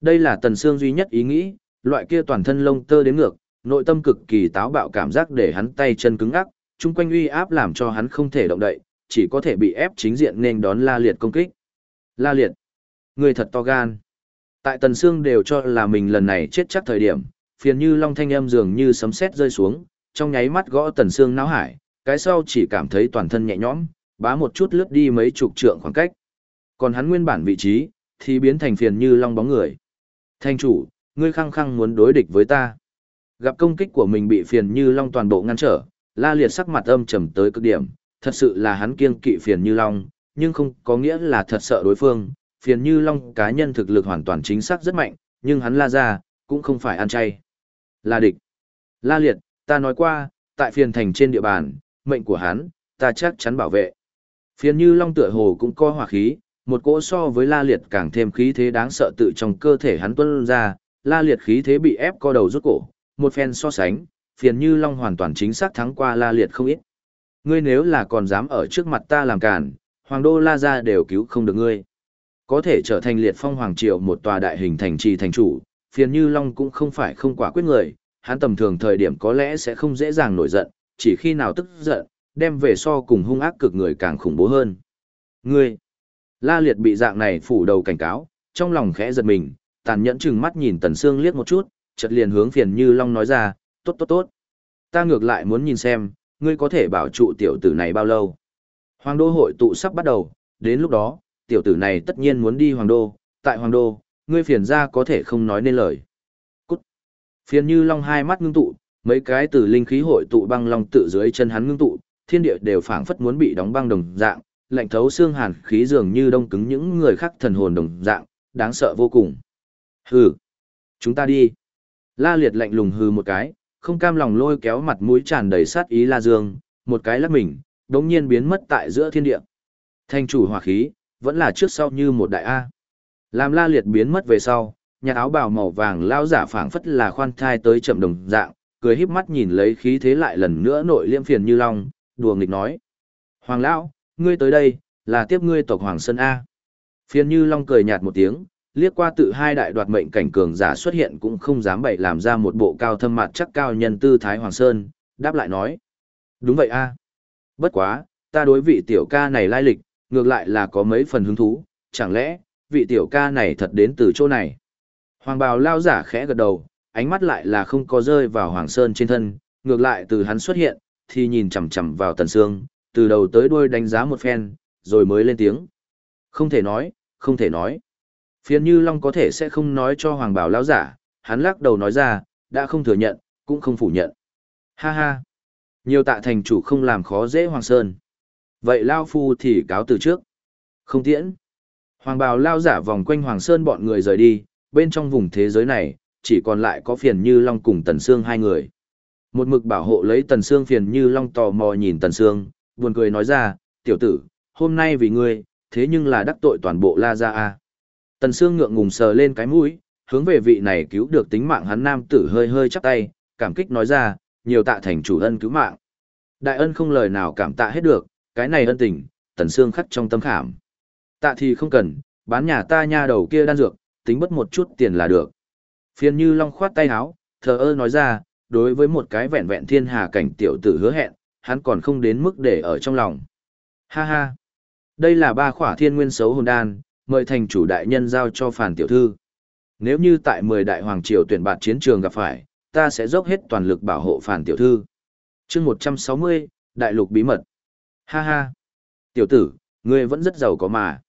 Đây là Tần Sương duy nhất ý nghĩ, loại kia toàn thân lông tơ đến ngược, nội tâm cực kỳ táo bạo cảm giác để hắn tay chân cứng ngắc, chung quanh uy áp làm cho hắn không thể động đậy, chỉ có thể bị ép chính diện nên đón La Liệt công kích. La Liệt, người thật to gan. Tại Tần Sương đều cho là mình lần này chết chắc thời điểm, phiền như long thanh âm dường như sấm sét rơi xuống, trong nháy mắt gõ Tần Sương não hải, cái sau chỉ cảm thấy toàn thân nhẹ nhõm, bá một chút lướt đi mấy chục trượng khoảng cách. Còn hắn nguyên bản vị trí, thì biến thành phiền như long bóng người. Thanh chủ, ngươi khăng khăng muốn đối địch với ta. Gặp công kích của mình bị phiền như long toàn bộ ngăn trở, la liệt sắc mặt âm trầm tới cực điểm, thật sự là hắn kiêng kỵ phiền như long, nhưng không có nghĩa là thật sợ đối phương. Phiền như long cá nhân thực lực hoàn toàn chính xác rất mạnh, nhưng hắn la ra, cũng không phải ăn chay. La địch. La liệt, ta nói qua, tại phiền thành trên địa bàn, mệnh của hắn, ta chắc chắn bảo vệ. Phiền như long tựa hồ cũng có hỏa khí, một cỗ so với la liệt càng thêm khí thế đáng sợ tự trong cơ thể hắn tuân ra, la liệt khí thế bị ép co đầu rút cổ, một phen so sánh, phiền như long hoàn toàn chính xác thắng qua la liệt không ít. Ngươi nếu là còn dám ở trước mặt ta làm cản, hoàng đô la ra đều cứu không được ngươi. Có thể trở thành liệt phong hoàng triều một tòa đại hình thành trì thành chủ, phiền như long cũng không phải không quả quyết người, hắn tầm thường thời điểm có lẽ sẽ không dễ dàng nổi giận, chỉ khi nào tức giận, đem về so cùng hung ác cực người càng khủng bố hơn. Ngươi, La Liệt bị dạng này phủ đầu cảnh cáo, trong lòng khẽ giật mình, tàn nhẫn chừng mắt nhìn Tần Sương liếc một chút, chợt liền hướng Phiền Như Long nói ra, "Tốt tốt tốt, ta ngược lại muốn nhìn xem, ngươi có thể bảo trụ tiểu tử này bao lâu?" Hoàng đô hội tụ sắp bắt đầu, đến lúc đó, tiểu tử này tất nhiên muốn đi Hoàng đô, tại Hoàng đô, ngươi phiền gia có thể không nói nên lời. Cút. Phiền Như Long hai mắt ngưng tụ, mấy cái từ linh khí hội tụ băng long tự dưới chân hắn ngưng tụ, thiên địa đều phảng phất muốn bị đóng băng đồng dạng, lạnh thấu xương hàn khí dường như đông cứng những người khác thần hồn đồng dạng, đáng sợ vô cùng. Hừ, chúng ta đi. La liệt lạnh lùng hừ một cái, không cam lòng lôi kéo mặt mũi tràn đầy sát ý La Dương, một cái lắc mình, đống nhiên biến mất tại giữa thiên địa. Thanh chủ hỏa khí, vẫn là trước sau như một đại A. Làm La liệt biến mất về sau, nhà áo bào màu vàng lao giả phảng phất là khoan thai tới chậm đồng dạng, cười híp mắt nhìn lấy khí thế lại lần nữa nội liêm phiền như long, đùa nghịch nói. Hoàng lão, ngươi tới đây, là tiếp ngươi tộc Hoàng Sơn A. Phiền như long cười nhạt một tiếng, liếc qua tự hai đại đoạt mệnh cảnh cường giả xuất hiện cũng không dám bậy làm ra một bộ cao thâm mặt chắc cao nhân tư thái Hoàng Sơn, đáp lại nói. Đúng vậy a Bất quá, ta đối vị tiểu ca này lai lịch, ngược lại là có mấy phần hứng thú, chẳng lẽ, vị tiểu ca này thật đến từ chỗ này. Hoàng bào lao giả khẽ gật đầu, ánh mắt lại là không có rơi vào Hoàng Sơn trên thân, ngược lại từ hắn xuất hiện, thì nhìn chằm chằm vào Tần Sương, từ đầu tới đuôi đánh giá một phen, rồi mới lên tiếng. Không thể nói, không thể nói. Phiền như Long có thể sẽ không nói cho Hoàng Bảo lão giả, hắn lắc đầu nói ra, đã không thừa nhận, cũng không phủ nhận. Ha ha. Nhiều tạ thành chủ không làm khó dễ Hoàng Sơn. Vậy Lao Phu thì cáo từ trước. Không tiễn. Hoàng Bảo lao giả vòng quanh Hoàng Sơn bọn người rời đi, bên trong vùng thế giới này, chỉ còn lại có phiền như Long cùng Tần Sương hai người. Một mực bảo hộ lấy Tần Sương phiền như Long tò mò nhìn Tần Sương, buồn cười nói ra, tiểu tử, hôm nay vì ngươi, thế nhưng là đắc tội toàn bộ La Gia A. Tần Sương ngượng ngùng sờ lên cái mũi, hướng về vị này cứu được tính mạng hắn nam tử hơi hơi chắp tay, cảm kích nói ra, nhiều tạ thành chủ ân cứu mạng. Đại ân không lời nào cảm tạ hết được, cái này ân tình, Tần Sương khắc trong tâm khảm. Tạ thì không cần, bán nhà ta nha đầu kia đan dược, tính bất một chút tiền là được. Phiền như long khoát tay áo, thờ ơ nói ra, đối với một cái vẹn vẹn thiên hà cảnh tiểu tử hứa hẹn, hắn còn không đến mức để ở trong lòng. Ha ha! Đây là ba khỏa thiên nguyên xấu hồn đan, mời thành chủ đại nhân giao cho phản tiểu thư. Nếu như tại 10 đại hoàng triều tuyển bạt chiến trường gặp phải, ta sẽ dốc hết toàn lực bảo hộ phản tiểu thư. chương 160, đại lục bí mật. Ha ha! Tiểu tử, ngươi vẫn rất giàu có mà.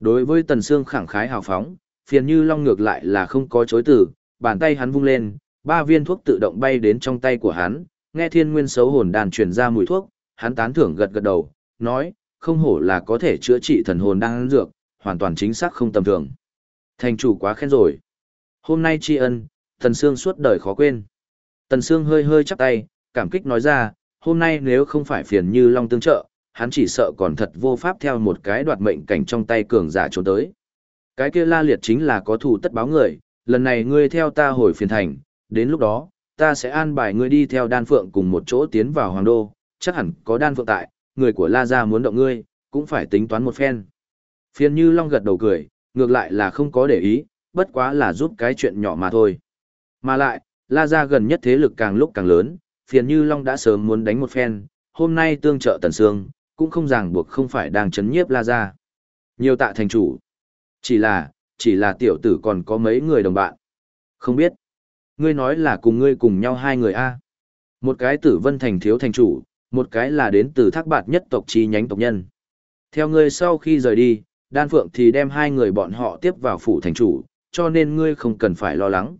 Đối với tần xương khẳng khái hào phóng, phiền như long ngược lại là không có chối từ, bàn tay hắn vung lên, ba viên thuốc tự động bay đến trong tay của hắn, nghe thiên nguyên xấu hồn đàn truyền ra mùi thuốc, hắn tán thưởng gật gật đầu, nói, không hổ là có thể chữa trị thần hồn đang ăn dược, hoàn toàn chính xác không tầm thường. Thành chủ quá khen rồi. Hôm nay tri ân, Tần Sương suốt đời khó quên. Tần Sương hơi hơi chắp tay, cảm kích nói ra, hôm nay nếu không phải phiền như Long tương trợ, hắn chỉ sợ còn thật vô pháp theo một cái đoạt mệnh cảnh trong tay cường giả trốn tới. Cái kia la liệt chính là có thù tất báo người, lần này ngươi theo ta hồi phiền thành, đến lúc đó, ta sẽ an bài ngươi đi theo đan phượng cùng một chỗ tiến vào hoàng đô, chắc hẳn có đan phượng tại, người của La Gia muốn động ngươi, cũng phải tính toán một phen. Phiền như Long gật đầu cười, ngược lại là không có để ý, bất quá là giúp cái chuyện nhỏ mà thôi. Mà lại, La Gia gần nhất thế lực càng lúc càng lớn, phiền như Long đã sớm muốn đánh một phen, hôm nay tương trợ Tần Sương, cũng không ràng buộc không phải đang chấn nhiếp La Gia. Nhiều tạ thành chủ. Chỉ là, chỉ là tiểu tử còn có mấy người đồng bạn. Không biết. Ngươi nói là cùng ngươi cùng nhau hai người A. Một cái tử vân thành thiếu thành chủ, một cái là đến từ thác bạt nhất tộc chi nhánh tộc nhân. Theo ngươi sau khi rời đi, đan phượng thì đem hai người bọn họ tiếp vào phủ thành chủ, cho nên ngươi không cần phải lo lắng.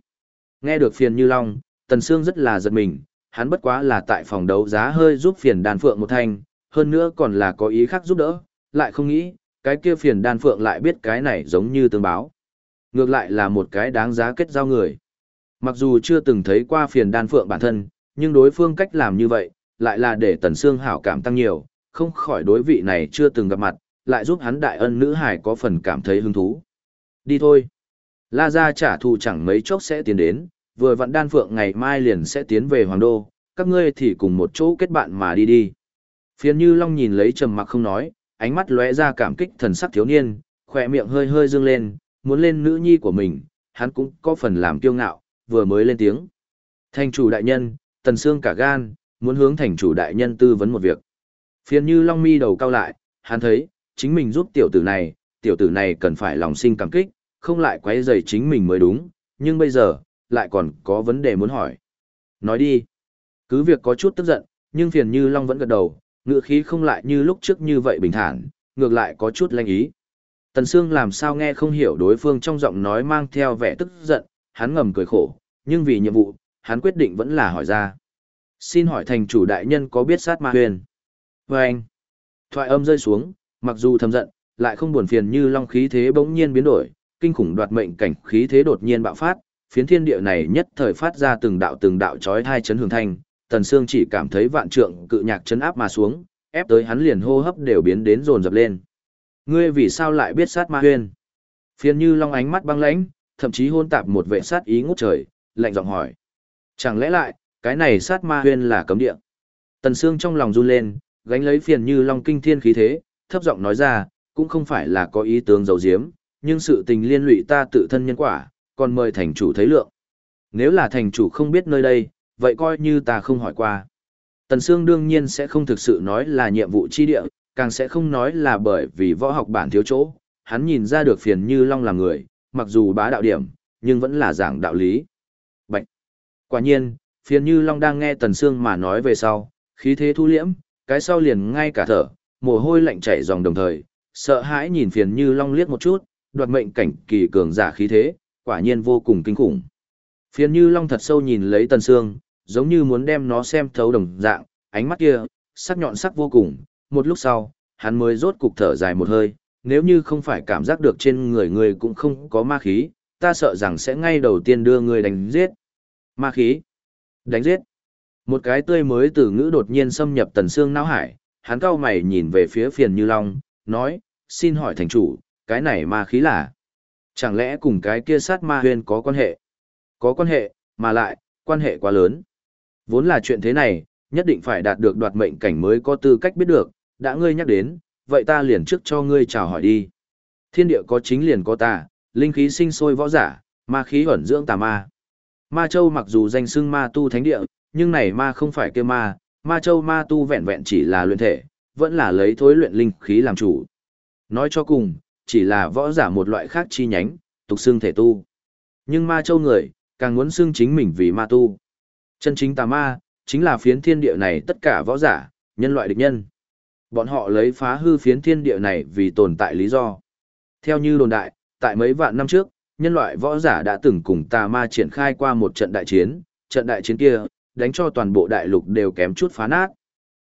Nghe được phiền như long, tần sương rất là giật mình, hắn bất quá là tại phòng đấu giá hơi giúp phiền đan phượng một thanh, hơn nữa còn là có ý khác giúp đỡ, lại không nghĩ, cái kia phiền đan phượng lại biết cái này giống như tương báo. Ngược lại là một cái đáng giá kết giao người. Mặc dù chưa từng thấy qua phiền đan phượng bản thân, nhưng đối phương cách làm như vậy, lại là để tần xương hảo cảm tăng nhiều, không khỏi đối vị này chưa từng gặp mặt, lại giúp hắn đại ân nữ hải có phần cảm thấy hứng thú. Đi thôi. La gia trả thù chẳng mấy chốc sẽ tiến đến, vừa vặn đan phượng ngày mai liền sẽ tiến về Hoàng Đô, các ngươi thì cùng một chỗ kết bạn mà đi đi. Phiền như Long nhìn lấy trầm mặc không nói, ánh mắt lóe ra cảm kích thần sắc thiếu niên, khỏe miệng hơi hơi dương lên, muốn lên nữ nhi của mình, hắn cũng có phần làm kiêu ngạo, vừa mới lên tiếng. Thành chủ đại nhân, tần xương cả gan, muốn hướng thành chủ đại nhân tư vấn một việc. Phiền như Long mi đầu cao lại, hắn thấy, chính mình giúp tiểu tử này, tiểu tử này cần phải lòng sinh cảm kích, không lại quấy rầy chính mình mới đúng, nhưng bây giờ, lại còn có vấn đề muốn hỏi. Nói đi. Cứ việc có chút tức giận, nhưng phiền như Long vẫn gật đầu, ngựa khí không lại như lúc trước như vậy bình thản, ngược lại có chút lanh ý. Tần Sương làm sao nghe không hiểu đối phương trong giọng nói mang theo vẻ tức giận, hắn ngầm cười khổ, nhưng vì nhiệm vụ, hắn quyết định vẫn là hỏi ra. Xin hỏi thành chủ đại nhân có biết sát ma huyền? Và anh, thoại âm rơi xuống, mặc dù thầm giận, lại không buồn phiền như long khí thế bỗng nhiên biến đổi, kinh khủng đoạt mệnh cảnh khí thế đột nhiên bạo phát, phiến thiên địa này nhất thời phát ra từng đạo từng đạo chói hai chấn hưởng thanh, Tần Sương chỉ cảm thấy vạn trượng cự nhạc chấn áp mà xuống, ép tới hắn liền hô hấp đều biến đến rồn rập lên. Ngươi vì sao lại biết sát ma huyên? Phiền như long ánh mắt băng lãnh, thậm chí hôn tạp một vệ sát ý ngút trời, lạnh giọng hỏi. Chẳng lẽ lại, cái này sát ma huyên là cấm địa? Tần Sương trong lòng run lên, gánh lấy phiền như long kinh thiên khí thế, thấp giọng nói ra, cũng không phải là có ý tướng dầu diếm, nhưng sự tình liên lụy ta tự thân nhân quả, còn mời thành chủ thấy lượng. Nếu là thành chủ không biết nơi đây, vậy coi như ta không hỏi qua. Tần Sương đương nhiên sẽ không thực sự nói là nhiệm vụ chi địa, càng sẽ không nói là bởi vì võ học bản thiếu chỗ, hắn nhìn ra được phiền như long là người, mặc dù bá đạo điểm, nhưng vẫn là giảng đạo lý. Bạch! Quả nhiên, phiền như long đang nghe Tần Sương mà nói về sau, khí thế thu liễm, cái sau liền ngay cả thở, mồ hôi lạnh chảy dòng đồng thời, sợ hãi nhìn phiền như long liếc một chút, đoạt mệnh cảnh kỳ cường giả khí thế, quả nhiên vô cùng kinh khủng. Phiền như long thật sâu nhìn lấy Tần Sương, giống như muốn đem nó xem thấu đồng dạng, ánh mắt kia, sắc nhọn sắc vô cùng, một lúc sau, hắn mới rốt cục thở dài một hơi, nếu như không phải cảm giác được trên người người cũng không có ma khí, ta sợ rằng sẽ ngay đầu tiên đưa người đánh giết. Ma khí? Đánh giết? Một cái tươi mới từ ngữ đột nhiên xâm nhập tần xương não hải, hắn cao mày nhìn về phía phiền như long, nói, xin hỏi thành chủ, cái này ma khí là? Chẳng lẽ cùng cái kia sát ma huyên có quan hệ? Có quan hệ, mà lại, quan hệ quá lớn. Vốn là chuyện thế này, nhất định phải đạt được đoạt mệnh cảnh mới có tư cách biết được, đã ngươi nhắc đến, vậy ta liền trước cho ngươi chào hỏi đi. Thiên địa có chính liền có ta, linh khí sinh sôi võ giả, ma khí ẩn dưỡng tà ma. Ma Châu mặc dù danh xưng ma tu thánh địa, nhưng này ma không phải kia ma, ma Châu ma tu vẹn vẹn chỉ là luyện thể, vẫn là lấy thối luyện linh khí làm chủ. Nói cho cùng, chỉ là võ giả một loại khác chi nhánh, tục xưng thể tu. Nhưng ma Châu người, càng muốn xưng chính mình vì ma tu. Chân chính tà ma, chính là phiến thiên địa này tất cả võ giả, nhân loại địch nhân. Bọn họ lấy phá hư phiến thiên địa này vì tồn tại lý do. Theo như đồn đại, tại mấy vạn năm trước, nhân loại võ giả đã từng cùng tà ma triển khai qua một trận đại chiến, trận đại chiến kia, đánh cho toàn bộ đại lục đều kém chút phá nát.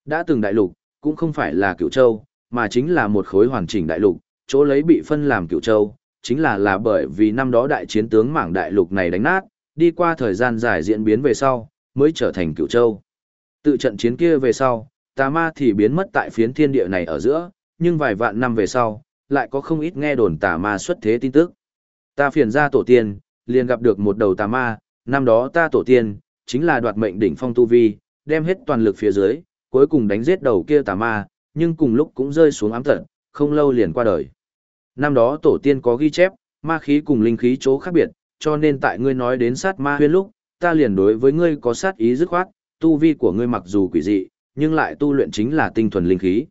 Đã từng đại lục, cũng không phải là cựu châu, mà chính là một khối hoàn chỉnh đại lục, chỗ lấy bị phân làm cựu châu, chính là là bởi vì năm đó đại chiến tướng mảng đại lục này đánh nát, đi qua thời gian dài diễn biến về sau, mới trở thành cựu châu. Tự trận chiến kia về sau, tà ma thì biến mất tại phiến thiên địa này ở giữa, nhưng vài vạn năm về sau, lại có không ít nghe đồn tà ma xuất thế tin tức. Ta phiền ra tổ tiên, liền gặp được một đầu tà ma, năm đó ta tổ tiên, chính là đoạt mệnh đỉnh phong tu vi, đem hết toàn lực phía dưới, cuối cùng đánh giết đầu kia tà ma, nhưng cùng lúc cũng rơi xuống ám tận, không lâu liền qua đời. Năm đó tổ tiên có ghi chép, ma khí cùng linh khí chỗ khác biệt, cho nên tại ngươi nói đến sát ma huyên lúc, ta liền đối với ngươi có sát ý dứt khoát, tu vi của ngươi mặc dù quỷ dị, nhưng lại tu luyện chính là tinh thuần linh khí.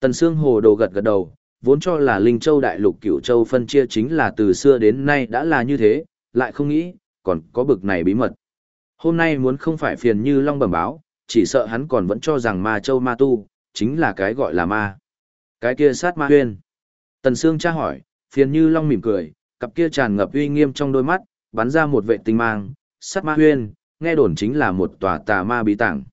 Tần Sương Hồ Đồ gật gật đầu, vốn cho là Linh Châu Đại Lục Cửu Châu phân chia chính là từ xưa đến nay đã là như thế, lại không nghĩ, còn có bực này bí mật. Hôm nay muốn không phải phiền như Long bẩm báo, chỉ sợ hắn còn vẫn cho rằng ma châu ma tu, chính là cái gọi là ma. Cái kia sát ma huyên. Tần Sương tra hỏi, phiền như Long mỉm cười, cặp kia tràn ngập uy nghiêm trong đôi mắt, bắn ra một vệ tinh mang, sát ma huyên, nghe đồn chính là một tòa tà ma bí tàng.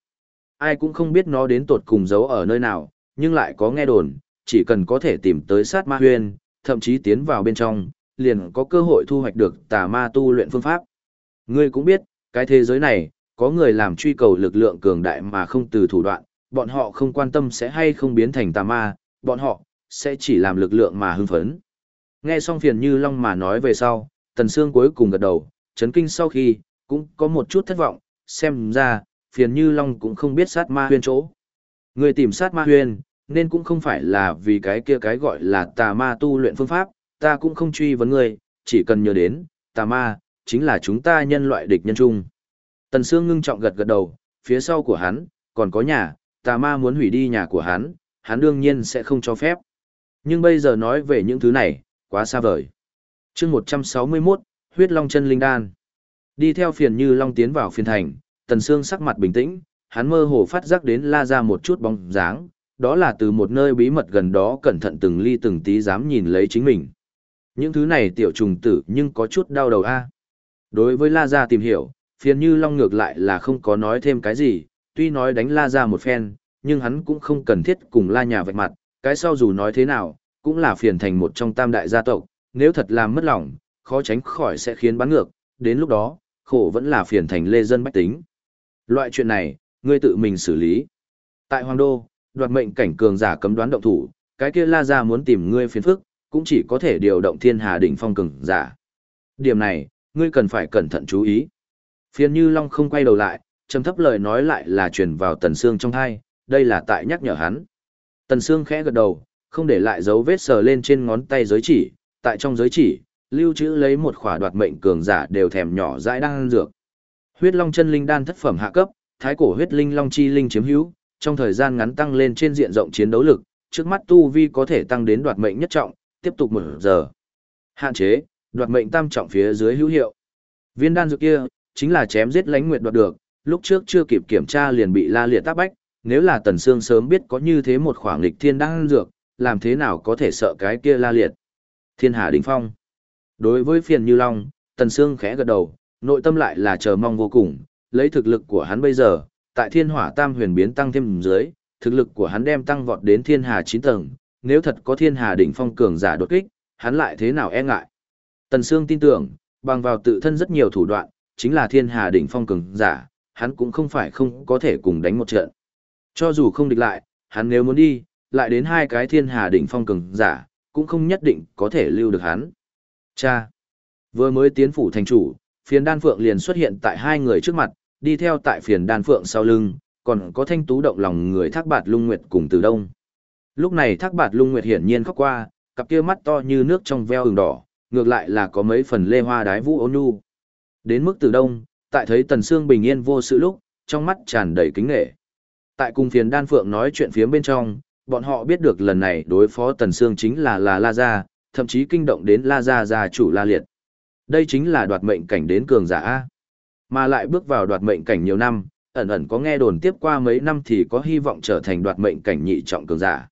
Ai cũng không biết nó đến tột cùng giấu ở nơi nào, nhưng lại có nghe đồn, chỉ cần có thể tìm tới sát ma huyên, thậm chí tiến vào bên trong, liền có cơ hội thu hoạch được tà ma tu luyện phương pháp. Ngươi cũng biết, cái thế giới này, có người làm truy cầu lực lượng cường đại mà không từ thủ đoạn, bọn họ không quan tâm sẽ hay không biến thành tà ma, bọn họ sẽ chỉ làm lực lượng mà hưng phấn. Nghe xong phiền như long mà nói về sau, tần xương cuối cùng gật đầu, chấn kinh sau khi, cũng có một chút thất vọng, xem ra, phiền như long cũng không biết sát ma huyên chỗ. Người tìm sát ma huyên, nên cũng không phải là vì cái kia cái gọi là tà ma tu luyện phương pháp, ta cũng không truy vấn người, chỉ cần nhớ đến, tà ma, chính là chúng ta nhân loại địch nhân chung. Tần Sương ngưng trọng gật gật đầu, phía sau của hắn, còn có nhà, tà ma muốn hủy đi nhà của hắn, hắn đương nhiên sẽ không cho phép. Nhưng bây giờ nói về những thứ này, quá xa vời. chương 161, huyết long chân linh đan. Đi theo phiền như long tiến vào phiền thành, Tần Sương sắc mặt bình tĩnh, hắn mơ hồ phát giác đến la ra một chút bóng dáng, đó là từ một nơi bí mật gần đó cẩn thận từng ly từng tí dám nhìn lấy chính mình. Những thứ này tiểu trùng tử nhưng có chút đau đầu a. Đối với La Gia tìm hiểu, phiền như Long ngược lại là không có nói thêm cái gì, tuy nói đánh La Gia một phen, nhưng hắn cũng không cần thiết cùng La nhà vạch mặt, cái sau dù nói thế nào, cũng là phiền thành một trong tam đại gia tộc, nếu thật làm mất lòng, khó tránh khỏi sẽ khiến bắn ngược, đến lúc đó, khổ vẫn là phiền thành lê dân bách tính. Loại chuyện này, ngươi tự mình xử lý. Tại Hoàng Đô, đoạt mệnh cảnh cường giả cấm đoán động thủ, cái kia La Gia muốn tìm ngươi phiền phức, cũng chỉ có thể điều động thiên hà đỉnh phong cường giả. Điểm này, ngươi cần phải cẩn thận chú ý. Phiền như Long không quay đầu lại, trầm thấp lời nói lại là truyền vào Tần Sương trong thai, đây là tại nhắc nhở hắn. Tần Sương khẽ gật đầu, không để lại dấu vết sờ lên trên ngón tay giới chỉ, tại trong giới chỉ, lưu trữ lấy một khỏa đoạt mệnh cường giả đều thèm nhỏ dãi đang dược. Huyết Long chân linh đan thất phẩm hạ cấp, thái cổ huyết linh long chi linh chiếm hữu, trong thời gian ngắn tăng lên trên diện rộng chiến đấu lực, trước mắt tu vi có thể tăng đến đoạt mệnh nhất trọng, tiếp tục một giờ. Hạn chế, đoạt mệnh tam trọng phía dưới hữu hiệu. Viên đan dược kia, chính là chém giết lãnh nguyệt đoạt được, lúc trước chưa kịp kiểm tra liền bị la liệt tác bách, nếu là Tần Sương sớm biết có như thế một khoảng lịch thiên đan dược, làm thế nào có thể sợ cái kia la liệt. Thiên Hà Đỉnh Phong. Đối với phiền như long, Tần Sương khẽ gật đầu, nội tâm lại là chờ mong vô cùng, lấy thực lực của hắn bây giờ, tại thiên hỏa tam huyền biến tăng thêm dưới, thực lực của hắn đem tăng vọt đến thiên hà 9 tầng, nếu thật có thiên hà đỉnh phong cường giả đột kích, hắn lại thế nào e ngại. Tần Sương tin tưởng, bằng vào tự thân rất nhiều thủ đoạn, chính là thiên hà đỉnh phong cường giả, hắn cũng không phải không có thể cùng đánh một trận. Cho dù không địch lại, hắn nếu muốn đi, lại đến hai cái thiên hà đỉnh phong cường giả, cũng không nhất định có thể lưu được hắn. Cha! Vừa mới tiến phủ thành chủ, phiền đan phượng liền xuất hiện tại hai người trước mặt, đi theo tại phiền đan phượng sau lưng, còn có thanh tú động lòng người thác bạt lung nguyệt cùng từ đông. Lúc này thác bạt lung nguyệt hiển nhiên khóc qua, cặp kia mắt to như nước trong veo ửng đỏ, ngược lại là có mấy phần lê hoa đái vũ ôn nhu. Đến mức từ đông, tại thấy tần xương bình yên vô sự lúc, trong mắt tràn đầy kính nghệ. Tại cùng phiền đan phượng nói chuyện phía bên trong, bọn họ biết được lần này đối phó tần xương chính là là La Gia, thậm chí kinh động đến La Gia gia chủ La Liệt. Đây chính là đoạt mệnh cảnh đến cường giả A. Mà lại bước vào đoạt mệnh cảnh nhiều năm, ẩn ẩn có nghe đồn tiếp qua mấy năm thì có hy vọng trở thành đoạt mệnh cảnh nhị trọng cường giả.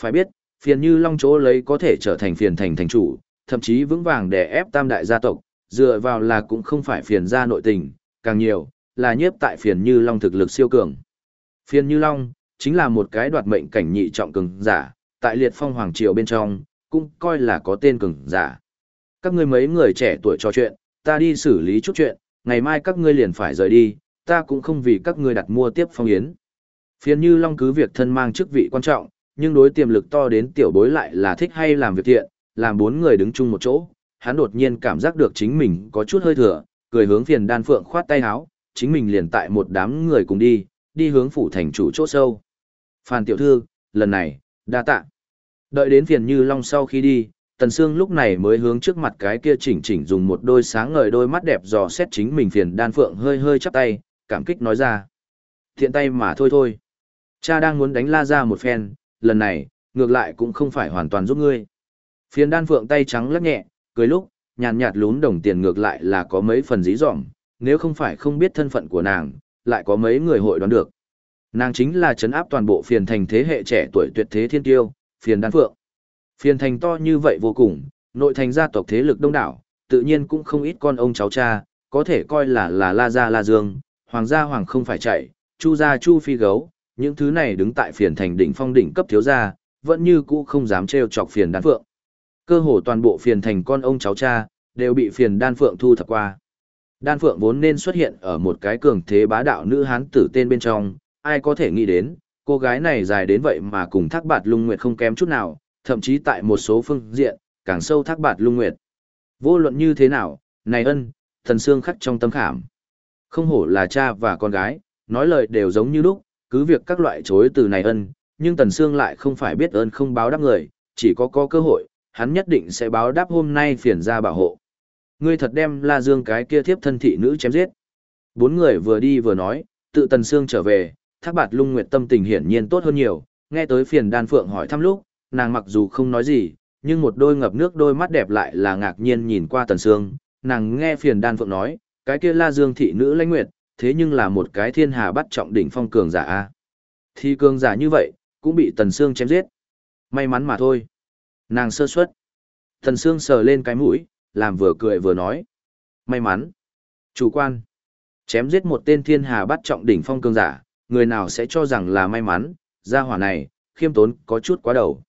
Phải biết, phiền như long chỗ lấy có thể trở thành phiền thành thành chủ, thậm chí vững vàng để ép tam đại gia tộc, dựa vào là cũng không phải phiền gia nội tình, càng nhiều, là nhiếp tại phiền như long thực lực siêu cường. Phiền như long, chính là một cái đoạt mệnh cảnh nhị trọng cường giả, tại liệt phong hoàng triều bên trong, cũng coi là có tên cường giả. Các ngươi mấy người trẻ tuổi trò chuyện, ta đi xử lý chút chuyện, ngày mai các ngươi liền phải rời đi, ta cũng không vì các ngươi đặt mua tiếp phong yến. Phiền như long cứ việc thân mang chức vị quan trọng, nhưng đối tiềm lực to đến tiểu bối lại là thích hay làm việc thiện, làm bốn người đứng chung một chỗ, hắn đột nhiên cảm giác được chính mình có chút hơi thừa, cười hướng phiền đan phượng khoát tay áo, chính mình liền tại một đám người cùng đi, đi hướng phủ thành chủ chỗ sâu. Phan tiểu thư, lần này, đa tạ. Đợi đến phiền như long sau khi đi, Tần Sương lúc này mới hướng trước mặt cái kia chỉnh chỉnh dùng một đôi sáng ngời đôi mắt đẹp dò xét chính mình phiền đan phượng hơi hơi chắp tay, cảm kích nói ra. Thiện tay mà thôi thôi. Cha đang muốn đánh la ra một phen, lần này, ngược lại cũng không phải hoàn toàn giúp ngươi. Phiền đan phượng tay trắng lắc nhẹ, cười lúc, nhàn nhạt lún đồng tiền ngược lại là có mấy phần dí dỏm, nếu không phải không biết thân phận của nàng, lại có mấy người hội đoán được. Nàng chính là chấn áp toàn bộ phiền thành thế hệ trẻ tuổi tuyệt thế thiên tiêu, phiền đan phượng. Phiền thành to như vậy vô cùng, nội thành gia tộc thế lực đông đảo, tự nhiên cũng không ít con ông cháu cha, có thể coi là là La Gia La Dương, Hoàng gia Hoàng không phải chạy, Chu gia Chu phi gấu, những thứ này đứng tại phiền thành đỉnh phong đỉnh cấp thiếu gia, vẫn như cũ không dám trêu chọc phiền đan phượng. Cơ hồ toàn bộ phiền thành con ông cháu cha, đều bị phiền đan phượng thu thập qua. Đan phượng vốn nên xuất hiện ở một cái cường thế bá đạo nữ hán tử tên bên trong, ai có thể nghĩ đến, cô gái này dài đến vậy mà cùng thác bạt lung nguyệt không kém chút nào, thậm chí tại một số phương diện, càng sâu thác bạt lung nguyệt. Vô luận như thế nào, này ân, thần xương khắc trong tâm khảm. Không hổ là cha và con gái, nói lời đều giống như lúc, cứ việc các loại chối từ này ân, nhưng Tần Sương lại không phải biết ơn không báo đáp người, chỉ có có cơ hội, hắn nhất định sẽ báo đáp hôm nay phiền ra bảo hộ. Ngươi thật đem La Dương cái kia thiếp thân thị nữ chém giết. Bốn người vừa đi vừa nói, tự Tần Sương trở về, Thác Bạt Lung Nguyệt tâm tình hiển nhiên tốt hơn nhiều, nghe tới phiền đan phượng hỏi thăm lúc, nàng mặc dù không nói gì, nhưng một đôi ngập nước đôi mắt đẹp lại là ngạc nhiên nhìn qua Tần Sương, nàng nghe phiền đan phượng nói, cái kia La Dương thị nữ lãnh nguyệt, thế nhưng là một cái thiên hà bắt trọng đỉnh phong cường giả a. Thì cường giả như vậy, cũng bị Tần Sương chém giết. May mắn mà thôi. Nàng sơ suất. Tần Sương sờ lên cái mũi, làm vừa cười vừa nói. May mắn. Chủ quan. Chém giết một tên thiên hà bắt trọng đỉnh phong cường giả, người nào sẽ cho rằng là may mắn, gia hỏa này, khiêm tốn có chút quá đầu.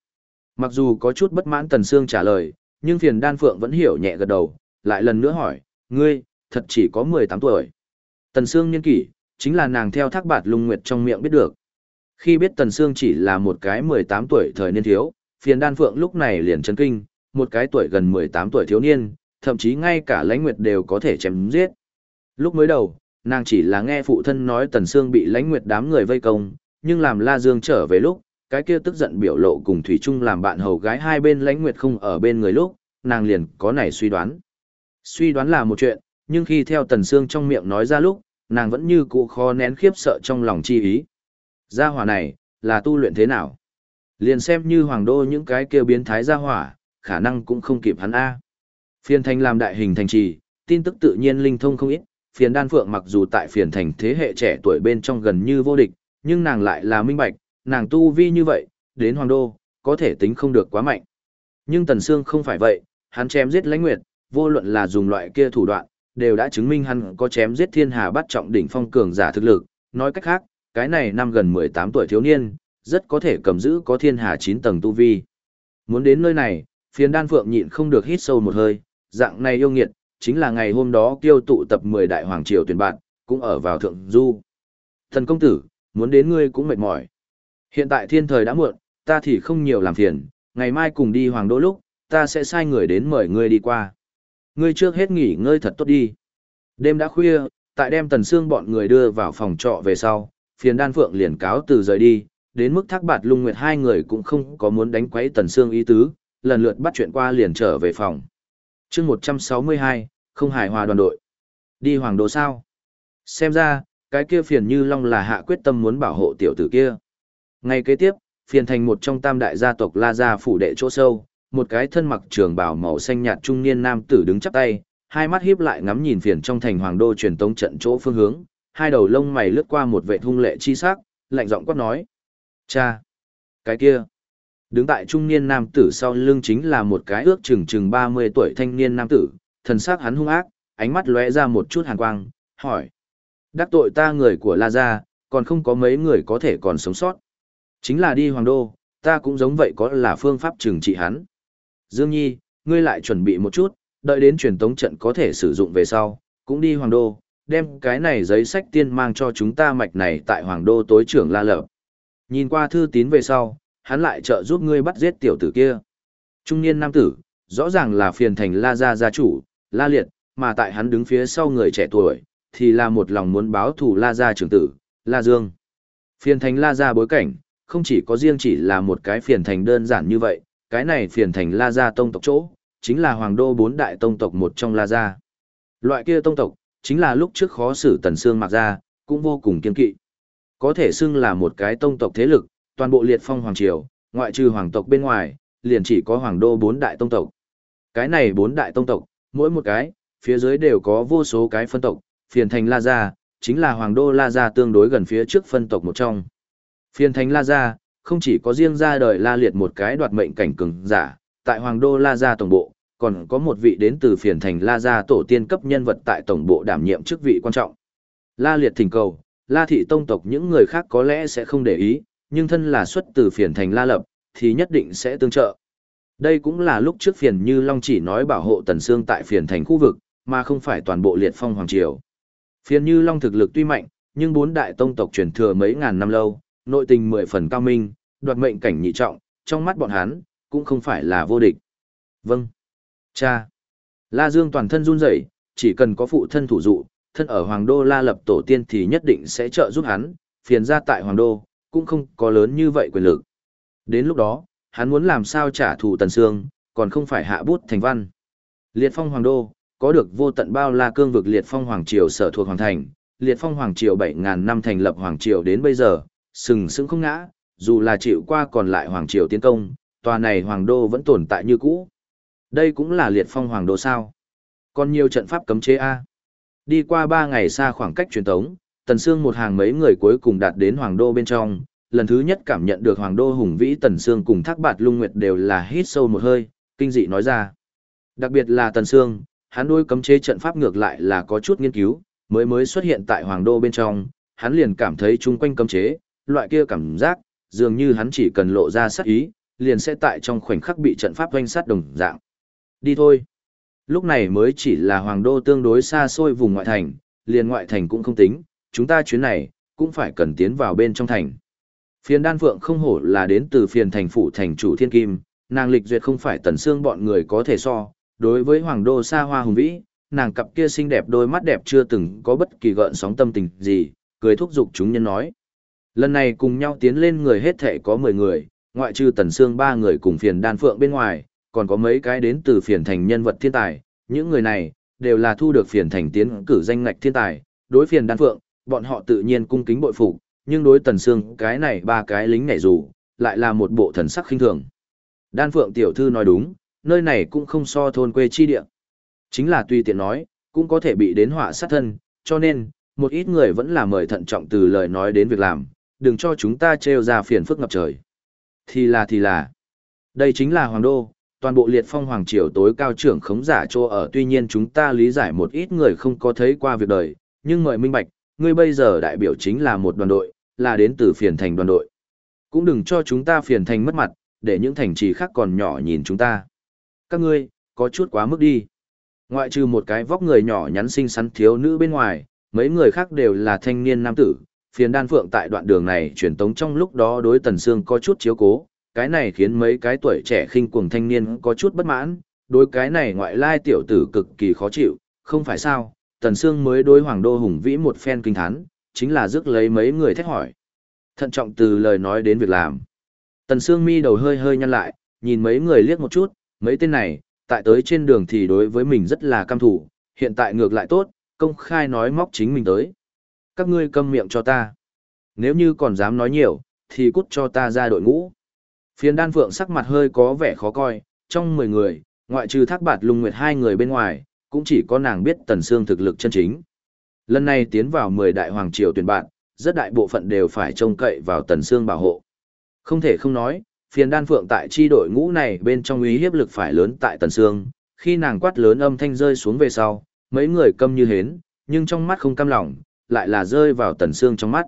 Mặc dù có chút bất mãn Tần Sương trả lời, nhưng phiền đan phượng vẫn hiểu nhẹ gật đầu, lại lần nữa hỏi, ngươi, thật chỉ có 18 tuổi. Tần Sương nhân kỷ, chính là nàng theo thác bạt lung nguyệt trong miệng biết được. Khi biết Tần Sương chỉ là một cái 18 tuổi thời niên thiếu, phiền đan phượng lúc này liền chấn kinh, một cái tuổi gần 18 tuổi thiếu niên, thậm chí ngay cả lãnh nguyệt đều có thể chém giết. Lúc mới đầu, nàng chỉ là nghe phụ thân nói Tần Sương bị lãnh nguyệt đám người vây công, nhưng làm La Dương trở về lúc, cái kia tức giận biểu lộ cùng Thủy Trung làm bạn hầu gái hai bên lãnh nguyệt không ở bên người lúc, nàng liền có này suy đoán. Suy đoán là một chuyện, nhưng khi theo Tần Sương trong miệng nói ra lúc, nàng vẫn như cũ khó nén khiếp sợ trong lòng chi ý. Gia hỏa này, là tu luyện thế nào? Liền xem như hoàng đô những cái kia biến thái gia hỏa, khả năng cũng không kịp hắn A. Phiền thành làm đại hình thành trì, tin tức tự nhiên linh thông không ít, phiền đan phượng mặc dù tại phiền thành thế hệ trẻ tuổi bên trong gần như vô địch, nhưng nàng lại là minh bạch, nàng tu vi như vậy, đến hoàng đô, có thể tính không được quá mạnh. Nhưng Tần Sương không phải vậy, hắn chém giết lãnh nguyệt, vô luận là dùng loại kia thủ đoạn, đều đã chứng minh hắn có chém giết thiên hà bắt trọng đỉnh phong cường giả thực lực, nói cách khác, cái này năm gần 18 tuổi thiếu niên, rất có thể cầm giữ có thiên hà 9 tầng tu vi. Muốn đến nơi này, phiền đan phượng nhịn không được hít sâu một hơi, dạng này yêu nghiệt, chính là ngày hôm đó kiêu tụ tập 10 đại hoàng triều tuyển bạn, cũng ở vào thượng du. Thần công tử, muốn đến ngươi cũng mệt mỏi. Hiện tại thiên thời đã muộn, ta thì không nhiều làm phiền, ngày mai cùng đi hoàng đô lúc, ta sẽ sai người đến mời ngươi đi qua. Ngươi trước hết nghỉ ngơi thật tốt đi. Đêm đã khuya, tại đem tần xương bọn người đưa vào phòng trọ về sau, phiền đan phượng liền cáo từ rời đi, đến mức thác bạt lung nguyệt hai người cũng không có muốn đánh quấy tần xương ý tứ, lần lượt bắt chuyện qua liền trở về phòng. chương 162, không hài hòa đoàn đội. Đi hoàng đô sao? Xem ra, cái kia phiền như long là hạ quyết tâm muốn bảo hộ tiểu tử kia. Ngay kế tiếp, phiền thành một trong tam đại gia tộc La Gia phủ đệ chỗ sâu, một cái thân mặc trường bào màu xanh nhạt trung niên nam tử đứng chắp tay, hai mắt hiếp lại ngắm nhìn phiền trong thành hoàng đô truyền tống trận chỗ phương hướng, hai đầu lông mày lướt qua một vệ hung lệ chi sắc, lạnh giọng quát nói: "Cha, cái kia." Đứng tại trung niên nam tử sau lưng chính là một cái ước chừng chừng 30 tuổi thanh niên nam tử, thần sắc hắn hung ác, ánh mắt lóe ra một chút hàn quang, hỏi: "Đắc tội ta người của La gia, còn không có mấy người có thể còn sống sót. Chính là đi hoàng đô, ta cũng giống vậy có là phương pháp trừng trị hắn." Dương Nhi, ngươi lại chuẩn bị một chút, đợi đến truyền tống trận có thể sử dụng về sau, cũng đi Hoàng Đô, đem cái này giấy sách tiên mang cho chúng ta mạch này tại Hoàng Đô tối trưởng La lợp. Nhìn qua thư tín về sau, hắn lại trợ giúp ngươi bắt giết tiểu tử kia. Trung niên nam tử, rõ ràng là phiền thành La Gia gia chủ, La Liệt, mà tại hắn đứng phía sau người trẻ tuổi, thì là một lòng muốn báo thù La Gia trưởng tử, La Dương. Phiền thành La Gia bối cảnh, không chỉ có riêng chỉ là một cái phiền thành đơn giản như vậy, cái này phiền thành La Gia tông tộc chỗ, chính là hoàng đô bốn đại tông tộc một trong La Gia. Loại kia tông tộc, chính là lúc trước khó xử Tần xương mặc ra, cũng vô cùng kiên kỵ. Có thể xưng là một cái tông tộc thế lực, toàn bộ liệt phong hoàng triều, ngoại trừ hoàng tộc bên ngoài, liền chỉ có hoàng đô bốn đại tông tộc. Cái này bốn đại tông tộc, mỗi một cái, phía dưới đều có vô số cái phân tộc, phiền thành La Gia, chính là hoàng đô La Gia tương đối gần phía trước phân tộc một trong. Phiên thánh La Gia, không chỉ có riêng ra đời La Liệt một cái đoạt mệnh cảnh cường giả, tại hoàng đô La Gia tổng bộ, còn có một vị đến từ phiền thành La Gia tổ tiên cấp nhân vật tại tổng bộ đảm nhiệm chức vị quan trọng. La Liệt thỉnh cầu, La Thị Tông tộc những người khác có lẽ sẽ không để ý, nhưng thân là xuất từ phiền thành La Lập, thì nhất định sẽ tương trợ. Đây cũng là lúc trước phiền như Long chỉ nói bảo hộ Tần Sương tại phiền thành khu vực, mà không phải toàn bộ liệt phong hoàng triều. Phiền như Long thực lực tuy mạnh, nhưng bốn đại tông tộc truyền thừa mấy ngàn năm lâu, nội tình mười phần cao minh, đoạt mệnh cảnh nhị trọng, trong mắt bọn hắn, cũng không phải là vô địch. Vâng. Cha. La Dương toàn thân run rẩy, chỉ cần có phụ thân thủ dụ, thân ở Hoàng Đô La Lập tổ tiên thì nhất định sẽ trợ giúp hắn, phiền ra tại Hoàng Đô, cũng không có lớn như vậy quyền lực. Đến lúc đó, hắn muốn làm sao trả thù Tần Sương, còn không phải hạ bút thành văn. Liệt phong Hoàng Đô, có được vô tận bao la cương vực Liệt phong Hoàng Triều sở thuộc Hoàng Thành, Liệt phong Hoàng Triều 7.000 năm thành lập Hoàng Triều đến bây giờ, sừng sững không ngã, dù là chịu qua còn lại Hoàng Triều tiến công, tòa này Hoàng Đô vẫn tồn tại như cũ. Đây cũng là Liệt phong Hoàng Đô sao. Còn nhiều trận pháp cấm chế A. Đi qua 3 ngày xa khoảng cách truyền tống, Tần Sương một hàng mấy người cuối cùng đạt đến Hoàng Đô bên trong, lần thứ nhất cảm nhận được Hoàng Đô hùng vĩ Tần Sương cùng Thác Bạt Lung Nguyệt đều là hít sâu một hơi, kinh dị nói ra. Đặc biệt là Tần Sương, hắn đối cấm chế trận pháp ngược lại là có chút nghiên cứu, mới mới xuất hiện tại Hoàng Đô bên trong, hắn liền cảm thấy chung quanh cấm chế, loại kia cảm giác, dường như hắn chỉ cần lộ ra sát ý, liền sẽ tại trong khoảnh khắc bị trận pháp doanh sát đồng dạng. Đi thôi. Lúc này mới chỉ là Hoàng Đô tương đối xa xôi vùng ngoại thành, liền ngoại thành cũng không tính, chúng ta chuyến này, cũng phải cần tiến vào bên trong thành. Phiền đan phượng không hổ là đến từ phiền thành phủ thành chủ thiên kim, nàng lịch duyệt không phải tần xương bọn người có thể so, đối với hoàng đô xa hoa hùng vĩ, nàng cặp kia xinh đẹp đôi mắt đẹp chưa từng có bất kỳ gợn sóng tâm tình gì, cười thúc giục chúng nhân nói. Lần này cùng nhau tiến lên người hết thể có 10 người, ngoại trừ tần xương ba người cùng phiền đan phượng bên ngoài, còn có mấy cái đến từ phiền thành nhân vật thiên tài, những người này, đều là thu được phiền thành tiến cử danh ngạch thiên tài, đối phiền đan phượng, bọn họ tự nhiên cung kính bội phục, nhưng đối tần xương cái này ba cái lính này dù, lại là một bộ thần sắc khinh thường. Đan Phượng tiểu thư nói đúng, nơi này cũng không so thôn quê chi địa. Chính là tùy tiện nói, cũng có thể bị đến họa sát thân, cho nên, một ít người vẫn là mời thận trọng từ lời nói đến việc làm, đừng cho chúng ta trêu ra phiền phức ngập trời. Thì là thì là, đây chính là Hoàng Đô, toàn bộ liệt phong Hoàng Triều tối cao trưởng khống giả chỗ ở tuy nhiên chúng ta lý giải một ít người không có thấy qua việc đời, nhưng mời minh bạch, ngươi bây giờ đại biểu chính là một đoàn đội, là đến từ phiền thành đoàn đội. Cũng đừng cho chúng ta phiền thành mất mặt, để những thành trì khác còn nhỏ nhìn chúng ta. Các ngươi, có chút quá mức đi. Ngoại trừ một cái vóc người nhỏ nhắn xinh xắn thiếu nữ bên ngoài, mấy người khác đều là thanh niên nam tử. Phiền đan phượng tại đoạn đường này truyền tống trong lúc đó đối tần xương có chút chiếu cố, cái này khiến mấy cái tuổi trẻ khinh cuồng thanh niên có chút bất mãn, đối cái này ngoại lai tiểu tử cực kỳ khó chịu, không phải sao, tần xương mới đối hoàng đô hùng vĩ một phen kinh thán, chính là rước lấy mấy người thét hỏi. Thận trọng từ lời nói đến việc làm. Tần Sương mi đầu hơi hơi nhăn lại, nhìn mấy người liếc một chút, mấy tên này, tại tới trên đường thì đối với mình rất là cam thủ, hiện tại ngược lại tốt, công khai nói móc chính mình tới. Các ngươi câm miệng cho ta. Nếu như còn dám nói nhiều, thì cút cho ta ra đội ngũ. Phiền đan phượng sắc mặt hơi có vẻ khó coi, trong 10 người, ngoại trừ thác bạt lung nguyệt hai người bên ngoài, cũng chỉ có nàng biết tần xương thực lực chân chính. Lần này tiến vào 10 đại hoàng triều tuyển bạn, rất đại bộ phận đều phải trông cậy vào Tần xương bảo hộ. Không thể không nói, phiền đan phượng tại chi đội ngũ này bên trong ý hiếp lực phải lớn tại Tần xương khi nàng quát lớn âm thanh rơi xuống về sau, mấy người câm như hến, nhưng trong mắt không cam lòng, lại là rơi vào Tần xương trong mắt.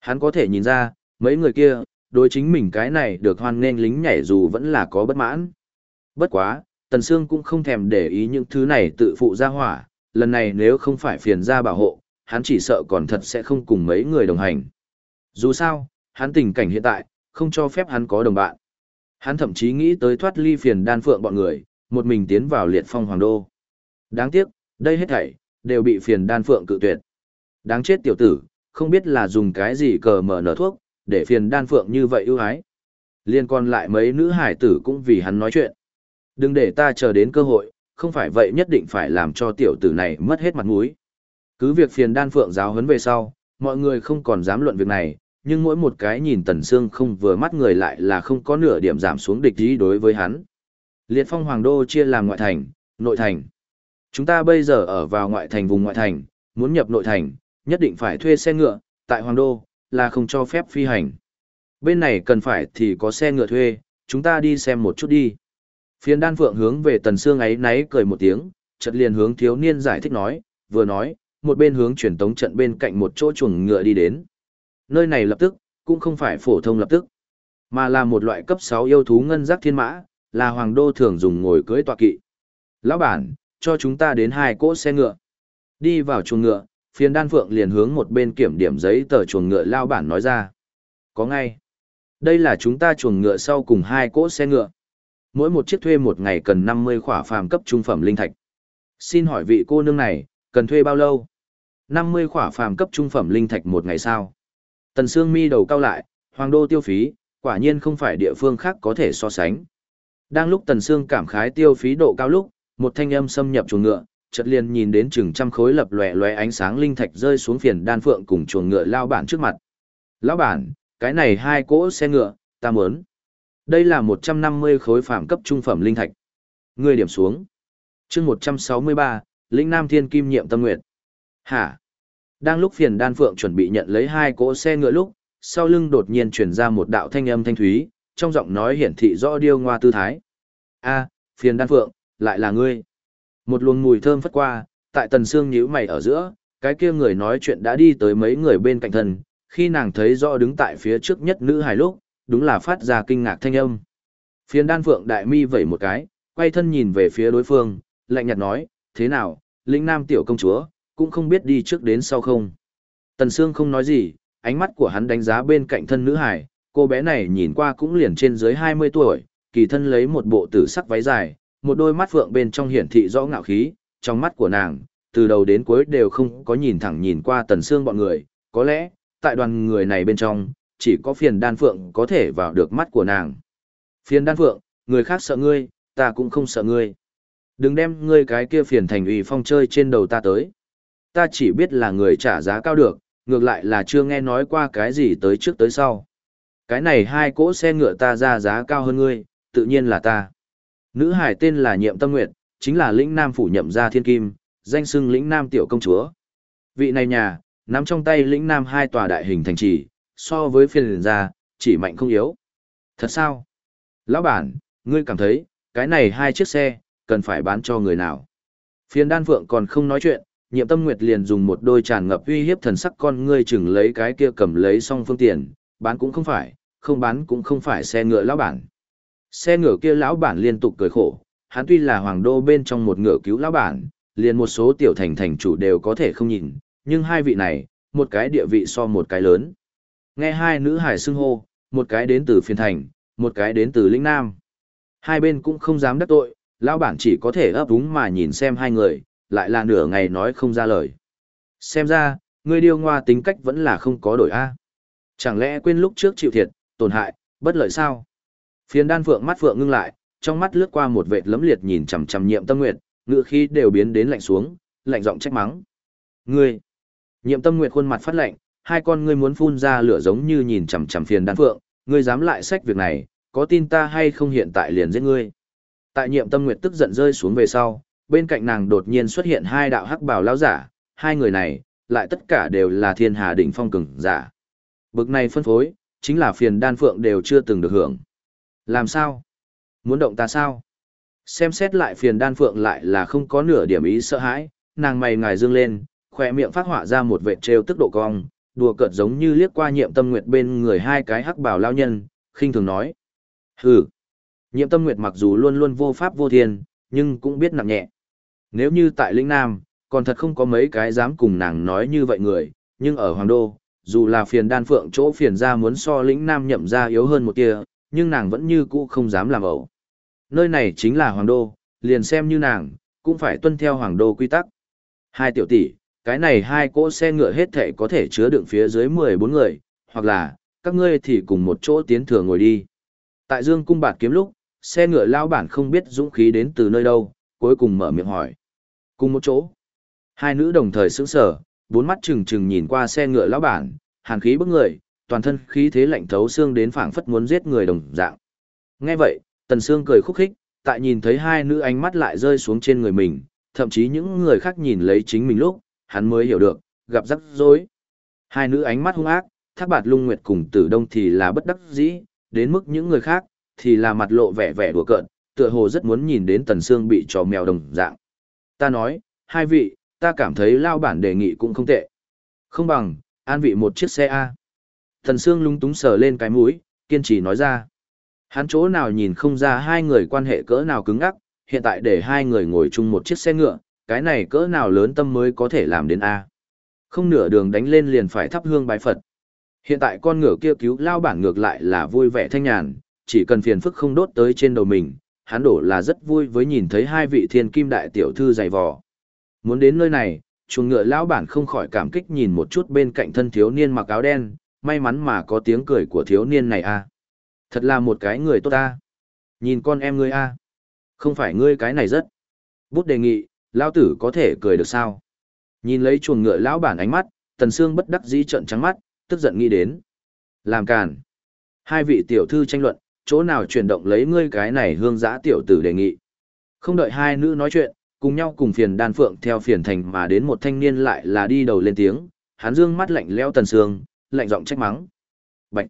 Hắn có thể nhìn ra, mấy người kia, đối chính mình cái này được hoan nghênh lính nhảy dù vẫn là có bất mãn. Bất quá, Tần Sương cũng không thèm để ý những thứ này tự phụ ra hỏa, lần này nếu không phải phiền ra bảo hộ, hắn chỉ sợ còn thật sẽ không cùng mấy người đồng hành. Dù sao, hắn tình cảnh hiện tại, không cho phép hắn có đồng bạn. Hắn thậm chí nghĩ tới thoát ly phiền đan phượng bọn người, một mình tiến vào liệt phong hoàng đô. Đáng tiếc, đây hết thảy, đều bị phiền đan phượng cự tuyệt. Đáng chết tiểu tử, không biết là dùng cái gì cờ mở nở thuốc, để phiền đan phượng như vậy ưu ái. Liên còn lại mấy nữ hải tử cũng vì hắn nói chuyện. Đừng để ta chờ đến cơ hội, không phải vậy nhất định phải làm cho tiểu tử này mất hết mặt mũi. Cứ việc phiền đan phượng giáo huấn về sau, mọi người không còn dám luận việc này, nhưng mỗi một cái nhìn Tần xương không vừa mắt người lại là không có nửa điểm giảm xuống địch ý đối với hắn. Liệt phong hoàng đô chia làm ngoại thành, nội thành. Chúng ta bây giờ ở vào ngoại thành vùng ngoại thành, muốn nhập nội thành, nhất định phải thuê xe ngựa, tại hoàng đô, là không cho phép phi hành. Bên này cần phải thì có xe ngựa thuê, chúng ta đi xem một chút đi. Phiền đan phượng hướng về tần xương ấy náy cười một tiếng, chợt liền hướng thiếu niên giải thích nói, vừa nói, một bên hướng truyền tống trận bên cạnh một chỗ chuồng ngựa đi đến. Nơi này lập tức, cũng không phải phổ thông lập tức, mà là một loại cấp 6 yêu thú ngân giác thiên mã, là hoàng đô thường dùng ngồi cưỡi tọa kỵ. Lão bản, cho chúng ta đến hai cỗ xe ngựa. Đi vào chuồng ngựa, phiền đan phượng liền hướng một bên kiểm điểm giấy tờ chuồng ngựa lao bản nói ra. Có ngay. Đây là chúng ta chuồng ngựa sau cùng hai cỗ xe ngựa. Mỗi một chiếc thuê một ngày cần 50 khỏa phàm cấp trung phẩm linh thạch. Xin hỏi vị cô nương này, cần thuê bao lâu? 50 khỏa phàm cấp trung phẩm linh thạch một ngày sao? Tần Sương mi đầu cao lại, hoàng đô tiêu phí, quả nhiên không phải địa phương khác có thể so sánh. Đang lúc Tần Sương cảm khái tiêu phí độ cao lúc, một thanh âm xâm nhập chuồng ngựa, chợt liền nhìn đến chừng trăm khối lập lòe lòe ánh sáng linh thạch rơi xuống phiền đan phượng cùng chuồng ngựa lao bản trước mặt. Lão bản, cái này hai cỗ xe ngựa, ta muốn. Đây là 150 khối phạm cấp trung phẩm linh thạch. Ngươi điểm xuống. chương 163, lĩnh Nam Thiên Kim nhiệm tâm nguyện. Hả? Đang lúc phiền đan phượng chuẩn bị nhận lấy hai cỗ xe ngựa lúc, sau lưng đột nhiên truyền ra một đạo thanh âm thanh thúy, trong giọng nói hiển thị rõ điêu ngoa tư thái. A, phiền đan phượng, lại là ngươi. Một luồng mùi thơm phất qua, tại tần xương nhíu mày ở giữa, cái kia người nói chuyện đã đi tới mấy người bên cạnh thân, khi nàng thấy rõ đứng tại phía trước nhất nữ hài lúc, đúng là phát ra kinh ngạc thanh âm. Phiền đan phượng đại mi vẩy một cái, quay thân nhìn về phía đối phương, lạnh nhạt nói, thế nào, lĩnh nam tiểu công chúa, cũng không biết đi trước đến sau không. Tần Sương không nói gì, ánh mắt của hắn đánh giá bên cạnh thân nữ hải, cô bé này nhìn qua cũng liền trên dưới 20 tuổi, kỳ thân lấy một bộ tử sắc váy dài, một đôi mắt phượng bên trong hiển thị rõ ngạo khí, trong mắt của nàng, từ đầu đến cuối đều không có nhìn thẳng nhìn qua Tần xương bọn người, có lẽ, tại đoàn người này bên trong, chỉ có phiền đan phượng có thể vào được mắt của nàng. Phiền đan phượng, người khác sợ ngươi, ta cũng không sợ ngươi. Đừng đem ngươi cái kia phiền thành ủy phong chơi trên đầu ta tới. Ta chỉ biết là người trả giá cao được, ngược lại là chưa nghe nói qua cái gì tới trước tới sau. Cái này hai cỗ xe ngựa ta ra giá cao hơn ngươi, tự nhiên là ta. Nữ hải tên là Nhiệm Tâm Nguyệt, chính là lĩnh nam phủ nhậm gia thiên kim, danh xưng lĩnh nam tiểu công chúa. Vị này nhà, nắm trong tay lĩnh nam hai tòa đại hình thành trì, so với phiền gia, chỉ mạnh không yếu. Thật sao? Lão bản, ngươi cảm thấy, cái này hai chiếc xe, cần phải bán cho người nào? Phiền đan phượng còn không nói chuyện, nhiệm tâm nguyệt liền dùng một đôi tràn ngập uy hiếp thần sắc con ngươi chừng lấy cái kia cầm lấy xong phương tiền, bán cũng không phải, không bán cũng không phải xe ngựa lão bản. Xe ngựa kia lão bản liên tục cười khổ, hắn tuy là hoàng đô bên trong một ngựa cứu lão bản, liền một số tiểu thành thành chủ đều có thể không nhìn, nhưng hai vị này, một cái địa vị so một cái lớn. Nghe hai nữ hải xưng hô, một cái đến từ phiên thành, một cái đến từ lĩnh nam. Hai bên cũng không dám đắc tội, lão bản chỉ có thể ấp úng mà nhìn xem hai người, lại là nửa ngày nói không ra lời. Xem ra, người điêu ngoa tính cách vẫn là không có đổi A. Chẳng lẽ quên lúc trước chịu thiệt, tổn hại, bất lợi sao? Phiền đan phượng mắt phượng ngưng lại, trong mắt lướt qua một vệt lấm liệt nhìn chằm chằm nhiệm tâm nguyệt, ngựa khí đều biến đến lạnh xuống, lạnh giọng trách mắng. Ngươi! Nhiệm tâm nguyệt khuôn mặt phát lạnh, hai con ngươi muốn phun ra lửa giống như nhìn chằm chằm phiền đan phượng, ngươi dám lại sách việc này, có tin ta hay không hiện tại liền giết ngươi. Tại nhiệm tâm nguyệt tức giận rơi xuống về sau, bên cạnh nàng đột nhiên xuất hiện hai đạo hắc bào lão giả, hai người này, lại tất cả đều là thiên hà đỉnh phong cường giả. Bực này phân phối, chính là phiền đan phượng đều chưa từng được hưởng. Làm sao? Muốn động ta sao? Xem xét lại phiền đan phượng lại là không có nửa điểm ý sợ hãi, nàng mày ngài dương lên, khỏe miệng phát họa ra một vệt trêu tức độ cong, đùa cợt giống như liếc qua nhiệm tâm nguyệt bên người hai cái hắc bảo lao nhân, khinh thường nói. Hừ. Nhiệm tâm nguyệt mặc dù luôn luôn vô pháp vô thiên, nhưng cũng biết nặng nhẹ. Nếu như tại lĩnh Nam, còn thật không có mấy cái dám cùng nàng nói như vậy người, nhưng ở Hoàng Đô, dù là phiền đan phượng chỗ phiền ra muốn so lĩnh Nam nhậm ra yếu hơn một tia, nhưng nàng vẫn như cũ không dám làm ẩu. Nơi này chính là Hoàng Đô, liền xem như nàng, cũng phải tuân theo Hoàng Đô quy tắc. Hai tiểu tỷ, cái này hai cỗ xe ngựa hết thể có thể chứa đựng phía dưới 14 người, hoặc là, các ngươi thì cùng một chỗ tiến thừa ngồi đi. Tại Dương cung bạt kiếm lúc, xe ngựa lao bản không biết dũng khí đến từ nơi đâu, cuối cùng mở miệng hỏi. Cùng một chỗ. Hai nữ đồng thời sững sờ, bốn mắt trừng trừng nhìn qua xe ngựa lão bản, hàn khí bức người, toàn thân khí thế lạnh thấu xương đến phảng phất muốn giết người đồng dạng. Nghe vậy, Tần Sương cười khúc khích, tại nhìn thấy hai nữ ánh mắt lại rơi xuống trên người mình, thậm chí những người khác nhìn lấy chính mình lúc, hắn mới hiểu được, gặp rắc rối. Hai nữ ánh mắt hung ác, Thác Bạt Lung Nguyệt cùng Tử Đông thì là bất đắc dĩ, đến mức những người khác thì là mặt lộ vẻ vẻ đùa cợt, tựa hồ rất muốn nhìn đến Tần Sương bị trò mèo đồng dạng. Ta nói, hai vị, ta cảm thấy lao bản đề nghị cũng không tệ. Không bằng, an vị một chiếc xe A. Thần Sương lúng túng sờ lên cái mũi, kiên trì nói ra. Hắn chỗ nào nhìn không ra hai người quan hệ cỡ nào cứng ắc, hiện tại để hai người ngồi chung một chiếc xe ngựa, cái này cỡ nào lớn tâm mới có thể làm đến A. Không nửa đường đánh lên liền phải thắp hương bái Phật. Hiện tại con ngựa kia cứu lao bản ngược lại là vui vẻ thanh nhàn, chỉ cần phiền phức không đốt tới trên đầu mình, hắn đổ là rất vui với nhìn thấy hai vị thiên kim đại tiểu thư dày vò. Muốn đến nơi này, chuồng ngựa lão bản không khỏi cảm kích nhìn một chút bên cạnh thân thiếu niên mặc áo đen, may mắn mà có tiếng cười của thiếu niên này a. Thật là một cái người tốt ta. Nhìn con em ngươi a. Không phải ngươi cái này rất. Bút đề nghị, lão tử có thể cười được sao? Nhìn lấy chuồng ngựa lão bản ánh mắt, Tần Sương bất đắc dĩ trợn trắng mắt, tức giận nghĩ đến. Làm càn. Hai vị tiểu thư tranh luận, chỗ nào chuyển động lấy ngươi cái này hương giã tiểu tử đề nghị. Không đợi hai nữ nói chuyện, cùng nhau cùng phiền đan phượng theo phiền thành mà đến một thanh niên lại là đi đầu lên tiếng, hắn dương mắt lạnh leo tần sương, lạnh giọng trách mắng. Bạch!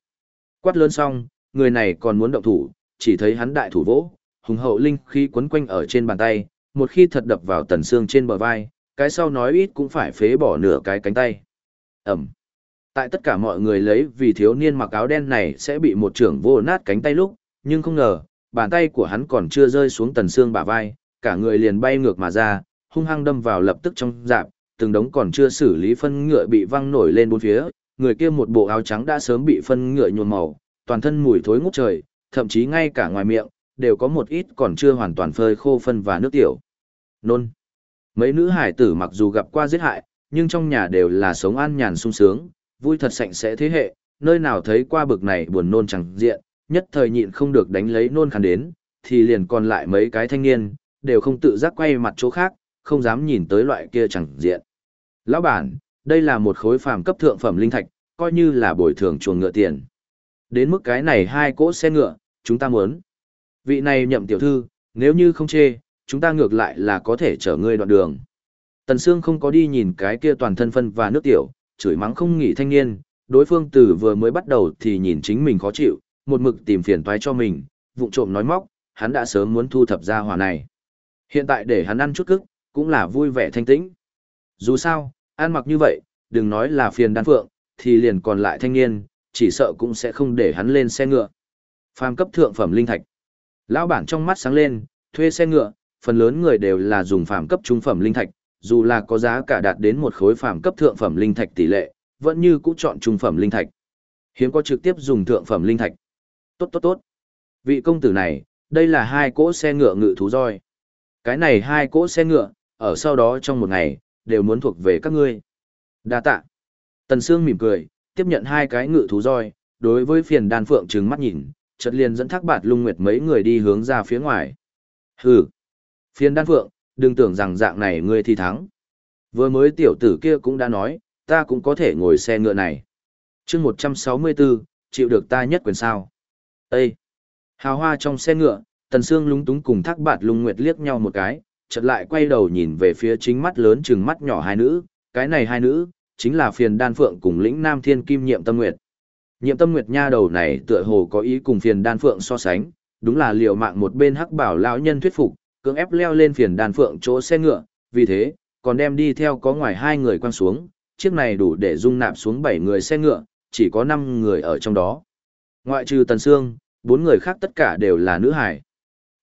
Quát lớn xong, người này còn muốn động thủ, chỉ thấy hắn đại thủ vỗ, hùng hậu linh khí quấn quanh ở trên bàn tay, một khi thật đập vào tần xương trên bờ vai, cái sau nói ít cũng phải phế bỏ nửa cái cánh tay. Ẩm! Tại tất cả mọi người lấy vì thiếu niên mặc áo đen này sẽ bị một trưởng vô nát cánh tay lúc, nhưng không ngờ, bàn tay của hắn còn chưa rơi xuống tần xương bả vai, cả người liền bay ngược mà ra, hung hăng đâm vào lập tức trong dạp, từng đống còn chưa xử lý phân ngựa bị văng nổi lên bốn phía, người kia một bộ áo trắng đã sớm bị phân ngựa nhuộm màu, toàn thân mùi thối ngút trời, thậm chí ngay cả ngoài miệng, đều có một ít còn chưa hoàn toàn phơi khô phân và nước tiểu. Nôn. Mấy nữ hải tử mặc dù gặp qua giết hại, nhưng trong nhà đều là sống an nhàn sung sướng, vui thật sạch sẽ thế hệ, nơi nào thấy qua bực này buồn nôn chẳng diện, nhất thời nhịn không được đánh lấy nôn khăn đến, thì liền còn lại mấy cái thanh niên, đều không tự giác quay mặt chỗ khác, không dám nhìn tới loại kia chẳng diện. Lão bản, đây là một khối phàm cấp thượng phẩm linh thạch, coi như là bồi thường chuồng ngựa tiền. Đến mức cái này hai cỗ xe ngựa, chúng ta muốn. Vị này nhậm tiểu thư, nếu như không chê, chúng ta ngược lại là có thể chở ngươi đoạn đường. Tần Sương không có đi nhìn cái kia toàn thân phân và nước tiểu, chửi mắng không nghỉ thanh niên, đối phương từ vừa mới bắt đầu thì nhìn chính mình khó chịu, một mực tìm phiền toái cho mình, vụng trộm nói móc, hắn đã sớm muốn thu thập ra hỏa này. Hiện tại để hắn ăn chút cức, cũng là vui vẻ thanh tĩnh. Dù sao, ăn mặc như vậy, đừng nói là phiền đan phượng, thì liền còn lại thanh niên, chỉ sợ cũng sẽ không để hắn lên xe ngựa. Phàm cấp thượng phẩm linh thạch. Lão bản trong mắt sáng lên, thuê xe ngựa, phần lớn người đều là dùng phàm cấp trung phẩm linh thạch, dù là có giá cả đạt đến một khối phàm cấp thượng phẩm linh thạch tỷ lệ, vẫn như cũ chọn trung phẩm linh thạch. Hiếm có trực tiếp dùng thượng phẩm linh thạch. Tốt tốt tốt. Vị công tử này, đây là hai cỗ xe ngựa ngự thú roi. Cái này hai cỗ xe ngựa, ở sau đó trong một ngày, đều muốn thuộc về các ngươi. Đa tạ. Tần Sương mỉm cười, tiếp nhận hai cái ngự thú roi, đối với phiền đan phượng trừng mắt nhìn, chợt liền dẫn thác bạt lung nguyệt mấy người đi hướng ra phía ngoài. Hừ. Phiền đan phượng, đừng tưởng rằng dạng này ngươi thì thắng. Vừa mới tiểu tử kia cũng đã nói, ta cũng có thể ngồi xe ngựa này. chương 164, chịu được ta nhất quyền sao. Ê! Hào hoa trong xe ngựa, Tần Sương lúng túng cùng thác bạt lung nguyệt liếc nhau một cái, chợt lại quay đầu nhìn về phía chính mắt lớn chừng mắt nhỏ hai nữ, cái này hai nữ, chính là phiền đan phượng cùng lĩnh nam thiên kim nhiệm tâm nguyệt. Nhiệm tâm nguyệt nha đầu này tựa hồ có ý cùng phiền đan phượng so sánh, đúng là liều mạng một bên hắc bảo lão nhân thuyết phục, cưỡng ép leo lên phiền đan phượng chỗ xe ngựa, vì thế, còn đem đi theo có ngoài hai người quăng xuống, chiếc này đủ để dung nạp xuống bảy người xe ngựa, chỉ có năm người ở trong đó. Ngoại trừ Tần Sương, bốn người khác tất cả đều là nữ hải.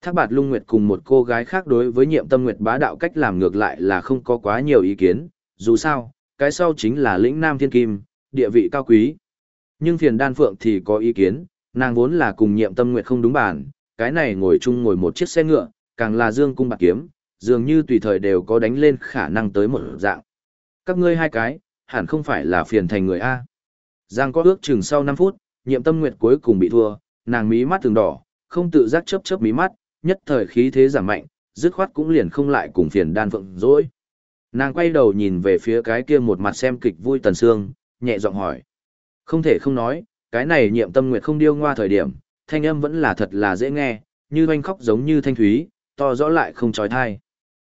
Thác bạt lung nguyệt cùng một cô gái khác đối với nhiệm tâm nguyệt bá đạo cách làm ngược lại là không có quá nhiều ý kiến, dù sao, cái sau chính là lĩnh nam thiên kim, địa vị cao quý. Nhưng phiền đan phượng thì có ý kiến, nàng vốn là cùng nhiệm tâm nguyệt không đúng bản, cái này ngồi chung ngồi một chiếc xe ngựa, càng là dương cung bạc kiếm, dường như tùy thời đều có đánh lên khả năng tới một dạng. Các ngươi hai cái, hẳn không phải là phiền thành người A. Giang có ước chừng sau 5 phút, nhiệm tâm nguyệt cuối cùng bị thua, nàng mí mắt từng đỏ, không tự giác chớp chớp mí mắt, nhất thời khí thế giảm mạnh, dứt khoát cũng liền không lại cùng phiền đan phượng dối. Nàng quay đầu nhìn về phía cái kia một mặt xem kịch vui tần sương, nhẹ giọng hỏi. Không thể không nói, cái này nhiệm tâm nguyệt không điêu ngoa thời điểm, thanh âm vẫn là thật là dễ nghe, như oanh khóc giống như thanh thúy, to rõ lại không trói thai.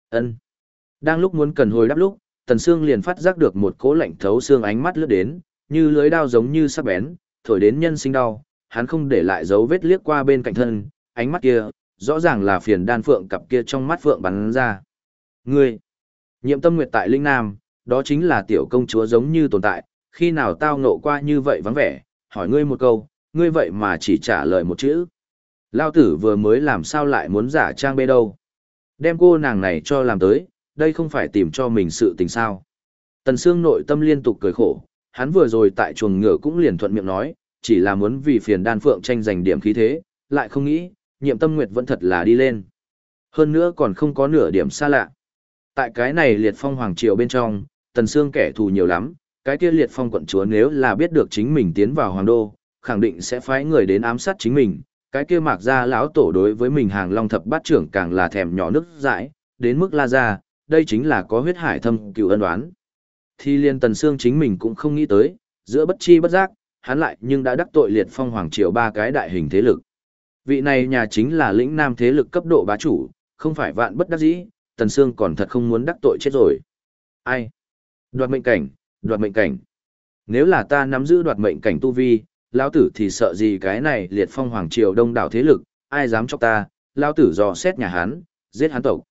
ân Đang lúc muốn cần hồi đáp lúc, tần sương liền phát giác được một cỗ lạnh thấu xương ánh mắt lướt đến, như lưới đao giống như sắc bén, thổi đến nhân sinh đau, hắn không để lại dấu vết liếc qua bên cạnh thân, ánh mắt kia, rõ ràng là phiền đan phượng cặp kia trong mắt phượng bắn ra. Ngươi, nhiệm tâm nguyệt tại Linh Nam, đó chính là tiểu công chúa giống như tồn tại, khi nào tao ngộ qua như vậy vắng vẻ, hỏi ngươi một câu, ngươi vậy mà chỉ trả lời một chữ. Lao tử vừa mới làm sao lại muốn giả trang bê đâu. Đem cô nàng này cho làm tới, đây không phải tìm cho mình sự tình sao. Tần Sương nội tâm liên tục cười khổ, hắn vừa rồi tại chuồng ngựa cũng liền thuận miệng nói, chỉ là muốn vì phiền đan phượng tranh giành điểm khí thế, lại không nghĩ, nhiệm tâm nguyệt vẫn thật là đi lên. Hơn nữa còn không có nửa điểm xa lạ. Tại cái này liệt phong hoàng triều bên trong, tần xương kẻ thù nhiều lắm, cái kia liệt phong quận chúa nếu là biết được chính mình tiến vào hoàng đô, khẳng định sẽ phái người đến ám sát chính mình. Cái kia mạc ra lão tổ đối với mình hàng long thập bát trưởng càng là thèm nhỏ nước dãi, đến mức la ra, đây chính là có huyết hải thâm cựu ân đoán. Thì liên tần xương chính mình cũng không nghĩ tới, giữa bất chi bất giác, hắn lại nhưng đã đắc tội liệt phong hoàng triều ba cái đại hình thế lực. Vị này nhà chính là lĩnh nam thế lực cấp độ bá chủ, không phải vạn bất đắc dĩ, Tần Sương còn thật không muốn đắc tội chết rồi. Ai? Đoạt mệnh cảnh, đoạt mệnh cảnh. Nếu là ta nắm giữ đoạt mệnh cảnh tu vi, lão tử thì sợ gì cái này liệt phong hoàng triều đông đảo thế lực, ai dám chọc ta, lão tử dò xét nhà hắn, giết hắn tộc.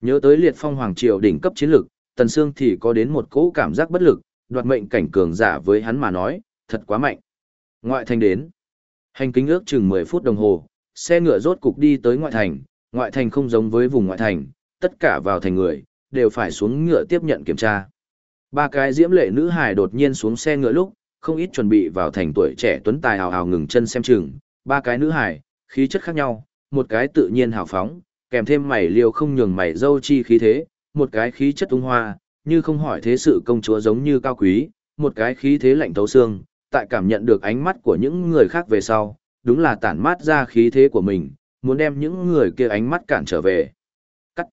Nhớ tới liệt phong hoàng triều đỉnh cấp chiến lực, Tần Sương thì có đến một cỗ cảm giác bất lực, đoạt mệnh cảnh cường giả với hắn mà nói, thật quá mạnh. Ngoại thành đến. Hành kính ước chừng 10 phút đồng hồ, xe ngựa rốt cục đi tới ngoại thành, ngoại thành không giống với vùng ngoại thành, tất cả vào thành người, đều phải xuống ngựa tiếp nhận kiểm tra. Ba cái diễm lệ nữ hài đột nhiên xuống xe ngựa lúc, không ít chuẩn bị vào thành tuổi trẻ tuấn tài hào hào ngừng chân xem chừng, ba cái nữ hài, khí chất khác nhau, một cái tự nhiên hào phóng, kèm thêm mày liều không nhường mày dâu chi khí thế, một cái khí chất tung hoa, như không hỏi thế sự công chúa giống như cao quý, một cái khí thế lạnh thấu xương, tại cảm nhận được ánh mắt của những người khác về sau, đúng là tản mát ra khí thế của mình, muốn đem những người kia ánh mắt cản trở về. Cắt.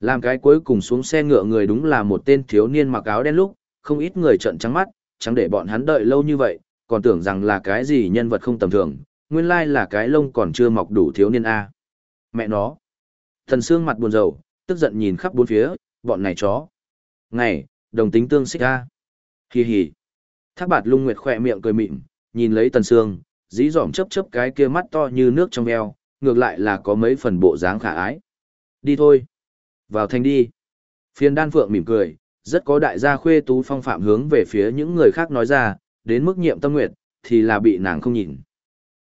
Làm cái cuối cùng xuống xe ngựa người đúng là một tên thiếu niên mặc áo đen lúc, không ít người trợn trắng mắt, chẳng để bọn hắn đợi lâu như vậy, còn tưởng rằng là cái gì nhân vật không tầm thường, nguyên lai là cái lông còn chưa mọc đủ thiếu niên A. Mẹ nó. Thần xương mặt buồn rầu, tức giận nhìn khắp bốn phía, bọn này chó. Ngày, đồng tính tương xích A. Hi hi. Thác bạt lung nguyệt khỏe miệng cười mịn, nhìn lấy tần sương, dí dỏm chấp chấp cái kia mắt to như nước trong eo, ngược lại là có mấy phần bộ dáng khả ái. Đi thôi. Vào thành đi. Phiên đan phượng mỉm cười, rất có đại gia khuê tú phong phạm hướng về phía những người khác nói ra, đến mức nhiệm tâm nguyệt, thì là bị nàng không nhìn.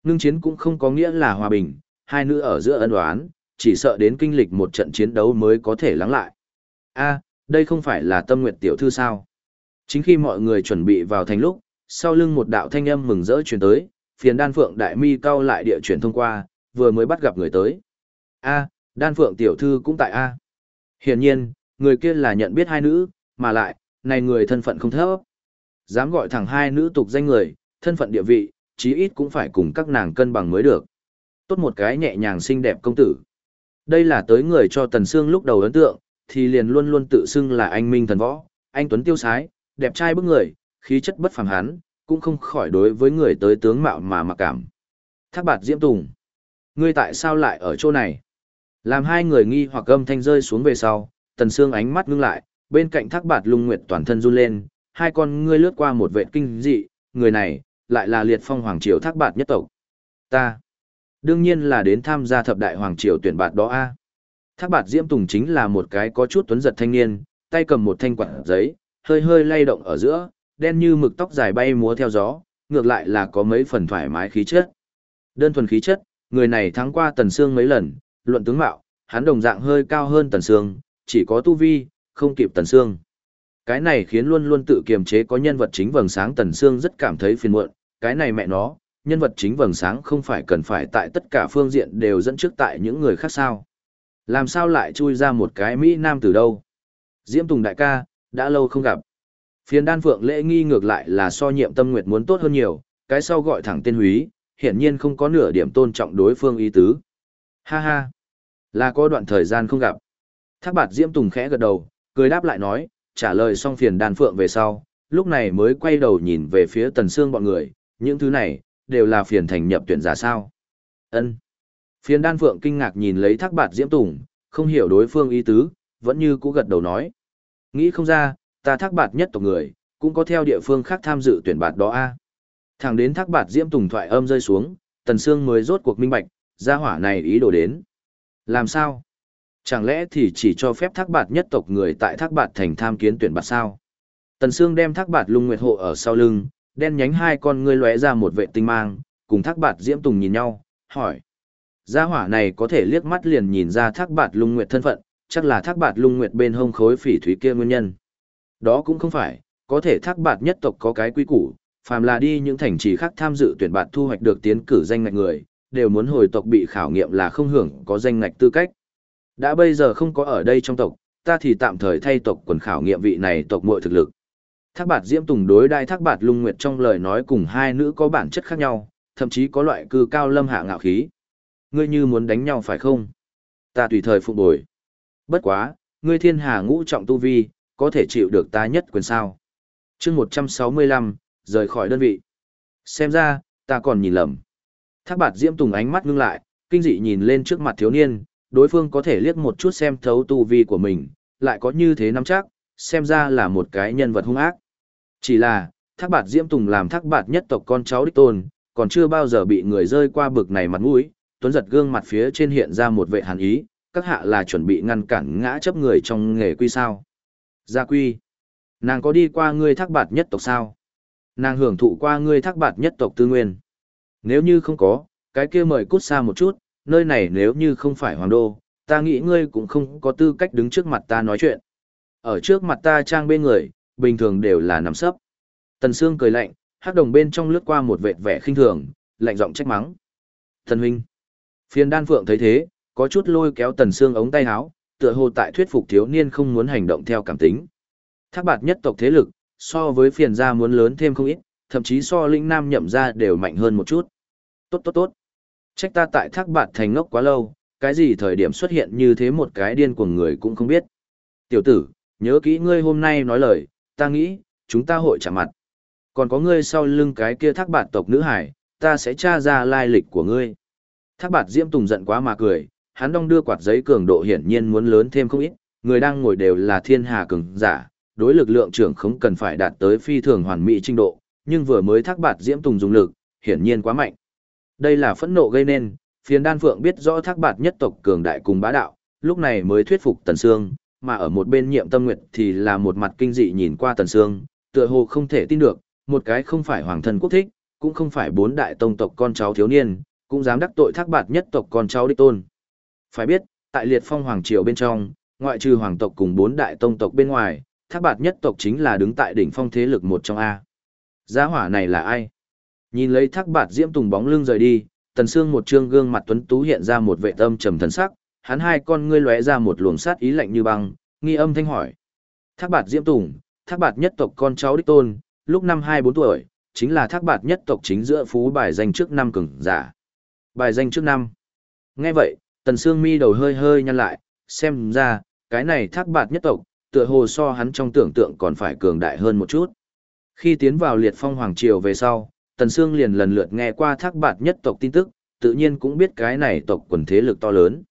Ngưng chiến cũng không có nghĩa là hòa bình, hai nữ ở giữa ân đoán, chỉ sợ đến kinh lịch một trận chiến đấu mới có thể lắng lại. a đây không phải là tâm nguyệt tiểu thư sao? Chính khi mọi người chuẩn bị vào thành lúc, sau lưng một đạo thanh âm mừng rỡ truyền tới, phiền đan phượng đại mi cao lại địa chuyển thông qua, vừa mới bắt gặp người tới. A, đan phượng tiểu thư cũng tại A. Hiển nhiên, người kia là nhận biết hai nữ, mà lại, này người thân phận không thấp. Dám gọi thẳng hai nữ tục danh người, thân phận địa vị, chí ít cũng phải cùng các nàng cân bằng mới được. Tốt một cái nhẹ nhàng xinh đẹp công tử. Đây là tới người cho Tần Sương lúc đầu ấn tượng, thì liền luôn luôn tự xưng là anh minh thần võ, anh tuấn tiêu sái, đẹp trai bức người, khí chất bất phàm hắn, cũng không khỏi đối với người tới tướng mạo mà mặc cảm. Thác bạt Diễm Tùng. Ngươi tại sao lại ở chỗ này? Làm hai người nghi hoặc âm thanh rơi xuống về sau, tần xương ánh mắt ngưng lại, bên cạnh thác bạt lung nguyệt toàn thân run lên, hai con ngươi lướt qua một vệ kinh dị, người này, lại là liệt phong hoàng triều thác bạt nhất tộc. Ta, đương nhiên là đến tham gia thập đại hoàng triều tuyển bạt đó a. Thác bạt Diễm Tùng chính là một cái có chút tuấn giật thanh niên, tay cầm một thanh quạt giấy, hơi hơi lay động ở giữa, đen như mực tóc dài bay múa theo gió, ngược lại là có mấy phần thoải mái khí chất. Đơn thuần khí chất, người này thắng qua Tần Sương mấy lần, luận tướng mạo, hắn đồng dạng hơi cao hơn Tần Sương, chỉ có tu vi, không kịp Tần Sương. Cái này khiến luôn luôn tự kiềm chế có nhân vật chính vầng sáng Tần Sương rất cảm thấy phiền muộn, cái này mẹ nó, nhân vật chính vầng sáng không phải cần phải tại tất cả phương diện đều dẫn trước tại những người khác sao. Làm sao lại chui ra một cái Mỹ Nam từ đâu? Diễm Tùng đại ca, đã lâu không gặp. Phiền đan phượng lễ nghi ngược lại là so nhiệm tâm nguyệt muốn tốt hơn nhiều, cái sau gọi thẳng tên húy, hiển nhiên không có nửa điểm tôn trọng đối phương ý tứ. Ha ha, là có đoạn thời gian không gặp. Thác bạt Diễm Tùng khẽ gật đầu, cười đáp lại nói, trả lời xong phiền đan phượng về sau, lúc này mới quay đầu nhìn về phía tần xương bọn người, những thứ này, đều là phiền thành nhập tuyển giả sao. ân Phiền đan phượng kinh ngạc nhìn lấy thác bạt Diễm Tùng, không hiểu đối phương ý tứ, vẫn như cũ gật đầu nói. Nghĩ không ra, ta thác bạt nhất tộc người, cũng có theo địa phương khác tham dự tuyển bạt đó a. Thẳng đến thác bạt Diễm Tùng thoại âm rơi xuống, tần xương mới rốt cuộc minh bạch, gia hỏa này ý đồ đến. Làm sao? Chẳng lẽ thì chỉ cho phép thác bạt nhất tộc người tại thác bạt thành tham kiến tuyển bạt sao? Tần Sương đem thác bạt lung nguyệt hộ ở sau lưng, đen nhánh hai con ngươi lóe ra một vệ tinh mang, cùng thác bạt diễm tùng nhìn nhau, hỏi. Gia hỏa này có thể liếc mắt liền nhìn ra thác bạt lung nguyệt thân phận, chắc là thác bạt lung nguyệt bên hông khối phỉ thúy kia nguyên nhân. Đó cũng không phải, có thể thác bạt nhất tộc có cái quý củ, phàm là đi những thành trì khác tham dự tuyển bạt thu hoạch được tiến cử danh ngạch người, đều muốn hồi tộc bị khảo nghiệm là không hưởng có danh ngạch tư cách. Đã bây giờ không có ở đây trong tộc, ta thì tạm thời thay tộc quần khảo nghiệm vị này tộc muội thực lực. Thác bạt Diễm Tùng đối đai thác bạt lung nguyệt trong lời nói cùng hai nữ có bản chất khác nhau, thậm chí có loại cư cao lâm hạ ngạo khí. Ngươi như muốn đánh nhau phải không? Ta tùy thời phục bồi. Bất quá, ngươi thiên hà ngũ trọng tu vi, có thể chịu được ta nhất quyền sao. chương 165, rời khỏi đơn vị. Xem ra, ta còn nhìn lầm. Thác bạt Diễm Tùng ánh mắt ngưng lại, kinh dị nhìn lên trước mặt thiếu niên, đối phương có thể liếc một chút xem thấu tu vi của mình, lại có như thế nắm chắc, xem ra là một cái nhân vật hung ác. Chỉ là, thác bạt Diễm Tùng làm thác bạt nhất tộc con cháu đích tôn, còn chưa bao giờ bị người rơi qua bực này mặt mũi, tuấn giật gương mặt phía trên hiện ra một vệ hàn ý, các hạ là chuẩn bị ngăn cản ngã chấp người trong nghề quy sao. Gia quy, nàng có đi qua ngươi thác bạt nhất tộc sao? Nàng hưởng thụ qua ngươi thác bạt nhất tộc tư nguyên. Nếu như không có, cái kia mời cút xa một chút, nơi này nếu như không phải hoàng đô, ta nghĩ ngươi cũng không có tư cách đứng trước mặt ta nói chuyện. Ở trước mặt ta trang bên người, bình thường đều là nằm sấp. Tần Sương cười lạnh, hắc đồng bên trong lướt qua một vệt vẻ khinh thường, lạnh giọng trách mắng. Thần huynh. phiền đan phượng thấy thế, có chút lôi kéo Tần xương ống tay áo, tựa hồ tại thuyết phục thiếu niên không muốn hành động theo cảm tính. Thác bạt nhất tộc thế lực, so với phiền gia muốn lớn thêm không ít, thậm chí so linh nam nhậm gia đều mạnh hơn một chút. Tốt tốt tốt. Trách ta tại thác bạt thành ngốc quá lâu, cái gì thời điểm xuất hiện như thế một cái điên của người cũng không biết. Tiểu tử, nhớ kỹ ngươi hôm nay nói lời, ta nghĩ, chúng ta hội chạm mặt. Còn có ngươi sau lưng cái kia thác bạt tộc nữ hải, ta sẽ tra ra lai lịch của ngươi. Thác bạt Diễm Tùng giận quá mà cười, hắn đong đưa quạt giấy cường độ hiển nhiên muốn lớn thêm không ít, người đang ngồi đều là thiên hà cường giả, đối lực lượng trưởng không cần phải đạt tới phi thường hoàn mỹ trình độ, nhưng vừa mới thác bạt Diễm Tùng dùng lực, hiển nhiên quá mạnh. Đây là phẫn nộ gây nên, phiền đan phượng biết rõ thác bạt nhất tộc cường đại cùng bá đạo, lúc này mới thuyết phục Tần Sương, mà ở một bên nhiệm tâm nguyệt thì là một mặt kinh dị nhìn qua Tần Sương, tựa hồ không thể tin được, một cái không phải hoàng thân quốc thích, cũng không phải bốn đại tông tộc con cháu thiếu niên, cũng dám đắc tội thác bạt nhất tộc con cháu đích tôn. Phải biết, tại liệt phong hoàng triều bên trong, ngoại trừ hoàng tộc cùng bốn đại tông tộc bên ngoài, thác bạt nhất tộc chính là đứng tại đỉnh phong thế lực một trong A. Giá hỏa này là ai? Nhìn lấy thác bạt diễm tùng bóng lưng rời đi, tần xương một trương gương mặt tuấn tú hiện ra một vệ tâm trầm thần sắc, hắn hai con ngươi lóe ra một luồng sát ý lạnh như băng, nghi âm thanh hỏi. Thác bạt diễm tùng, thác bạt nhất tộc con cháu đích tôn, lúc năm hai bốn tuổi, chính là thác bạt nhất tộc chính giữa phú bài danh trước năm cường giả. Bài danh trước năm. Nghe vậy, tần Sương mi đầu hơi hơi nhăn lại, xem ra, cái này thác bạt nhất tộc, tựa hồ so hắn trong tưởng tượng còn phải cường đại hơn một chút. Khi tiến vào liệt phong hoàng triều về sau, Tần Sương liền lần lượt nghe qua thác bạt nhất tộc tin tức, tự nhiên cũng biết cái này tộc quần thế lực to lớn.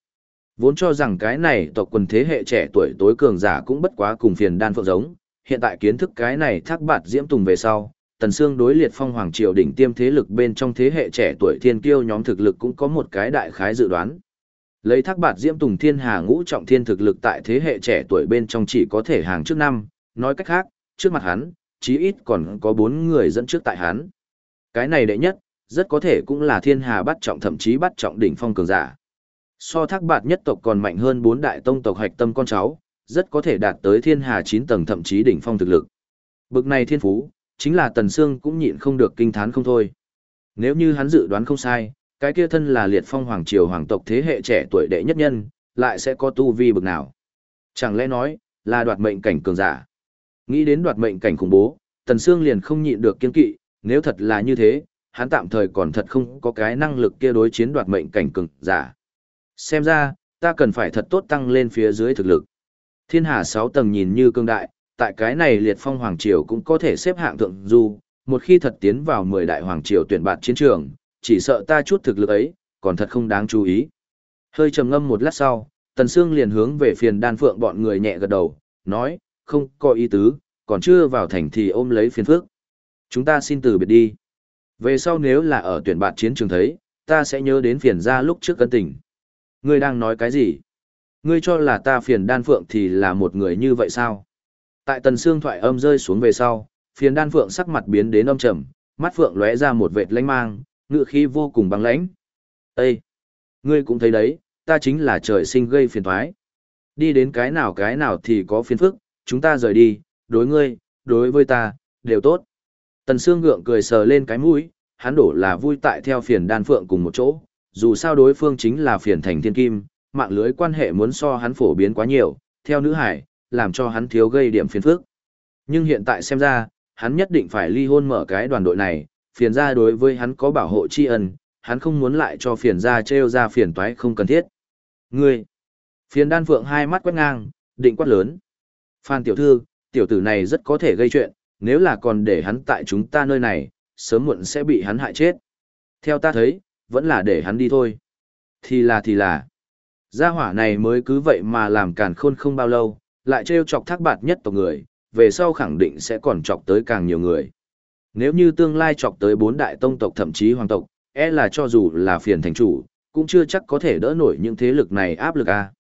Vốn cho rằng cái này tộc quần thế hệ trẻ tuổi tối cường giả cũng bất quá cùng phiền đan phượng giống, hiện tại kiến thức cái này thác bạt diễm tùng về sau, Tần Sương đối liệt phong hoàng triều đỉnh tiêm thế lực bên trong thế hệ trẻ tuổi thiên kiêu nhóm thực lực cũng có một cái đại khái dự đoán. Lấy thác bạt diễm tùng thiên hà ngũ trọng thiên thực lực tại thế hệ trẻ tuổi bên trong chỉ có thể hàng trước năm, nói cách khác, trước mặt hắn, chí ít còn có bốn người dẫn trước tại hắn. Cái này đệ nhất, rất có thể cũng là thiên hà bắt trọng thậm chí bắt trọng đỉnh phong cường giả. So thác bạt nhất tộc còn mạnh hơn bốn đại tông tộc hạch tâm con cháu, rất có thể đạt tới thiên hà chín tầng thậm chí đỉnh phong thực lực. Bực này thiên phú, chính là Tần Sương cũng nhịn không được kinh thán không thôi. Nếu như hắn dự đoán không sai, cái kia thân là liệt phong hoàng triều hoàng tộc thế hệ trẻ tuổi đệ nhất nhân, lại sẽ có tu vi bực nào. Chẳng lẽ nói, là đoạt mệnh cảnh cường giả. Nghĩ đến đoạt mệnh cảnh khủng bố, Tần Sương liền không nhịn được kiên kỵ, nếu thật là như thế, hắn tạm thời còn thật không có cái năng lực kia đối chiến đoạt mệnh cảnh cường giả. Xem ra, ta cần phải thật tốt tăng lên phía dưới thực lực. Thiên hà 6 tầng nhìn như cương đại, tại cái này liệt phong hoàng triều cũng có thể xếp hạng thượng du, một khi thật tiến vào 10 đại hoàng triều tuyển bạt chiến trường, chỉ sợ ta chút thực lực ấy, còn thật không đáng chú ý. Hơi trầm ngâm một lát sau, Tần Sương liền hướng về phiền đan phượng bọn người nhẹ gật đầu, nói, không có ý tứ, còn chưa vào thành thì ôm lấy phiền phước. Chúng ta xin từ biệt đi. Về sau nếu là ở tuyển bạt chiến trường thấy, ta sẽ nhớ đến phiền gia lúc trước cân tình. Ngươi đang nói cái gì? Ngươi cho là ta phiền đan phượng thì là một người như vậy sao? Tại tần xương thoại âm rơi xuống về sau, phiền đan phượng sắc mặt biến đến âm trầm, mắt phượng lóe ra một vệt lanh mang, ngựa khí vô cùng băng lãnh. Ê! Ngươi cũng thấy đấy, ta chính là trời sinh gây phiền thoái. Đi đến cái nào cái nào thì có phiền phức, chúng ta rời đi, đối ngươi, đối với ta, đều tốt. Tần Sương gượng cười sờ lên cái mũi, hắn đổ là vui tại theo phiền đan phượng cùng một chỗ, dù sao đối phương chính là phiền thành thiên kim, mạng lưới quan hệ muốn so hắn phổ biến quá nhiều, theo nữ hải, làm cho hắn thiếu gây điểm phiền phức. Nhưng hiện tại xem ra, hắn nhất định phải ly hôn mở cái đoàn đội này, phiền gia đối với hắn có bảo hộ tri ân, hắn không muốn lại cho phiền gia trêu ra phiền toái không cần thiết. Ngươi! Phiền đan phượng hai mắt quét ngang, định quát lớn. Phan tiểu thư, tiểu tử này rất có thể gây chuyện, nếu là còn để hắn tại chúng ta nơi này, sớm muộn sẽ bị hắn hại chết. Theo ta thấy, vẫn là để hắn đi thôi. Thì là thì là. Gia hỏa này mới cứ vậy mà làm càn khôn không bao lâu, lại trêu chọc thác bạt nhất tộc người, về sau khẳng định sẽ còn chọc tới càng nhiều người. Nếu như tương lai chọc tới bốn đại tông tộc thậm chí hoàng tộc, e là cho dù là phiền thành chủ, cũng chưa chắc có thể đỡ nổi những thế lực này áp lực a.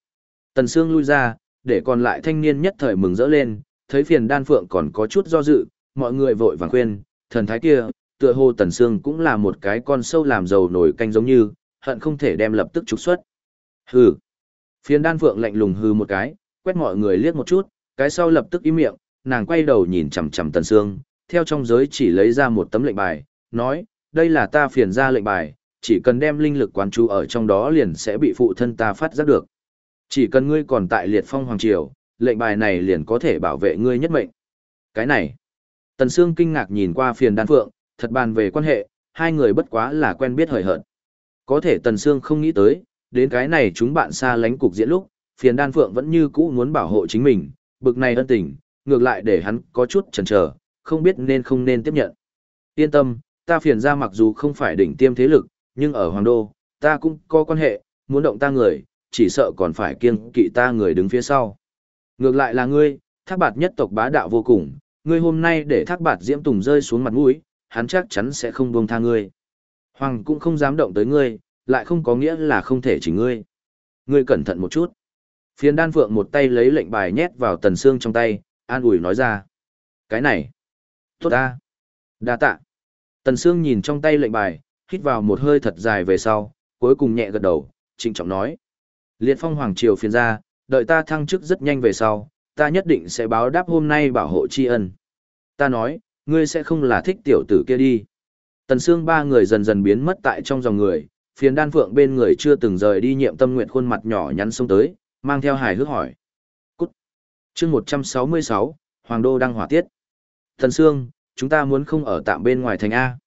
Tần Sương lui ra, để còn lại thanh niên nhất thời mừng rỡ lên, thấy phiền đan phượng còn có chút do dự, mọi người vội vàng khuyên, thần thái kia, tựa hồ Tần Sương cũng là một cái con sâu làm dầu nổi canh giống như, hận không thể đem lập tức trục xuất. Hừ. Phiền đan phượng lạnh lùng hừ một cái, quét mọi người liếc một chút, cái sau lập tức im miệng, nàng quay đầu nhìn chằm chằm Tần Sương, theo trong giới chỉ lấy ra một tấm lệnh bài, nói, đây là ta phiền ra lệnh bài, chỉ cần đem linh lực quán chú ở trong đó liền sẽ bị phụ thân ta phát giác được. Chỉ cần ngươi còn tại liệt phong hoàng triều, lệnh bài này liền có thể bảo vệ ngươi nhất mệnh. Cái này, Tần Sương kinh ngạc nhìn qua phiền đan phượng, thật bàn về quan hệ, hai người bất quá là quen biết hời hợt. Có thể Tần Sương không nghĩ tới, đến cái này chúng bạn xa lánh cục diễn lúc, phiền đan phượng vẫn như cũ muốn bảo hộ chính mình, bực này ân tình, ngược lại để hắn có chút chần chờ, không biết nên không nên tiếp nhận. Yên tâm, ta phiền ra mặc dù không phải đỉnh tiêm thế lực, nhưng ở Hoàng Đô, ta cũng có quan hệ, muốn động ta người, chỉ sợ còn phải kiêng kỵ ta người đứng phía sau. Ngược lại là ngươi, thác bạt nhất tộc bá đạo vô cùng, ngươi hôm nay để thác bạt diễm tùng rơi xuống mặt mũi, hắn chắc chắn sẽ không buông tha ngươi. Hoàng cũng không dám động tới ngươi, lại không có nghĩa là không thể chỉ ngươi. Ngươi cẩn thận một chút. Phiền đan phượng một tay lấy lệnh bài nhét vào tần xương trong tay, an ủi nói ra. Cái này. Tốt ta. Đa tạ. Tần xương nhìn trong tay lệnh bài, hít vào một hơi thật dài về sau, cuối cùng nhẹ gật đầu, trịnh trọng nói. Liệt phong hoàng triều phiền ra, đợi ta thăng chức rất nhanh về sau, ta nhất định sẽ báo đáp hôm nay bảo hộ tri ân. Ta nói, ngươi sẽ không là thích tiểu tử kia đi. Tần Sương ba người dần dần biến mất tại trong dòng người, phiền đan phượng bên người chưa từng rời đi nhiệm tâm nguyện khuôn mặt nhỏ nhắn xông tới, mang theo hài hước hỏi. Cút. chương 166, Hoàng Đô đang hỏa tiết. Thần Sương, chúng ta muốn không ở tạm bên ngoài thành A.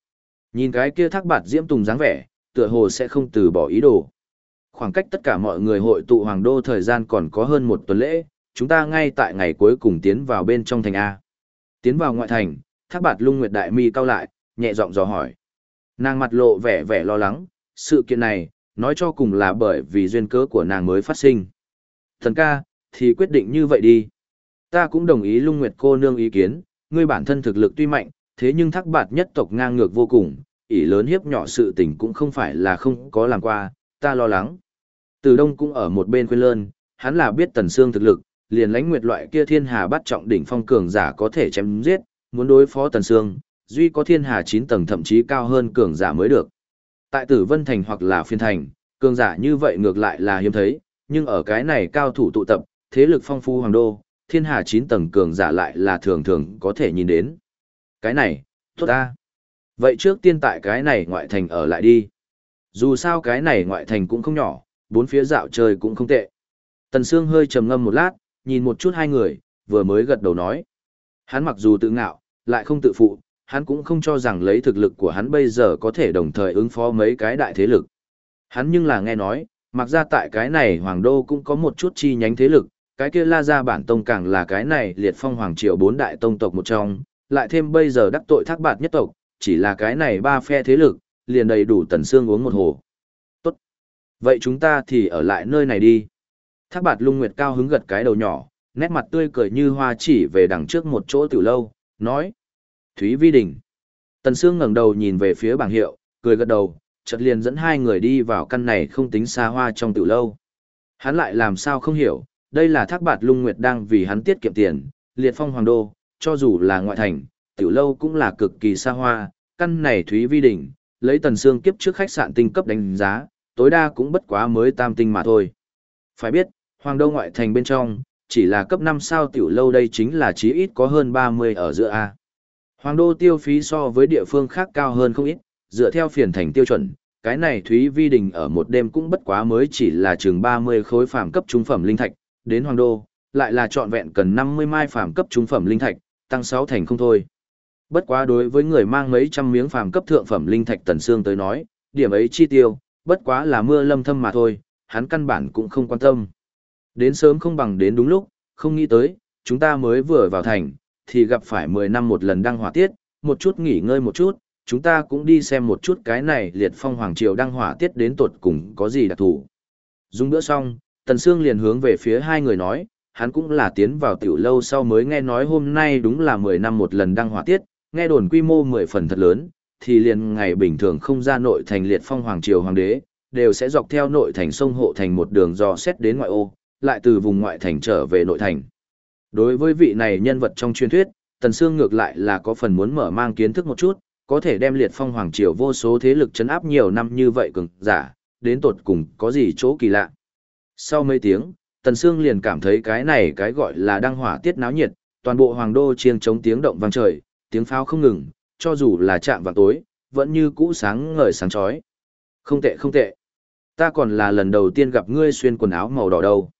Nhìn cái kia thác bạt diễm tùng dáng vẻ, tựa hồ sẽ không từ bỏ ý đồ. Khoảng cách tất cả mọi người hội tụ Hoàng Đô thời gian còn có hơn một tuần lễ, chúng ta ngay tại ngày cuối cùng tiến vào bên trong thành A. Tiến vào ngoại thành, thác bạt lung nguyệt đại mi cao lại, nhẹ giọng dò hỏi. Nàng mặt lộ vẻ vẻ lo lắng, sự kiện này, nói cho cùng là bởi vì duyên cớ của nàng mới phát sinh. Thần ca, thì quyết định như vậy đi. Ta cũng đồng ý lung nguyệt cô nương ý kiến, ngươi bản thân thực lực tuy mạnh, thế nhưng thác bạt nhất tộc ngang ngược vô cùng, ỷ lớn hiếp nhỏ sự tình cũng không phải là không có làm qua, ta lo lắng. Từ đông cũng ở một bên quên lơn, hắn là biết tần xương thực lực, liền lãnh nguyệt loại kia thiên hà bắt trọng đỉnh phong cường giả có thể chém giết, muốn đối phó tần xương, duy có thiên hà 9 tầng thậm chí cao hơn cường giả mới được. Tại tử vân thành hoặc là phiên thành, cường giả như vậy ngược lại là hiếm thấy, nhưng ở cái này cao thủ tụ tập, thế lực phong phú hoàng đô, thiên hà chín tầng cường giả lại là thường thường có thể nhìn đến. Cái này, tốt ta. Vậy trước tiên tại cái này ngoại thành ở lại đi. Dù sao cái này ngoại thành cũng không nhỏ, bốn phía dạo chơi cũng không tệ. Tần Sương hơi trầm ngâm một lát, nhìn một chút hai người, vừa mới gật đầu nói. Hắn mặc dù tự ngạo, lại không tự phụ, hắn cũng không cho rằng lấy thực lực của hắn bây giờ có thể đồng thời ứng phó mấy cái đại thế lực. Hắn nhưng là nghe nói, mặc ra tại cái này hoàng đô cũng có một chút chi nhánh thế lực, cái kia la ra bản tông càng là cái này liệt phong hoàng triều bốn đại tông tộc một trong, lại thêm bây giờ đắc tội thác bạt nhất tộc, chỉ là cái này ba phe thế lực, liền đầy đủ tần xương uống một hồ. Tốt. Vậy chúng ta thì ở lại nơi này đi. Thác bạt lung nguyệt cao hứng gật cái đầu nhỏ, nét mặt tươi cười như hoa chỉ về đằng trước một chỗ tiểu lâu, nói. Thúy Vi Đình. Tần Sương ngẩng đầu nhìn về phía bảng hiệu, cười gật đầu, chợt liền dẫn hai người đi vào căn này không tính xa hoa trong tiểu lâu. Hắn lại làm sao không hiểu, đây là thác bạt lung nguyệt đang vì hắn tiết kiệm tiền, liệt phong hoàng đô, cho dù là ngoại thành, tiểu lâu cũng là cực kỳ xa hoa, căn này Thúy Vi Đình, lấy Tần xương kiếp trước khách sạn tinh cấp đánh giá, tối đa cũng bất quá mới tam tinh mà thôi. Phải biết, hoàng đô ngoại thành bên trong, chỉ là cấp 5 sao tiểu lâu đây chính là chí ít có hơn 30 ở giữa A. Hoàng đô tiêu phí so với địa phương khác cao hơn không ít, dựa theo phiền thành tiêu chuẩn, cái này Thúy Vi Đình ở một đêm cũng bất quá mới chỉ là chừng 30 khối phàm cấp trung phẩm linh thạch, đến Hoàng đô, lại là trọn vẹn cần 50 mai phàm cấp trung phẩm linh thạch, tăng 6 thành không thôi. Bất quá đối với người mang mấy trăm miếng phàm cấp thượng phẩm linh thạch tần xương tới nói, điểm ấy chi tiêu, bất quá là mưa lâm thâm mà thôi, hắn căn bản cũng không quan tâm. Đến sớm không bằng đến đúng lúc, không nghĩ tới, chúng ta mới vừa vào thành, thì gặp phải 10 năm một lần đăng hỏa tiết, một chút nghỉ ngơi một chút, chúng ta cũng đi xem một chút cái này liệt phong hoàng triều đăng hỏa tiết đến tột cùng có gì đặc thù. Dùng bữa xong, Tần Sương liền hướng về phía hai người nói, hắn cũng là tiến vào tiểu lâu sau mới nghe nói hôm nay đúng là 10 năm một lần đăng hỏa tiết, nghe đồn quy mô 10 phần thật lớn, thì liền ngày bình thường không ra nội thành liệt phong hoàng triều hoàng đế, đều sẽ dọc theo nội thành sông hộ thành một đường dò xét đến ngoại ô, lại từ vùng ngoại thành trở về nội thành. Đối với vị này nhân vật trong truyền thuyết, Tần Sương ngược lại là có phần muốn mở mang kiến thức một chút, có thể đem liệt phong hoàng triều vô số thế lực chấn áp nhiều năm như vậy cường giả, đến tột cùng có gì chỗ kỳ lạ. Sau mấy tiếng, Tần Sương liền cảm thấy cái này cái gọi là đăng hỏa tiết náo nhiệt, toàn bộ hoàng đô chiêng chống tiếng động vang trời, tiếng pháo không ngừng, cho dù là chạm vào tối, vẫn như cũ sáng ngời sáng chói. Không tệ không tệ. Ta còn là lần đầu tiên gặp ngươi xuyên quần áo màu đỏ đâu.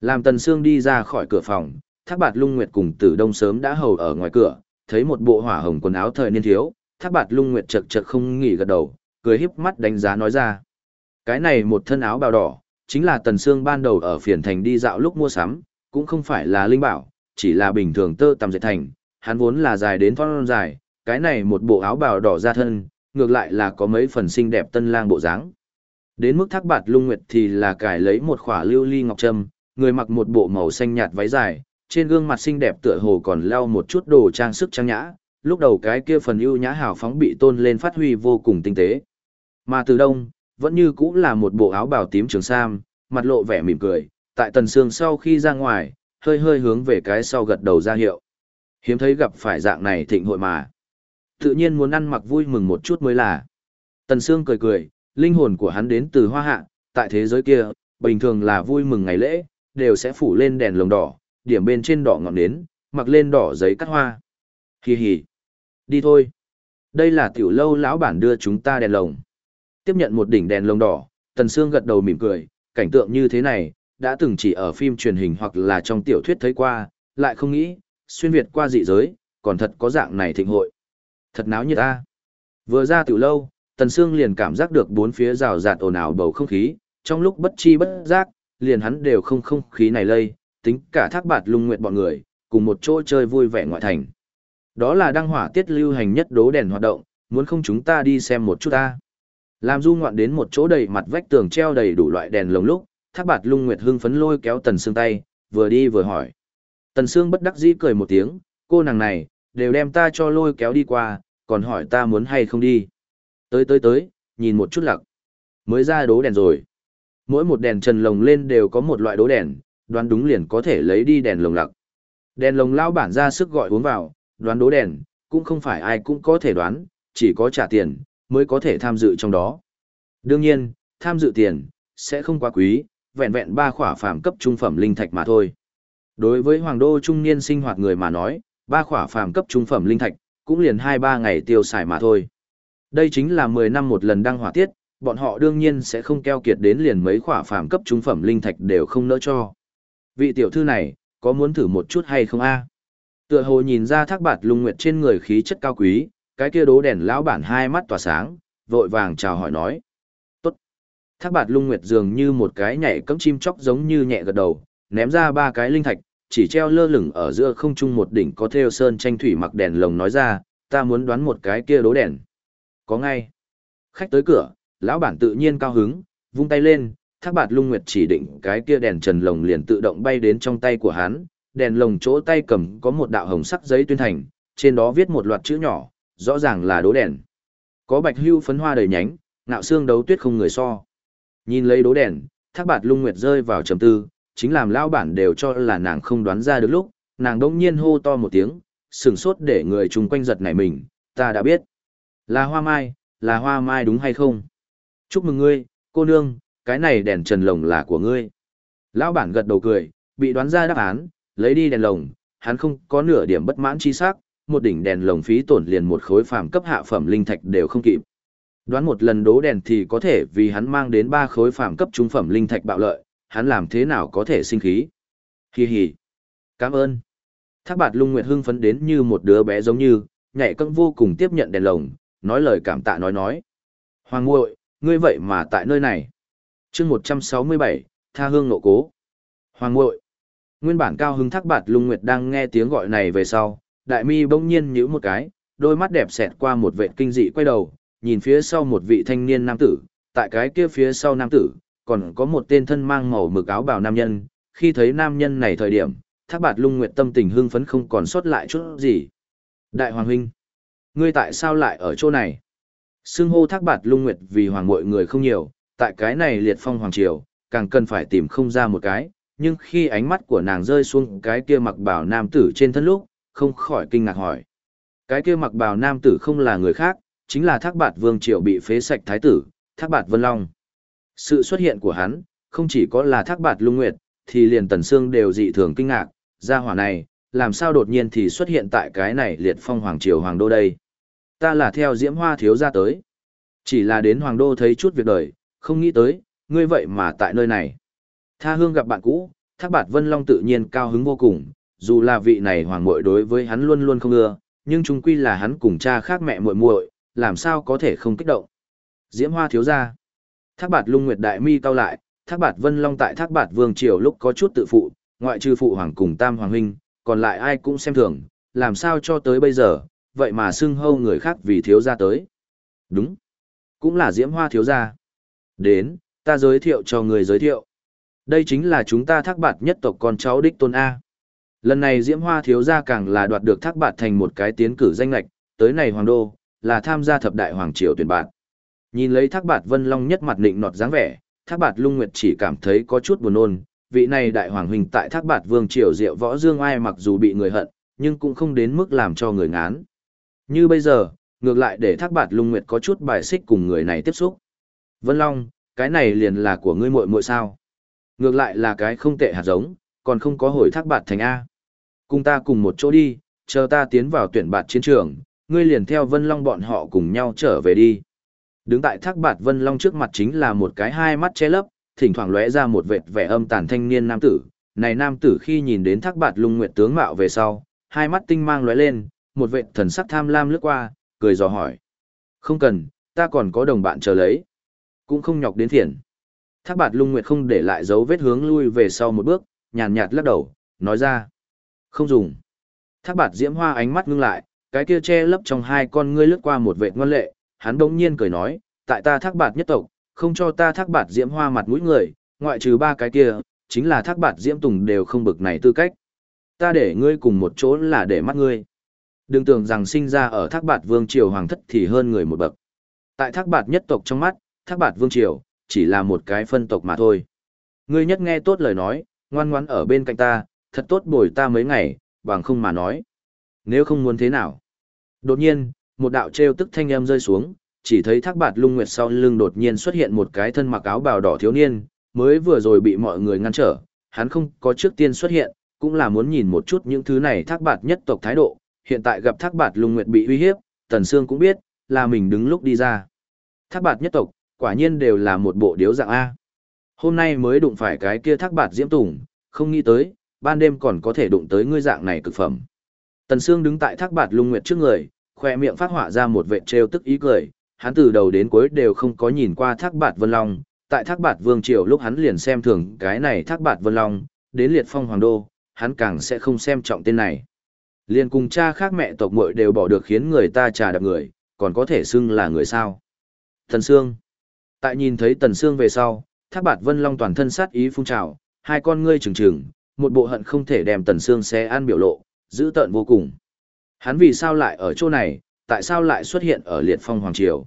Làm Tần Sương đi ra khỏi cửa phòng, Thác Bạt Lung Nguyệt cùng Tử Đông sớm đã hầu ở ngoài cửa, thấy một bộ hỏa hồng quần áo thời niên thiếu, Thác Bạt Lung Nguyệt chật chật không nghỉ gật đầu, cười híp mắt đánh giá nói ra. Cái này một thân áo bào đỏ, chính là Tần Sương ban đầu ở phiền thành đi dạo lúc mua sắm, cũng không phải là linh bảo, chỉ là bình thường tơ tằm dệt thành, hắn vốn là dài đến thon dài, cái này một bộ áo bào đỏ ra thân, ngược lại là có mấy phần xinh đẹp tân lang bộ dáng. Đến mức Thác Bạt Lung Nguyệt thì là cải lấy một khỏa lưu ly ngọc trâm, người mặc một bộ màu xanh nhạt váy dài, trên gương mặt xinh đẹp tựa hồ còn leo một chút đồ trang sức trang nhã, lúc đầu cái kia phần ưu nhã hào phóng bị tôn lên phát huy vô cùng tinh tế. Mà từ đông, vẫn như cũng là một bộ áo bào tím trường sam, mặt lộ vẻ mỉm cười, tại tần sương sau khi ra ngoài, hơi hơi hướng về cái sau gật đầu ra hiệu. Hiếm thấy gặp phải dạng này thịnh hội mà. Tự nhiên muốn ăn mặc vui mừng một chút mới là. Tần sương cười cười, linh hồn của hắn đến từ hoa hạ, tại thế giới kia, bình thường là vui mừng ngày lễ, đều sẽ phủ lên đèn lồng đỏ, điểm bên trên đỏ ngọn nến, mặc lên đỏ giấy cắt hoa. Hì hì. Đi thôi. Đây là tiểu lâu lão bản đưa chúng ta đèn lồng. Tiếp nhận một đỉnh đèn lồng đỏ, Tần Sương gật đầu mỉm cười, cảnh tượng như thế này, đã từng chỉ ở phim truyền hình hoặc là trong tiểu thuyết thấy qua, lại không nghĩ, xuyên Việt qua dị giới, còn thật có dạng này thịnh hội. Thật náo như ta. Vừa ra tiểu lâu, Tần Sương liền cảm giác được bốn phía rào rạt ồn ào bầu không khí, trong lúc bất chi bất giác, liền hắn đều không không khí này lây, tính cả thác bạt lung nguyện bọn người, cùng một chỗ chơi vui vẻ ngoại thành. Đó là đăng hỏa tiết lưu hành nhất đố đèn hoạt động, muốn không chúng ta đi xem một chút ta. Làm du ngoạn đến một chỗ đầy mặt vách tường treo đầy đủ loại đèn lồng lúc, thác bạt lung nguyệt hưng phấn lôi kéo tần xương tay, vừa đi vừa hỏi. Tần xương bất đắc dĩ cười một tiếng, cô nàng này, đều đem ta cho lôi kéo đi qua, còn hỏi ta muốn hay không đi. Tới tới tới, nhìn một chút lặc. Mới ra đố đèn rồi. Mỗi một đèn trần lồng lên đều có một loại đố đèn, đoán đúng liền có thể lấy đi đèn lồng lặc. Đèn lồng lao bản ra sức gọi uống vào, đoán đố đèn, cũng không phải ai cũng có thể đoán, chỉ có trả tiền, mới có thể tham dự trong đó. Đương nhiên, tham dự tiền, sẽ không quá quý, vẹn vẹn ba khỏa phàm cấp trung phẩm linh thạch mà thôi. Đối với hoàng đô trung niên sinh hoạt người mà nói, ba khỏa phàm cấp trung phẩm linh thạch, cũng liền 2-3 ngày tiêu xài mà thôi. Đây chính là 10 năm một lần đăng hỏa tiết, bọn họ đương nhiên sẽ không keo kiệt đến liền mấy khỏa phàm cấp trung phẩm linh thạch đều không nỡ cho. Vị tiểu thư này, có muốn thử một chút hay không a? Tựa hồ nhìn ra thác bạt lung nguyệt trên người khí chất cao quý, cái kia đố đèn lão bản hai mắt tỏa sáng, vội vàng chào hỏi nói. Tốt. Thác bạt lung nguyệt dường như một cái nhảy cấm chim chóc giống như nhẹ gật đầu, ném ra ba cái linh thạch, chỉ treo lơ lửng ở giữa không trung một đỉnh có theo sơn tranh thủy mặc đèn lồng nói ra, ta muốn đoán một cái kia đố đèn. Có ngay. Khách tới cửa, lão bản tự nhiên cao hứng, vung tay lên, thác bạt lung nguyệt chỉ định cái kia đèn trần lồng liền tự động bay đến trong tay của hắn, đèn lồng chỗ tay cầm có một đạo hồng sắc giấy tuyên thành, trên đó viết một loạt chữ nhỏ, rõ ràng là đố đèn. Có bạch hưu phấn hoa đầy nhánh, ngạo xương đấu tuyết không người so. Nhìn lấy đố đèn, thác bạt lung nguyệt rơi vào trầm tư, chính làm lão bản đều cho là nàng không đoán ra được lúc, nàng đông nhiên hô to một tiếng, sừng sốt để người chung quanh giật nảy mình, ta đã biết. Là hoa mai, là hoa mai đúng hay không? Chúc mừng ngươi, cô nương, cái này đèn trần lồng là của ngươi. Lão bản gật đầu cười, bị đoán ra đáp án, lấy đi đèn lồng, hắn không có nửa điểm bất mãn chi sắc, một đỉnh đèn lồng phí tổn liền một khối phàm cấp hạ phẩm linh thạch đều không kịp. Đoán một lần đố đèn thì có thể vì hắn mang đến ba khối phàm cấp trung phẩm linh thạch bạo lợi, hắn làm thế nào có thể sinh khí. Hi hi. Cảm ơn. Thác bạt lung nguyệt hưng phấn đến như một đứa bé giống như, nhảy cân vô cùng tiếp nhận đèn lồng, nói lời cảm tạ nói nói. Hoàng muội ngươi vậy mà tại nơi này. chương 167, tha hương nộ cố. Hoàng muội Nguyên bản cao hứng thác bạt lung nguyệt đang nghe tiếng gọi này về sau, đại mi bỗng nhiên nhíu một cái, đôi mắt đẹp xẹt qua một vệ kinh dị quay đầu, nhìn phía sau một vị thanh niên nam tử, tại cái kia phía sau nam tử, còn có một tên thân mang màu mực áo bào nam nhân, khi thấy nam nhân này thời điểm, thác bạt lung nguyệt tâm tình hưng phấn không còn sót lại chút gì. Đại hoàng huynh, ngươi tại sao lại ở chỗ này? Xưng hô thác bạt lung nguyệt vì hoàng mội người không nhiều, tại cái này liệt phong hoàng triều, càng cần phải tìm không ra một cái, nhưng khi ánh mắt của nàng rơi xuống cái kia mặc bào nam tử trên thân lúc, không khỏi kinh ngạc hỏi. Cái kia mặc bào nam tử không là người khác, chính là thác bạt vương triều bị phế sạch thái tử, thác bạt vân long. Sự xuất hiện của hắn, không chỉ có là thác bạt lung nguyệt, thì liền tần xương đều dị thường kinh ngạc, gia hỏa này, làm sao đột nhiên thì xuất hiện tại cái này liệt phong hoàng triều hoàng đô đây. Ta là theo diễm hoa thiếu gia tới. Chỉ là đến hoàng đô thấy chút việc đời, không nghĩ tới, ngươi vậy mà tại nơi này. Tha hương gặp bạn cũ, thác bạt vân long tự nhiên cao hứng vô cùng, dù là vị này hoàng muội đối với hắn luôn luôn không ưa, nhưng chung quy là hắn cùng cha khác mẹ muội muội, làm sao có thể không kích động. Diễm hoa thiếu gia. Thác bạt lung nguyệt đại mi cao lại, thác bạt vân long tại thác bạt vương triều lúc có chút tự phụ, ngoại trừ phụ hoàng cùng tam hoàng huynh, còn lại ai cũng xem thường, làm sao cho tới bây giờ, vậy mà xưng hâu người khác vì thiếu gia tới. Đúng, cũng là diễm hoa thiếu gia. Đến, ta giới thiệu cho người giới thiệu. Đây chính là chúng ta thác bạt nhất tộc con cháu đích tôn A. Lần này diễm hoa thiếu gia càng là đoạt được thác bạt thành một cái tiến cử danh lệch, tới này hoàng đô, là tham gia thập đại hoàng triều tuyển bạn. Nhìn lấy thác bạt vân long nhất mặt định nọt dáng vẻ, thác bạt lung nguyệt chỉ cảm thấy có chút buồn nôn. Vị này đại hoàng huynh tại thác bạt vương triều diệu võ dương ai mặc dù bị người hận, nhưng cũng không đến mức làm cho người ngán. Như bây giờ, ngược lại để thác bạt lung nguyệt có chút bài xích cùng người này tiếp xúc. Vân Long, cái này liền là của ngươi muội muội sao? Ngược lại là cái không tệ hạt giống, còn không có hồi thác bạt thành A. Cùng ta cùng một chỗ đi, chờ ta tiến vào tuyển bạt chiến trường, ngươi liền theo Vân Long bọn họ cùng nhau trở về đi. Đứng tại thác bạt Vân Long trước mặt chính là một cái hai mắt che lấp, thỉnh thoảng lóe ra một vệt vẻ âm tàn thanh niên nam tử. Này nam tử khi nhìn đến thác bạt lung nguyệt tướng mạo về sau, hai mắt tinh mang lóe lên, một vệt thần sắc tham lam lướt qua, cười dò hỏi. Không cần, ta còn có đồng bạn chờ lấy. Cũng không nhọc đến thiện. Thác bạt lung nguyệt không để lại dấu vết hướng lui về sau một bước, nhàn nhạt lắc đầu, nói ra. Không dùng. Thác bạt diễm hoa ánh mắt ngưng lại, cái kia che lấp trong hai con ngươi lướt qua một vệt ngoan lệ, hắn đống nhiên cười nói, tại ta thác bạt nhất tộc, không cho ta thác bạt diễm hoa mặt mũi người, ngoại trừ ba cái kia, chính là thác bạt diễm tùng đều không bực này tư cách. Ta để ngươi cùng một chỗ là để mắt ngươi. Đừng tưởng rằng sinh ra ở thác bạt vương triều hoàng thất thì hơn người một bậc. Tại thác bạt nhất tộc trong mắt, thác bạt vương triều, chỉ là một cái phân tộc mà thôi. Ngươi nhất nghe tốt lời nói, ngoan ngoãn ở bên cạnh ta, thật tốt bồi ta mấy ngày, bằng không mà nói. Nếu không muốn thế nào? Đột nhiên, một đạo trêu tức thanh âm rơi xuống, chỉ thấy thác bạt lung nguyệt sau lưng đột nhiên xuất hiện một cái thân mặc áo bào đỏ thiếu niên, mới vừa rồi bị mọi người ngăn trở, hắn không có trước tiên xuất hiện, cũng là muốn nhìn một chút những thứ này thác bạt nhất tộc thái độ, hiện tại gặp thác bạt lung nguyệt bị uy hiếp, Tần Sương cũng biết, là mình đứng lúc đi ra. Thác bạt nhất tộc, quả nhiên đều là một bộ điếu dạng A. Hôm nay mới đụng phải cái kia thác bạt diễm tùng, không nghĩ tới, ban đêm còn có thể đụng tới ngươi dạng này cực phẩm. Tần Sương đứng tại thác bạt lung nguyệt trước người, khoe miệng phát họa ra một vệt trêu tức ý cười, hắn từ đầu đến cuối đều không có nhìn qua thác bạt vân long, tại thác bạt vương triều lúc hắn liền xem thường cái này thác bạt vân long, đến liệt phong hoàng đô, hắn càng sẽ không xem trọng tên này. Liên cùng cha khác mẹ tộc muội đều bỏ được khiến người ta trà đạp người, còn có thể xưng là người sao. Tần Sương Tại nhìn thấy Tần Sương về sau, thác bạt vân long toàn thân sát ý phun trào, hai con ngươi trừng trừng, một bộ hận không thể đem Tần xương xé ăn biểu lộ, giữ tợn vô cùng. Hắn vì sao lại ở chỗ này, tại sao lại xuất hiện ở liệt phong hoàng triều?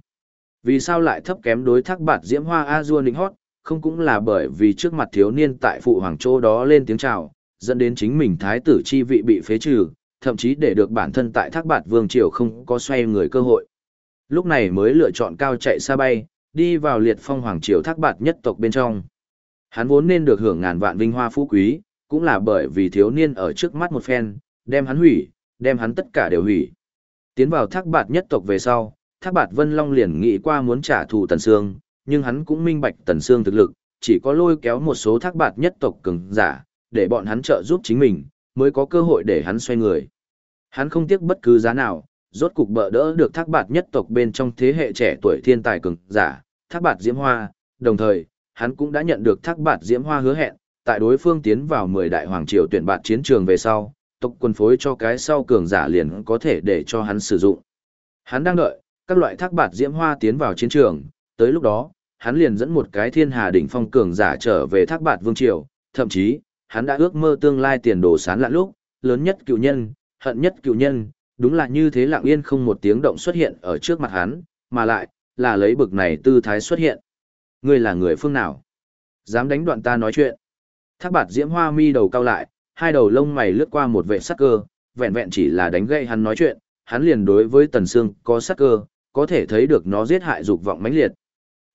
Vì sao lại thấp kém đối thác bạt diễm hoa a dua nịnh hót, không cũng là bởi vì trước mặt thiếu niên tại phụ hoàng châu đó lên tiếng chào, dẫn đến chính mình thái tử chi vị bị phế trừ, thậm chí để được bản thân tại thác bạt vương triều không có xoay người cơ hội. Lúc này mới lựa chọn cao chạy xa bay, đi vào liệt phong hoàng triều thác bạt nhất tộc bên trong. Hắn vốn nên được hưởng ngàn vạn vinh hoa phú quý, cũng là bởi vì thiếu niên ở trước mắt một phen, đem hắn hủy, đem hắn tất cả đều hủy. Tiến vào thác bạt nhất tộc về sau, thác bạt Vân Long liền nghĩ qua muốn trả thù Tần Sương, nhưng hắn cũng minh bạch Tần Sương thực lực, chỉ có lôi kéo một số thác bạt nhất tộc cường giả, để bọn hắn trợ giúp chính mình, mới có cơ hội để hắn xoay người. Hắn không tiếc bất cứ giá nào, rốt cục bỡ đỡ được thác bạt nhất tộc bên trong thế hệ trẻ tuổi thiên tài cường giả, thác bạt diễm hoa, đồng thời, hắn cũng đã nhận được thác bạt diễm hoa hứa hẹn, tại đối phương tiến vào 10 đại hoàng triều tuyển bạt chiến trường về sau, tộc quân phối cho cái sau cường giả liền có thể để cho hắn sử dụng. Hắn đang đợi, các loại thác bạt diễm hoa tiến vào chiến trường, tới lúc đó, hắn liền dẫn một cái thiên hà đỉnh phong cường giả trở về thác bạt vương triều, thậm chí, hắn đã ước mơ tương lai tiền đồ sán lạ lúc, lớn nhất cựu nhân, hận nhất cựu nhân, đúng là như thế lặng yên không một tiếng động xuất hiện ở trước mặt hắn, mà lại, là lấy bực này tư thái xuất hiện. Ngươi là người phương nào? Dám đánh đoạn ta nói chuyện. Thác bạt diễm hoa mi đầu cao lại, hai đầu lông mày lướt qua một vệ sắc cơ, vẹn vẹn chỉ là đánh gậy hắn nói chuyện, hắn liền đối với tần sương có sắc cơ, có thể thấy được nó giết hại dục vọng mãnh liệt.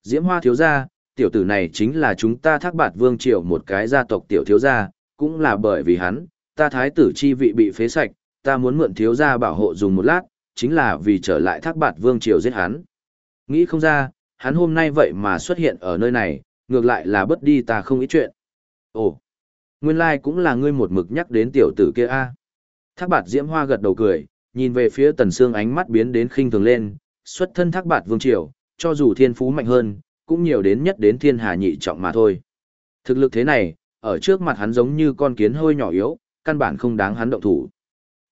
Diễm Hoa thiếu gia, tiểu tử này chính là chúng ta thác bạt vương triều một cái gia tộc tiểu thiếu gia, cũng là bởi vì hắn, ta thái tử chi vị bị phế sạch, ta muốn mượn thiếu gia bảo hộ dùng một lát, chính là vì trở lại thác bạt vương triều giết hắn. Nghĩ không ra, hắn hôm nay vậy mà xuất hiện ở nơi này, ngược lại là bất đi ta không ý chuyện. Ồ, nguyên lai like cũng là ngươi một mực nhắc đến tiểu tử kia a. Thác bạt diễm hoa gật đầu cười, nhìn về phía tần xương ánh mắt biến đến khinh thường lên, xuất thân thác bạt vương triều, cho dù thiên phú mạnh hơn, cũng nhiều đến nhất đến thiên hà nhị trọng mà thôi. Thực lực thế này, ở trước mặt hắn giống như con kiến hơi nhỏ yếu, căn bản không đáng hắn động thủ.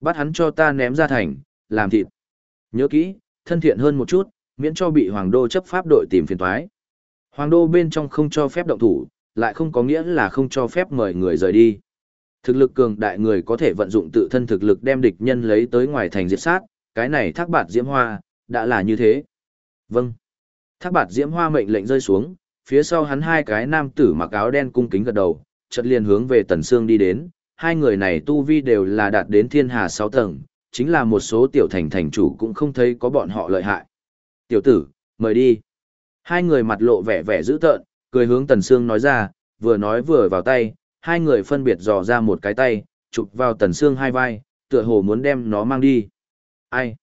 Bắt hắn cho ta ném ra thành, làm thịt. Nhớ kỹ, thân thiện hơn một chút, miễn cho bị hoàng đô chấp pháp đội tìm phiền toái. Hoàng đô bên trong không cho phép động thủ, lại không có nghĩa là không cho phép mời người rời đi. Thực lực cường đại người có thể vận dụng tự thân thực lực đem địch nhân lấy tới ngoài thành diệt sát, cái này thác bạt diễm hoa, đã là như thế. Vâng. Thác bạt diễm hoa mệnh lệnh rơi xuống, phía sau hắn hai cái nam tử mặc áo đen cung kính gật đầu, chợt liền hướng về Tần xương đi đến, hai người này tu vi đều là đạt đến thiên hà sáu tầng, chính là một số tiểu thành thành chủ cũng không thấy có bọn họ lợi hại. Tiểu tử, mời đi. Hai người mặt lộ vẻ vẻ dữ tợn, cười hướng Tần Sương nói ra, vừa nói vừa vào tay, hai người phân biệt dò ra một cái tay, chụp vào Tần Sương hai vai, tựa hồ muốn đem nó mang đi. Ai?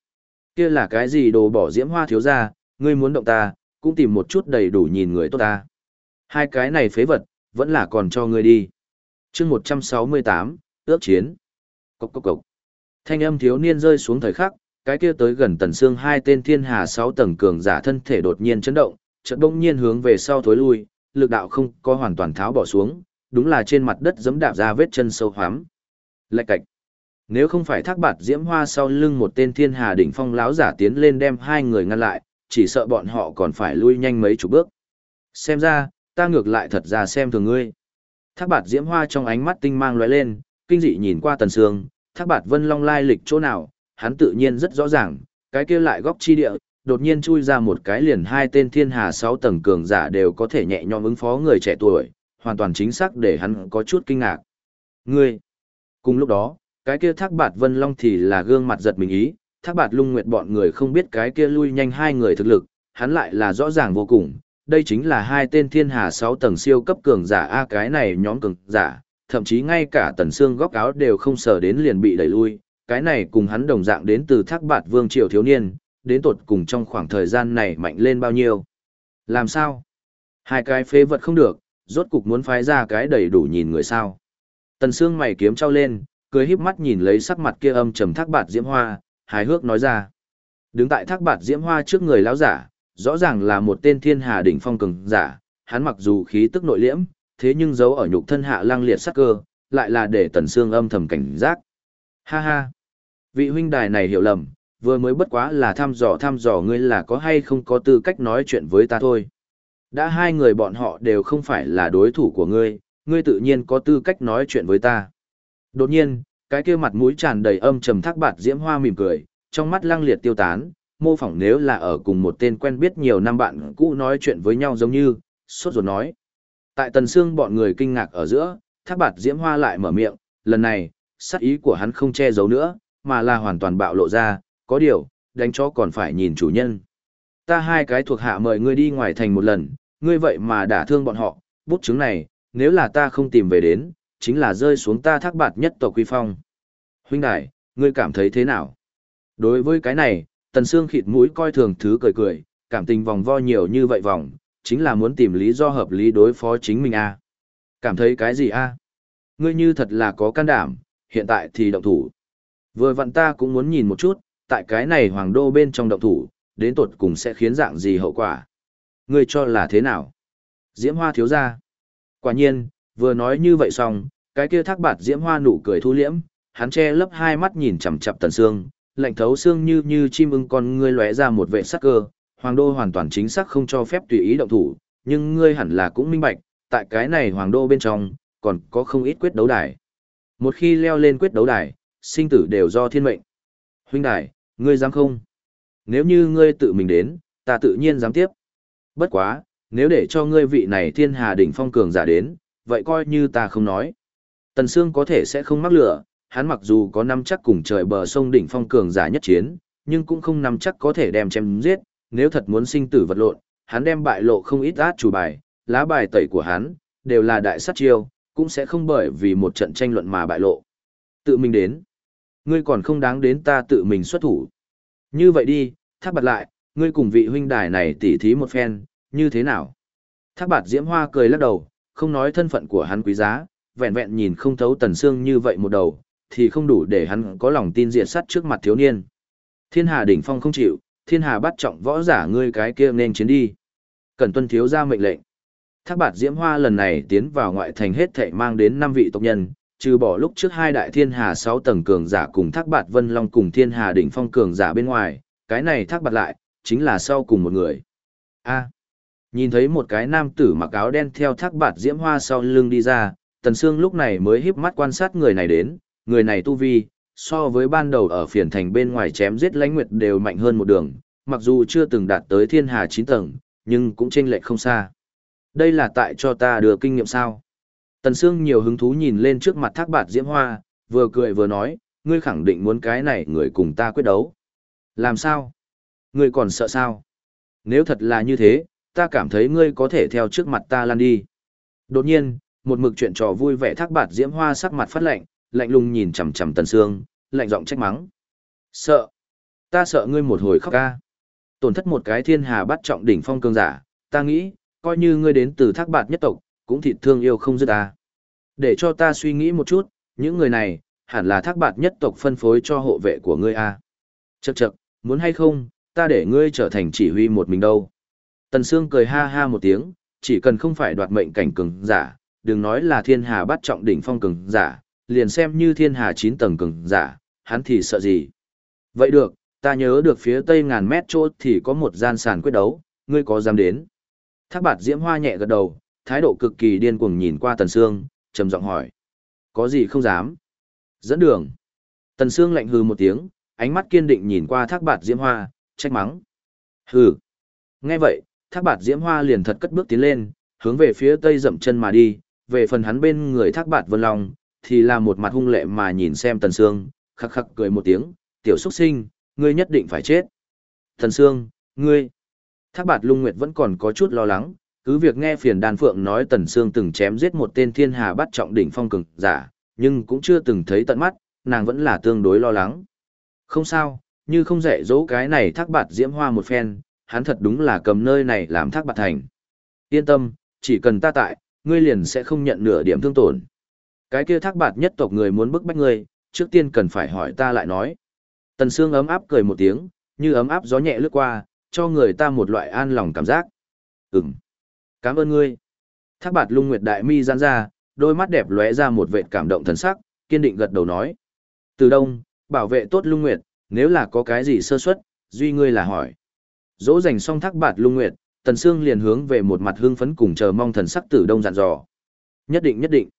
Kia là cái gì đồ bỏ diễm hoa thiếu gia, ngươi muốn động ta, cũng tìm một chút đầy đủ nhìn người tốt ta. Hai cái này phế vật, vẫn là còn cho ngươi đi. chương 168, ước chiến. Cốc cốc cốc. Thanh âm thiếu niên rơi xuống thời khắc, cái kia tới gần tần xương hai tên thiên hà sáu tầng cường giả thân thể đột nhiên chấn động, chợt bỗng nhiên hướng về sau thối lui, lực đạo không có hoàn toàn tháo bỏ xuống, đúng là trên mặt đất giẫm đạp ra vết chân sâu hoắm. Lạch cạch. Nếu không phải thác bạt diễm hoa sau lưng một tên thiên hà đỉnh phong láo giả tiến lên đem hai người ngăn lại, chỉ sợ bọn họ còn phải lui nhanh mấy chục bước. Xem ra, ta ngược lại thật ra xem thường ngươi. Thác bạt diễm hoa trong ánh mắt tinh mang lóe lên, kinh dị nhìn qua tần sương, thác bạt vân long lai lịch chỗ nào, hắn tự nhiên rất rõ ràng, cái kia lại góc chi địa, đột nhiên chui ra một cái liền hai tên thiên hà sáu tầng cường giả đều có thể nhẹ nhõm ứng phó người trẻ tuổi, hoàn toàn chính xác để hắn có chút kinh ngạc. Ngươi! Cùng lúc đó, cái kia thác bạt vân long thì là gương mặt giật mình ý, thác bạt lung nguyệt bọn người không biết cái kia lui nhanh hai người thực lực, hắn lại là rõ ràng vô cùng. Đây chính là hai tên thiên hà sáu tầng siêu cấp cường giả A cái này nhóm cường giả, thậm chí ngay cả tần xương góc áo đều không sờ đến liền bị đẩy lui. Cái này cùng hắn đồng dạng đến từ thác bạt vương triều thiếu niên, đến tột cùng trong khoảng thời gian này mạnh lên bao nhiêu. Làm sao? Hai cái phế vật không được, rốt cục muốn phái ra cái đầy đủ nhìn người sao. Tần xương mày kiếm trao lên, cười híp mắt nhìn lấy sắc mặt kia âm trầm thác bạt diễm hoa, hài hước nói ra. Đứng tại thác bạt diễm hoa trước người lão giả, rõ ràng là một tên thiên hà đỉnh phong cường giả, hắn mặc dù khí tức nội liễm, thế nhưng giấu ở nhục thân hạ lang liệt sắc cơ, lại là để tần xương âm thầm cảnh giác. Ha ha! Vị huynh đài này hiểu lầm, vừa mới bất quá là thăm dò thăm dò ngươi là có hay không có tư cách nói chuyện với ta thôi. Đã hai người bọn họ đều không phải là đối thủ của ngươi, ngươi tự nhiên có tư cách nói chuyện với ta. Đột nhiên, cái kia mặt mũi tràn đầy âm trầm thác bạt diễm hoa mỉm cười, trong mắt lăng liệt tiêu tán, mô phỏng nếu là ở cùng một tên quen biết nhiều năm bạn cũ nói chuyện với nhau giống như, sốt ruột nói. Tại tần xương bọn người kinh ngạc ở giữa, thác bạt diễm hoa lại mở miệng, lần này, sắc ý của hắn không che giấu nữa, mà là hoàn toàn bạo lộ ra, có điều, đánh chó còn phải nhìn chủ nhân. Ta hai cái thuộc hạ mời ngươi đi ngoài thành một lần, ngươi vậy mà đả thương bọn họ, bút chứng này, nếu là ta không tìm về đến, chính là rơi xuống ta thác bạt nhất tộc quy phong. Huynh đại, ngươi cảm thấy thế nào? Đối với cái này, Tần Sương khịt mũi coi thường thứ cười cười, cảm tình vòng vo nhiều như vậy vòng, chính là muốn tìm lý do hợp lý đối phó chính mình a. À? Cảm thấy cái gì a? À? Ngươi như thật là có can đảm, hiện tại thì động thủ. Vừa vặn ta cũng muốn nhìn một chút, tại cái này hoàng đô bên trong động thủ, đến tột cùng sẽ khiến dạng gì hậu quả. Ngươi cho là thế nào? Diễm Hoa thiếu ra. Quả nhiên, vừa nói như vậy xong, cái kia thác bạt Diễm Hoa nụ cười thu liễm, hắn che lấp hai mắt nhìn chằm chằm Tần xương, lạnh thấu xương như như chim ưng con ngươi lóe ra một vệ sắc cơ, hoàng đô hoàn toàn chính xác không cho phép tùy ý động thủ, nhưng ngươi hẳn là cũng minh bạch, tại cái này hoàng đô bên trong, còn có không ít quyết đấu đài. Một khi leo lên quyết đấu đài, sinh tử đều do thiên mệnh. Huynh đài, ngươi dám không? Nếu như ngươi tự mình đến, ta tự nhiên dám tiếp. Bất quá, nếu để cho ngươi vị này thiên hà đỉnh phong cường giả đến, vậy coi như ta không nói. Tần Sương có thể sẽ không mắc lửa, hắn mặc dù có năm chắc cùng trời bờ sông đỉnh phong cường giả nhất chiến, nhưng cũng không nắm chắc có thể đem chém giết, nếu thật muốn sinh tử vật lộn, hắn đem bại lộ không ít át chủ bài, lá bài tẩy của hắn, đều là đại sát chiêu, cũng sẽ không bởi vì một trận tranh luận mà bại lộ. Tự mình đến. Ngươi còn không đáng đến ta tự mình xuất thủ. Như vậy đi, thác bạt lại, ngươi cùng vị huynh đài này tỉ thí một phen, như thế nào? Thác bạt diễm hoa cười lắc đầu, không nói thân phận của hắn quý giá, vẹn vẹn nhìn không thấu tần xương như vậy một đầu, thì không đủ để hắn có lòng tin diệt sát trước mặt thiếu niên. Thiên Hà đỉnh phong không chịu, Thiên Hà bắt trọng võ giả ngươi cái kia nên chiến đi. Cần tuân thiếu ra mệnh lệnh. Thác bạt Diễm Hoa lần này tiến vào ngoại thành hết thảy mang đến 5 vị tộc nhân, trừ bỏ lúc trước hai đại Thiên Hà sáu tầng cường giả cùng Thác bạt Vân Long cùng Thiên Hà đỉnh phong cường giả bên ngoài, cái này Thác bạt lại, chính là sau cùng một người. A. nhìn thấy một cái nam tử mặc áo đen theo Thác bạt Diễm Hoa sau lưng đi ra, Tần Sương lúc này mới híp mắt quan sát người này đến, người này tu vi, so với ban đầu ở phiền thành bên ngoài chém giết lãnh nguyệt đều mạnh hơn một đường, mặc dù chưa từng đạt tới thiên hà chín tầng, nhưng cũng chênh lệch không xa. Đây là tại cho ta đưa kinh nghiệm sao. Tần Sương nhiều hứng thú nhìn lên trước mặt thác bạt diễm hoa, vừa cười vừa nói, ngươi khẳng định muốn cái này người cùng ta quyết đấu. Làm sao? Ngươi còn sợ sao? Nếu thật là như thế, ta cảm thấy ngươi có thể theo trước mặt ta lan đi. Đột nhiên, một mực chuyện trò vui vẻ thác bạt diễm hoa sắc mặt phát lạnh, lạnh lùng nhìn chằm chằm Tần Sương, lạnh giọng trách mắng. Sợ? Ta sợ ngươi một hồi khóc ca. Tổn thất một cái thiên hà bắt trọng đỉnh phong cường giả, ta nghĩ, coi như ngươi đến từ thác bạt nhất tộc, cũng thịt thương yêu không dứt ta. Để cho ta suy nghĩ một chút, những người này, hẳn là thác bạt nhất tộc phân phối cho hộ vệ của ngươi a. Chậc chậc, muốn hay không, ta để ngươi trở thành chỉ huy một mình đâu. Tần Sương cười ha ha một tiếng, chỉ cần không phải đoạt mệnh cảnh cường giả, đừng nói là thiên hà bắt trọng đỉnh phong cường giả, liền xem như thiên hà chín tầng cường giả, hắn thì sợ gì. Vậy được, ta nhớ được phía tây ngàn mét chỗ thì có một gian sàn quyết đấu, ngươi có dám đến? Thác bạt diễm hoa nhẹ gật đầu, thái độ cực kỳ điên cuồng nhìn qua Tần Sương, trầm giọng hỏi. Có gì không dám? Dẫn đường. Tần Sương lạnh hừ một tiếng, ánh mắt kiên định nhìn qua thác bạt diễm hoa, trách mắng. Hừ. Nghe vậy, thác bạt diễm hoa liền thật cất bước tiến lên, hướng về phía tây dậm chân mà đi, về phần hắn bên người thác bạt vân long, thì là một mặt hung lệ mà nhìn xem Tần Sương, khắc khắc cười một tiếng, tiểu xuất sinh, ngươi nhất định phải chết. Tần Sương, ngươi. Thác bạt lung nguyệt vẫn còn có chút lo lắng, cứ việc nghe phiền đàn phượng nói Tần Sương từng chém giết một tên thiên hà bắt trọng đỉnh phong cường giả, nhưng cũng chưa từng thấy tận mắt, nàng vẫn là tương đối lo lắng. Không sao, như không dạy dỗ cái này thác bạt diễm hoa một phen, hắn thật đúng là cầm nơi này làm thác bạt thành. Yên tâm, chỉ cần ta tại, ngươi liền sẽ không nhận nửa điểm thương tổn. Cái kia thác bạt nhất tộc người muốn bức bách ngươi, trước tiên cần phải hỏi ta lại nói. Tần Sương ấm áp cười một tiếng, như ấm áp gió nhẹ lướt qua, cho người ta một loại an lòng cảm giác. Ừm. Cảm ơn ngươi. Thác bạt lung nguyệt đại mi giãn ra, đôi mắt đẹp lóe ra một vệ cảm động thần sắc, kiên định gật đầu nói. Từ đông, bảo vệ tốt lung nguyệt, nếu là có cái gì sơ suất, duy ngươi là hỏi. Dỗ dành xong thác bạt lung nguyệt, Tần Sương liền hướng về một mặt hương phấn cùng chờ mong thần sắc Tử Đông dặn dò. Nhất định nhất định.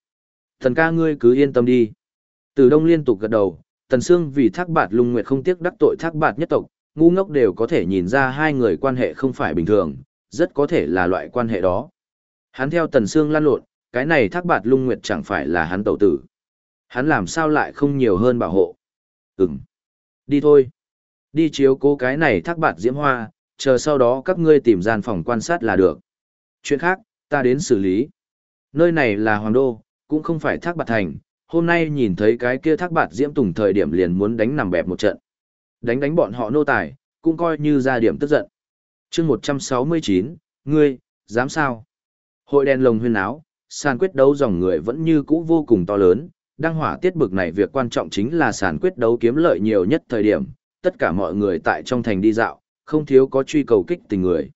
Thần ca ngươi cứ yên tâm đi. từ Đông liên tục gật đầu, Tần Sương vì thác bạt lung nguyệt không tiếc đắc tội thác bạt nhất tộc, ngu ngốc đều có thể nhìn ra hai người quan hệ không phải bình thường, rất có thể là loại quan hệ đó. Hắn theo Tần Sương lan lộn, cái này thác bạt lung nguyệt chẳng phải là hắn tẩu tử. Hắn làm sao lại không nhiều hơn bảo hộ. Ừm. Đi thôi. Đi chiếu cố cái này thác bạt diễm hoa, chờ sau đó các ngươi tìm gian phòng quan sát là được. Chuyện khác, ta đến xử lý. Nơi này là Hoàng Đô, cũng không phải thác bạt thành, hôm nay nhìn thấy cái kia thác bạt diễm tùng thời điểm liền muốn đánh nằm bẹp một trận. Đánh đánh bọn họ nô tài, cũng coi như ra điểm tức giận chương 169, ngươi, dám sao? Hội đèn lồng huyên áo, sàn quyết đấu dòng người vẫn như cũ vô cùng to lớn, đăng hỏa tiết bực này việc quan trọng chính là sàn quyết đấu kiếm lợi nhiều nhất thời điểm, tất cả mọi người tại trong thành đi dạo, không thiếu có truy cầu kích tình người.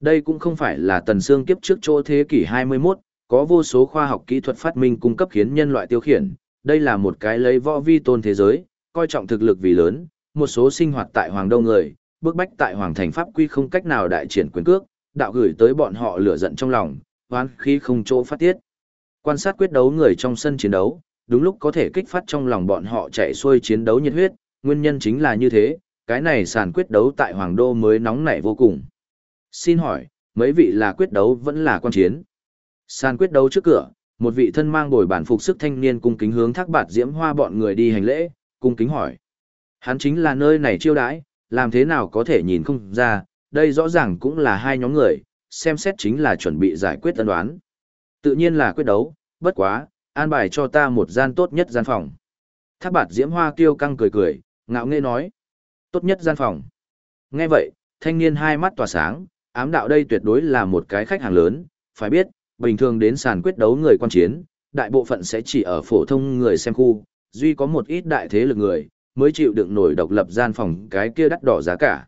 Đây cũng không phải là tần xương kiếp trước chỗ thế kỷ 21, có vô số khoa học kỹ thuật phát minh cung cấp khiến nhân loại tiêu khiển, đây là một cái lấy võ vi tôn thế giới, coi trọng thực lực vì lớn, một số sinh hoạt tại Hoàng Đông người, bước bách tại Hoàng Thành Pháp quy không cách nào đại triển quyền cước, đạo gửi tới bọn họ lửa giận trong lòng, hoán khí không chỗ phát tiết. Quan sát quyết đấu người trong sân chiến đấu, đúng lúc có thể kích phát trong lòng bọn họ chạy xuôi chiến đấu nhiệt huyết, nguyên nhân chính là như thế, cái này sàn quyết đấu tại Hoàng Đô mới nóng nảy vô cùng. Xin hỏi, mấy vị là quyết đấu vẫn là quan chiến? Sàn quyết đấu trước cửa, một vị thân mang bồi bản phục sức thanh niên cung kính hướng thác bạt diễm hoa bọn người đi hành lễ, cung kính hỏi. Hắn chính là nơi này chiêu đãi, làm thế nào có thể nhìn không ra, đây rõ ràng cũng là hai nhóm người, xem xét chính là chuẩn bị giải quyết tân đoán. Tự nhiên là quyết đấu, bất quá, an bài cho ta một gian tốt nhất gian phòng. Thác bạt diễm hoa kêu căng cười cười, ngạo nghễ nói. Tốt nhất gian phòng. Nghe vậy, thanh niên hai mắt tỏa sáng, ám đạo đây tuyệt đối là một cái khách hàng lớn, phải biết, bình thường đến sàn quyết đấu người quan chiến, đại bộ phận sẽ chỉ ở phổ thông người xem khu, duy có một ít đại thế lực người, mới chịu đựng nổi độc lập gian phòng cái kia đắt đỏ giá cả.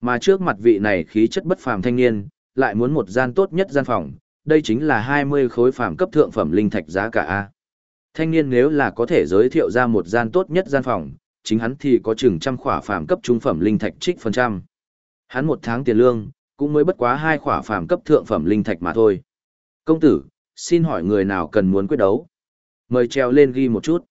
Mà trước mặt vị này khí chất bất phàm thanh niên, lại muốn một gian tốt nhất gian phòng, đây chính là 20 khối phàm cấp thượng phẩm linh thạch giá cả A. Thanh niên nếu là có thể giới thiệu ra một gian tốt nhất gian phòng, chính hắn thì có chừng trăm khỏa phàm cấp trung phẩm linh thạch trích phần trăm. Hắn một tháng tiền lương, cũng mới bất quá hai khỏa phàm cấp thượng phẩm linh thạch mà thôi. Công tử, xin hỏi người nào cần muốn quyết đấu? Mời treo lên ghi một chút.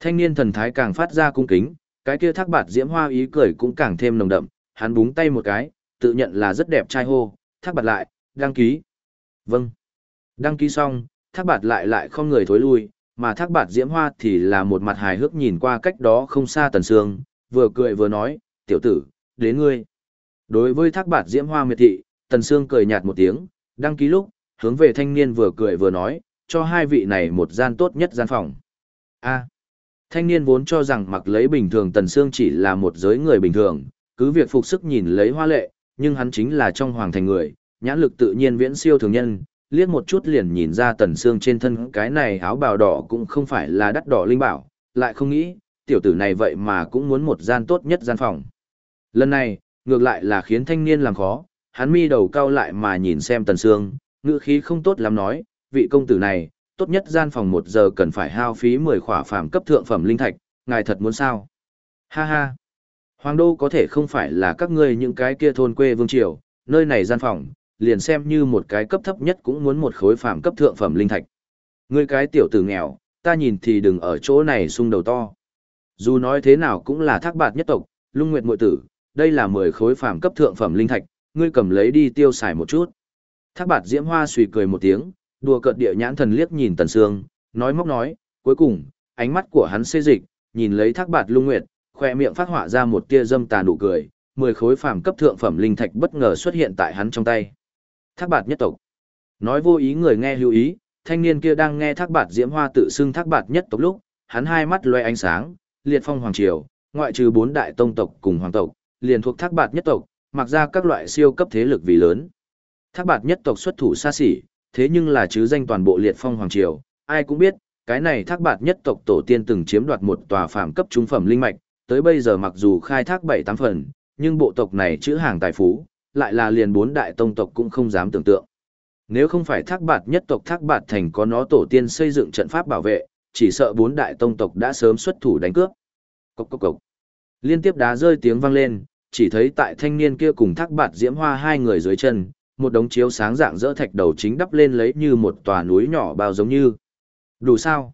Thanh niên thần thái càng phát ra cung kính, cái kia thác bạt diễm hoa ý cười cũng càng thêm nồng đậm, hắn búng tay một cái, tự nhận là rất đẹp trai hô, thác bạt lại, đăng ký. Vâng. Đăng ký xong, thác bạt lại lại không người thối lui, mà thác bạt diễm hoa thì là một mặt hài hước nhìn qua cách đó không xa tần sương, vừa cười vừa nói, tiểu tử, đến ngươi. Đối với thác bạt diễm hoa miệt thị, tần sương cười nhạt một tiếng, đăng ký lúc, hướng về thanh niên vừa cười vừa nói, cho hai vị này một gian tốt nhất gian phòng. A. Thanh niên vốn cho rằng mặc lấy bình thường Tần Sương chỉ là một giới người bình thường, cứ việc phục sức nhìn lấy hoa lệ, nhưng hắn chính là trong hoàng thành người, nhãn lực tự nhiên viễn siêu thường nhân, liếc một chút liền nhìn ra Tần Sương trên thân cái này áo bào đỏ cũng không phải là đắt đỏ linh bảo, lại không nghĩ, tiểu tử này vậy mà cũng muốn một gian tốt nhất gian phòng. Lần này, ngược lại là khiến thanh niên làm khó, hắn mi đầu cao lại mà nhìn xem Tần Sương, ngữ khí không tốt lắm nói, vị công tử này, tốt nhất gian phòng một giờ cần phải hao phí 10 khỏa phàm cấp thượng phẩm linh thạch, ngài thật muốn sao? Ha ha! Hoàng đô có thể không phải là các ngươi những cái kia thôn quê vương triều, nơi này gian phòng, liền xem như một cái cấp thấp nhất cũng muốn một khối phàm cấp thượng phẩm linh thạch. Ngươi cái tiểu tử nghèo, ta nhìn thì đừng ở chỗ này sung đầu to. Dù nói thế nào cũng là thác bạt nhất tộc, lung nguyệt muội tử, đây là 10 khối phàm cấp thượng phẩm linh thạch, ngươi cầm lấy đi tiêu xài một chút. Thác bạt diễm hoa suy cười một tiếng, đùa cợt địa nhãn thần liếc nhìn Tần Sương, nói móc nói, cuối cùng, ánh mắt của hắn xê dịch, nhìn lấy thác bạt lung nguyệt, khoe miệng phát họa ra một tia dâm tà nụ cười, mười khối phàm cấp thượng phẩm linh thạch bất ngờ xuất hiện tại hắn trong tay. Thác bạt nhất tộc. Nói vô ý người nghe lưu ý, thanh niên kia đang nghe thác bạt diễm hoa tự xưng thác bạt nhất tộc lúc, hắn hai mắt loe ánh sáng, liệt phong hoàng triều, ngoại trừ bốn đại tông tộc cùng hoàng tộc, liền thuộc thác bạt nhất tộc, mặc ra các loại siêu cấp thế lực vì lớn. Thác bạt nhất tộc xuất thủ xa xỉ, thế nhưng là chứ danh toàn bộ liệt phong hoàng triều, ai cũng biết, cái này thác bạt nhất tộc tổ tiên từng chiếm đoạt một tòa phàm cấp trung phẩm linh mạch, tới bây giờ mặc dù khai thác bảy tám phần, nhưng bộ tộc này chữ hàng tài phú, lại là liền bốn đại tông tộc cũng không dám tưởng tượng. Nếu không phải thác bạt nhất tộc thác bạt thành có nó tổ tiên xây dựng trận pháp bảo vệ, chỉ sợ bốn đại tông tộc đã sớm xuất thủ đánh cướp. Cốc cốc cốc. Liên tiếp đá rơi tiếng vang lên, chỉ thấy tại thanh niên kia cùng thác bạt diễm hoa hai người dưới chân, một đống chiếu sáng dạng dỡ thạch đầu chính đắp lên lấy như một tòa núi nhỏ bao giống như. Đủ sao?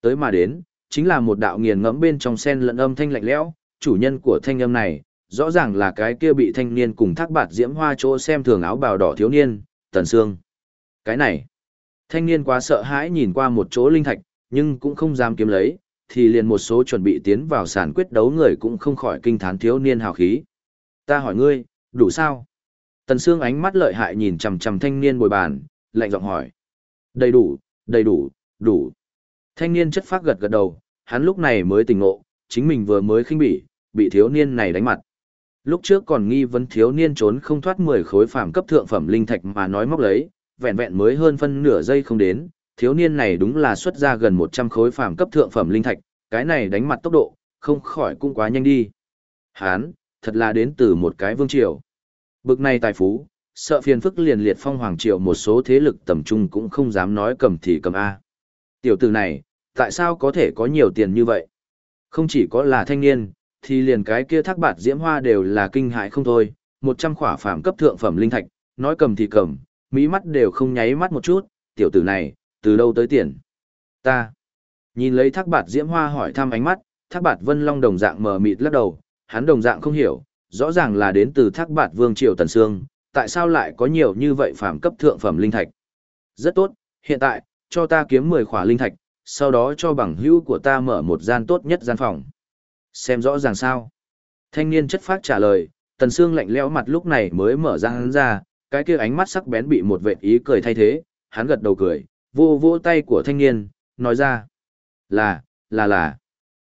Tới mà đến, chính là một đạo nghiền ngẫm bên trong sen lẫn âm thanh lạnh lẽo, chủ nhân của thanh âm này, rõ ràng là cái kia bị thanh niên cùng thác bạt diễm hoa chỗ xem thường áo bào đỏ thiếu niên, Tần Sương. Cái này, thanh niên quá sợ hãi nhìn qua một chỗ linh thạch, nhưng cũng không dám kiếm lấy, thì liền một số chuẩn bị tiến vào sàn quyết đấu người cũng không khỏi kinh thán thiếu niên hào khí. Ta hỏi ngươi, đủ sao? Tần Sương ánh mắt lợi hại nhìn chằm chằm thanh niên bồi bàn, lạnh giọng hỏi. Đầy đủ, đầy đủ, đủ. Thanh niên chất phát gật gật đầu, hắn lúc này mới tỉnh ngộ, chính mình vừa mới khinh bỉ, bị thiếu niên này đánh mặt. Lúc trước còn nghi vấn thiếu niên trốn không thoát 10 khối phàm cấp thượng phẩm linh thạch mà nói móc lấy, vẹn vẹn mới hơn phân nửa giây không đến, thiếu niên này đúng là xuất ra gần 100 khối phàm cấp thượng phẩm linh thạch, cái này đánh mặt tốc độ, không khỏi cũng quá nhanh đi. Hán, thật là đến từ một cái vương triều. Bực này tài phú, sợ phiền phức liền liệt phong hoàng triều một số thế lực tầm trung cũng không dám nói cầm thì cầm A. Tiểu tử này, tại sao có thể có nhiều tiền như vậy? Không chỉ có là thanh niên, thì liền cái kia thác bạt diễm hoa đều là kinh hại không thôi, một trăm khỏa phàm cấp thượng phẩm linh thạch, nói cầm thì cầm, mỹ mắt đều không nháy mắt một chút, tiểu tử này, từ đâu tới tiền? Ta. Nhìn lấy thác bạt diễm hoa hỏi thăm ánh mắt, thác bạt vân long đồng dạng mờ mịt lắc đầu, hắn đồng dạng không hiểu, rõ ràng là đến từ thác bạt vương triều tần sương, tại sao lại có nhiều như vậy phàm cấp thượng phẩm linh thạch? Rất tốt, hiện tại, cho ta kiếm 10 khỏa linh thạch, sau đó cho bằng hữu của ta mở một gian tốt nhất gian phòng. Xem rõ ràng sao? Thanh niên chất phát trả lời, tần xương lạnh lẽo mặt lúc này mới mở ra hắn ra, cái kia ánh mắt sắc bén bị một vệt ý cười thay thế, hắn gật đầu cười, vô vô tay của thanh niên, nói ra. Là, là là.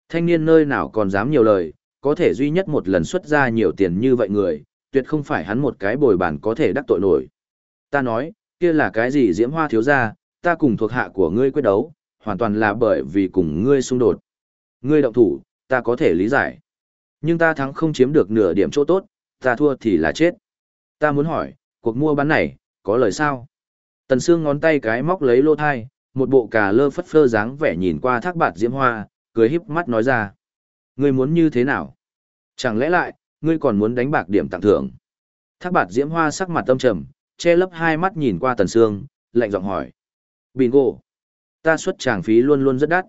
Thanh niên nơi nào còn dám nhiều lời, có thể duy nhất một lần xuất ra nhiều tiền như vậy người, tuyệt không phải hắn một cái bồi bàn có thể đắc tội nổi. Ta nói, kia là cái gì diễm hoa thiếu gia, ta cùng thuộc hạ của ngươi quyết đấu, hoàn toàn là bởi vì cùng ngươi xung đột. Ngươi động thủ, ta có thể lý giải. Nhưng ta thắng không chiếm được nửa điểm chỗ tốt, ta thua thì là chết. Ta muốn hỏi, cuộc mua bán này, có lời sao? Tần Sương ngón tay cái móc lấy lô thai, một bộ cà lơ phất phơ dáng vẻ nhìn qua thác bạt diễm hoa, cười híp mắt nói ra. Ngươi muốn như thế nào? Chẳng lẽ lại, ngươi còn muốn đánh bạc điểm tặng thưởng? Thác bạt diễm hoa sắc mặt tâm trầm, che lấp hai mắt nhìn qua Tần Sương, lạnh giọng hỏi. Bingo! Ta xuất tràng phí luôn luôn rất đắt.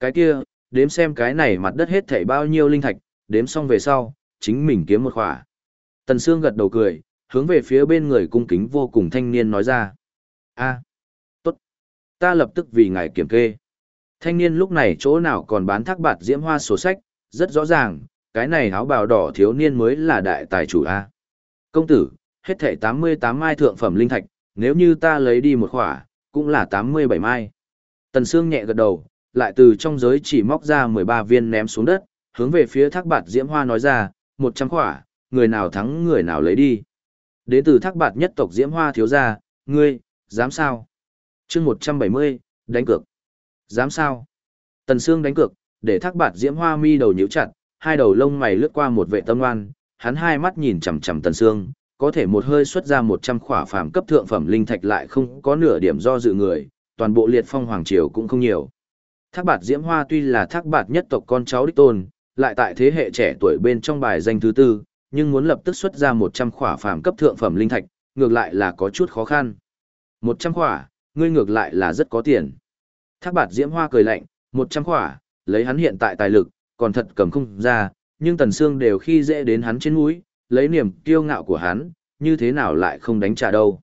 Cái kia, đếm xem cái này mặt đất hết thảy bao nhiêu linh thạch, đếm xong về sau, chính mình kiếm một khỏa. Tần Sương gật đầu cười, hướng về phía bên người cung kính vô cùng thanh niên nói ra. a tốt. Ta lập tức vì ngài kiểm kê. Thanh niên lúc này chỗ nào còn bán thác bạt diễm hoa sổ sách, rất rõ ràng, cái này áo bào đỏ thiếu niên mới là đại tài chủ A. Công tử, hết thảy 88 mai thượng phẩm linh thạch, nếu như ta lấy đi một khỏa, cũng là 87 mai. Tần Sương nhẹ gật đầu, lại từ trong giới chỉ móc ra 13 viên ném xuống đất, hướng về phía thác bạt diễm hoa nói ra, 100 khỏa, người nào thắng người nào lấy đi. Đến từ thác bạt nhất tộc diễm hoa thiếu gia, ngươi, dám sao? chương 170, đánh cược. Dám sao? Tần Sương đánh cược, để thác bạt diễm hoa mi đầu nhíu chặt, hai đầu lông mày lướt qua một vệ tâm oan, hắn hai mắt nhìn chằm chằm Tần Sương, có thể một hơi xuất ra 100 khỏa phàm cấp thượng phẩm linh thạch lại không có nửa điểm do dự người, toàn bộ liệt phong hoàng triều cũng không nhiều. Thác bạt diễm hoa tuy là thác bạt nhất tộc con cháu đích tôn, lại tại thế hệ trẻ tuổi bên trong bài danh thứ tư, nhưng muốn lập tức xuất ra 100 khỏa phàm cấp thượng phẩm linh thạch, ngược lại là có chút khó khăn. 100 khỏa, ngươi ngược lại là rất có tiền. Thác bạt diễm hoa cười lạnh, 100 khỏa, lấy hắn hiện tại tài lực, còn thật cầm không ra, nhưng tần xương đều khi dễ đến hắn trên mũi, lấy niềm kiêu ngạo của hắn, như thế nào lại không đánh trả đâu.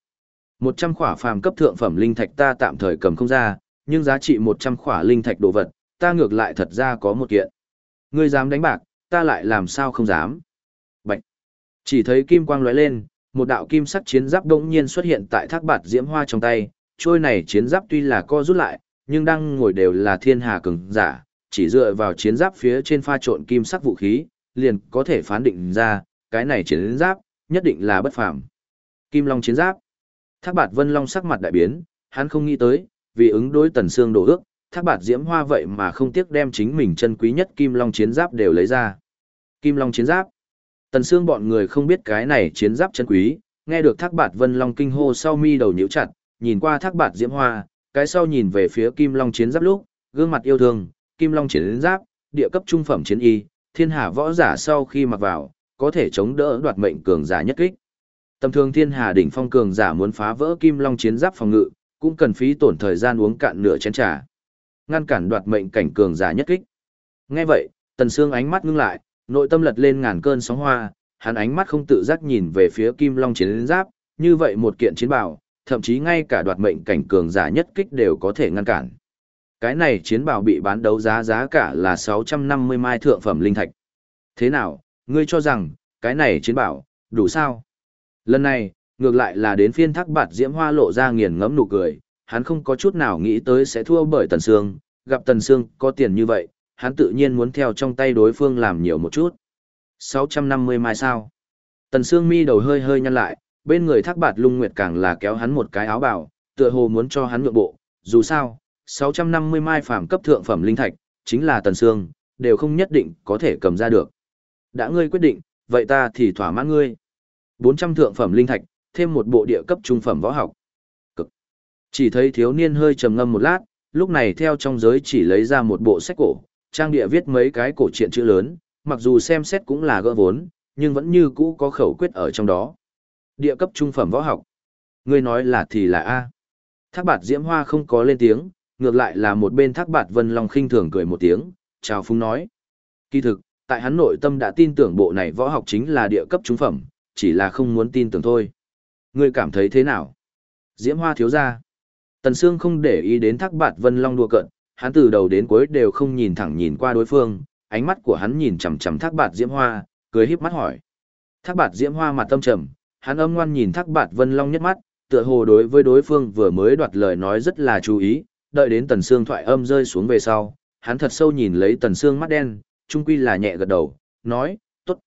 100 khỏa phàm cấp thượng phẩm linh thạch ta tạm thời cầm không ra, nhưng giá trị 100 khỏa linh thạch đồ vật, ta ngược lại thật ra có một kiện. Ngươi dám đánh bạc, ta lại làm sao không dám. Bạch. Chỉ thấy kim quang lóe lên, một đạo kim sắc chiến giáp đỗng nhiên xuất hiện tại thác bạt diễm hoa trong tay, trôi này chiến giáp tuy là co rút lại, nhưng đang ngồi đều là thiên hà cường giả, chỉ dựa vào chiến giáp phía trên pha trộn kim sắc vũ khí, liền có thể phán định ra, cái này chiến giáp, nhất định là bất phàm. Kim Long chiến giáp. Thác bạt Vân Long sắc mặt đại biến, hắn không nghĩ tới, vì ứng đối tần xương đổ ước, thác bạt diễm hoa vậy mà không tiếc đem chính mình chân quý nhất Kim Long chiến giáp đều lấy ra. Kim Long chiến giáp. Tần Sương bọn người không biết cái này chiến giáp chân quý, nghe được Thác Bạt Vân Long kinh hô sau mi đầu nhíu chặt, nhìn qua Thác Bạt Diễm Hoa, cái sau nhìn về phía Kim Long chiến giáp lúc, gương mặt yêu thương, Kim Long chiến giáp, địa cấp trung phẩm chiến y, thiên hà võ giả sau khi mặc vào, có thể chống đỡ đoạt mệnh cường giả nhất kích. Tầm thường thiên hà đỉnh phong cường giả muốn phá vỡ Kim Long chiến giáp phòng ngự, cũng cần phí tổn thời gian uống cạn nửa chén trà. Ngăn cản đoạt mệnh cảnh cường giả nhất kích. Nghe vậy, Tần Sương ánh mắt ngưng lại, nội tâm lật lên ngàn cơn sóng hoa, hắn ánh mắt không tự giác nhìn về phía Kim Long chiến giáp, như vậy một kiện chiến bào, thậm chí ngay cả đoạt mệnh cảnh cường giả nhất kích đều có thể ngăn cản. Cái này chiến bào bị bán đấu giá giá cả là 650 mai thượng phẩm linh thạch. Thế nào, ngươi cho rằng, cái này chiến bảo, đủ sao? Lần này, ngược lại là đến phiên thác bạt diễm hoa lộ ra nghiền ngẫm nụ cười, hắn không có chút nào nghĩ tới sẽ thua bởi Tần Sương, gặp Tần Sương có tiền như vậy, hắn tự nhiên muốn theo trong tay đối phương làm nhiều một chút. 650 mai sao? Tần Sương mi đầu hơi hơi nhăn lại, bên người thác bạt lung nguyệt càng là kéo hắn một cái áo bảo, tựa hồ muốn cho hắn nhượng bộ, dù sao, 650 mai phàm cấp thượng phẩm linh thạch, chính là Tần xương đều không nhất định có thể cầm ra được. Đã ngươi quyết định, vậy ta thì thỏa mãn ngươi. 400 thượng phẩm linh thạch, thêm một bộ địa cấp trung phẩm võ học. Cực. Chỉ thấy thiếu niên hơi trầm ngâm một lát, lúc này theo trong giới chỉ lấy ra một bộ sách cổ, trang địa viết mấy cái cổ truyện chữ lớn, mặc dù xem xét cũng là gỡ vốn, nhưng vẫn như cũ có khẩu quyết ở trong đó. Địa cấp trung phẩm võ học. Ngươi nói là thì là A. Thác bạt diễm hoa không có lên tiếng, ngược lại là một bên thác bạt vân long khinh thường cười một tiếng, chào phúng nói. Kỳ thực, tại hắn nội tâm đã tin tưởng bộ này võ học chính là địa cấp trung phẩm, chỉ là không muốn tin tưởng thôi. Ngươi cảm thấy thế nào? Diễm hoa thiếu ra. Tần Sương không để ý đến thác bạt vân long đùa cận, hắn từ đầu đến cuối đều không nhìn thẳng nhìn qua đối phương, ánh mắt của hắn nhìn chằm chằm thác bạt diễm hoa, cười híp mắt hỏi. Thác bạt diễm hoa mặt tâm trầm, hắn âm ngoan nhìn thác bạt vân long nhất mắt, tựa hồ đối với đối phương vừa mới đoạt lời nói rất là chú ý, đợi đến tần xương thoại âm rơi xuống về sau, hắn thật sâu nhìn lấy tần xương mắt đen, trung quy là nhẹ gật đầu, nói, tốt.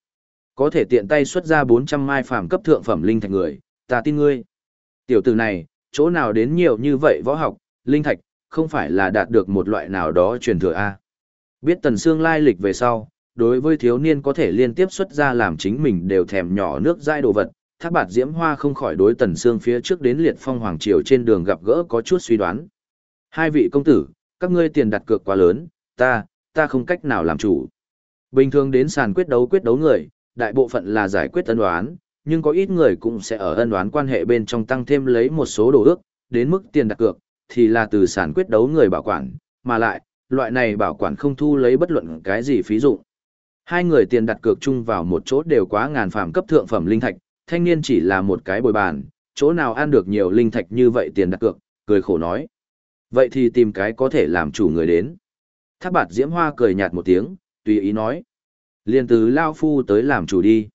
Có thể tiện tay xuất ra 400 mai phàm cấp thượng phẩm linh thạch người, ta tin ngươi. Tiểu tử này, chỗ nào đến nhiều như vậy võ học, linh thạch, không phải là đạt được một loại nào đó truyền thừa A. Biết tần xương lai lịch về sau, đối với thiếu niên có thể liên tiếp xuất ra làm chính mình đều thèm nhỏ nước dai đồ vật, thác bạt diễm hoa không khỏi đối tần xương phía trước đến liệt phong hoàng triều trên đường gặp gỡ có chút suy đoán. Hai vị công tử, các ngươi tiền đặt cược quá lớn, ta, ta không cách nào làm chủ. Bình thường đến sàn quyết đấu quyết đấu người, đại bộ phận là giải quyết ân đoán, nhưng có ít người cũng sẽ ở ân đoán quan hệ bên trong tăng thêm lấy một số đồ ước, đến mức tiền đặt cược, thì là từ sàn quyết đấu người bảo quản, mà lại, loại này bảo quản không thu lấy bất luận cái gì phí dụng. Hai người tiền đặt cược chung vào một chỗ đều quá ngàn phàm cấp thượng phẩm linh thạch, thanh niên chỉ là một cái bồi bàn, chỗ nào ăn được nhiều linh thạch như vậy tiền đặt cược, cười khổ nói. Vậy thì tìm cái có thể làm chủ người đến. Thác bạt diễm hoa cười nhạt một tiếng, tùy ý nói. Liên từ Lao Phu tới làm chủ đi.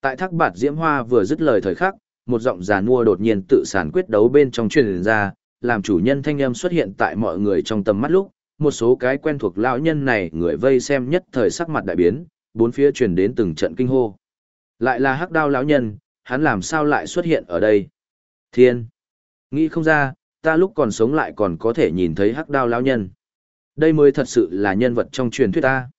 Tại thác bạt diễm hoa vừa dứt lời thời khắc, một giọng già nua đột nhiên tự sản quyết đấu bên trong truyền ra, làm chủ nhân thanh âm xuất hiện tại mọi người trong tầm mắt lúc, một số cái quen thuộc lão nhân này người vây xem nhất thời sắc mặt đại biến, bốn phía truyền đến từng trận kinh hô. Lại là hắc đao lão nhân, hắn làm sao lại xuất hiện ở đây? Thiên! Nghĩ không ra, ta lúc còn sống lại còn có thể nhìn thấy hắc đao lão nhân. Đây mới thật sự là nhân vật trong truyền thuyết ta.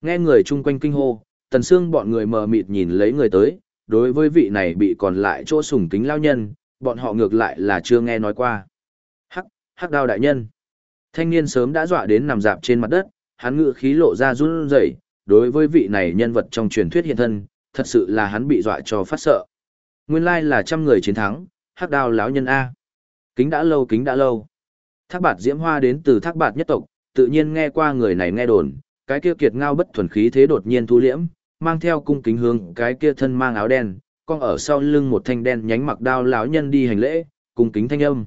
Nghe người chung quanh kinh hô, tần xương bọn người mờ mịt nhìn lấy người tới, đối với vị này bị còn lại chỗ sùng kính lão nhân, bọn họ ngược lại là chưa nghe nói qua. Hắc, hắc đao đại nhân. Thanh niên sớm đã dọa đến nằm dạp trên mặt đất, hắn ngựa khí lộ ra run rẩy, đối với vị này nhân vật trong truyền thuyết hiện thân, thật sự là hắn bị dọa cho phát sợ. Nguyên lai là trăm người chiến thắng, hắc đao lão nhân A. Kính đã lâu kính đã lâu. Thác bạt diễm hoa đến từ thác bạt nhất tộc, tự nhiên nghe qua người này nghe đồn, cái kia kiệt ngao bất thuần khí thế đột nhiên thu liễm, mang theo cung kính hướng cái kia thân mang áo đen, con ở sau lưng một thanh đen nhánh mặc đao lão nhân đi hành lễ, cung kính thanh âm.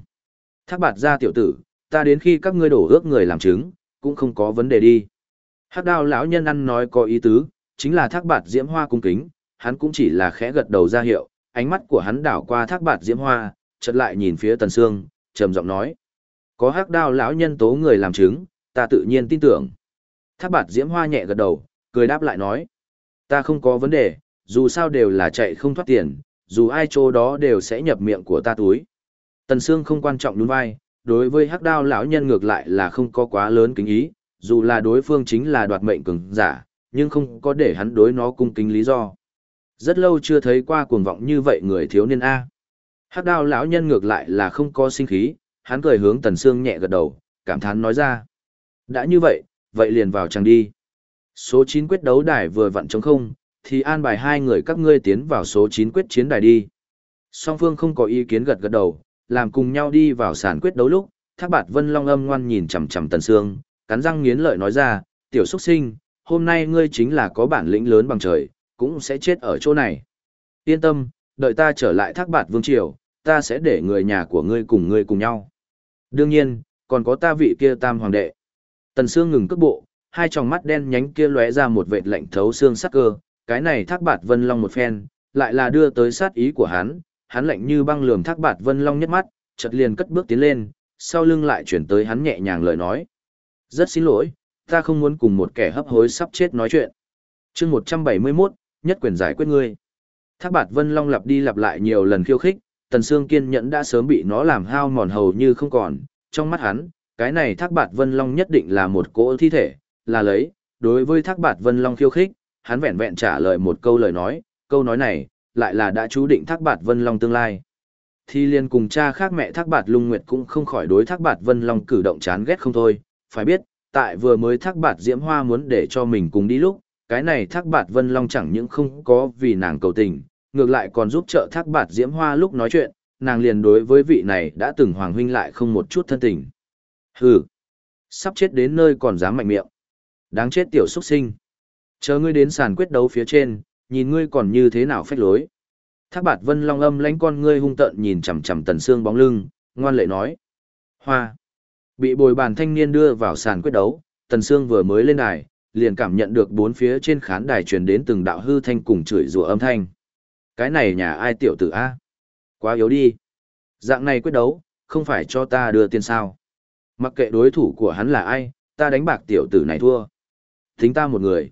Thác bạt ra tiểu tử, ta đến khi các ngươi đổ ước người làm chứng, cũng không có vấn đề đi. Hắc đao lão nhân ăn nói có ý tứ, chính là thác bạt diễm hoa cung kính, hắn cũng chỉ là khẽ gật đầu ra hiệu, ánh mắt của hắn đảo qua thác bạt diễm hoa, chợt lại nhìn phía tần sương, trầm giọng nói. Có hắc đao lão nhân tố người làm chứng, ta tự nhiên tin tưởng. Thác bạt diễm hoa nhẹ gật đầu, cười đáp lại nói. Ta không có vấn đề, dù sao đều là chạy không thoát tiền, dù ai chỗ đó đều sẽ nhập miệng của ta túi. Tần Sương không quan trọng nhún vai, đối với hắc đao lão nhân ngược lại là không có quá lớn kính ý, dù là đối phương chính là đoạt mệnh cường giả, nhưng không có để hắn đối nó cung kính lý do. Rất lâu chưa thấy qua cuồng vọng như vậy người thiếu niên A. Hắc đao lão nhân ngược lại là không có sinh khí, hắn cười hướng Tần Sương nhẹ gật đầu, cảm thán nói ra. Đã như vậy, vậy liền vào chẳng đi. Số 9 quyết đấu đài vừa vặn trống không, thì an bài hai người các ngươi tiến vào số 9 quyết chiến đài đi. Song phương không có ý kiến gật gật đầu, làm cùng nhau đi vào sàn quyết đấu lúc, Thác Bạt Vân Long âm ngoan nhìn chằm chằm Tần Sương, cắn răng nghiến lợi nói ra, "Tiểu xuất sinh, hôm nay ngươi chính là có bản lĩnh lớn bằng trời, cũng sẽ chết ở chỗ này. Yên tâm, đợi ta trở lại Thác Bạt Vương triều, ta sẽ để người nhà của ngươi cùng ngươi cùng nhau. Đương nhiên, còn có ta vị kia Tam hoàng đệ." Tần Sương ngừng cước bộ, hai tròng mắt đen nhánh kia lóe ra một vệt lạnh thấu xương sắc cơ, cái này Thác Bạt Vân Long một phen, lại là đưa tới sát ý của hắn, hắn lạnh như băng lườm Thác Bạt Vân Long nhất mắt, chợt liền cất bước tiến lên, sau lưng lại chuyển tới hắn nhẹ nhàng lời nói. Rất xin lỗi, ta không muốn cùng một kẻ hấp hối sắp chết nói chuyện. chương 171, nhất quyền giải quyết ngươi. Thác bạt Vân Long lặp đi lặp lại nhiều lần khiêu khích, Tần Sương kiên nhẫn đã sớm bị nó làm hao mòn hầu như không còn. Trong mắt hắn, cái này Thác bạt Vân Long nhất định là một cỗ thi thể, là lấy. Đối với Thác bạt Vân Long khiêu khích, hắn vẹn vẹn trả lời một câu lời nói, câu nói này, lại là đã chú định Thác bạt Vân Long tương lai Thi Liên cùng cha khác mẹ thác bạt lung nguyệt cũng không khỏi đối thác bạt vân long cử động chán ghét không thôi phải biết tại vừa mới thác bạt diễm hoa muốn để cho mình cùng đi lúc cái này thác bạt vân long chẳng những không có vì nàng cầu tình ngược lại còn giúp trợ thác bạt diễm hoa lúc nói chuyện nàng liền đối với vị này đã từng hoàng huynh lại không một chút thân tình hừ sắp chết đến nơi còn dám mạnh miệng đáng chết tiểu xuất sinh chờ ngươi đến sàn quyết đấu phía trên nhìn ngươi còn như thế nào phách lối Thác bạt vân long âm lánh con ngươi hung tợn nhìn chằm chằm tần xương bóng lưng, ngoan lệ nói. Hoa. Bị bồi bàn thanh niên đưa vào sàn quyết đấu, tần xương vừa mới lên đài, liền cảm nhận được bốn phía trên khán đài truyền đến từng đạo hư thanh cùng chửi rủa âm thanh. Cái này nhà ai tiểu tử a? Quá yếu đi. Dạng này quyết đấu, không phải cho ta đưa tiền sao. Mặc kệ đối thủ của hắn là ai, ta đánh bạc tiểu tử này thua. Tính ta một người.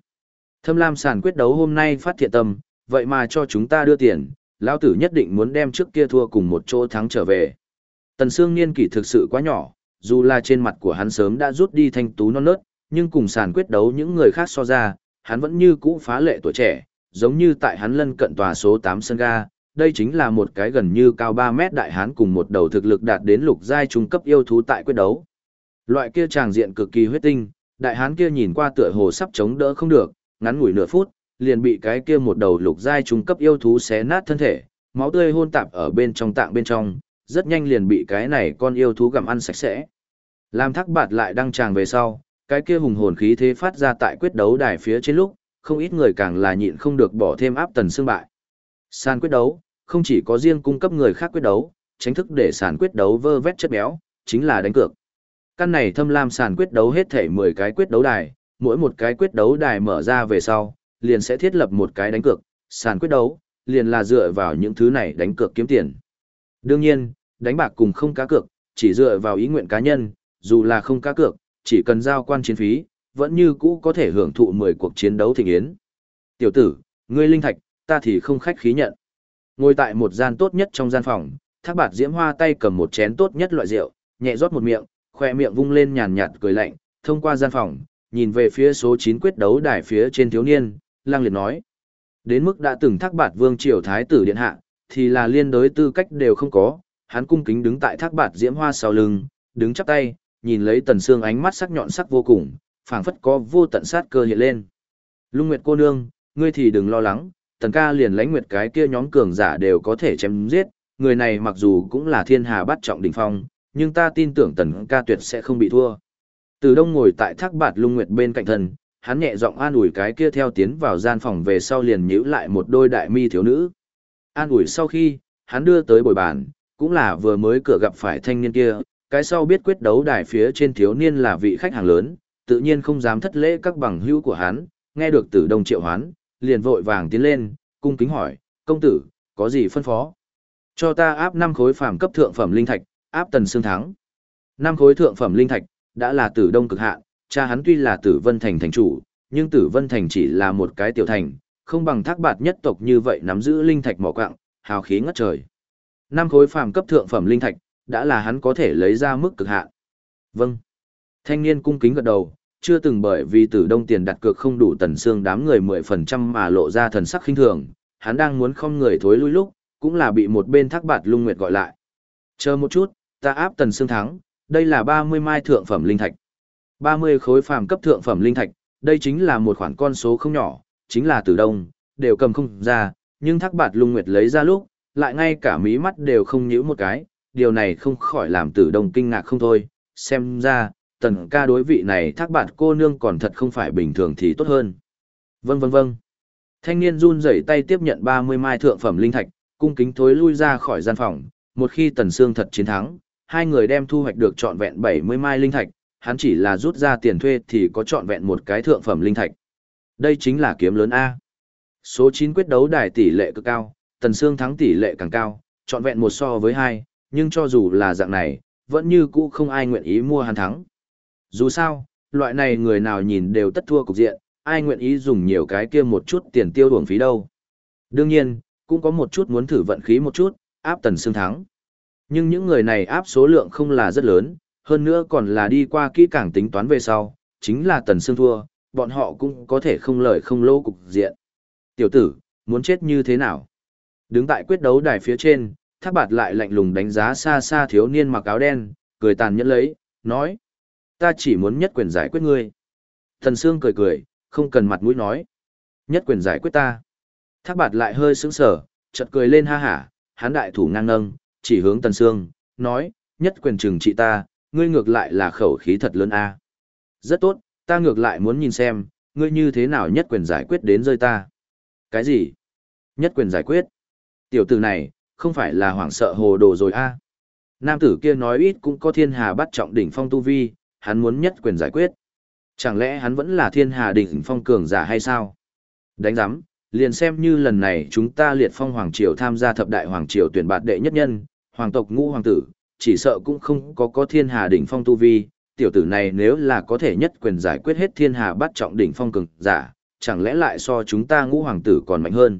Thâm Lam sàn quyết đấu hôm nay phát thiện tâm, vậy mà cho chúng ta đưa tiền, lão tử nhất định muốn đem trước kia thua cùng một chỗ thắng trở về. Tần Sương niên kỷ thực sự quá nhỏ, dù là trên mặt của hắn sớm đã rút đi thanh tú non nớt, nhưng cùng sàn quyết đấu những người khác so ra, hắn vẫn như cũ phá lệ tuổi trẻ, giống như tại hắn lân cận tòa số 8 sân ga, đây chính là một cái gần như cao 3 mét đại hán cùng một đầu thực lực đạt đến lục giai trung cấp yêu thú tại quyết đấu. Loại kia tràng diện cực kỳ huyết tinh, đại hán kia nhìn qua tựa hồ sắp chống đỡ không được, ngắn ngủi nửa phút, liền bị cái kia một đầu lục giai trung cấp yêu thú xé nát thân thể, máu tươi hôn tạp ở bên trong tạng bên trong, rất nhanh liền bị cái này con yêu thú gặm ăn sạch sẽ. Làm thắc bạt lại đăng tràng về sau, cái kia hùng hồn khí thế phát ra tại quyết đấu đài phía trên lúc, không ít người càng là nhịn không được bỏ thêm áp tần xương bại. Sàn quyết đấu, không chỉ có riêng cung cấp người khác quyết đấu, tránh thức để sàn quyết đấu vơ vét chất béo, chính là đánh cược. Căn này thâm lam sàn quyết đấu hết thể 10 cái quyết đấu đài, mỗi một cái quyết đấu đài mở ra về sau, liền sẽ thiết lập một cái đánh cược, sàn quyết đấu, liền là dựa vào những thứ này đánh cược kiếm tiền. Đương nhiên, đánh bạc cùng không cá cược, chỉ dựa vào ý nguyện cá nhân, dù là không cá cược, chỉ cần giao quan chiến phí, vẫn như cũ có thể hưởng thụ 10 cuộc chiến đấu thịnh yến. Tiểu tử, ngươi linh thạch, ta thì không khách khí nhận. Ngồi tại một gian tốt nhất trong gian phòng, thác bạt diễm hoa tay cầm một chén tốt nhất loại rượu, nhẹ rót một miệng, khoe miệng vung lên nhàn nhạt cười lạnh, thông qua gian phòng, nhìn về phía số 9 quyết đấu đài phía trên thiếu niên, lang liệt nói. Đến mức đã từng thác bạt vương triều thái tử điện hạ, thì là liên đối tư cách đều không có, hắn cung kính đứng tại thác bạt diễm hoa sau lưng, đứng chắp tay, nhìn lấy tần xương ánh mắt sắc nhọn sắc vô cùng, phảng phất có vô tận sát cơ hiện lên. Lung Nguyệt cô nương, ngươi thì đừng lo lắng, tần ca liền lãnh nguyệt cái kia nhóm cường giả đều có thể chém giết, người này mặc dù cũng là thiên hà bắt trọng đỉnh phong, nhưng ta tin tưởng tần ca tuyệt sẽ không bị thua. Từ đông ngồi tại thác bạt lung nguyệt bên cạnh thần, hắn nhẹ giọng an ủi cái kia theo tiến vào gian phòng về sau liền nhíu lại một đôi đại mi thiếu nữ. An ủi sau khi, hắn đưa tới bồi bàn, cũng là vừa mới cửa gặp phải thanh niên kia, cái sau biết quyết đấu đài phía trên thiếu niên là vị khách hàng lớn, tự nhiên không dám thất lễ các bằng hữu của hắn, nghe được tử đông triệu hoán, liền vội vàng tiến lên, cung kính hỏi, công tử, có gì phân phó? Cho ta áp 5 khối phàm cấp thượng phẩm linh thạch, áp tần xương thắng. 5 khối thượng phẩm linh thạch, đã là tử đông cực hạn, cha hắn tuy là tử vân thành thành chủ, nhưng tử vân thành chỉ là một cái tiểu thành, không bằng thác bạt nhất tộc như vậy nắm giữ linh thạch mỏ quạng, hào khí ngất trời. Năm khối phàm cấp thượng phẩm linh thạch, đã là hắn có thể lấy ra mức cực hạn. Vâng. Thanh niên cung kính gật đầu, chưa từng bởi vì tử đông tiền đặt cược không đủ tần xương đám người 10% mà lộ ra thần sắc khinh thường, hắn đang muốn không người thối lui lúc, cũng là bị một bên thác bạt lung nguyệt gọi lại. Chờ một chút, ta áp tần xương thắng, đây là 30 mai thượng phẩm linh thạch. 30 khối phàm cấp thượng phẩm linh thạch, đây chính là một khoản con số không nhỏ, chính là Tử đông, đều cầm không ra, nhưng thác bạt lung nguyệt lấy ra lúc, lại ngay cả mí mắt đều không nhíu một cái, điều này không khỏi làm tử đông kinh ngạc không thôi, xem ra, tần ca đối vị này thác bạt cô nương còn thật không phải bình thường thì tốt hơn. Vâng vâng vâng. Thanh niên run rẩy tay tiếp nhận 30 mai thượng phẩm linh thạch, cung kính thối lui ra khỏi gian phòng, một khi tần xương thật chiến thắng, hai người đem thu hoạch được trọn vẹn 70 mai linh thạch, hắn chỉ là rút ra tiền thuê thì có trọn vẹn một cái thượng phẩm linh thạch. Đây chính là kiếm lớn A. Số 9 quyết đấu đài tỷ lệ cực cao, tần xương thắng tỷ lệ càng cao, trọn vẹn một so với hai, nhưng cho dù là dạng này, vẫn như cũ không ai nguyện ý mua hắn thắng. Dù sao, loại này người nào nhìn đều tất thua cục diện, ai nguyện ý dùng nhiều cái kia một chút tiền tiêu uổng phí đâu. Đương nhiên, cũng có một chút muốn thử vận khí một chút, áp tần xương thắng. Nhưng những người này áp số lượng không là rất lớn, hơn nữa còn là đi qua kỹ càng tính toán về sau, chính là tần xương thua, bọn họ cũng có thể không lợi không lỗ cục diện. Tiểu tử, muốn chết như thế nào? Đứng tại quyết đấu đài phía trên, thác bạt lại lạnh lùng đánh giá xa xa thiếu niên mặc áo đen, cười tàn nhẫn lấy, nói. Ta chỉ muốn nhất quyền giải quyết ngươi. Thần Sương cười cười, không cần mặt mũi nói. Nhất quyền giải quyết ta. Thác bạt lại hơi sững sờ, chợt cười lên ha hả, hắn đại thủ ngang nâng, chỉ hướng Tần Sương, nói, nhất quyền trừng trị ta, ngươi ngược lại là khẩu khí thật lớn a. Rất tốt, ta ngược lại muốn nhìn xem, ngươi như thế nào nhất quyền giải quyết đến rơi ta. Cái gì? Nhất quyền giải quyết? Tiểu tử này, không phải là hoảng sợ hồ đồ rồi a? Nam tử kia nói ít cũng có thiên hà bắt trọng đỉnh phong tu vi, hắn muốn nhất quyền giải quyết. Chẳng lẽ hắn vẫn là thiên hà đỉnh phong cường giả hay sao? Đánh giám, liền xem như lần này chúng ta liệt phong hoàng triều tham gia thập đại hoàng triều tuyển bạt đệ nhất nhân, hoàng tộc ngũ hoàng tử, chỉ sợ cũng không có có thiên hà đỉnh phong tu vi, tiểu tử này nếu là có thể nhất quyền giải quyết hết thiên hà bắt trọng đỉnh phong cường giả, chẳng lẽ lại so chúng ta ngũ hoàng tử còn mạnh hơn?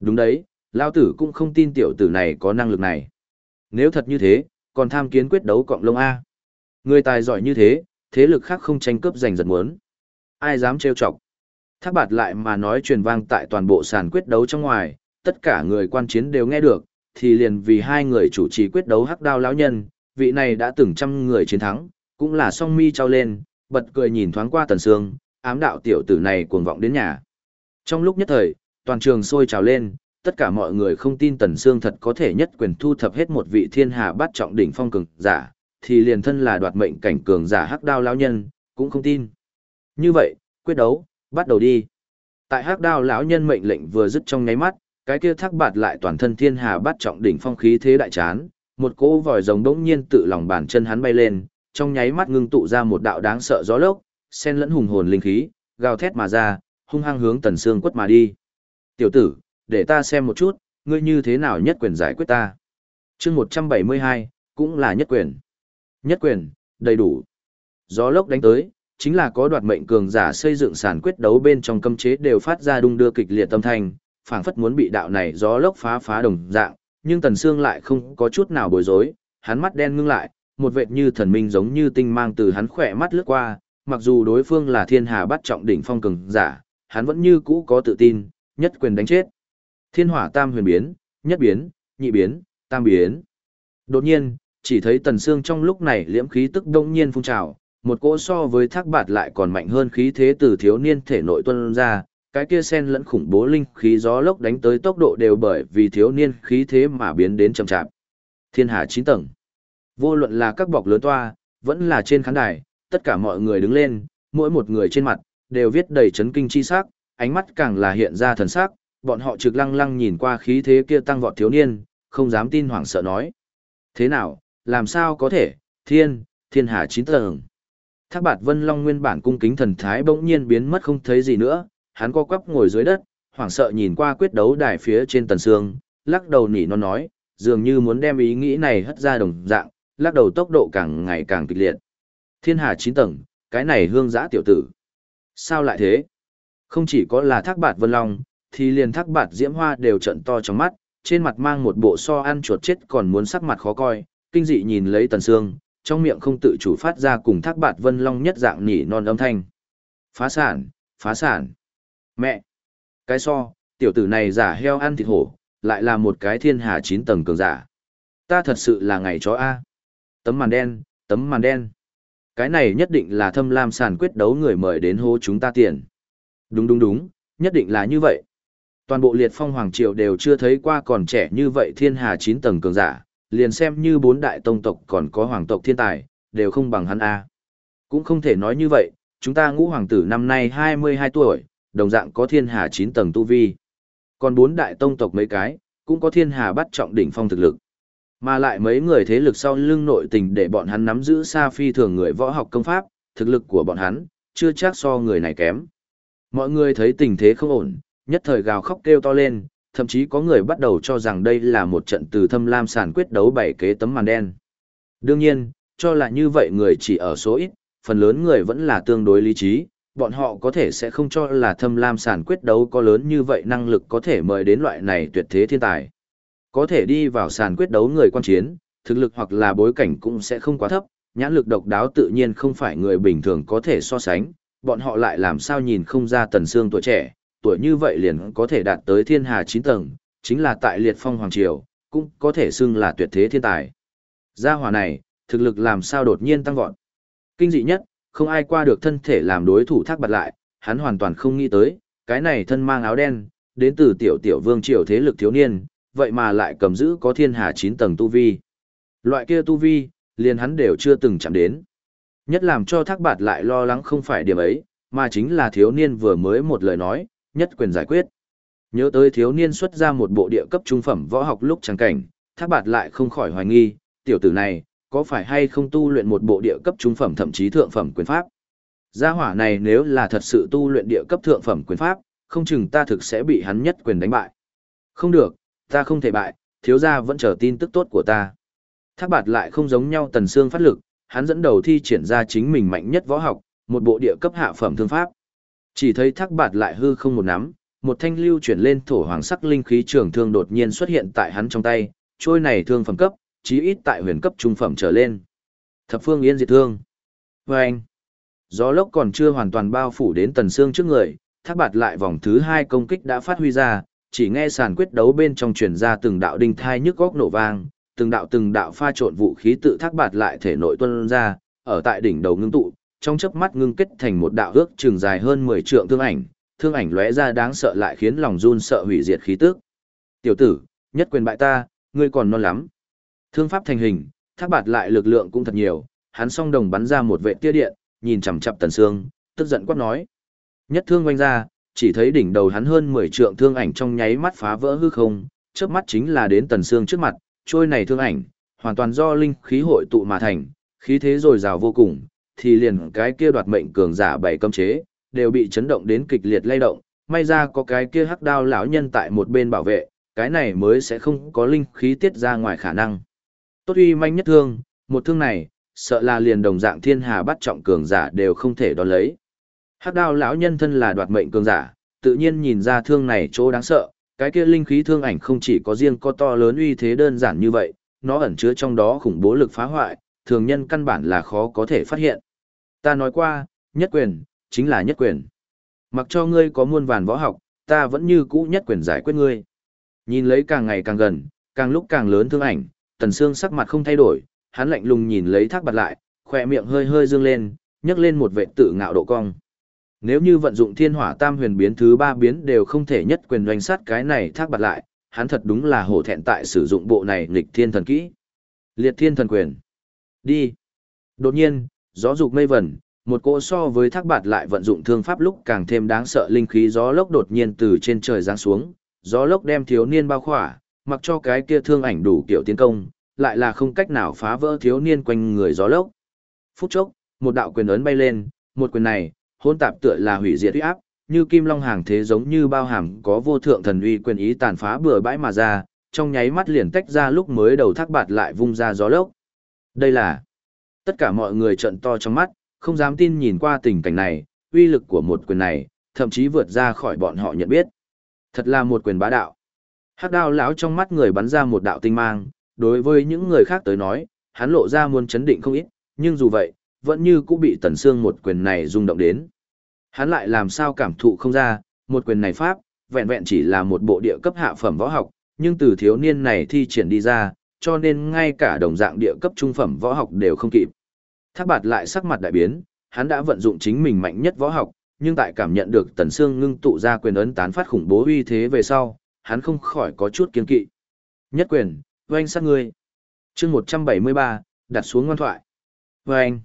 Đúng đấy, lao tử cũng không tin tiểu tử này có năng lực này. Nếu thật như thế, còn tham kiến quyết đấu cọng lông A. Người tài giỏi như thế, thế lực khác không tranh cướp giành giật muốn. Ai dám trêu chọc? Thác bạt lại mà nói truyền vang tại toàn bộ sàn quyết đấu trong ngoài, tất cả người quan chiến đều nghe được, thì liền vì hai người chủ trì quyết đấu hắc đao lão nhân, vị này đã từng trăm người chiến thắng, cũng là song mi trao lên, bật cười nhìn thoáng qua tần sương, ám đạo tiểu tử này cuồng vọng đến nhà. Trong lúc nhất thời, toàn trường sôi trào lên, tất cả mọi người không tin tần sương thật có thể nhất quyền thu thập hết một vị thiên hà bát trọng đỉnh phong cường giả, thì liền thân là đoạt mệnh cảnh cường giả hắc đao lão nhân, cũng không tin. Như vậy, quyết đấu, bắt đầu đi. Tại hắc đao lão nhân mệnh lệnh vừa dứt trong nháy mắt, cái kia thác bạt lại toàn thân thiên hà bắt trọng đỉnh phong khí thế đại chán, một cỗ vòi rồng đống nhiên tự lòng bàn chân hắn bay lên, trong nháy mắt ngưng tụ ra một đạo đáng sợ gió lốc, sen lẫn hùng hồn linh khí, gào thét mà ra, hung hăng hướng tần xương quất mà đi. Tiểu tử, để ta xem một chút, ngươi như thế nào nhất quyền giải quyết ta. Chương 172, cũng là nhất quyền. Nhất quyền, đầy đủ. Gió lốc đánh tới, chính là có đoạt mệnh cường giả xây dựng sàn quyết đấu bên trong cấm chế đều phát ra đung đưa kịch liệt tâm thanh, phảng phất muốn bị đạo này gió lốc phá phá đồng dạng, nhưng Tần Sương lại không có chút nào bối rối, hắn mắt đen ngưng lại, một vệt như thần minh giống như tinh mang từ hắn khỏe mắt lướt qua, mặc dù đối phương là thiên hà bắt trọng đỉnh phong cường giả, hắn vẫn như cũ có tự tin, nhất quyền đánh chết. Thiên hỏa tam huyền biến, nhất biến, nhị biến, tam biến. Đột nhiên, chỉ thấy Tần xương trong lúc này liễm khí tức đông nhiên phun trào, một cỗ so với thác bạt lại còn mạnh hơn khí thế từ thiếu niên thể nội tuân ra, cái kia sen lẫn khủng bố linh khí gió lốc đánh tới tốc độ đều bởi vì thiếu niên khí thế mà biến đến chậm chạp. Thiên hà 9 tầng. Vô luận là các bọc lớn toa, vẫn là trên khán đài, tất cả mọi người đứng lên, mỗi một người trên mặt, đều viết đầy chấn kinh chi sắc, ánh mắt càng là hiện ra thần sắc, bọn họ trực lăng lăng nhìn qua khí thế kia tăng vọt thiếu niên, không dám tin hoảng sợ nói. Thế nào, làm sao có thể, thiên, thiên hà Chín tầng. Thác bạt Vân Long nguyên bản cung kính thần thái bỗng nhiên biến mất không thấy gì nữa, hắn co quắp ngồi dưới đất, hoảng sợ nhìn qua quyết đấu đài phía trên tần sương, lắc đầu nỉ non nói, dường như muốn đem ý nghĩ này hất ra đồng dạng, lắc đầu tốc độ càng ngày càng kịch liệt. Thiên hà chín tầng, cái này hương giã tiểu tử. Sao lại thế? Không chỉ có là thác bạt Vân Long, thì liền thác bạt Diễm Hoa đều trận to trong mắt, trên mặt mang một bộ so ăn chuột chết còn muốn sắc mặt khó coi, kinh dị nhìn lấy tần sương, trong miệng không tự chủ phát ra cùng thác bạt Vân Long nhất dạng nỉ non âm thanh. Phá sản, phá sản. Mẹ! Cái so, tiểu tử này giả heo ăn thịt hổ, lại là một cái thiên hà chín tầng cường giả. Ta thật sự là ngày chó A. Tấm màn đen, tấm màn đen. Cái này nhất định là thâm lam sản quyết đấu người mời đến hô chúng ta tiền. Đúng đúng đúng, nhất định là như vậy. Toàn bộ liệt phong hoàng triều đều chưa thấy qua còn trẻ như vậy thiên hà chín tầng cường giả, liền xem như bốn đại tông tộc còn có hoàng tộc thiên tài, đều không bằng hắn A. Cũng không thể nói như vậy, chúng ta ngũ hoàng tử năm nay 22 tuổi, đồng dạng có thiên hà 9 tầng tu vi. Còn bốn đại tông tộc mấy cái, cũng có thiên hà bắt trọng đỉnh phong thực lực. Mà lại mấy người thế lực sau lưng nội tình để bọn hắn nắm giữ xa phi thường người võ học công pháp, thực lực của bọn hắn, chưa chắc so người này kém. Mọi người thấy tình thế không ổn, nhất thời gào khóc kêu to lên, thậm chí có người bắt đầu cho rằng đây là một trận từ thâm lam sàn quyết đấu bảy kế tấm màn đen. Đương nhiên, cho là như vậy người chỉ ở số ít, phần lớn người vẫn là tương đối lý trí, bọn họ có thể sẽ không cho là thâm lam sàn quyết đấu có lớn như vậy năng lực có thể mời đến loại này tuyệt thế thiên tài. Có thể đi vào sàn quyết đấu người quan chiến, thực lực hoặc là bối cảnh cũng sẽ không quá thấp, nhãn lực độc đáo tự nhiên không phải người bình thường có thể so sánh, bọn họ lại làm sao nhìn không ra tần xương tuổi trẻ, tuổi như vậy liền có thể đạt tới thiên hà 9 tầng, chính là tại liệt phong hoàng triều, cũng có thể xưng là tuyệt thế thiên tài. Gia hỏa này, thực lực làm sao đột nhiên tăng vọt. Kinh dị nhất, không ai qua được thân thể làm đối thủ thác bật lại, hắn hoàn toàn không nghĩ tới, cái này thân mang áo đen, đến từ tiểu tiểu vương triều thế lực thiếu niên, vậy mà lại cầm giữ có thiên hà 9 tầng tu vi. Loại kia tu vi, liền hắn đều chưa từng chạm đến. Nhất làm cho thác bạt lại lo lắng không phải điểm ấy, mà chính là thiếu niên vừa mới một lời nói, nhất quyền giải quyết. Nhớ tới thiếu niên xuất ra một bộ địa cấp trung phẩm võ học lúc chẳng cảnh, thác bạt lại không khỏi hoài nghi, tiểu tử này, có phải hay không tu luyện một bộ địa cấp trung phẩm thậm chí thượng phẩm quyền pháp. Gia hỏa này nếu là thật sự tu luyện địa cấp thượng phẩm quyền pháp, không chừng ta thực sẽ bị hắn nhất quyền đánh bại. Không được, ta không thể bại, thiếu gia vẫn chờ tin tức tốt của ta. Thác bạt lại không giống nhau tần xương phát lực, hắn dẫn đầu thi triển ra chính mình mạnh nhất võ học, một bộ địa cấp hạ phẩm thương pháp. Chỉ thấy thác bạt lại hư không một nắm, một thanh lưu chuyển lên thổ hoàng sắc linh khí trường thương đột nhiên xuất hiện tại hắn trong tay, trôi này thương phẩm cấp, chí ít tại huyền cấp trung phẩm trở lên. Thập phương yên diệt thương. Và anh, gió lốc còn chưa hoàn toàn bao phủ đến tần xương trước người, thác bạt lại vòng thứ hai công kích đã phát huy ra, chỉ nghe sàn quyết đấu bên trong truyền ra từng đạo đinh thai nhức góc nổ vang, từng đạo từng đạo pha trộn vũ khí tự thác bạt lại thể nội tuôn ra, ở tại đỉnh đầu ngưng tụ, trong chớp mắt ngưng kết thành một đạo ước trường dài hơn 10 trượng thương ảnh, thương ảnh lóe ra đáng sợ lại khiến lòng run sợ hủy diệt khí tức. Tiểu tử, nhất quyền bại ta, ngươi còn non lắm. Thương pháp thành hình, thác bạt lại lực lượng cũng thật nhiều, hắn song đồng bắn ra một vệ tia điện, nhìn chằm chằm Tần Sương, tức giận quát nói. Nhất thương quanh ra, chỉ thấy đỉnh đầu hắn hơn 10 trượng thương ảnh trong nháy mắt phá vỡ hư không, chớp mắt chính là đến Tần Sương trước mặt, trôi này thương ảnh, hoàn toàn do linh khí hội tụ mà thành, khí thế dồi dào vô cùng, thì liền cái kia đoạt mệnh cường giả bảy cấm chế, đều bị chấn động đến kịch liệt lay động, may ra có cái kia hắc đao lão nhân tại một bên bảo vệ, cái này mới sẽ không có linh khí tiết ra ngoài khả năng. Tốt uy manh nhất thương, một thương này, sợ là liền đồng dạng thiên hà bắt trọng cường giả đều không thể đón lấy. Hắc đao lão nhân thân là đoạt mệnh cường giả, tự nhiên nhìn ra thương này chỗ đáng sợ, cái kia linh khí thương ảnh không chỉ có riêng có to lớn uy thế đơn giản như vậy, nó ẩn chứa trong đó khủng bố lực phá hoại, thường nhân căn bản là khó có thể phát hiện. Ta nói qua, nhất quyền, chính là nhất quyền. Mặc cho ngươi có muôn vàn võ học, ta vẫn như cũ nhất quyền giải quyết ngươi. Nhìn lấy càng ngày càng gần, càng lúc càng lớn thương ảnh, Tần Sương sắc mặt không thay đổi, hắn lạnh lùng nhìn lấy thác bạt lại, khỏe miệng hơi hơi dương lên, nhấc lên một vệ tự ngạo độ cong. Nếu như vận dụng thiên hỏa tam huyền biến thứ ba biến đều không thể nhất quyền doanh sát cái này thác bạt lại, hắn thật đúng là hổ thẹn tại sử dụng bộ này nghịch thiên thần kỹ. Liệt thiên thần quyền. Đi. Đột nhiên, gió dục mây vẩn, một cỗ so với thác bạt lại vận dụng thương pháp lúc càng thêm đáng sợ linh khí gió lốc đột nhiên từ trên trời giáng xuống, gió lốc đem thiếu niên bao khỏa, mặc cho cái kia thương ảnh đủ kiểu tiến công, lại là không cách nào phá vỡ thiếu niên quanh người gió lốc. Phút chốc, một đạo quyền ấn bay lên, một quyền này, hôn tạp tựa là hủy diệt uy áp, như kim long hàng thế giống như bao hàm có vô thượng thần uy quyền ý tàn phá bừa bãi mà ra, trong nháy mắt liền tách ra lúc mới đầu thác bạt lại vung ra gió lốc. Đây là tất cả mọi người trợn to trong mắt, không dám tin nhìn qua tình cảnh này, uy lực của một quyền này, thậm chí vượt ra khỏi bọn họ nhận biết. Thật là một quyền bá đạo. Hắc đao lão trong mắt người bắn ra một đạo tinh mang, đối với những người khác tới nói, hắn lộ ra muốn chấn định không ít, nhưng dù vậy, vẫn như cũng bị tần xương một quyền này rung động đến. Hắn lại làm sao cảm thụ không ra, một quyền này pháp, vẹn vẹn chỉ là một bộ địa cấp hạ phẩm võ học, nhưng từ thiếu niên này thi triển đi ra, cho nên ngay cả đồng dạng địa cấp trung phẩm võ học đều không kịp. Thác bạt lại sắc mặt đại biến, hắn đã vận dụng chính mình mạnh nhất võ học, nhưng tại cảm nhận được tần xương ngưng tụ ra quyền ấn tán phát khủng bố uy thế về sau, hắn không khỏi có chút kiên kỵ. Nhất quyền, oanh sát ngươi. Chương 173, đặt xuống ngoan thoại. Oanh.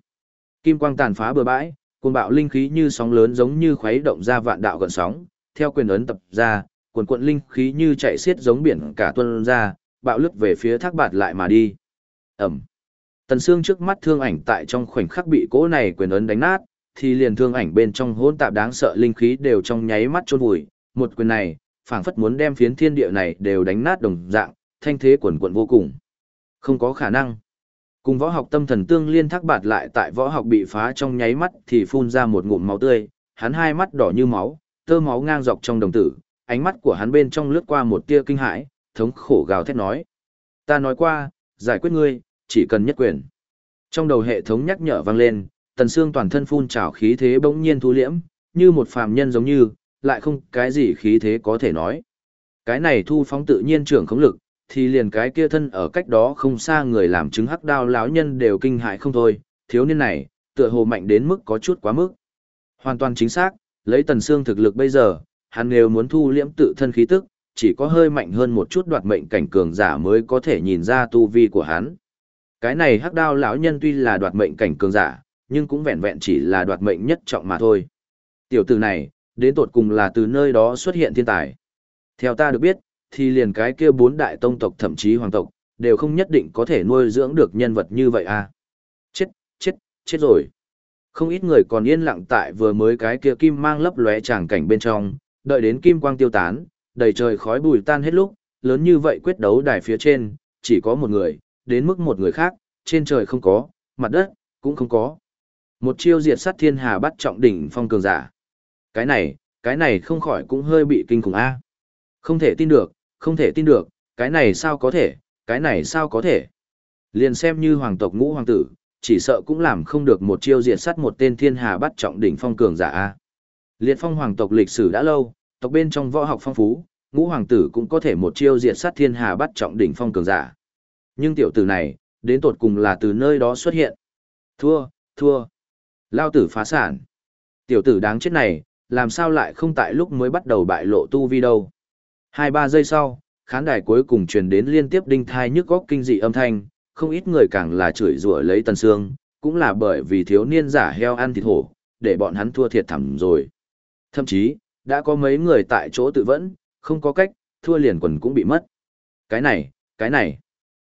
Kim quang tàn phá bừa bãi, cuồng bạo linh khí như sóng lớn giống như khuấy động ra vạn đạo gần sóng, theo quyền ấn tập ra, cuồn cuộn linh khí như chạy xiết giống biển cả tuôn ra, bạo lực về phía thác bạt lại mà đi. Ẩm. Tần xương trước mắt thương ảnh tại trong khoảnh khắc bị cỗ này quyền ấn đánh nát, thì liền thương ảnh bên trong hỗn tạp đáng sợ linh khí đều trong nháy mắt chôn vùi, một quyền này, phảng phất muốn đem phiến thiên địa này đều đánh nát đồng dạng, thanh thế quần quần vô cùng. Không có khả năng. Cùng võ học tâm thần tương liên thác bạt lại tại võ học bị phá trong nháy mắt thì phun ra một ngụm máu tươi, hắn hai mắt đỏ như máu, tơ máu ngang dọc trong đồng tử, ánh mắt của hắn bên trong lướt qua một tia kinh hãi, thống khổ gào thét nói. Ta nói qua, giải quyết ngươi, chỉ cần nhất quyền. Trong đầu hệ thống nhắc nhở vang lên, tần xương toàn thân phun trào khí thế bỗng nhiên thu liễm, như một phàm nhân giống như, lại không cái gì khí thế có thể nói. Cái này thu phóng tự nhiên trưởng khống lực, thì liền cái kia thân ở cách đó không xa người làm chứng hắc đao lão nhân đều kinh hại không thôi, thiếu niên này, tựa hồ mạnh đến mức có chút quá mức. Hoàn toàn chính xác, lấy tần xương thực lực bây giờ, hắn nếu muốn thu liễm tự thân khí tức, chỉ có hơi mạnh hơn một chút đoạt mệnh cảnh cường giả mới có thể nhìn ra tu vi của hắn. Cái này hắc đao lão nhân tuy là đoạt mệnh cảnh cường giả, nhưng cũng vẹn vẹn chỉ là đoạt mệnh nhất trọng mà thôi. Tiểu tử này, đến tột cùng là từ nơi đó xuất hiện thiên tài. Theo ta được biết, thì liền cái kia bốn đại tông tộc thậm chí hoàng tộc, đều không nhất định có thể nuôi dưỡng được nhân vật như vậy à. Chết, chết, chết rồi. Không ít người còn yên lặng tại vừa mới cái kia kim mang lấp lóe tràng cảnh bên trong, đợi đến kim quang tiêu tán, đầy trời khói bùi tan hết lúc, lớn như vậy quyết đấu đài phía trên, chỉ có một người, đến mức một người khác, trên trời không có, mặt đất, cũng không có. Một chiêu diệt sát thiên hà bắt trọng đỉnh phong cường giả. Cái này, cái này không khỏi cũng hơi bị kinh khủng a. Không thể tin được, không thể tin được, cái này sao có thể, cái này sao có thể. Liền xem như hoàng tộc ngũ hoàng tử, chỉ sợ cũng làm không được một chiêu diệt sát một tên thiên hà bắt trọng đỉnh phong cường giả a. Liệt phong hoàng tộc lịch sử đã lâu, tộc bên trong võ học phong phú, ngũ hoàng tử cũng có thể một chiêu diệt sát thiên hà bắt trọng đỉnh phong cường giả. Nhưng tiểu tử này, đến tột cùng là từ nơi đó xuất hiện. Thua, thua. Lao tử phá sản. Tiểu tử đáng chết này, làm sao lại không tại lúc mới bắt đầu bại lộ tu vi đâu. Hai ba giây sau, khán đài cuối cùng truyền đến liên tiếp đinh thai nhức góc kinh dị âm thanh, không ít người càng là chửi rủa lấy tần sương, cũng là bởi vì thiếu niên giả heo ăn thịt hổ, để bọn hắn thua thiệt thẳm rồi. Thậm chí, đã có mấy người tại chỗ tự vẫn, không có cách, thua liền quần cũng bị mất. Cái này, cái này.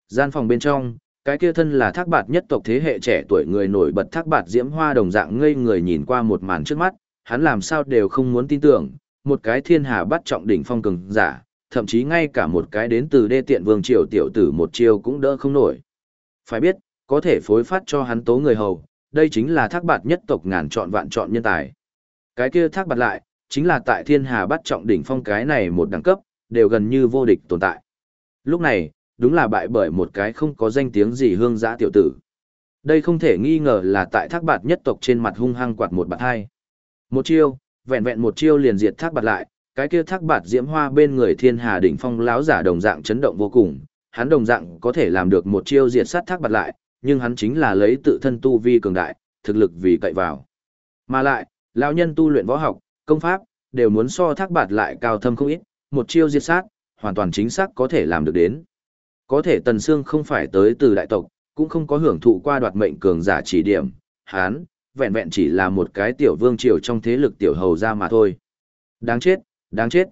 Gian phòng bên trong, cái kia thân là thác bạt nhất tộc thế hệ trẻ tuổi người nổi bật thác bạt diễm hoa đồng dạng ngây người nhìn qua một màn trước mắt, hắn làm sao đều không muốn tin tưởng, một cái thiên hà bắt trọng đỉnh phong cường giả, thậm chí ngay cả một cái đến từ đê tiện vương triều tiểu tử một chiêu cũng đỡ không nổi. Phải biết, có thể phối phát cho hắn tố người hầu, đây chính là thác bạt nhất tộc ngàn chọn vạn chọn nhân tài. Cái kia thác bạt lại, chính là tại thiên hà bắt trọng đỉnh phong cái này một đẳng cấp, đều gần như vô địch tồn tại. Lúc này, đúng là bại bởi một cái không có danh tiếng gì hương giã tiểu tử. Đây không thể nghi ngờ là tại thác bạt nhất tộc trên mặt hung hăng quạt một bạt hai. Một chiêu, vẹn vẹn một chiêu liền diệt thác bạt lại, cái kia thác bạt diễm hoa bên người thiên hà đỉnh phong láo giả đồng dạng chấn động vô cùng, hắn đồng dạng có thể làm được một chiêu diệt sát thác bạt lại, nhưng hắn chính là lấy tự thân tu vi cường đại, thực lực vì cậy vào. Mà lại, lão nhân tu luyện võ học, công pháp, đều muốn so thác bạt lại cao thâm không ít, một chiêu diệt sát, hoàn toàn chính xác có thể làm được đến. Có thể Tần Sương không phải tới từ đại tộc, cũng không có hưởng thụ qua đoạt mệnh cường giả chỉ điểm, hán, vẹn vẹn chỉ là một cái tiểu vương triều trong thế lực tiểu hầu ra mà thôi. Đáng chết, đáng chết.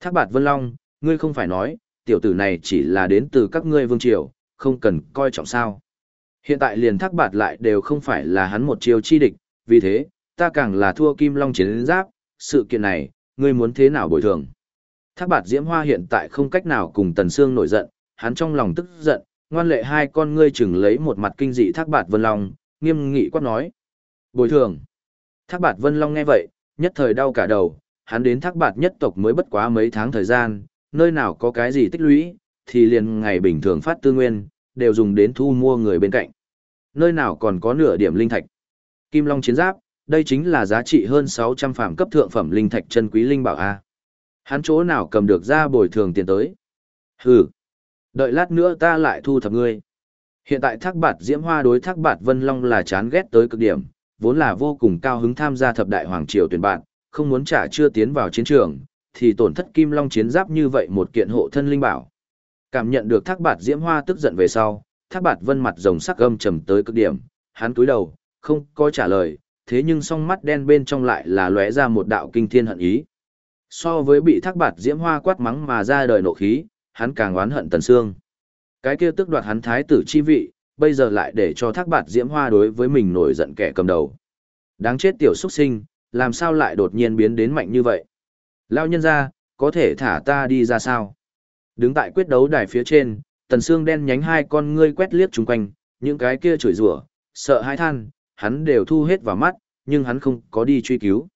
Thác bạt Vân Long, ngươi không phải nói, tiểu tử này chỉ là đến từ các ngươi vương triều, không cần coi trọng sao. Hiện tại liền thác bạt lại đều không phải là hắn một chiêu chi địch, vì thế, ta càng là thua kim long chiến giáp, sự kiện này, ngươi muốn thế nào bồi thường. Thác bạt diễm hoa hiện tại không cách nào cùng Tần Sương nổi giận, hắn trong lòng tức giận, ngoan lệ hai con ngươi chừng lấy một mặt kinh dị thác bạt vân long, nghiêm nghị quát nói. Bồi thường. Thác bạt vân long nghe vậy, nhất thời đau cả đầu, hắn đến thác bạt nhất tộc mới bất quá mấy tháng thời gian, nơi nào có cái gì tích lũy, thì liền ngày bình thường phát tư nguyên, đều dùng đến thu mua người bên cạnh. Nơi nào còn có nửa điểm linh thạch. Kim Long chiến giáp, đây chính là giá trị hơn 600 phạm cấp thượng phẩm linh thạch chân quý linh bảo A. Hắn chỗ nào cầm được ra bồi thường tiền tới. Hừ. Đợi lát nữa ta lại thu thập ngươi. Hiện tại thác bạt diễm hoa đối thác bạt vân long là chán ghét tới cực điểm, vốn là vô cùng cao hứng tham gia thập đại hoàng triều tuyển bạn, không muốn trả chưa tiến vào chiến trường, thì tổn thất kim long chiến giáp như vậy một kiện hộ thân linh bảo. Cảm nhận được thác bạt diễm hoa tức giận về sau, thác bạt vân mặt rồng sắc gâm trầm tới cực điểm, hắn cúi đầu, không có trả lời, thế nhưng song mắt đen bên trong lại là lóe ra một đạo kinh thiên hận ý. So với bị thác bạt diễm hoa quát mắng mà ra đời nộ khí, hắn càng oán hận tần sương Cái kia tức đoạt hắn thái tử chi vị, bây giờ lại để cho thác bạt diễm hoa đối với mình nổi giận kẻ cầm đầu. Đáng chết tiểu xuất sinh, làm sao lại đột nhiên biến đến mạnh như vậy? Lao nhân ra, có thể thả ta đi ra sao? Đứng tại quyết đấu đài phía trên, tần sương đen nhánh hai con ngươi quét liếc chung quanh, những cái kia chửi rủa, sợ hãi than, hắn đều thu hết vào mắt, nhưng hắn không có đi truy cứu.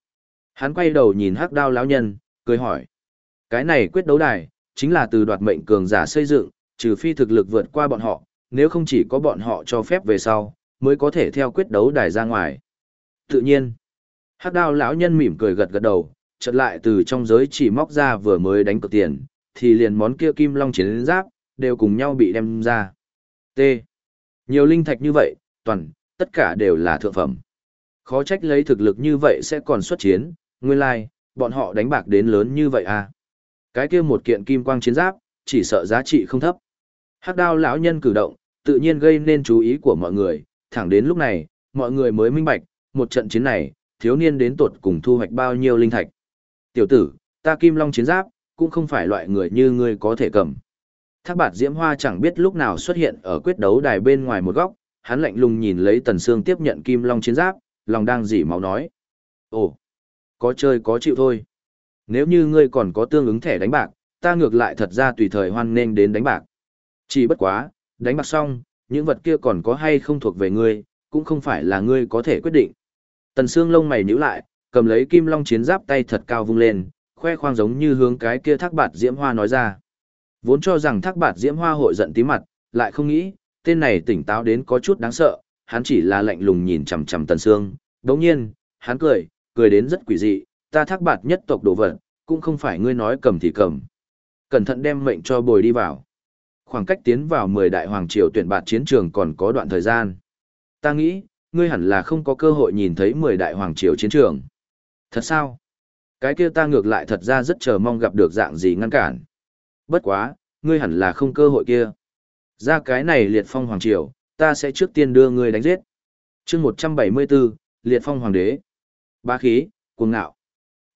Hắn quay đầu nhìn hắc đao lão nhân, cười hỏi. Cái này quyết đấu đài, chính là từ đoạt mệnh cường giả xây dựng, trừ phi thực lực vượt qua bọn họ, nếu không chỉ có bọn họ cho phép về sau, mới có thể theo quyết đấu đài ra ngoài. Tự nhiên, hắc đao lão nhân mỉm cười gật gật đầu, chợt lại từ trong giới chỉ móc ra vừa mới đánh cược tiền, thì liền món kia kim long chiến giáp, đều cùng nhau bị đem ra. T. Nhiều linh thạch như vậy, toàn, tất cả đều là thượng phẩm. Khó trách lấy thực lực như vậy sẽ còn xuất chiến, nguyên lai, like, bọn họ đánh bạc đến lớn như vậy à. Cái kia một kiện kim quang chiến giáp, chỉ sợ giá trị không thấp. Hắc đao lão nhân cử động, tự nhiên gây nên chú ý của mọi người, thẳng đến lúc này, mọi người mới minh bạch, một trận chiến này, thiếu niên đến tuột cùng thu hoạch bao nhiêu linh thạch. Tiểu tử, ta kim long chiến giáp, cũng không phải loại người như ngươi có thể cầm. Thác bạt diễm hoa chẳng biết lúc nào xuất hiện ở quyết đấu đài bên ngoài một góc, hắn lạnh lùng nhìn lấy tần xương tiếp nhận kim long chiến giáp, lòng đang dỉ máu nói. Ồ, có chơi có chịu thôi. Nếu như ngươi còn có tương ứng thẻ đánh bạc, ta ngược lại thật ra tùy thời hoan nên đến đánh bạc. Chỉ bất quá, đánh bạc xong, những vật kia còn có hay không thuộc về ngươi, cũng không phải là ngươi có thể quyết định. Tần xương lông mày nhíu lại, cầm lấy kim long chiến giáp tay thật cao vung lên, khoe khoang giống như hướng cái kia thác bạt diễm hoa nói ra. Vốn cho rằng thác bạt diễm hoa hội giận tí mặt, lại không nghĩ, tên này tỉnh táo đến có chút đáng sợ, hắn chỉ là lạnh lùng nhìn chằm chằm tần sương. Đồng nhiên, hắn cười, cười đến rất quỷ dị, ta thác bạt nhất tộc đồ vật, cũng không phải ngươi nói cầm thì cầm. Cẩn thận đem mệnh cho bồi đi vào. Khoảng cách tiến vào 10 đại hoàng triều tuyển bạt chiến trường còn có đoạn thời gian. Ta nghĩ, ngươi hẳn là không có cơ hội nhìn thấy 10 đại hoàng triều chiến trường. Thật sao? Cái kia ta ngược lại thật ra rất chờ mong gặp được dạng gì ngăn cản. Bất quá, ngươi hẳn là không cơ hội kia. Ra cái này liệt phong hoàng triều, ta sẽ trước tiên đưa ngươi đánh giết. chương 174, liệt phong hoàng đế. Ba khí, cuồng ngạo.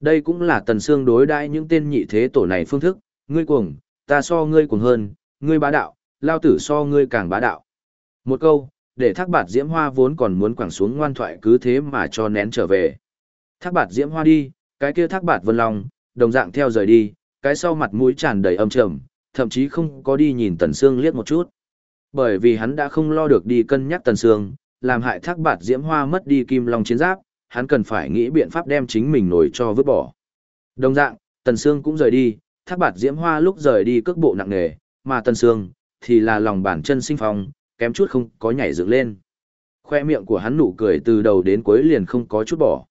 Đây cũng là tần xương đối đãi những tên nhị thế tổ này phương thức, ngươi cuồng, ta so ngươi cuồng hơn, ngươi bá đạo, lao tử so ngươi càng bá đạo. Một câu, để thác bạt diễm hoa vốn còn muốn quẳng xuống ngoan thoại cứ thế mà cho nén trở về. Thác bạt diễm hoa đi, cái kia thác bạt vân long, đồng dạng theo rời đi, cái sau mặt mũi tràn đầy âm trầm, thậm chí không có đi nhìn Tần Sương liếc một chút. Bởi vì hắn đã không lo được đi cân nhắc Tần Sương, làm hại thác bạt diễm hoa mất đi kim long chiến giáp, hắn cần phải nghĩ biện pháp đem chính mình nổi cho vứt bỏ. Đồng dạng, Tần Sương cũng rời đi, thác bạt diễm hoa lúc rời đi cước bộ nặng nề, mà Tần Sương, thì là lòng bản chân sinh phong, kém chút không có nhảy dựng lên. Khoe miệng của hắn nụ cười từ đầu đến cuối liền không có chút bỏ.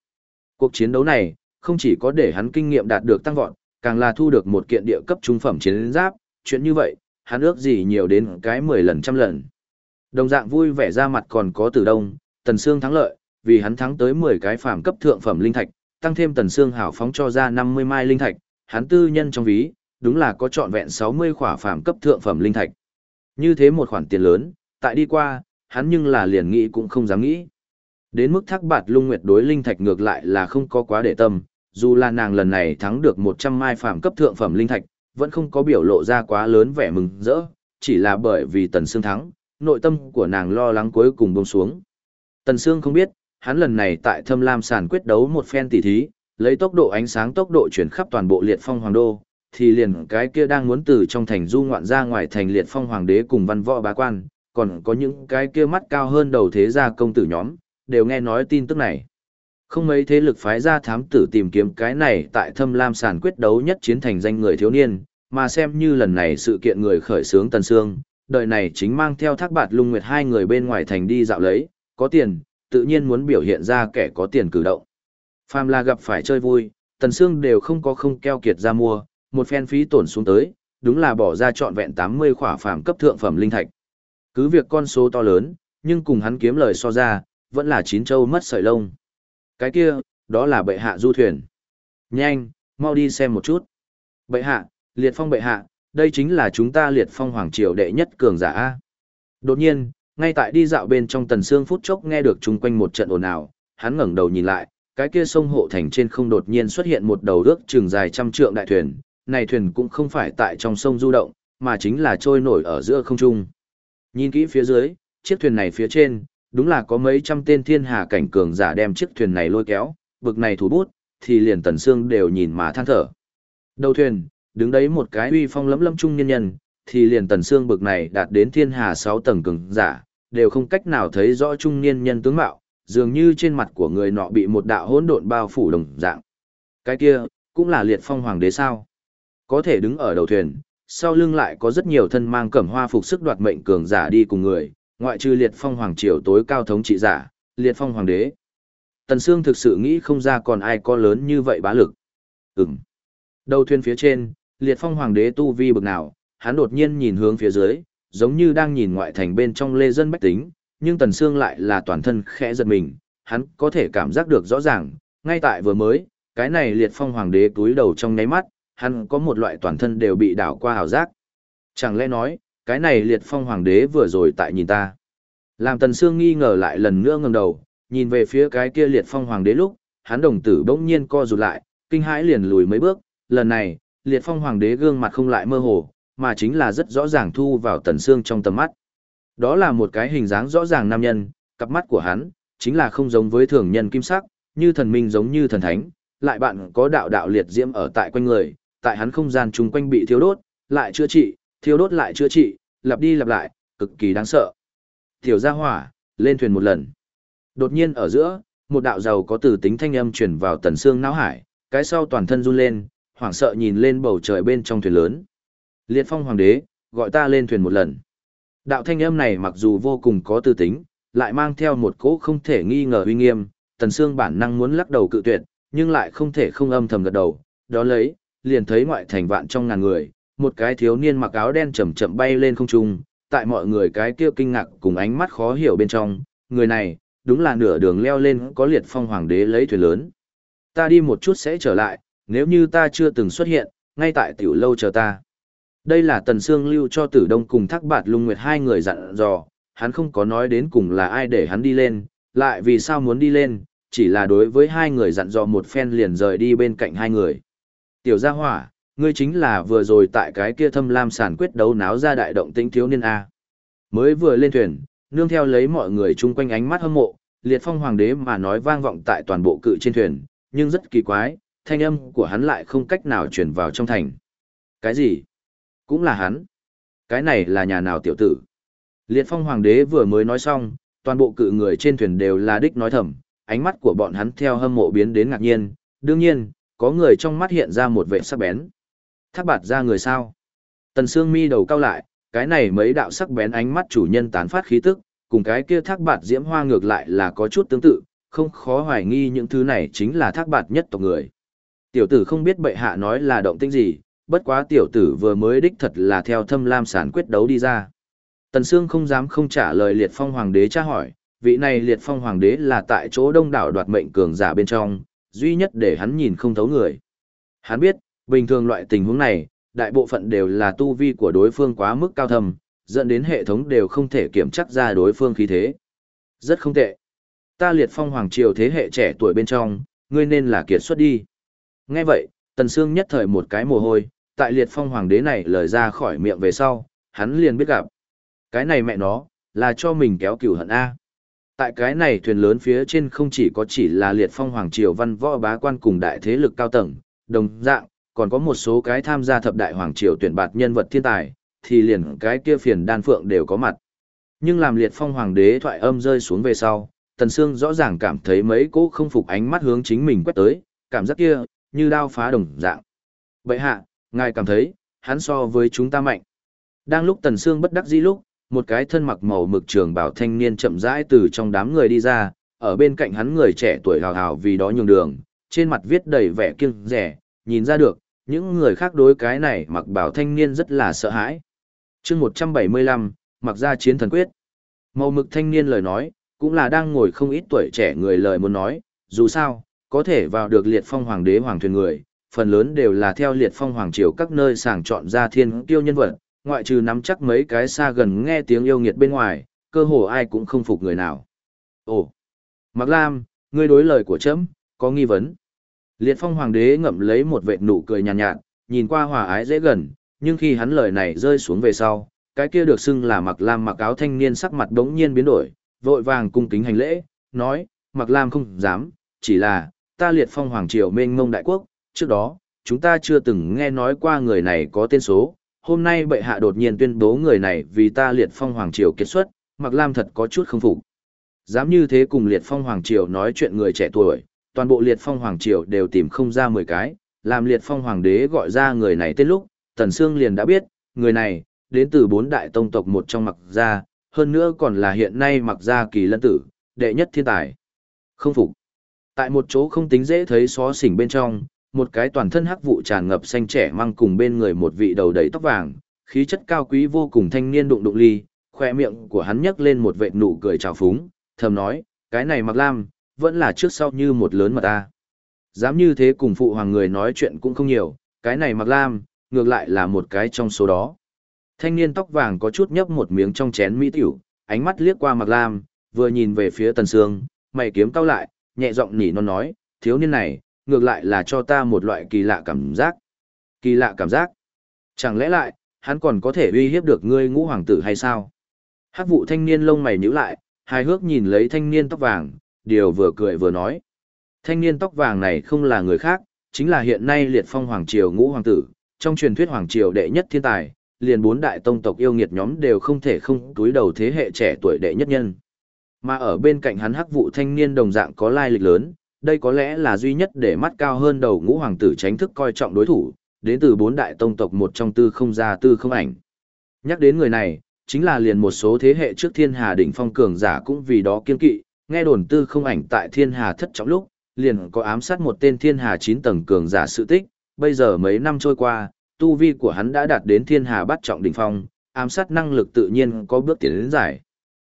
Cuộc chiến đấu này, không chỉ có để hắn kinh nghiệm đạt được tăng vọt, càng là thu được một kiện địa cấp trung phẩm chiến giáp, chuyện như vậy, hắn ước gì nhiều đến cái 10 lần trăm lần. Đồng dạng vui vẻ ra mặt còn có từ đông, Tần Sương thắng lợi, vì hắn thắng tới 10 cái phàm cấp thượng phẩm linh thạch, tăng thêm Tần xương hảo phóng cho ra 50 mai linh thạch, hắn tư nhân trong ví, đúng là có trọn vẹn 60 khỏa phàm cấp thượng phẩm linh thạch. Như thế một khoản tiền lớn, tại đi qua, hắn nhưng là liền nghĩ cũng không dám nghĩ. Đến mức thác bạt lung nguyệt đối linh thạch ngược lại là không có quá để tâm, dù là nàng lần này thắng được 100 mai phàm cấp thượng phẩm linh thạch, vẫn không có biểu lộ ra quá lớn vẻ mừng rỡ, chỉ là bởi vì Tần Sương thắng, nội tâm của nàng lo lắng cuối cùng buông xuống. Tần Sương không biết, hắn lần này tại Thâm Lam sàn quyết đấu một phen tỉ thí, lấy tốc độ ánh sáng tốc độ chuyển khắp toàn bộ liệt phong hoàng đô, thì liền cái kia đang muốn từ trong thành du ngoạn ra ngoài thành liệt phong hoàng đế cùng văn võ bá quan, còn có những cái kia mắt cao hơn đầu thế gia công tử nhóm, đều nghe nói tin tức này. Không mấy thế lực phái ra thám tử tìm kiếm cái này tại thâm lam sàn quyết đấu nhất chiến thành danh người thiếu niên, mà xem như lần này sự kiện người khởi sướng Tần Sương, đời này chính mang theo thác bạt lung nguyệt hai người bên ngoài thành đi dạo lấy, có tiền, tự nhiên muốn biểu hiện ra kẻ có tiền cử động. Phàm là gặp phải chơi vui, Tần Sương đều không có không keo kiệt ra mua, một phen phí tổn xuống tới, đúng là bỏ ra trọn vẹn 80 khỏa phàm cấp thượng phẩm linh thạch. Cứ việc con số to lớn, nhưng cùng hắn kiếm lời so ra, vẫn là chín châu mất sợi lông. Cái kia, đó là bệ hạ du thuyền. Nhanh, mau đi xem một chút. Bệ hạ, liệt phong bệ hạ, đây chính là chúng ta liệt phong hoàng triều đệ nhất cường giả Đột nhiên, ngay tại đi dạo bên trong tần xương phút chốc nghe được chung quanh một trận ồn ào, hắn ngẩng đầu nhìn lại, cái kia sông hộ thành trên không đột nhiên xuất hiện một đầu rước trường dài trăm trượng đại thuyền, này thuyền cũng không phải tại trong sông du động, mà chính là trôi nổi ở giữa không trung. Nhìn kỹ phía dưới, chiếc thuyền này phía trên, đúng là có mấy trăm tên thiên hà cảnh cường giả đem chiếc thuyền này lôi kéo, bực này thủ bút, thì liền tần xương đều nhìn mà than thở. Đầu thuyền, đứng đấy một cái uy phong lẫm lẫm trung nhân nhân, thì liền tần xương bực này đạt đến thiên hà 6 tầng cường giả, đều không cách nào thấy rõ trung niên nhân tướng mạo, dường như trên mặt của người nọ bị một đạo hỗn độn bao phủ đồng dạng. Cái kia, cũng là liệt phong hoàng đế sao? Có thể đứng ở đầu thuyền, sau lưng lại có rất nhiều thân mang cẩm hoa phục sức đoạt mệnh cường giả đi cùng người, ngoại trừ liệt phong hoàng triều tối cao thống trị giả, liệt phong hoàng đế. Tần Sương thực sự nghĩ không ra còn ai có lớn như vậy bá lực. Ừm. Đầu thuyền phía trên, liệt phong hoàng đế tu vi bực nào, hắn đột nhiên nhìn hướng phía dưới, giống như đang nhìn ngoại thành bên trong lê dân bách tính, nhưng Tần Sương lại là toàn thân khẽ giật mình, hắn có thể cảm giác được rõ ràng, ngay tại vừa mới, cái này liệt phong hoàng đế túi đầu trong nháy mắt, hắn có một loại toàn thân đều bị đảo qua hào giác. Chẳng lẽ nói, cái này liệt phong hoàng đế vừa rồi tại nhìn ta. Làm Tần Sương nghi ngờ lại lần nữa ngẩng đầu, nhìn về phía cái kia liệt phong hoàng đế lúc, hắn đồng tử bỗng nhiên co rụt lại, kinh hãi liền lùi mấy bước, lần này, liệt phong hoàng đế gương mặt không lại mơ hồ, mà chính là rất rõ ràng thu vào Tần xương trong tầm mắt. Đó là một cái hình dáng rõ ràng nam nhân, cặp mắt của hắn, chính là không giống với thường nhân kim sắc, như thần minh giống như thần thánh, lại bạn có đạo đạo liệt diễm ở tại quanh người, tại hắn không gian chung quanh bị thiêu đốt, lại chữa trị, thiêu đốt lại chữa trị, lặp đi lặp lại, cực kỳ đáng sợ. Tiểu gia hỏa, lên thuyền một lần. Đột nhiên ở giữa, một đạo giàu có từ tính thanh âm truyền vào tần xương não hải, cái sau toàn thân run lên, hoảng sợ nhìn lên bầu trời bên trong thuyền lớn. Liệt phong hoàng đế, gọi ta lên thuyền một lần. Đạo thanh âm này mặc dù vô cùng có tư tính, lại mang theo một cỗ không thể nghi ngờ uy nghiêm, tần xương bản năng muốn lắc đầu cự tuyệt, nhưng lại không thể không âm thầm gật đầu, đó lấy, liền thấy ngoại thành vạn trong ngàn người, một cái thiếu niên mặc áo đen chậm chậm bay lên không trung, tại mọi người cái kia kinh ngạc cùng ánh mắt khó hiểu bên trong, người này, đúng là nửa đường leo lên có liệt phong hoàng đế lấy thuyền lớn. Ta đi một chút sẽ trở lại, nếu như ta chưa từng xuất hiện, ngay tại tiểu lâu chờ ta. Đây là Tần Sương lưu cho Tử Đông cùng Thác Bạt Lung Nguyệt hai người dặn dò, hắn không có nói đến cùng là ai để hắn đi lên, lại vì sao muốn đi lên, chỉ là đối với hai người dặn dò một phen liền rời đi bên cạnh hai người. Tiểu gia hỏa, ngươi chính là vừa rồi tại cái kia thâm lam sản quyết đấu náo ra đại động tĩnh thiếu niên A. Mới vừa lên thuyền, nương theo lấy mọi người chung quanh ánh mắt hâm mộ, liệt phong hoàng đế mà nói vang vọng tại toàn bộ cự trên thuyền, nhưng rất kỳ quái, thanh âm của hắn lại không cách nào truyền vào trong thành. Cái gì? Cũng là hắn. Cái này là nhà nào tiểu tử? Liệt phong hoàng đế vừa mới nói xong, toàn bộ cự người trên thuyền đều là đích nói thầm, ánh mắt của bọn hắn theo hâm mộ biến đến ngạc nhiên, đương nhiên, có người trong mắt hiện ra một vẻ sắc bén. Thác bạt ra người sao? Tần Sương mi đầu cao lại, cái này mấy đạo sắc bén ánh mắt chủ nhân tán phát khí tức, cùng cái kia thác bạt diễm hoa ngược lại là có chút tương tự, không khó hoài nghi những thứ này chính là thác bạt nhất tộc người. Tiểu tử không biết bệ hạ nói là động tĩnh gì, bất quá tiểu tử vừa mới đích thật là theo thâm lam sản quyết đấu đi ra. Tần Sương không dám không trả lời liệt phong hoàng đế tra hỏi, vị này liệt phong hoàng đế là tại chỗ đông đảo đoạt mệnh cường giả bên trong, duy nhất để hắn nhìn không thấu người. Hắn biết, bình thường loại tình huống này, đại bộ phận đều là tu vi của đối phương quá mức cao thầm, dẫn đến hệ thống đều không thể kiểm chắc ra đối phương khí thế. Rất không tệ. Ta liệt phong hoàng triều thế hệ trẻ tuổi bên trong, ngươi nên là kiệt xuất đi. Nghe vậy, Tần Sương nhất thời một cái mồ hôi, tại liệt phong hoàng đế này lời ra khỏi miệng về sau, hắn liền biết gặp. Cái này mẹ nó, là cho mình kéo cửu hận A. Tại cái này thuyền lớn phía trên không chỉ có chỉ là liệt phong hoàng triều văn võ bá quan cùng đại thế lực cao tầng, đồng dạng, còn có một số cái tham gia thập đại hoàng triều tuyển bạt nhân vật thiên tài, thì liền cái kia phiền đan phượng đều có mặt. Nhưng làm liệt phong hoàng đế thoại âm rơi xuống về sau, Tần Sương rõ ràng cảm thấy mấy cỗ không phục ánh mắt hướng chính mình quét tới, cảm giác kia, như đao phá đồng dạng. Vậy hạ, ngài cảm thấy, hắn so với chúng ta mạnh. Đang lúc Tần Sương bất đắc dĩ lúc, một cái thân mặc màu mực trường bảo thanh niên chậm rãi từ trong đám người đi ra, ở bên cạnh hắn người trẻ tuổi hào hào vì đó nhường đường, trên mặt viết đầy vẻ kiêng rẻ, nhìn ra được, những người khác đối cái này mặc bảo thanh niên rất là sợ hãi. chương 175, mặc ra chiến thần quyết. Màu mực thanh niên lời nói, cũng là đang ngồi không ít tuổi trẻ người lời muốn nói, dù sao, có thể vào được liệt phong hoàng đế hoàng thuyền người, phần lớn đều là theo liệt phong hoàng triều các nơi sàng chọn ra thiên tiêu nhân vật, ngoại trừ nắm chắc mấy cái xa gần nghe tiếng yêu nghiệt bên ngoài, cơ hồ ai cũng không phục người nào. Ồ, Mạc Lam, ngươi đối lời của trẫm có nghi vấn. Liệt phong hoàng đế ngậm lấy một vệt nụ cười nhàn nhạt, nhạt, nhìn qua hòa ái dễ gần, nhưng khi hắn lời này rơi xuống về sau, cái kia được xưng là Mạc Lam mặc áo thanh niên sắc mặt đống nhiên biến đổi, vội vàng cung kính hành lễ, nói, Mạc Lam không dám, chỉ là, ta liệt phong hoàng triều mênh mông đại quốc, trước đó, chúng ta chưa từng nghe nói qua người này có tên số, hôm nay bệ hạ đột nhiên tuyên bố người này vì ta liệt phong hoàng triều kết xuất, Mạc Lam thật có chút không phục. Dám như thế cùng liệt phong hoàng triều nói chuyện người trẻ tuổi, toàn bộ liệt phong hoàng triều đều tìm không ra 10 cái, làm liệt phong hoàng đế gọi ra người này tên lúc, Tần Sương liền đã biết, người này, đến từ bốn đại tông tộc một trong mặc gia, hơn nữa còn là hiện nay mặc gia kỳ lân tử, đệ nhất thiên tài. Không phục. Tại một chỗ không tính dễ thấy xó xỉnh bên trong, một cái toàn thân hắc vụ tràn ngập xanh trẻ mang cùng bên người một vị đầu đầy tóc vàng, khí chất cao quý vô cùng thanh niên đụng đụng ly, khoe miệng của hắn nhấc lên một vệt nụ cười trào phúng, thầm nói, cái này mặc lam, vẫn là trước sau như một lớn mà ta. Dám như thế cùng phụ hoàng người nói chuyện cũng không nhiều, cái này mặc lam, ngược lại là một cái trong số đó. Thanh niên tóc vàng có chút nhấp một miếng trong chén mỹ tiểu, ánh mắt liếc qua mặc lam, vừa nhìn về phía tần sương, mày kiếm cau lại, nhẹ giọng nỉ non nói, thiếu niên này, ngược lại là cho ta một loại kỳ lạ cảm giác. Kỳ lạ cảm giác? Chẳng lẽ lại, hắn còn có thể uy hiếp được ngươi ngũ hoàng tử hay sao? Hắc vụ thanh niên lông mày nhíu lại, hài hước nhìn lấy thanh niên tóc vàng, điều vừa cười vừa nói. Thanh niên tóc vàng này không là người khác, chính là hiện nay liệt phong hoàng triều ngũ hoàng tử, trong truyền thuyết hoàng triều đệ nhất thiên tài, liền bốn đại tông tộc yêu nghiệt nhóm đều không thể không túi đầu thế hệ trẻ tuổi đệ nhất nhân. Mà ở bên cạnh hắn hắc vụ thanh niên đồng dạng có lai lịch lớn, đây có lẽ là duy nhất để mắt cao hơn đầu ngũ hoàng tử tránh thức coi trọng đối thủ, đến từ bốn đại tông tộc một trong tư không gia tư không ảnh. Nhắc đến người này, chính là liền một số thế hệ trước thiên hà đỉnh phong cường giả cũng vì đó kiên kỵ, nghe đồn tư không ảnh tại thiên hà thất trọng lúc, liền có ám sát một tên thiên hà 9 tầng cường giả sự tích, bây giờ mấy năm trôi qua, tu vi của hắn đã đạt đến thiên hà bắt trọng đỉnh phong, ám sát năng lực tự nhiên có bước tiến đến giải.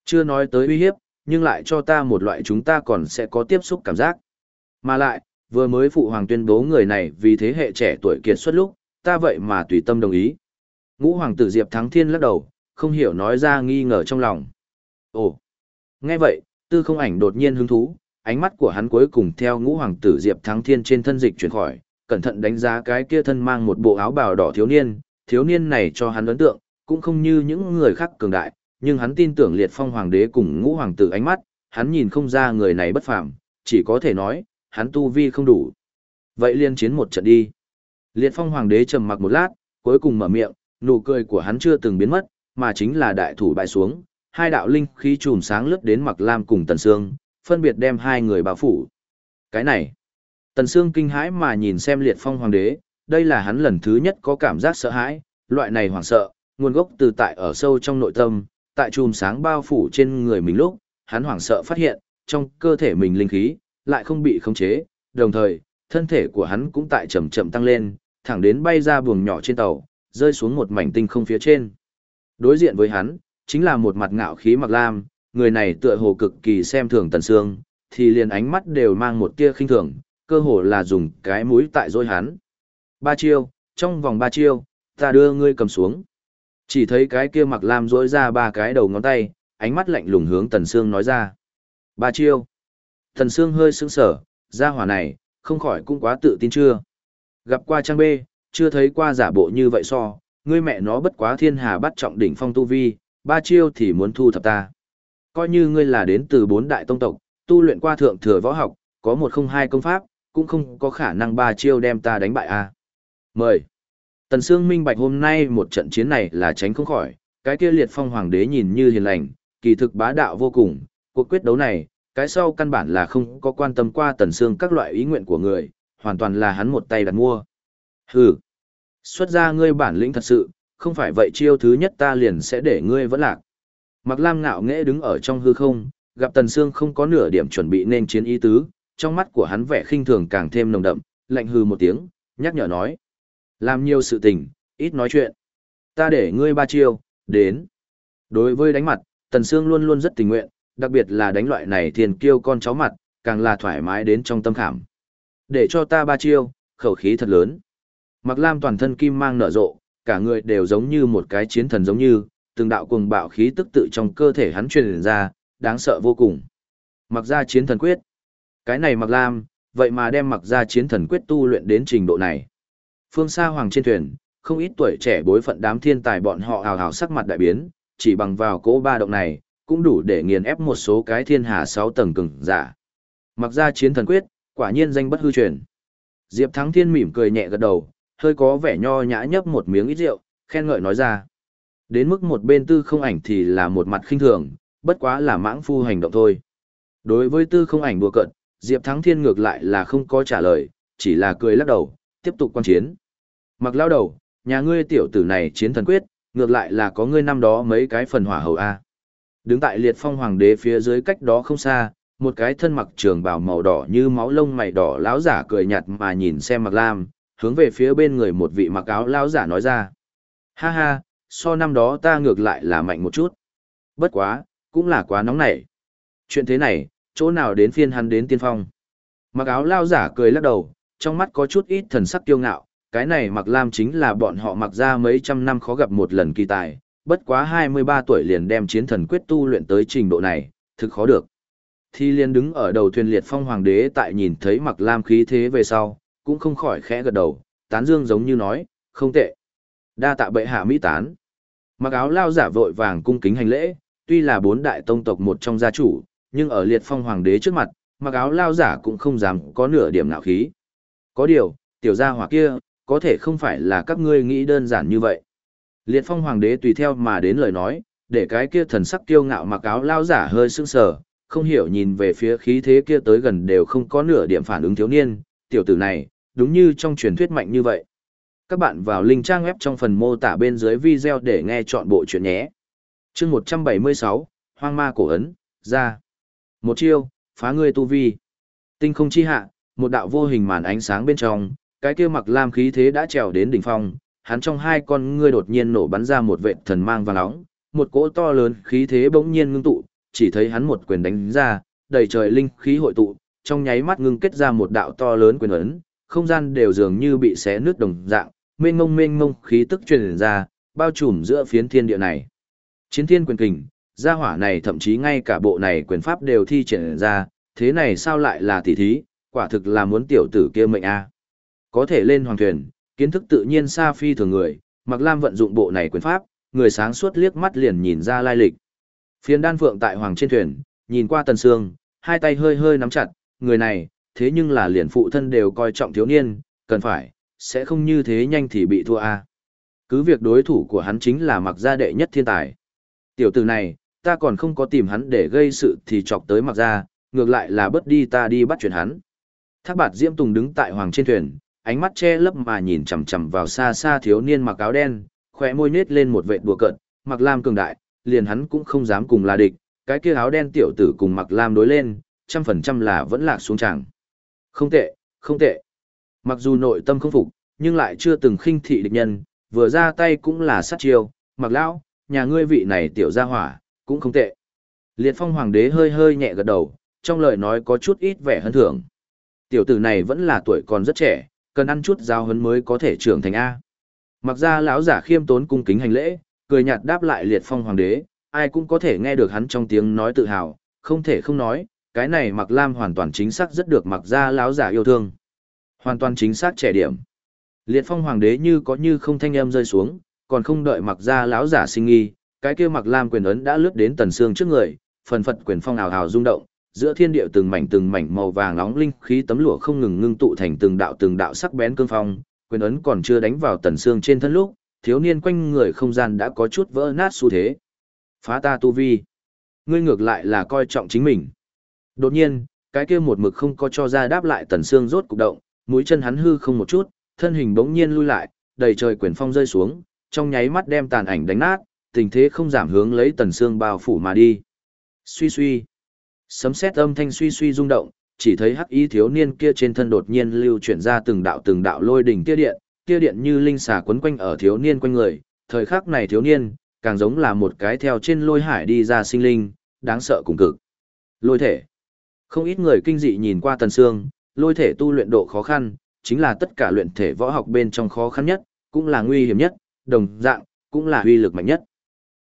Chưa nói tới uy hiếp, nhưng lại cho ta một loại chúng ta còn sẽ có tiếp xúc cảm giác. Mà lại, vừa mới phụ hoàng tuyên bố người này vì thế hệ trẻ tuổi kiệt xuất lúc, ta vậy mà tùy tâm đồng ý. Ngũ hoàng tử Diệp Thắng Thiên lắc đầu, không hiểu nói ra nghi ngờ trong lòng. Ồ, nghe vậy, tư không ảnh đột nhiên hứng thú, ánh mắt của hắn cuối cùng theo ngũ hoàng tử Diệp Thắng Thiên trên thân dịch chuyển khỏi, cẩn thận đánh giá cái kia thân mang một bộ áo bào đỏ thiếu niên, thiếu niên này cho hắn ấn tượng, cũng không như những người khác cường đại, nhưng hắn tin tưởng liệt phong hoàng đế cùng ngũ hoàng tử ánh mắt, hắn nhìn không ra người này bất phàm, chỉ có thể nói, hắn tu vi không đủ. Vậy liên chiến một trận đi. Liệt phong hoàng đế trầm mặc một lát, cuối cùng mở miệng, nụ cười của hắn chưa từng biến mất, mà chính là đại thủ bại xuống, hai đạo linh khí chùm sáng lướt đến Mặc Lam cùng Tần Sương, phân biệt đem hai người bao phủ. Cái này, Tần Sương kinh hãi mà nhìn xem liệt phong hoàng đế, đây là hắn lần thứ nhất có cảm giác sợ hãi, loại này hoảng sợ, nguồn gốc từ tại ở sâu trong nội tâm, tại chùm sáng bao phủ trên người mình lúc, hắn hoảng sợ phát hiện, trong cơ thể mình linh khí, lại không bị khống chế, đồng thời, thân thể của hắn cũng tại chậm chậm tăng lên, thẳng đến bay ra buồng nhỏ trên tàu, rơi xuống một mảnh tinh không phía trên. Đối diện với hắn, chính là một mặt ngạo khí mặc lam, người này tựa hồ cực kỳ xem thường tần sương, thì liền ánh mắt đều mang một tia khinh thường, cơ hồ là dùng cái mũi tại dối hắn. Ba chiêu, trong vòng ba chiêu, ta đưa ngươi cầm xuống. Chỉ thấy cái kia mặc lam dối ra ba cái đầu ngón tay, ánh mắt lạnh lùng hướng tần sương nói ra. Ba chiêu. Thần sương hơi sững sở, ra hỏa này, không khỏi cũng quá tự tin chưa. Gặp qua trang bê, chưa thấy qua giả bộ như vậy so, ngươi mẹ nó bất quá thiên hà bắt trọng đỉnh phong tu vi, ba chiêu thì muốn thu thập ta. Coi như ngươi là đến từ bốn đại tông tộc, tu luyện qua thượng thừa võ học, có một không hai công pháp, cũng không có khả năng ba chiêu đem ta đánh bại a. À. Mời. Tần Sương minh bạch hôm nay một trận chiến này là tránh không khỏi, cái kia liệt phong hoàng đế nhìn như hiền lành, kỳ thực bá đạo vô cùng, cuộc quyết đấu này, cái sau căn bản là không có quan tâm qua Tần xương các loại ý nguyện của người, hoàn toàn là hắn một tay đặt mua. Hừ. Xuất ra ngươi bản lĩnh thật sự, không phải vậy chiêu thứ nhất ta liền sẽ để ngươi vẫn lạc. Mặc Lam ngạo nghễ đứng ở trong hư không, gặp Tần Sương không có nửa điểm chuẩn bị nên chiến ý tứ, trong mắt của hắn vẻ khinh thường càng thêm nồng đậm, lạnh hư một tiếng, nhắc nhở nói. Làm nhiều sự tình, ít nói chuyện. Ta để ngươi ba chiêu, đến. Đối với đánh mặt, Tần Sương luôn luôn rất tình nguyện, đặc biệt là đánh loại này thiền kiêu con cháu mặt, càng là thoải mái đến trong tâm khảm. Để cho ta ba chiêu, khẩu khí thật lớn. Mặc Lam toàn thân kim mang nở rộ, cả người đều giống như một cái chiến thần giống như, từng đạo cuồng bạo khí tức tự trong cơ thể hắn truyền ra, đáng sợ vô cùng. Mặc ra chiến thần quyết. Cái này Mặc Lam, vậy mà đem Mặc ra chiến thần quyết tu luyện đến trình độ này. Phương xa hoàng trên thuyền, không ít tuổi trẻ bối phận đám thiên tài bọn họ hào hào sắc mặt đại biến, chỉ bằng vào cỗ ba động này, cũng đủ để nghiền ép một số cái thiên hà sáu tầng cường giả. Mặc ra chiến thần quyết, quả nhiên danh bất hư truyền. Diệp Thắng Thiên mỉm cười nhẹ gật đầu, hơi có vẻ nho nhã nhấp một miếng ít rượu, khen ngợi nói ra. Đến mức một bên tư không ảnh thì là một mặt khinh thường, bất quá là mãng phu hành động thôi. Đối với tư không ảnh đùa cận, Diệp Thắng Thiên ngược lại là không có trả lời, chỉ là cười lắc đầu, tiếp tục quan chiến. Mặc lao đầu, nhà ngươi tiểu tử này chiến thần quyết, ngược lại là có ngươi năm đó mấy cái phần hỏa hầu A. Đứng tại liệt phong hoàng đế phía dưới cách đó không xa, một cái thân mặc trường bào màu đỏ như máu lông mày đỏ lão giả cười nhạt mà nhìn xem mặc lam, hướng về phía bên người một vị mặc áo lão giả nói ra. Ha ha, so năm đó ta ngược lại là mạnh một chút. Bất quá, cũng là quá nóng nảy. Chuyện thế này, chỗ nào đến phiên hắn đến tiên phong. Mặc áo lao giả cười lắc đầu, trong mắt có chút ít thần sắc kiêu ngạo, cái này mặc lam chính là bọn họ mặc ra mấy trăm năm khó gặp một lần kỳ tài, bất quá 23 tuổi liền đem chiến thần quyết tu luyện tới trình độ này, thực khó được. Thi liên đứng ở đầu thuyền liệt phong hoàng đế tại nhìn thấy mặc lam khí thế về sau, cũng không khỏi khẽ gật đầu, tán dương giống như nói, không tệ. Đa tạ bệ hạ mỹ tán. Mặc áo lao giả vội vàng cung kính hành lễ, tuy là bốn đại tông tộc một trong gia chủ, nhưng ở liệt phong hoàng đế trước mặt, mặc áo lao giả cũng không dám có nửa điểm nạo khí. Có điều, tiểu gia hỏa kia, có thể không phải là các ngươi nghĩ đơn giản như vậy. Liệt phong hoàng đế tùy theo mà đến lời nói, để cái kia thần sắc kiêu ngạo mặc áo lao giả hơi sưng sờ, không hiểu nhìn về phía khí thế kia tới gần đều không có nửa điểm phản ứng thiếu niên, tiểu tử này, đúng như trong truyền thuyết mạnh như vậy. Các bạn vào link trang web trong phần mô tả bên dưới video để nghe chọn bộ chuyện nhé. chương 176, Hoang ma cổ ấn, ra. Một chiêu, phá ngươi tu vi. Tinh không chi hạ, một đạo vô hình màn ánh sáng bên trong, cái kia mặc lam khí thế đã trèo đến đỉnh phong, hắn trong hai con ngươi đột nhiên nổ bắn ra một vệt thần mang vàng nóng, một cỗ to lớn khí thế bỗng nhiên ngưng tụ, chỉ thấy hắn một quyền đánh ra, đầy trời linh khí hội tụ, trong nháy mắt ngưng kết ra một đạo to lớn quyền ấn, không gian đều dường như bị xé nứt đồng dạng, mênh mông mênh mông khí tức truyền ra, bao trùm giữa phiến thiên địa này. Chiến thiên quyền kình, gia hỏa này thậm chí ngay cả bộ này quyền pháp đều thi triển ra, thế này sao lại là tỷ thí, quả thực là muốn tiểu tử kia mệnh a. Có thể lên hoàng thuyền, kiến thức tự nhiên xa phi thường người, Mặc Lam vận dụng bộ này quyền pháp, người sáng suốt liếc mắt liền nhìn ra lai lịch. Phiến đan phượng tại hoàng trên thuyền, nhìn qua tần sương, hai tay hơi hơi nắm chặt, người này, thế nhưng là liền phụ thân đều coi trọng thiếu niên, cần phải, sẽ không như thế nhanh thì bị thua a. Cứ việc đối thủ của hắn chính là mặc gia đệ nhất thiên tài. Tiểu tử này, ta còn không có tìm hắn để gây sự thì chọc tới mặc gia, ngược lại là bớt đi ta đi bắt chuyện hắn. Thác bạt Diễm Tùng đứng tại hoàng trên thuyền, ánh mắt che lấp mà nhìn chằm chằm vào xa xa thiếu niên mặc áo đen, khỏe môi nết lên một vệt đùa cợt, mặc lam cường đại, liền hắn cũng không dám cùng là địch, cái kia áo đen tiểu tử cùng mặc lam đối lên, trăm phần trăm là vẫn lạc xuống chẳng. Không tệ, không tệ. Mặc dù nội tâm không phục, nhưng lại chưa từng khinh thị địch nhân, vừa ra tay cũng là sát chiêu, mặc lão, nhà ngươi vị này tiểu gia hỏa, cũng không tệ. Liệt phong hoàng đế hơi hơi nhẹ gật đầu, trong lời nói có chút ít vẻ hân thưởng. Tiểu tử này vẫn là tuổi còn rất trẻ, cần ăn chút giao hấn mới có thể trưởng thành A. Mặc ra lão giả khiêm tốn cung kính hành lễ, cười nhạt đáp lại liệt phong hoàng đế, ai cũng có thể nghe được hắn trong tiếng nói tự hào, không thể không nói, cái này mặc lam hoàn toàn chính xác rất được mặc ra lão giả yêu thương. Hoàn toàn chính xác trẻ điểm. Liệt phong hoàng đế như có như không thanh âm rơi xuống, còn không đợi mặc ra lão giả sinh nghi, cái kia mặc lam quyền ấn đã lướt đến tần xương trước người, phần phật quyền phong ảo ảo rung động, giữa thiên địa từng mảnh từng mảnh màu vàng nóng linh khí tấm lụa không ngừng ngưng tụ thành từng đạo từng đạo sắc bén cương phong, quyền ấn còn chưa đánh vào tần xương trên thân lúc, thiếu niên quanh người không gian đã có chút vỡ nát xu thế. Phá ta tu vi. Ngươi ngược lại là coi trọng chính mình. Đột nhiên, cái kia một mực không có cho ra đáp lại tần xương rốt cục động, mũi chân hắn hư không một chút, thân hình bỗng nhiên lui lại, đầy trời quyền phong rơi xuống, trong nháy mắt đem tàn ảnh đánh nát, tình thế không giảm hướng lấy tần xương bao phủ mà đi. Suy suy. Sấm sét âm thanh suy suy rung động, chỉ thấy hắc y thiếu niên kia trên thân đột nhiên lưu chuyển ra từng đạo từng đạo lôi đỉnh tia điện, kia điện như linh xà quấn quanh ở thiếu niên quanh người, thời khắc này thiếu niên, càng giống là một cái theo trên lôi hải đi ra sinh linh, đáng sợ cùng cực. Lôi thể. Không ít người kinh dị nhìn qua Tần Sương, lôi thể tu luyện độ khó khăn, chính là tất cả luyện thể võ học bên trong khó khăn nhất, cũng là nguy hiểm nhất, đồng dạng, cũng là uy lực mạnh nhất.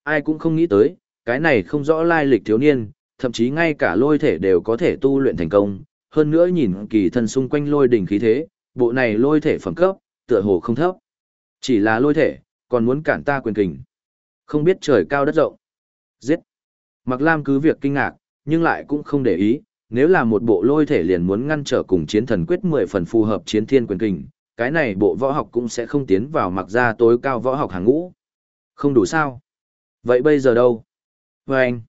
Ai cũng không nghĩ tới, cái này không rõ lai lịch thiếu niên, thậm chí ngay cả lôi thể đều có thể tu luyện thành công, hơn nữa nhìn kỳ thân xung quanh lôi đỉnh khí thế, bộ này lôi thể phẩm cấp, tựa hồ không thấp. Chỉ là lôi thể, còn muốn cản ta quyền kình. Không biết trời cao đất rộng. Giết. Mặc Lam cứ việc kinh ngạc, nhưng lại cũng không để ý, nếu là một bộ lôi thể liền muốn ngăn trở cùng chiến thần quyết 10 phần phù hợp chiến thiên quyền kình, cái này bộ võ học cũng sẽ không tiến vào mặc ra tối cao võ học hàng ngũ. Không đủ sao? Vậy bây giờ đâu? Vâng! anh,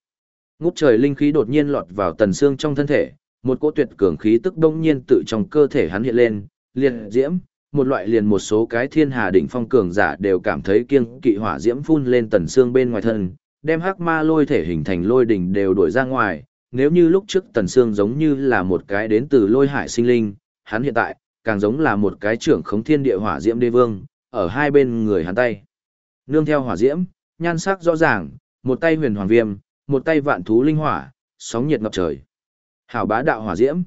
ngút trời linh khí đột nhiên lọt vào tần xương trong thân thể, một cỗ tuyệt cường khí tức đông nhiên tự trong cơ thể hắn hiện lên, liệt diễm, một loại liền một số cái thiên hà đỉnh phong cường giả đều cảm thấy kiêng kỵ hỏa diễm phun lên tần xương bên ngoài thân, đem hắc ma lôi thể hình thành lôi đỉnh đều đuổi ra ngoài. Nếu như lúc trước tần xương giống như là một cái đến từ lôi hải sinh linh, hắn hiện tại, càng giống là một cái trưởng khống thiên địa hỏa diễm đế vương, ở hai bên người hắn tay. Nương theo hỏa diễm, nhan sắc rõ ràng, một tay huyền hoàng viêm, một tay vạn thú linh hỏa, sóng nhiệt ngập trời. Hảo bá đạo hỏa diễm.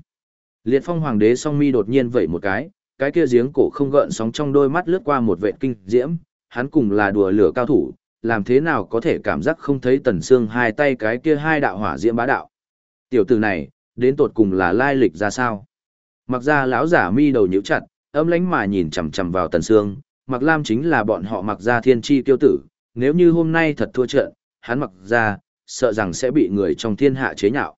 Liệt phong hoàng đế song mi đột nhiên vẩy một cái, cái kia giếng cổ không gợn sóng trong đôi mắt lướt qua một vệ kinh diễm, hắn cùng là đùa lửa cao thủ, làm thế nào có thể cảm giác không thấy tần xương hai tay cái kia hai đạo hỏa diễm bá đạo. Tiểu tử này, đến tột cùng là lai lịch ra sao? Mặc ra lão giả mi đầu nhíu chặt, âm lãnh mà nhìn chằm chằm vào tần xương, mặc lam chính là bọn họ mặc ra thiên chi tiêu tử, nếu như hôm nay thật thua trận, hắn mặc ra, sợ rằng sẽ bị người trong thiên hạ chế nhạo.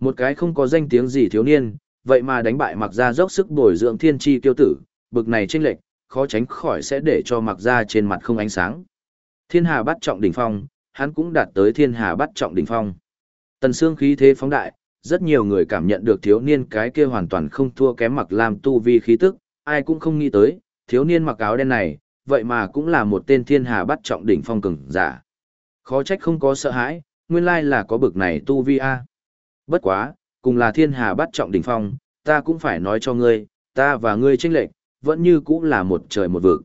Một cái không có danh tiếng gì thiếu niên, vậy mà đánh bại mặc ra dốc sức bồi dưỡng thiên chi tiêu tử, bực này chênh lệch, khó tránh khỏi sẽ để cho mặc ra trên mặt không ánh sáng. Thiên hà bắt trọng đỉnh phong, hắn cũng đạt tới thiên hà bắt trọng đỉnh phong. Tần xương khí thế phóng đại, rất nhiều người cảm nhận được thiếu niên cái kia hoàn toàn không thua kém mặc làm tu vi khí tức, ai cũng không nghĩ tới, thiếu niên mặc áo đen này, vậy mà cũng là một tên thiên hà bắt trọng đỉnh phong cường giả. Khó trách không có sợ hãi, nguyên lai là có bực này tu vi a. Bất quá, cùng là thiên hà bắt trọng đỉnh phong, ta cũng phải nói cho ngươi, ta và ngươi tranh lệch, vẫn như cũng là một trời một vực.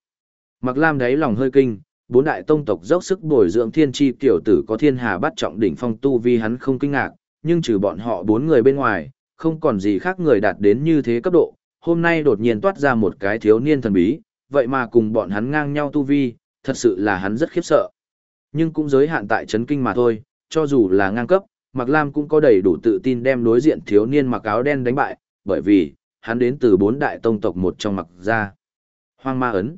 Mặc Lam đáy lòng hơi kinh, bốn đại tông tộc dốc sức bồi dưỡng thiên chi tiểu tử có thiên hà bắt trọng đỉnh phong tu vi hắn không kinh ngạc, nhưng trừ bọn họ bốn người bên ngoài, không còn gì khác người đạt đến như thế cấp độ, hôm nay đột nhiên toát ra một cái thiếu niên thần bí, vậy mà cùng bọn hắn ngang nhau tu vi, thật sự là hắn rất khiếp sợ. Nhưng cũng giới hạn tại chấn kinh mà thôi, cho dù là ngang cấp, Mạc Lam cũng có đầy đủ tự tin đem đối diện thiếu niên mặc áo đen đánh bại, bởi vì, hắn đến từ bốn đại tông tộc một trong mặc ra. Hoang ma ấn.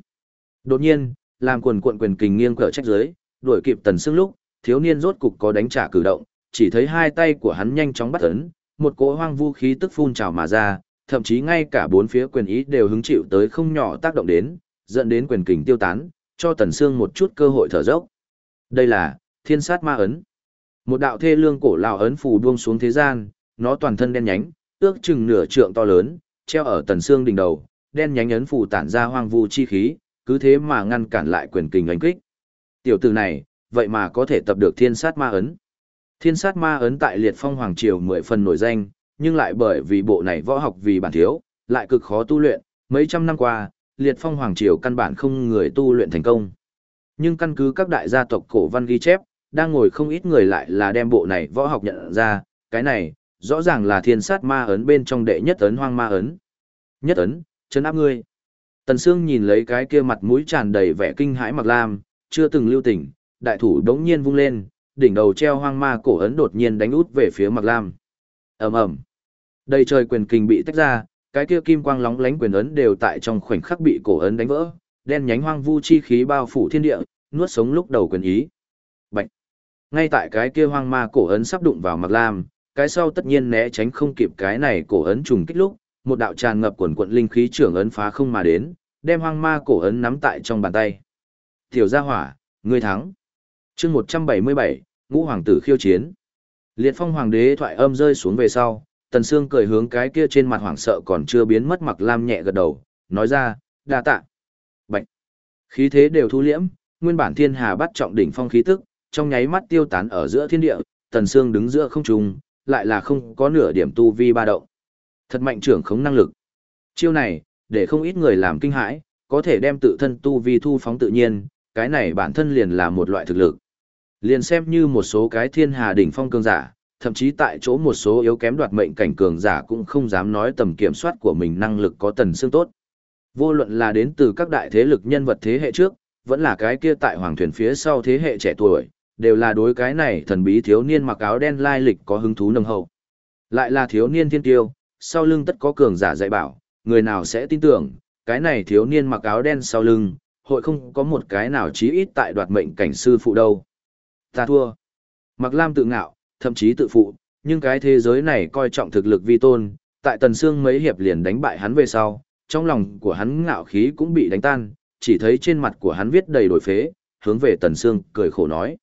Đột nhiên, làm quần cuộn quyền kình nghiêng cỡ trách dưới, đuổi kịp tần xương lúc, thiếu niên rốt cục có đánh trả cử động, chỉ thấy hai tay của hắn nhanh chóng bắt ấn, một cỗ hoang vu khí tức phun trào mà ra, thậm chí ngay cả bốn phía quyền ý đều hứng chịu tới không nhỏ tác động đến, dẫn đến quyền kình tiêu tán, cho tần xương một chút cơ hội thở dốc. Đây là thiên sát ma ấn. Một đạo thê lương cổ lão ấn phù buông xuống thế gian, nó toàn thân đen nhánh, ước chừng nửa trượng to lớn, treo ở tần xương đỉnh đầu, đen nhánh ấn phù tản ra hoang vu chi khí, cứ thế mà ngăn cản lại quyền kình đánh kích. Tiểu tử này, vậy mà có thể tập được thiên sát ma ấn. Thiên sát ma ấn tại liệt phong hoàng triều mười phần nổi danh, nhưng lại bởi vì bộ này võ học vì bản thiếu, lại cực khó tu luyện, mấy trăm năm qua, liệt phong hoàng triều căn bản không người tu luyện thành công. Nhưng căn cứ các đại gia tộc cổ văn ghi chép, đang ngồi không ít người lại là đem bộ này võ học nhận ra, cái này, rõ ràng là thiên sát ma ấn bên trong đệ nhất ấn hoang ma ấn. Nhất ấn, chấn áp ngươi. Tần Sương nhìn lấy cái kia mặt mũi tràn đầy vẻ kinh hãi mặc lam, chưa từng lưu tình, đại thủ đống nhiên vung lên, đỉnh đầu treo hoang ma cổ ấn đột nhiên đánh út về phía mặc lam. ầm ầm, Đầy trời quyền kình bị tách ra, cái kia kim quang lóng lánh quyền ấn đều tại trong khoảnh khắc bị cổ ấn đánh vỡ, đen nhánh hoang vu chi khí bao phủ thiên địa, nuốt sống lúc đầu quyền ý. Ngay tại cái kia hoang ma cổ ấn sắp đụng vào Mạc Lam, cái sau tất nhiên né tránh không kịp cái này cổ ấn trùng kích lúc, một đạo tràn ngập quần quận linh khí trưởng ấn phá không mà đến, đem hoang ma cổ ấn nắm tại trong bàn tay. Tiểu gia hỏa, ngươi thắng. Chương 177, Ngũ hoàng tử khiêu chiến. Liệt Phong hoàng đế thoại âm rơi xuống về sau, Tần Sương cười hướng cái kia trên mặt hoảng sợ còn chưa biến mất mặc Lam nhẹ gật đầu, nói ra, đa tạ. Bạch. Khí thế đều thu liễm, nguyên bản thiên hà bắt trọng đỉnh phong khí tức, trong nháy mắt tiêu tán ở giữa thiên địa, Tần Sương đứng giữa không trung, lại là không có nửa điểm tu vi ba động. Thật mạnh trưởng khống năng lực. Chiêu này, để không ít người làm kinh hãi, có thể đem tự thân tu vi thu phóng tự nhiên, cái này bản thân liền là một loại thực lực. Liền xem như một số cái thiên hà đỉnh phong cường giả, thậm chí tại chỗ một số yếu kém đoạt mệnh cảnh cường giả cũng không dám nói tầm kiểm soát của mình năng lực có tần xương tốt. Vô luận là đến từ các đại thế lực nhân vật thế hệ trước, vẫn là cái kia tại hoàng thuyền phía sau thế hệ trẻ tuổi, đều là đối cái này thần bí thiếu niên mặc áo đen lai lịch có hứng thú nồng hậu. Lại là thiếu niên thiên tiêu, sau lưng tất có cường giả dạy bảo, người nào sẽ tin tưởng, cái này thiếu niên mặc áo đen sau lưng, hội không có một cái nào chí ít tại đoạt mệnh cảnh sư phụ đâu. Ta thua. Mặc Lam tự ngạo, thậm chí tự phụ, nhưng cái thế giới này coi trọng thực lực vi tôn, tại Tần xương mấy hiệp liền đánh bại hắn về sau, trong lòng của hắn ngạo khí cũng bị đánh tan, chỉ thấy trên mặt của hắn viết đầy đổi phế, hướng về Tần xương cười khổ nói.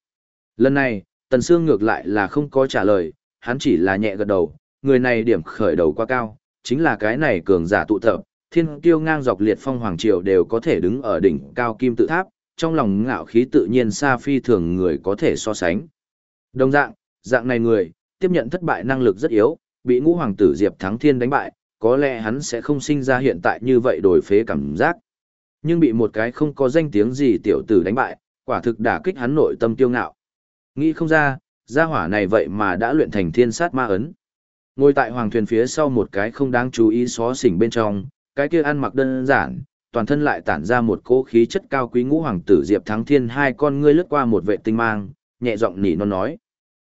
Lần này, Tần Sương ngược lại là không có trả lời, hắn chỉ là nhẹ gật đầu, người này điểm khởi đầu quá cao, chính là cái này cường giả tụ tập, thiên kiêu ngang dọc liệt phong hoàng triều đều có thể đứng ở đỉnh cao kim tự tháp, trong lòng ngạo khí tự nhiên xa phi thường người có thể so sánh. Đồng dạng, dạng này người, tiếp nhận thất bại năng lực rất yếu, bị ngũ hoàng tử Diệp Thắng Thiên đánh bại, có lẽ hắn sẽ không sinh ra hiện tại như vậy đổi phế cảm giác. Nhưng bị một cái không có danh tiếng gì tiểu tử đánh bại, quả thực đả kích hắn nội tâm tiêu ngạo. Nghĩ không ra, gia hỏa này vậy mà đã luyện thành thiên sát ma ấn. Ngồi tại hoàng thuyền phía sau một cái không đáng chú ý xó xỉnh bên trong, cái kia ăn mặc đơn giản, toàn thân lại tản ra một cỗ khí chất cao quý ngũ hoàng tử Diệp Thắng Thiên hai con ngươi lướt qua một vệ tinh mang, nhẹ giọng nỉ non nói.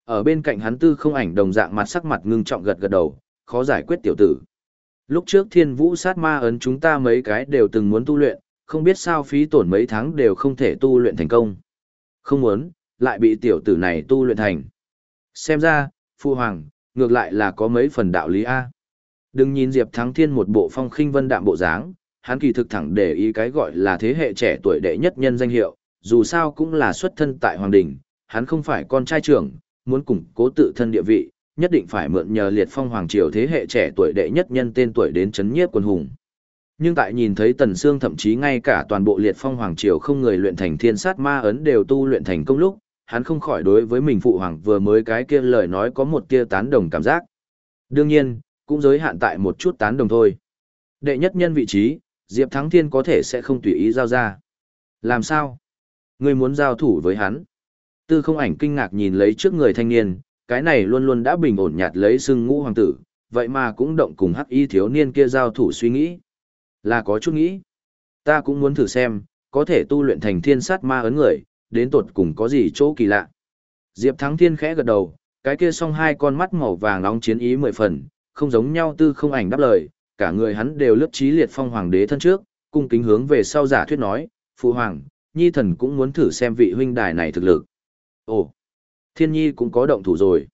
Ở bên cạnh hắn tư không ảnh đồng dạng mặt sắc mặt ngưng trọng gật gật đầu, khó giải quyết tiểu tử. Lúc trước thiên vũ sát ma ấn chúng ta mấy cái đều từng muốn tu luyện, không biết sao phí tổn mấy tháng đều không thể tu luyện thành công. Không muốn, lại bị tiểu tử này tu luyện thành. Xem ra, phu hoàng, ngược lại là có mấy phần đạo lý A. Đừng nhìn Diệp Thắng Thiên một bộ phong khinh vân đạm bộ dáng, hắn kỳ thực thẳng để ý cái gọi là thế hệ trẻ tuổi đệ nhất nhân danh hiệu, dù sao cũng là xuất thân tại Hoàng Đình, hắn không phải con trai trưởng, muốn củng cố tự thân địa vị, nhất định phải mượn nhờ liệt phong hoàng triều thế hệ trẻ tuổi đệ nhất nhân tên tuổi đến chấn nhiếp quân hùng. Nhưng tại nhìn thấy Tần Sương thậm chí ngay cả toàn bộ liệt phong hoàng triều không người luyện thành thiên sát ma ấn đều tu luyện thành công lúc, hắn không khỏi đối với mình phụ hoàng vừa mới cái kia lời nói có một tia tán đồng cảm giác. Đương nhiên, cũng giới hạn tại một chút tán đồng thôi. Đệ nhất nhân vị trí, Diệp Thắng Thiên có thể sẽ không tùy ý giao ra. Làm sao? Ngươi muốn giao thủ với hắn? Tư không ảnh kinh ngạc nhìn lấy trước người thanh niên, cái này luôn luôn đã bình ổn nhạt lấy xưng ngũ hoàng tử, vậy mà cũng động cùng hắc y thiếu niên kia giao thủ suy nghĩ. Là có chút nghĩ. Ta cũng muốn thử xem, có thể tu luyện thành thiên sát ma ấn người, đến tột cùng có gì chỗ kỳ lạ. Diệp Thắng Thiên khẽ gật đầu, cái kia song hai con mắt màu vàng nóng chiến ý mười phần, không giống nhau tư không ảnh đáp lời, cả người hắn đều lướt trí liệt phong hoàng đế thân trước, cung kính hướng về sau giả thuyết nói, phụ hoàng, nhi thần cũng muốn thử xem vị huynh đài này thực lực. Ồ, thiên nhi cũng có động thủ rồi.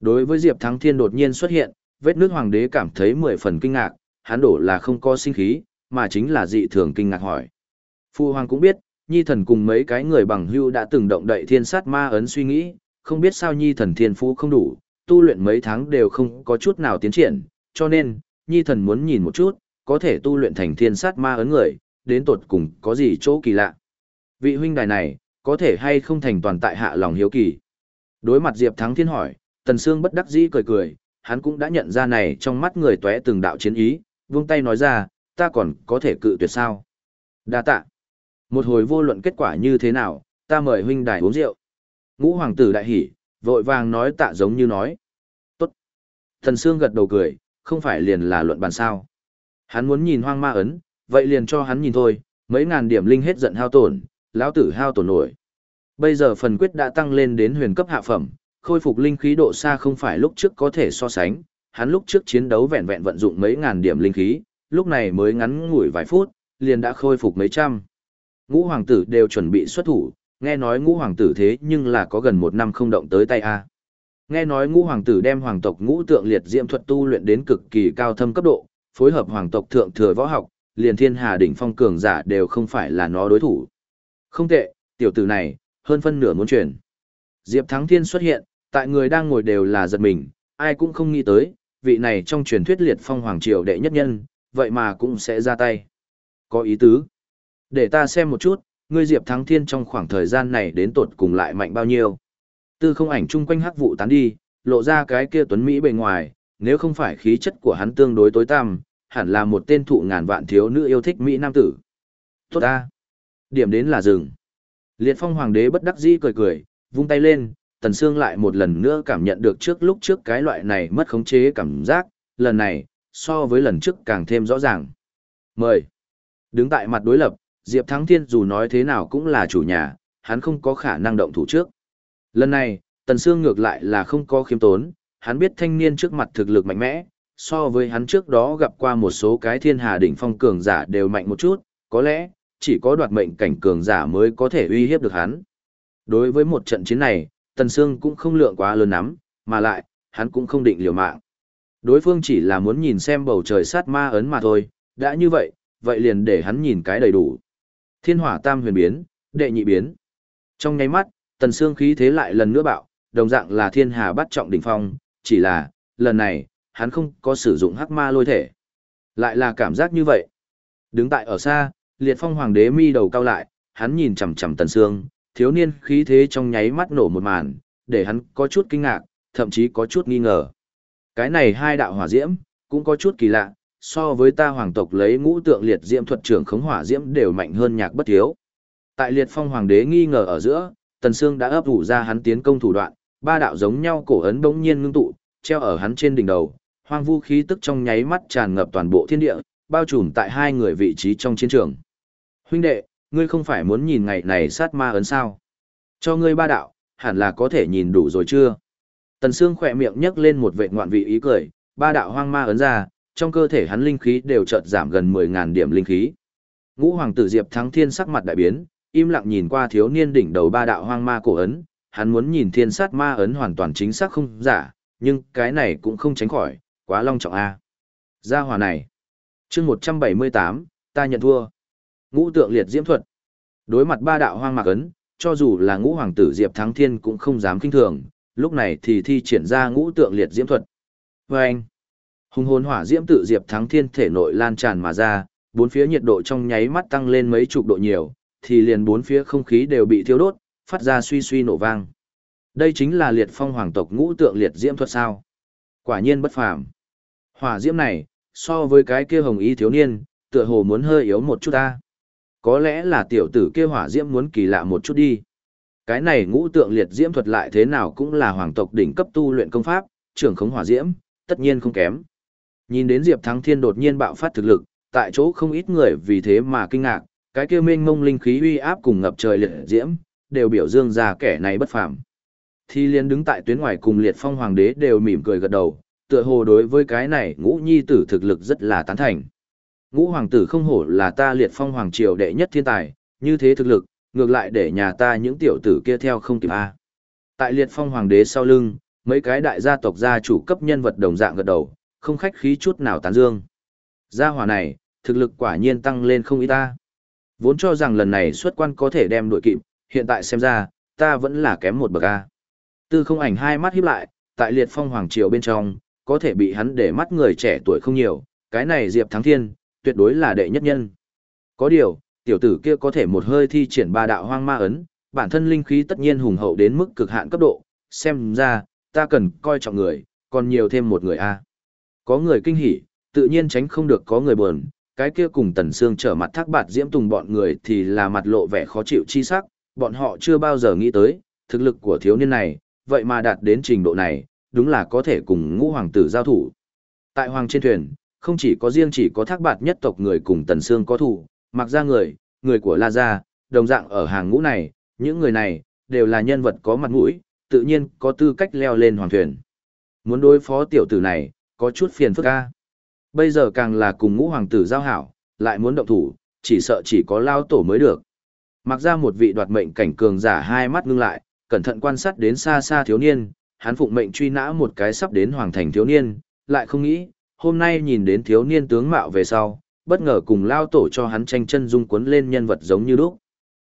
Đối với Diệp Thắng Thiên đột nhiên xuất hiện, vết nước hoàng đế cảm thấy mười phần kinh ngạc, hắn đổ là không có sinh khí, mà chính là dị thường kinh ngạc hỏi. Phụ hoàng cũng biết, nhi thần cùng mấy cái người bằng hưu đã từng động đậy thiên sát ma ấn suy nghĩ, không biết sao nhi thần thiên phú không đủ, tu luyện mấy tháng đều không có chút nào tiến triển, cho nên, nhi thần muốn nhìn một chút, có thể tu luyện thành thiên sát ma ấn người, đến tột cùng có gì chỗ kỳ lạ. Vị huynh đài này, có thể hay không thành toàn tại hạ lòng hiếu kỳ. Đối mặt Diệp Thắng Thiên hỏi, Tần Sương bất đắc dĩ cười cười, hắn cũng đã nhận ra này trong mắt người tóe từng đạo chiến ý, vung tay nói ra, ta còn có thể cự tuyệt sao. Đa tạ. Một hồi vô luận kết quả như thế nào, ta mời huynh đài uống rượu. Ngũ hoàng tử đại hỉ, vội vàng nói tạ giống như nói. Tốt. Thần Sương gật đầu cười, không phải liền là luận bàn sao. Hắn muốn nhìn hoang ma ấn, vậy liền cho hắn nhìn thôi, mấy ngàn điểm linh hết giận hao tổn, lão tử hao tổn nổi. Bây giờ phần quyết đã tăng lên đến huyền cấp hạ phẩm, khôi phục linh khí độ xa không phải lúc trước có thể so sánh, hắn lúc trước chiến đấu vẹn vẹn vận dụng mấy ngàn điểm linh khí, lúc này mới ngắn ngủi vài phút, liền đã khôi phục mấy trăm. Ngũ hoàng tử đều chuẩn bị xuất thủ, nghe nói ngũ hoàng tử thế nhưng là có gần một năm không động tới tay A. Nghe nói ngũ hoàng tử đem hoàng tộc ngũ tượng liệt diễm thuật tu luyện đến cực kỳ cao thâm cấp độ, phối hợp hoàng tộc thượng thừa võ học, liền thiên hà đỉnh phong cường giả đều không phải là nó đối thủ. Không tệ, tiểu tử này, hơn phân nửa muốn chuyển. Diệp Thắng Thiên xuất hiện, tại người đang ngồi đều là giật mình, ai cũng không nghĩ tới, vị này trong truyền thuyết liệt phong hoàng triều đệ nhất nhân, vậy mà cũng sẽ ra tay. Có ý tứ. Để ta xem một chút, ngươi Diệp Thắng Thiên trong khoảng thời gian này đến tột cùng lại mạnh bao nhiêu. Tư không ảnh chung quanh hắc vụ tán đi, lộ ra cái kia tuấn Mỹ bề ngoài, nếu không phải khí chất của hắn tương đối tối tăm, hẳn là một tên thụ ngàn vạn thiếu nữ yêu thích Mỹ nam tử. Tốt ta. Điểm đến là rừng. Liệt phong hoàng đế bất đắc dĩ cười cười, vung tay lên, tần xương lại một lần nữa cảm nhận được trước lúc trước cái loại này mất khống chế cảm giác, lần này, so với lần trước càng thêm rõ ràng. Mời. Đứng tại mặt đối lập, Diệp Thắng Thiên dù nói thế nào cũng là chủ nhà, hắn không có khả năng động thủ trước. Lần này, Tần Sương ngược lại là không có khiêm tốn, hắn biết thanh niên trước mặt thực lực mạnh mẽ, so với hắn trước đó gặp qua một số cái thiên hà đỉnh phong cường giả đều mạnh một chút, có lẽ, chỉ có đoạt mệnh cảnh cường giả mới có thể uy hiếp được hắn. Đối với một trận chiến này, Tần Sương cũng không lượng quá lớn lắm, mà lại, hắn cũng không định liều mạng. Đối phương chỉ là muốn nhìn xem bầu trời sát ma ấn mà thôi, đã như vậy, vậy liền để hắn nhìn cái đầy đủ. Thiên hỏa tam huyền biến, đệ nhị biến. Trong nháy mắt, Tần Sương khí thế lại lần nữa bạo, đồng dạng là thiên hà bắt trọng đỉnh phong, chỉ là, lần này, hắn không có sử dụng hắc ma lôi thể. Lại là cảm giác như vậy. Đứng tại ở xa, liệt phong hoàng đế mi đầu cao lại, hắn nhìn chằm chằm tần sương, thiếu niên khí thế trong nháy mắt nổ một màn, để hắn có chút kinh ngạc, thậm chí có chút nghi ngờ. Cái này hai đạo hỏa diễm, cũng có chút kỳ lạ, so với ta hoàng tộc lấy ngũ tượng liệt diễm thuật trưởng khống hỏa diễm đều mạnh hơn nhạc bất thiếu. Tại liệt phong hoàng đế nghi ngờ ở giữa, tần sương đã ấp ủ ra hắn tiến công thủ đoạn, ba đạo giống nhau cổ ấn bỗng nhiên ngưng tụ, treo ở hắn trên đỉnh đầu, hoang vu khí tức trong nháy mắt tràn ngập toàn bộ thiên địa, bao trùm tại hai người vị trí trong chiến trường. Huynh đệ, ngươi không phải muốn nhìn ngày này sát ma ấn sao? Cho ngươi ba đạo, hẳn là có thể nhìn đủ rồi chưa? Tần Sương khỏe miệng nhấc lên một vệt ngoạn vị ý cười, ba đạo hoang ma ấn ra, trong cơ thể hắn linh khí đều chợt giảm gần 10.000 điểm linh khí. Ngũ hoàng tử Diệp Thắng Thiên sắc mặt đại biến, im lặng nhìn qua thiếu niên đỉnh đầu ba đạo hoang ma cổ ấn, hắn muốn nhìn thiên sát ma ấn hoàn toàn chính xác không giả, nhưng cái này cũng không tránh khỏi, quá long trọng a. Gia hỏa này. Chương 178, ta nhận thua. Ngũ tượng liệt diễm thuật. Đối mặt ba đạo hoang mạc ấn, cho dù là ngũ hoàng tử Diệp Thắng Thiên cũng không dám kinh thường, lúc này thì thi triển ra ngũ tượng liệt diễm thuật. Vâng anh, hùng hồn hỏa diễm tự Diệp Thắng Thiên thể nội lan tràn mà ra, bốn phía nhiệt độ trong nháy mắt tăng lên mấy chục độ nhiều, thì liền bốn phía không khí đều bị thiêu đốt, phát ra suy suy nổ vang. Đây chính là liệt phong hoàng tộc ngũ tượng liệt diễm thuật sao? Quả nhiên bất phàm. Hỏa diễm này, so với cái kia hồng y thiếu niên, tựa hồ muốn hơi yếu một chút ta. Có lẽ là tiểu tử kia hỏa diễm muốn kỳ lạ một chút đi. Cái này ngũ tượng liệt diễm thuật lại thế nào cũng là hoàng tộc đỉnh cấp tu luyện công pháp, trưởng khống hỏa diễm, tất nhiên không kém. Nhìn đến Diệp Thắng Thiên đột nhiên bạo phát thực lực, tại chỗ không ít người vì thế mà kinh ngạc, cái kia mênh mông linh khí uy áp cùng ngập trời liệt diễm, đều biểu dương ra kẻ này bất phàm. Thi liên đứng tại tuyến ngoài cùng liệt phong hoàng đế đều mỉm cười gật đầu, tựa hồ đối với cái này ngũ nhi tử thực lực rất là tán thành. Ngũ hoàng tử không hổ là ta liệt phong hoàng triều đệ nhất thiên tài, như thế thực lực, ngược lại để nhà ta những tiểu tử kia theo không kịp a. Tại liệt phong hoàng đế sau lưng, mấy cái đại gia tộc gia chủ cấp nhân vật đồng dạng gật đầu, không khách khí chút nào tán dương. Gia hỏa này, thực lực quả nhiên tăng lên không ít ta. Vốn cho rằng lần này xuất quan có thể đem đội kịp, hiện tại xem ra, ta vẫn là kém một bậc A. Tư không ảnh hai mắt híp lại, tại liệt phong hoàng triều bên trong, có thể bị hắn để mắt người trẻ tuổi không nhiều, cái này Diệp Thắng Thiên, tuyệt đối là đệ nhất nhân. Có điều, tiểu tử kia có thể một hơi thi triển ba đạo hoang ma ấn, bản thân linh khí tất nhiên hùng hậu đến mức cực hạn cấp độ, xem ra, ta cần coi trọng người, còn nhiều thêm một người a. Có người kinh hỉ, tự nhiên tránh không được có người buồn, cái kia cùng Tần Sương trở mặt thác bạt diễm tùng bọn người thì là mặt lộ vẻ khó chịu chi sắc, bọn họ chưa bao giờ nghĩ tới, thực lực của thiếu niên này, vậy mà đạt đến trình độ này, đúng là có thể cùng ngũ hoàng tử giao thủ. Tại hoàng trên thuyền, không chỉ có riêng chỉ có thác bạt nhất tộc người cùng Tần Sương có thủ, mặc ra người, người của La Gia, đồng dạng ở hàng ngũ này, những người này, đều là nhân vật có mặt mũi, tự nhiên có tư cách leo lên hoàng thuyền. Muốn đối phó tiểu tử này, có chút phiền phức ca. Bây giờ càng là cùng ngũ hoàng tử giao hảo, lại muốn động thủ, chỉ sợ chỉ có lao tổ mới được. Mặc ra một vị đoạt mệnh cảnh cường giả hai mắt ngưng lại, cẩn thận quan sát đến xa xa thiếu niên, hắn phụng mệnh truy nã một cái sắp đến hoàng thành thiếu niên, lại không nghĩ, hôm nay nhìn đến thiếu niên tướng mạo về sau, bất ngờ cùng lao tổ cho hắn tranh chân dung cuốn lên nhân vật giống như lúc.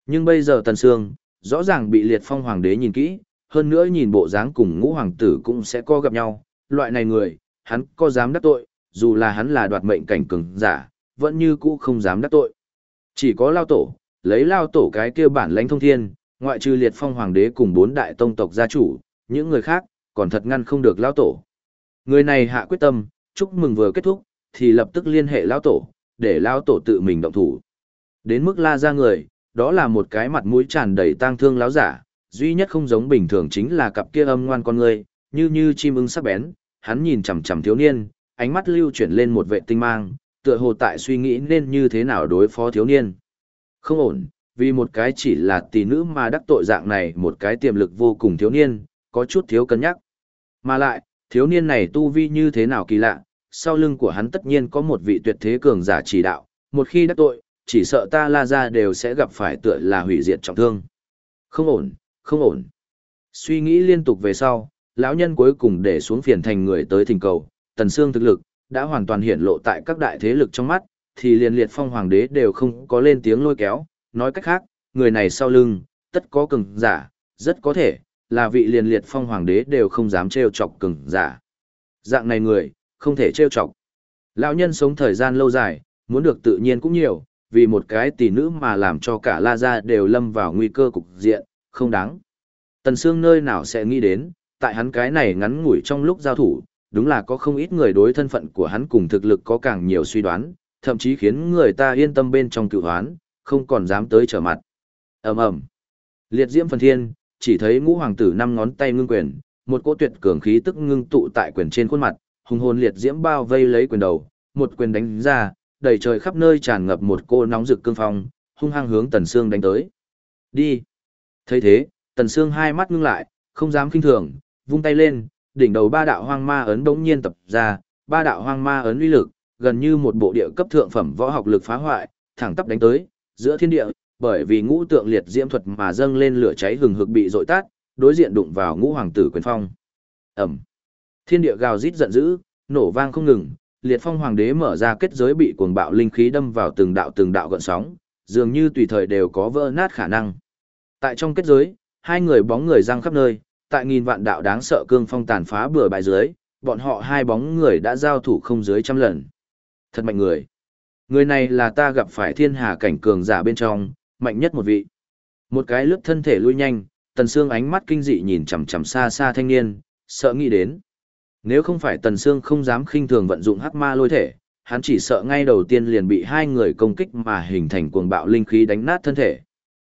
Nhưng bây giờ Tần Sương, rõ ràng bị liệt phong hoàng đế nhìn kỹ, hơn nữa nhìn bộ dáng cùng ngũ hoàng tử cũng sẽ co gặp nhau, loại này người, hắn có dám đắc tội, dù là hắn là đoạt mệnh cảnh cường giả, vẫn như cũ không dám đắc tội. Chỉ có lao tổ, lấy lao tổ cái kia bản lãnh thông thiên, ngoại trừ liệt phong hoàng đế cùng bốn đại tông tộc gia chủ, những người khác, còn thật ngăn không được lao tổ. Người này hạ quyết tâm, chúc mừng vừa kết thúc, thì lập tức liên hệ lao tổ, để lao tổ tự mình động thủ. Đến mức la ra người, đó là một cái mặt mũi tràn đầy tang thương láo giả, duy nhất không giống bình thường chính là cặp kia âm ngoan con người, như như chim ưng sắc bén, hắn nhìn chằm chằm thiếu niên, ánh mắt lưu chuyển lên một vệ tinh mang, tựa hồ tại suy nghĩ nên như thế nào đối phó thiếu niên. Không ổn, vì một cái chỉ là tỷ nữ mà đắc tội dạng này một cái tiềm lực vô cùng thiếu niên, có chút thiếu cân nhắc. Mà lại, thiếu niên này tu vi như thế nào kỳ lạ, sau lưng của hắn tất nhiên có một vị tuyệt thế cường giả chỉ đạo, một khi đắc tội, chỉ sợ ta la ra đều sẽ gặp phải tựa là hủy diệt trọng thương. Không ổn, không ổn. Suy nghĩ liên tục về sau, lão nhân cuối cùng để xuống phiền thành người tới thỉnh cầu, tần xương thực lực, đã hoàn toàn hiện lộ tại các đại thế lực trong mắt, thì liền liệt phong hoàng đế đều không có lên tiếng lôi kéo, nói cách khác, người này sau lưng, tất có cường giả, rất có thể, là vị liền liệt phong hoàng đế đều không dám trêu chọc cường giả. Dạng này người, không thể trêu chọc. Lão nhân sống thời gian lâu dài, muốn được tự nhiên cũng nhiều, vì một cái tỷ nữ mà làm cho cả La Gia đều lâm vào nguy cơ cục diện, không đáng. Tần Sương nơi nào sẽ nghĩ đến, tại hắn cái này ngắn ngủi trong lúc giao thủ, đúng là có không ít người đối thân phận của hắn cùng thực lực có càng nhiều suy đoán, thậm chí khiến người ta yên tâm bên trong cựu hoán, không còn dám tới trở mặt. ầm ầm Liệt diễm phần thiên, chỉ thấy ngũ hoàng tử năm ngón tay ngưng quyền, một cỗ tuyệt cường khí tức ngưng tụ tại quyền trên khuôn mặt, hùng hồn liệt diễm bao vây lấy quyền đầu, một quyền đánh ra, đầy trời khắp nơi tràn ngập một cô nóng rực cương phong, hung hăng hướng Tần Sương đánh tới. Đi. Thấy thế, Tần Sương hai mắt ngưng lại, không dám kinh thường, vung tay lên, đỉnh đầu ba đạo hoang ma ấn bỗng nhiên tập ra, ba đạo hoang ma ấn uy lực, gần như một bộ địa cấp thượng phẩm võ học lực phá hoại, thẳng tắp đánh tới, giữa thiên địa, bởi vì ngũ tượng liệt diễm thuật mà dâng lên lửa cháy hừng hực bị dội tát, đối diện đụng vào ngũ hoàng tử quyền phong. Ẩm. Thiên địa gào rít giận dữ, nổ vang không ngừng, liệt phong hoàng đế mở ra kết giới bị cuồng bạo linh khí đâm vào từng đạo từng đạo gợn sóng, dường như tùy thời đều có vỡ nát khả năng. Tại trong kết giới, hai người bóng người giăng khắp nơi, tại nghìn vạn đạo đáng sợ cương phong tàn phá bừa bãi dưới, bọn họ hai bóng người đã giao thủ không dưới trăm lần. Thật mạnh người. Người này là ta gặp phải thiên hà cảnh cường giả bên trong, mạnh nhất một vị. Một cái lướt thân thể lui nhanh, tần xương ánh mắt kinh dị nhìn chằm chằm xa xa thanh niên, sợ nghĩ đến. Nếu không phải tần xương không dám khinh thường vận dụng hắc ma lôi thể, hắn chỉ sợ ngay đầu tiên liền bị hai người công kích mà hình thành cuồng bạo linh khí đánh nát thân thể.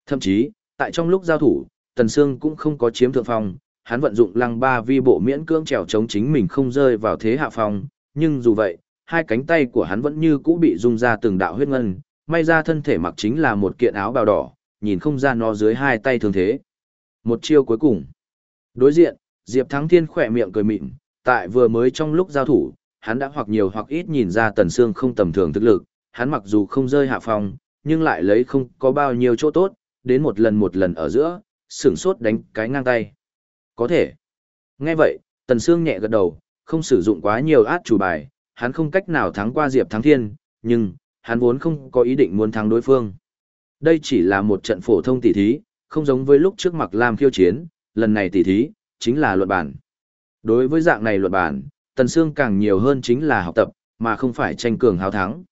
Thậm chí, tại trong lúc giao thủ, tần xương cũng không có chiếm thượng phong, hắn vận dụng lăng ba vi bộ miễn cưỡng trèo chống chính mình không rơi vào thế hạ phong, nhưng dù vậy, hai cánh tay của hắn vẫn như cũ bị rung ra từng đạo huyết ngân, may ra thân thể mặc chính là một kiện áo bào đỏ, nhìn không ra nó dưới hai tay thường thế. Một chiêu cuối cùng. Đối diện, Diệp Thắng Thiên khỏe miệng cười mịn, tại vừa mới trong lúc giao thủ, hắn đã hoặc nhiều hoặc ít nhìn ra Tần Sương không tầm thường thực lực, hắn mặc dù không rơi hạ phong, nhưng lại lấy không có bao nhiêu chỗ tốt, đến một lần một lần ở giữa, sửng sốt đánh cái ngang tay. Có thể. Nghe vậy, Tần Sương nhẹ gật đầu, không sử dụng quá nhiều át chủ bài, hắn không cách nào thắng qua Diệp Thắng Thiên, nhưng, hắn vốn không có ý định muốn thắng đối phương. Đây chỉ là một trận phổ thông tỷ thí, không giống với lúc trước mặc Lam khiêu chiến, lần này tỷ thí, chính là luận bản. Đối với dạng này luận bản, Tần Sương càng nhiều hơn chính là học tập, mà không phải tranh cường hào thắng.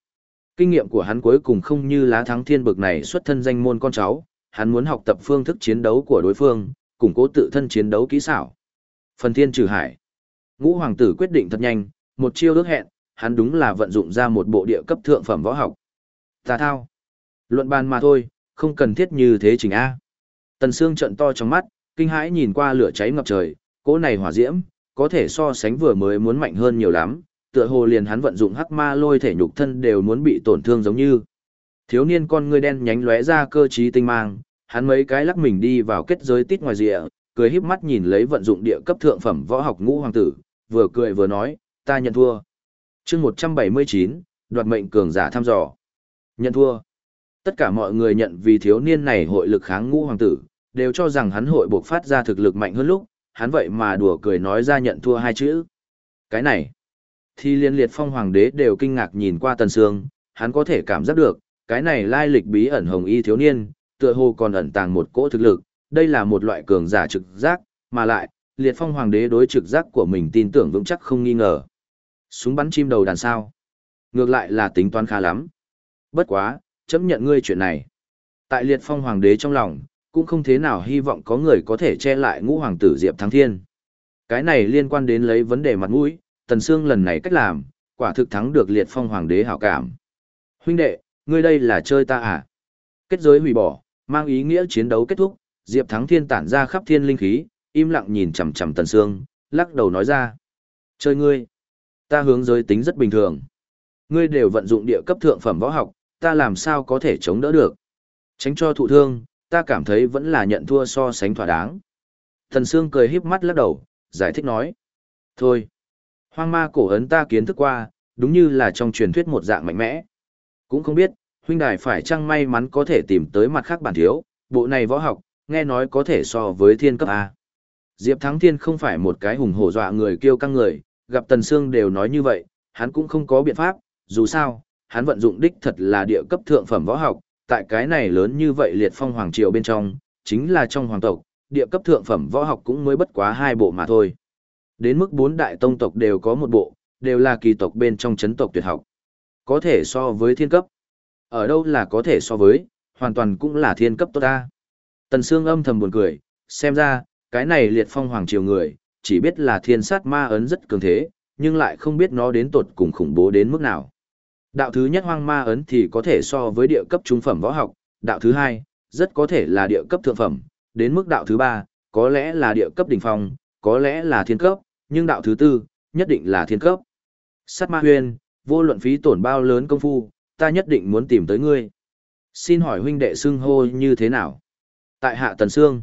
Kinh nghiệm của hắn cuối cùng không như lá thắng thiên bực này xuất thân danh môn con cháu, hắn muốn học tập phương thức chiến đấu của đối phương, củng cố tự thân chiến đấu kỹ xảo. Phần thiên trừ hải. Ngũ hoàng tử quyết định thật nhanh, một chiêu ước hẹn, hắn đúng là vận dụng ra một bộ địa cấp thượng phẩm võ học. Tà thao. Luận bàn mà thôi, không cần thiết như thế trình A. Tần Sương trợn to trong mắt, kinh hãi nhìn qua lửa cháy ngập trời, cỗ này hỏa diễm, có thể so sánh vừa mới muốn mạnh hơn nhiều lắm, tựa hồ liền hắn vận dụng hắc ma lôi thể nhục thân đều muốn bị tổn thương giống như. Thiếu niên con ngươi đen nhánh lóe ra cơ trí tinh mang, hắn mấy cái lắc mình đi vào kết giới tít ngoài rìa, cười híp mắt nhìn lấy vận dụng địa cấp thượng phẩm võ học ngũ hoàng tử, vừa cười vừa nói, ta nhận thua. chương 179, đoạt mệnh cường giả thăm dò. Nhận thua. Tất cả mọi người nhận vì thiếu niên này hội lực kháng ngũ hoàng tử, đều cho rằng hắn hội buộc phát ra thực lực mạnh hơn lúc, hắn vậy mà đùa cười nói ra nhận thua hai chữ. Cái này, thì liên liệt phong hoàng đế đều kinh ngạc nhìn qua tần sương, hắn có thể cảm giác được, cái này lai lịch bí ẩn hồng y thiếu niên, tựa hồ còn ẩn tàng một cỗ thực lực, đây là một loại cường giả trực giác, mà lại, liệt phong hoàng đế đối trực giác của mình tin tưởng vững chắc không nghi ngờ. Súng bắn chim đầu đàn sao. Ngược lại là tính toán khá lắm. Bất quá, chấp nhận ngươi chuyện này. Tại liệt phong hoàng đế trong lòng, cũng không thế nào hy vọng có người có thể che lại ngũ hoàng tử Diệp Thắng Thiên. Cái này liên quan đến lấy vấn đề mặt mũi, Tần Sương lần này cách làm, quả thực thắng được liệt phong hoàng đế hảo cảm. Huynh đệ, ngươi đây là chơi ta à? Kết giới hủy bỏ, mang ý nghĩa chiến đấu kết thúc, Diệp Thắng Thiên tản ra khắp thiên linh khí, im lặng nhìn chằm chằm Tần Sương, lắc đầu nói ra: "Chơi ngươi, ta hướng giới tính rất bình thường. Ngươi đều vận dụng địa cấp thượng phẩm võ học, ta làm sao có thể chống đỡ được? Tránh cho thụ thương, ta cảm thấy vẫn là nhận thua so sánh thỏa đáng." Tần Sương cười híp mắt lắc đầu, giải thích nói: "Thôi, hoang ma cổ ấn ta kiến thức qua, đúng như là trong truyền thuyết một dạng mạnh mẽ. Cũng không biết, huynh đài phải chăng may mắn có thể tìm tới mặt khác bản thiếu, bộ này võ học, nghe nói có thể so với thiên cấp A. Diệp Thắng Thiên không phải một cái hùng hổ dọa người kêu căng người, gặp Tần Sương đều nói như vậy, hắn cũng không có biện pháp, dù sao, hắn vận dụng đích thật là địa cấp thượng phẩm võ học, tại cái này lớn như vậy liệt phong hoàng triều bên trong, chính là trong hoàng tộc, địa cấp thượng phẩm võ học cũng mới bất quá hai bộ mà thôi. Đến mức bốn đại tông tộc đều có một bộ, đều là kỳ tộc bên trong chấn tộc tuyệt học. Có thể so với thiên cấp. Ở đâu là có thể so với, hoàn toàn cũng là thiên cấp tốt ta. Tần Sương âm thầm buồn cười, xem ra, cái này liệt phong hoàng triều người, chỉ biết là thiên sát ma ấn rất cường thế, nhưng lại không biết nó đến tột cùng khủng bố đến mức nào. Đạo thứ nhất hoang ma ấn thì có thể so với địa cấp trung phẩm võ học, đạo thứ hai, rất có thể là địa cấp thượng phẩm, đến mức đạo thứ ba, có lẽ là địa cấp đỉnh phong, có lẽ là thiên cấp, nhưng đạo thứ tư, nhất định là thiên cấp. Sát ma huyền vô luận phí tổn bao lớn công phu, ta nhất định muốn tìm tới ngươi. Xin hỏi huynh đệ xưng hô như thế nào? Tại hạ Tần Sương.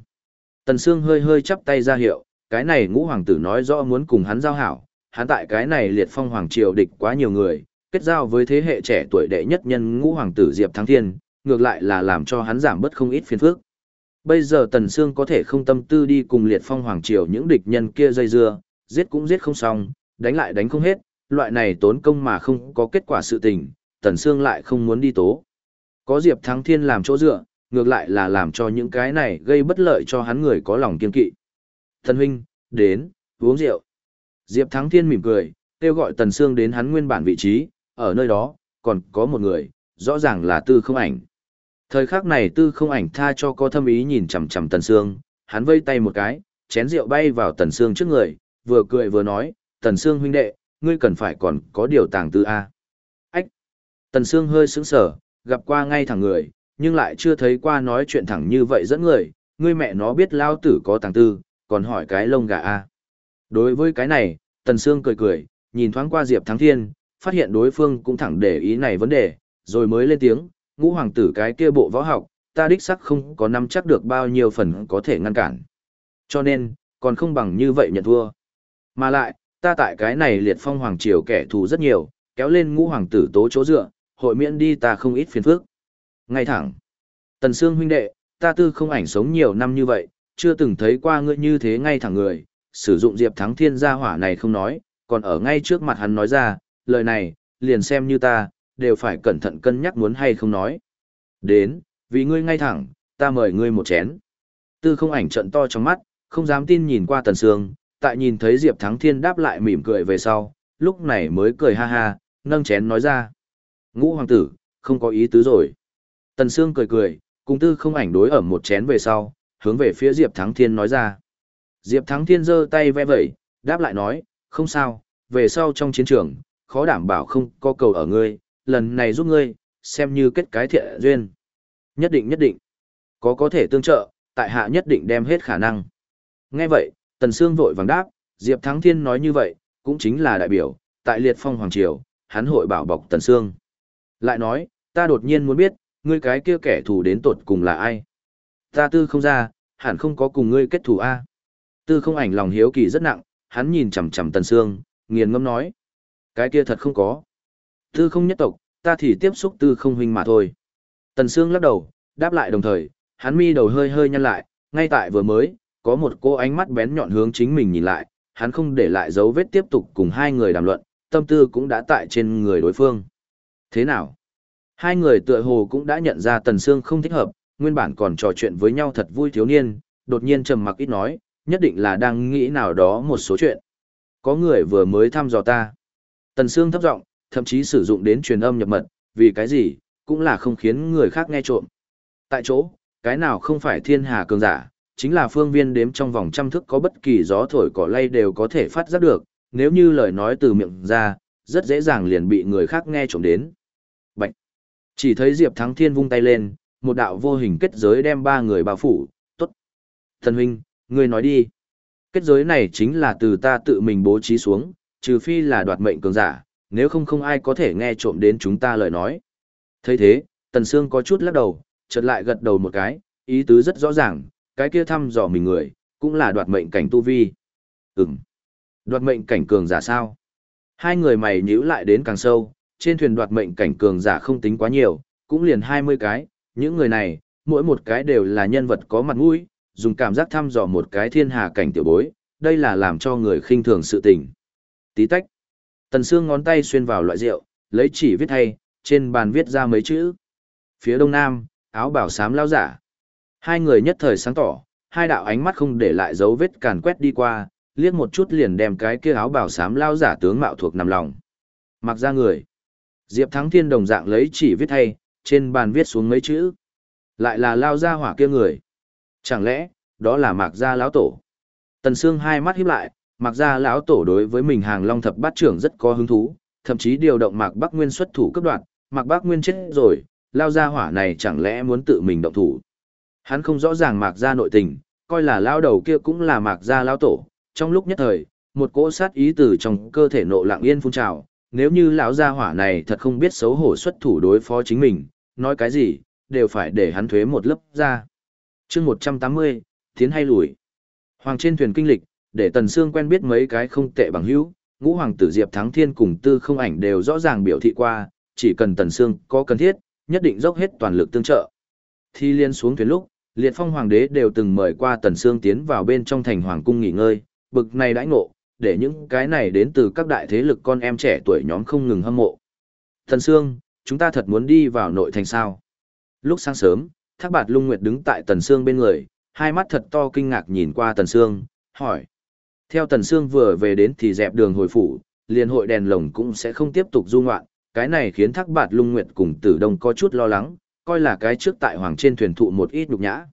Tần Sương hơi hơi chắp tay ra hiệu, cái này ngũ hoàng tử nói rõ muốn cùng hắn giao hảo, hắn tại cái này liệt phong hoàng triều địch quá nhiều người, kết giao với thế hệ trẻ tuổi đệ nhất nhân ngũ hoàng tử Diệp Thắng Thiên, ngược lại là làm cho hắn giảm bớt không ít phiền phức. Bây giờ Tần Sương có thể không tâm tư đi cùng liệt phong hoàng triều những địch nhân kia dây dưa, giết cũng giết không xong, đánh lại đánh không hết, loại này tốn công mà không có kết quả sự tình, Tần Sương lại không muốn đi tố. Có Diệp Thắng Thiên làm chỗ dựa, ngược lại là làm cho những cái này gây bất lợi cho hắn người có lòng kiên kỵ. Thần huynh, đến, uống rượu. Diệp Thắng Thiên mỉm cười, kêu gọi Tần Sương đến hắn nguyên bản vị trí, ở nơi đó, còn có một người, rõ ràng là tư không ảnh. Thời khắc này tư không ảnh tha cho có thâm ý nhìn chằm chằm Tần Sương, hắn vây tay một cái, chén rượu bay vào Tần Sương trước người, vừa cười vừa nói, Tần Sương huynh đệ, ngươi cần phải còn có điều tàng tư A. Tần Sương hơi sững sờ, gặp qua ngay thẳng người, nhưng lại chưa thấy qua nói chuyện thẳng như vậy dẫn người, ngươi mẹ nó biết lao tử có tàng tư, còn hỏi cái lông gà A. Đối với cái này, Tần Sương cười cười, nhìn thoáng qua Diệp Thắng Thiên, phát hiện đối phương cũng thẳng để ý này vấn đề, rồi mới lên tiếng, ngũ hoàng tử cái kia bộ võ học, ta đích xác không có nắm chắc được bao nhiêu phần có thể ngăn cản. Cho nên, còn không bằng như vậy nhận thua. Mà lại, ta tại cái này liệt phong hoàng triều kẻ thù rất nhiều, kéo lên ngũ hoàng tử tố chỗ dựa, hội miễn đi ta không ít phiền phức. Ngay thẳng. Tần Sương huynh đệ, ta tư không ảnh sống nhiều năm như vậy, chưa từng thấy qua ngươi như thế ngay thẳng người, sử dụng Diệp Thắng Thiên gia hỏa này không nói, còn ở ngay trước mặt hắn nói ra, lời này, liền xem như ta, đều phải cẩn thận cân nhắc muốn hay không nói. Đến, vì ngươi ngay thẳng, ta mời ngươi một chén. Tư không ảnh trận to trong mắt, không dám tin nhìn qua Tần Sương, tại nhìn thấy Diệp Thắng Thiên đáp lại mỉm cười về sau, lúc này mới cười ha ha, nâng chén nói ra. Ngũ hoàng tử, không có ý tứ rồi. Tần Sương cười cười, cùng tư không ảnh đối ở một chén về sau, hướng về phía Diệp Thắng Thiên nói ra. Diệp Thắng Thiên giơ tay ve vẩy, đáp lại nói, không sao, về sau trong chiến trường, khó đảm bảo không có cầu ở ngươi, lần này giúp ngươi, xem như kết cái thiện duyên. Nhất định nhất định, có có thể tương trợ, tại hạ nhất định đem hết khả năng. Nghe vậy, Tần Sương vội vàng đáp, Diệp Thắng Thiên nói như vậy, cũng chính là đại biểu, tại liệt phong hoàng triều, hắn hội bảo bọc Tần Sương. Lại nói, ta đột nhiên muốn biết, ngươi cái kia kẻ thù đến tột cùng là ai? Ta tư không ra, hẳn không có cùng ngươi kết thù A. Tư không ảnh lòng hiếu kỳ rất nặng, hắn nhìn chằm chằm Tần Sương, nghiền ngâm nói. Cái kia thật không có. Tư không nhất tộc, ta thì tiếp xúc tư không huynh mà thôi. Tần Sương lắc đầu, đáp lại đồng thời, hắn mi đầu hơi hơi nhăn lại, ngay tại vừa mới, có một cô ánh mắt bén nhọn hướng chính mình nhìn lại, hắn không để lại dấu vết tiếp tục cùng hai người đàm luận, tâm tư cũng đã tại trên người đối phương. Thế nào? Hai người tựa hồ cũng đã nhận ra Tần Sương không thích hợp, nguyên bản còn trò chuyện với nhau thật vui thiếu niên, đột nhiên trầm mặc ít nói, nhất định là đang nghĩ nào đó một số chuyện. Có người vừa mới thăm dò ta. Tần Sương thấp giọng, thậm chí sử dụng đến truyền âm nhập mật, vì cái gì, cũng là không khiến người khác nghe trộm. Tại chỗ, cái nào không phải thiên hà cường giả, chính là phương viên đếm trong vòng trăm thức có bất kỳ gió thổi cỏ lay đều có thể phát giác được, nếu như lời nói từ miệng ra, rất dễ dàng liền bị người khác nghe trộm đến. Chỉ thấy Diệp Thắng Thiên vung tay lên, một đạo vô hình kết giới đem ba người bao phủ, tốt. Thần huynh, ngươi nói đi. Kết giới này chính là từ ta tự mình bố trí xuống, trừ phi là đoạt mệnh cường giả, nếu không không ai có thể nghe trộm đến chúng ta lời nói. thấy thế, Tần Sương có chút lắc đầu, chợt lại gật đầu một cái, ý tứ rất rõ ràng, cái kia thăm dò mình người, cũng là đoạt mệnh cảnh tu vi. Ừm. Đoạt mệnh cảnh cường giả sao? Hai người mày nhíu lại đến càng sâu, trên thuyền đoạt mệnh cảnh cường giả không tính quá nhiều, cũng liền 20 cái, những người này, mỗi một cái đều là nhân vật có mặt mũi, dùng cảm giác thăm dò một cái thiên hà cảnh tiểu bối, đây là làm cho người khinh thường sự tình. Tí tách. Tần Sương ngón tay xuyên vào loại rượu, lấy chỉ viết thay, trên bàn viết ra mấy chữ. Phía đông nam, áo bảo sám lao giả. Hai người nhất thời sáng tỏ, hai đạo ánh mắt không để lại dấu vết càn quét đi qua, liếc một chút liền đem cái kia áo bảo sám lao giả tướng mạo thuộc nằm lòng. Mặc ra người. Diệp Thắng Thiên đồng dạng lấy chỉ viết thay, trên bàn viết xuống mấy chữ. Lại là lao ra hỏa kia người. Chẳng lẽ, đó là mạc gia lão tổ? Tần Sương hai mắt híp lại, mạc gia lão tổ đối với mình hàng long thập bát trưởng rất có hứng thú, thậm chí điều động mạc Bắc Nguyên xuất thủ cấp đoạn, mạc Bắc Nguyên chết rồi, lao ra hỏa này chẳng lẽ muốn tự mình động thủ. Hắn không rõ ràng mạc gia nội tình, coi là lao đầu kia cũng là mạc gia lão tổ, trong lúc nhất thời, một cỗ sát ý từ trong cơ thể nộ lặng yên phun trào, nếu như lão gia hỏa này thật không biết xấu hổ xuất thủ đối phó chính mình, nói cái gì, đều phải để hắn thuế một lớp ra. chương 180, tiến hay lùi. Hoàng trên thuyền kinh lịch, để Tần Sương quen biết mấy cái không tệ bằng hữu, ngũ hoàng tử Diệp Thắng Thiên cùng tư không ảnh đều rõ ràng biểu thị qua, chỉ cần Tần Sương có cần thiết, nhất định dốc hết toàn lực tương trợ. Thi liên xuống thuyền lúc, liệt phong hoàng đế đều từng mời qua Tần Sương tiến vào bên trong thành hoàng cung nghỉ ngơi, bực này đãi ngộ, để những cái này đến từ các đại thế lực con em trẻ tuổi nhóm không ngừng hâm mộ. Thần Sương, chúng ta thật muốn đi vào nội thành sao. Lúc sáng sớm, Thác Bạt Lung Nguyệt đứng tại Tần Sương bên người, hai mắt thật to kinh ngạc nhìn qua Tần Sương, hỏi. Theo Tần Sương vừa về đến thì dẹp đường hồi phủ, liền hội đèn lồng cũng sẽ không tiếp tục du ngoạn, cái này khiến Thác Bạt Lung Nguyệt cùng Tử Đông có chút lo lắng, coi là cái trước tại hoàng trên thuyền thụ một ít nhục nhã.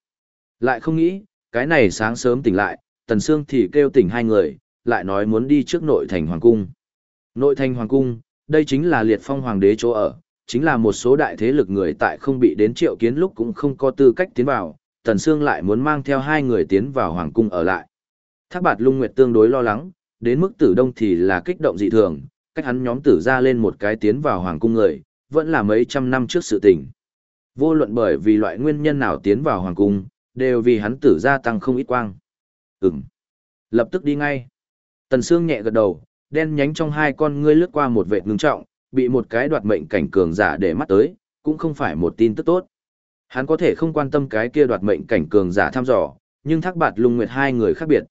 Lại không nghĩ, cái này sáng sớm tỉnh lại, Tần Sương thì kêu tỉnh hai người, lại nói muốn đi trước nội thành hoàng cung. Nội thành hoàng cung, đây chính là liệt phong hoàng đế chỗ ở, chính là một số đại thế lực người tại không bị đến triệu kiến lúc cũng không có tư cách tiến vào, Tần Sương lại muốn mang theo hai người tiến vào hoàng cung ở lại. Thác bạt lung nguyệt tương đối lo lắng, đến mức tử đông thì là kích động dị thường, cách hắn nhóm tử ra lên một cái tiến vào hoàng cung người, vẫn là mấy trăm năm trước sự tình. Vô luận bởi vì loại nguyên nhân nào tiến vào hoàng cung, đều vì hắn tử gia tăng không ít quang. Ừm. Lập tức đi ngay. Tần Sương nhẹ gật đầu, đen nhánh trong hai con ngươi lướt qua một vệt ngưng trọng, bị một cái đoạt mệnh cảnh cường giả để mắt tới, cũng không phải một tin tức tốt. Hắn có thể không quan tâm cái kia đoạt mệnh cảnh cường giả thăm dò, nhưng thác bạt lung nguyệt hai người khác biệt.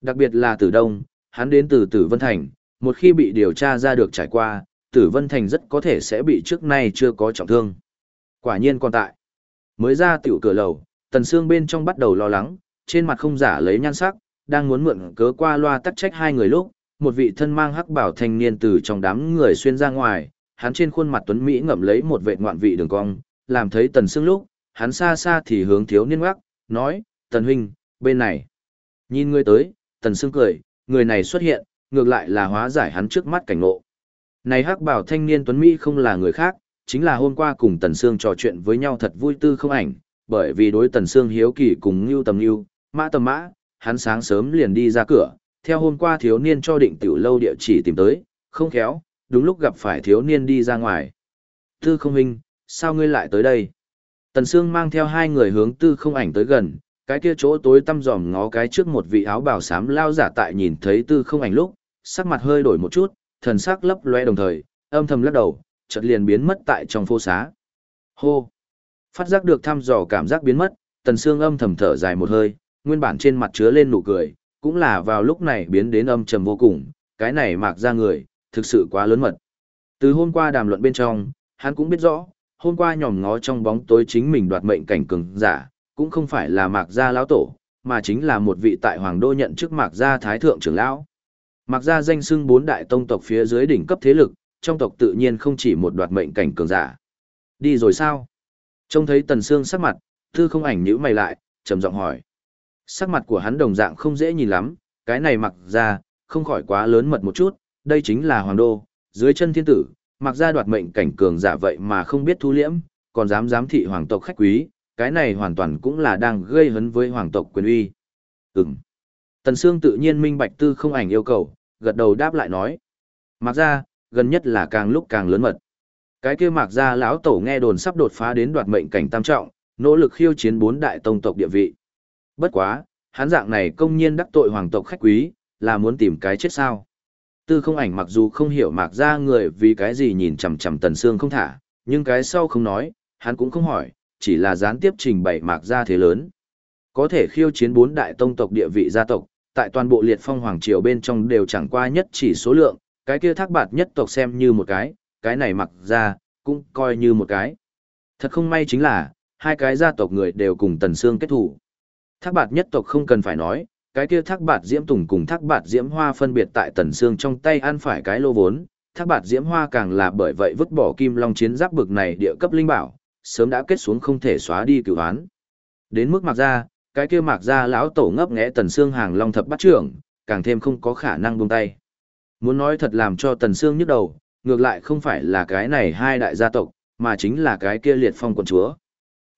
Đặc biệt là Tử Đông, hắn đến từ Tử Vân Thành, một khi bị điều tra ra được trải qua, Tử Vân Thành rất có thể sẽ bị trước nay chưa có trọng thương. Quả nhiên còn tại. Mới ra tiểu cửa lầu, Tần Sương bên trong bắt đầu lo lắng, trên mặt không giả lấy nhan sắc, đang muốn mượn cớ qua loa tắc trách hai người lúc, một vị thân mang hắc bảo thanh niên từ trong đám người xuyên ra ngoài, hắn trên khuôn mặt tuấn Mỹ ngậm lấy một vệt ngoạn vị đường cong, làm thấy tần xương lúc, hắn xa xa thì hướng thiếu niên ngoắc, nói, tần huynh, bên này. Nhìn người tới, tần xương cười, người này xuất hiện, ngược lại là hóa giải hắn trước mắt cảnh ngộ. Này hắc bảo thanh niên tuấn Mỹ không là người khác, chính là hôm qua cùng tần xương trò chuyện với nhau thật vui tư không ảnh, bởi vì đối tần xương hiếu kỳ cùng Nưu tầm Nưu, mã tầm mã, hắn sáng sớm liền đi ra cửa, theo hôm qua thiếu niên cho định tiểu lâu địa chỉ tìm tới, không khéo, đúng lúc gặp phải thiếu niên đi ra ngoài. Tư không hình, sao ngươi lại tới đây? Tần Sương mang theo hai người hướng tư không ảnh tới gần, cái kia chỗ tối tăm dòm ngó cái trước một vị áo bào xám lao giả tại nhìn thấy tư không ảnh lúc, sắc mặt hơi đổi một chút, thần sắc lấp loe đồng thời, âm thầm lắc đầu, chợt liền biến mất tại trong phố xá. Hô! Phát giác được thăm dò cảm giác biến mất, Tần Sương âm thầm thở dài một hơi, nguyên bản trên mặt chứa lên nụ cười, cũng là vào lúc này biến đến âm trầm vô cùng, cái này mạc ra người, thực sự quá lớn mật. Từ hôm qua đàm luận bên trong, hắn cũng biết rõ, hôm qua nhòm ngó trong bóng tối chính mình đoạt mệnh cảnh cường giả, cũng không phải là mạc gia lão tổ, mà chính là một vị tại hoàng đô nhận chức mạc gia thái thượng trưởng lão. Mạc gia danh xưng bốn đại tông tộc phía dưới đỉnh cấp thế lực, trong tộc tự nhiên không chỉ một đoạt mệnh cảnh cường giả. Đi rồi sao? Trông thấy Tần Sương sắc mặt, thư không ảnh nhíu mày lại, trầm giọng hỏi. Sắc mặt của hắn đồng dạng không dễ nhìn lắm, cái này mặc ra, không khỏi quá lớn mật một chút, đây chính là hoàng đô, dưới chân thiên tử, mặc ra đoạt mệnh cảnh cường giả vậy mà không biết thu liễm, còn dám giám thị hoàng tộc khách quý, cái này hoàn toàn cũng là đang gây hấn với hoàng tộc quyền uy. Ừm. Tần Sương tự nhiên minh bạch tư không ảnh yêu cầu, gật đầu đáp lại nói. Mặc ra, gần nhất là càng lúc càng lớn mật. Cái kia mặc ra lão tổ nghe đồn sắp đột phá đến đoạt mệnh cảnh tam trọng, nỗ lực khiêu chiến bốn đại tông tộc địa vị. Bất quá, hắn dạng này công nhiên đắc tội hoàng tộc khách quý, là muốn tìm cái chết sao. Tư không ảnh mặc dù không hiểu mạc ra người vì cái gì nhìn chằm chằm tần xương không thả, nhưng cái sau không nói, hắn cũng không hỏi, chỉ là gián tiếp trình bày mạc ra thế lớn. Có thể khiêu chiến bốn đại tông tộc địa vị gia tộc, tại toàn bộ liệt phong hoàng triều bên trong đều chẳng qua nhất chỉ số lượng, cái kia thác bạt nhất tộc xem như một cái, cái này mặc ra, cũng coi như một cái. Thật không may chính là, hai cái gia tộc người đều cùng Tần Sương kết thủ. Thác bạt nhất tộc không cần phải nói, cái kia thác bạt diễm tùng cùng thác bạt diễm hoa phân biệt tại Tần xương trong tay ăn phải cái lô vốn, thác bạt diễm hoa càng là bởi vậy vứt bỏ kim long chiến giáp bực này địa cấp linh bảo, sớm đã kết xuống không thể xóa đi cửu án. Đến mức mặc ra, cái kia mặc ra lão tổ ngấp nghẽ Tần xương hàng long thập bắt trưởng, càng thêm không có khả năng buông tay. Muốn nói thật làm cho Tần xương nhức đầu, ngược lại không phải là cái này hai đại gia tộc, mà chính là cái kia liệt phong quận chúa.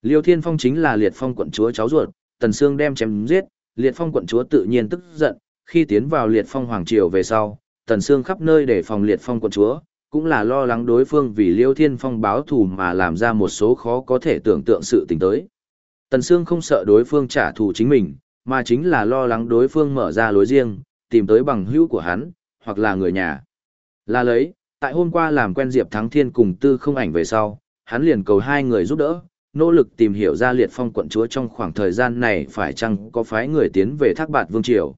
Liêu Thiên Phong chính là liệt phong quận chúa cháu ruột, Tần Sương đem chém giết, liệt phong quận chúa tự nhiên tức giận, khi tiến vào liệt phong hoàng triều về sau, Tần Sương khắp nơi để phòng liệt phong quận chúa, cũng là lo lắng đối phương vì Liêu Thiên Phong báo thù mà làm ra một số khó có thể tưởng tượng sự tình tới. Tần Sương không sợ đối phương trả thù chính mình, mà chính là lo lắng đối phương mở ra lối riêng, tìm tới bằng hữu của hắn, hoặc là người nhà. Là lấy, tại hôm qua làm quen Diệp Thắng Thiên cùng Tư không ảnh về sau, hắn liền cầu hai người giúp đỡ, nỗ lực tìm hiểu ra liệt phong quận chúa trong khoảng thời gian này phải chăng có phái người tiến về thác bạt vương triều.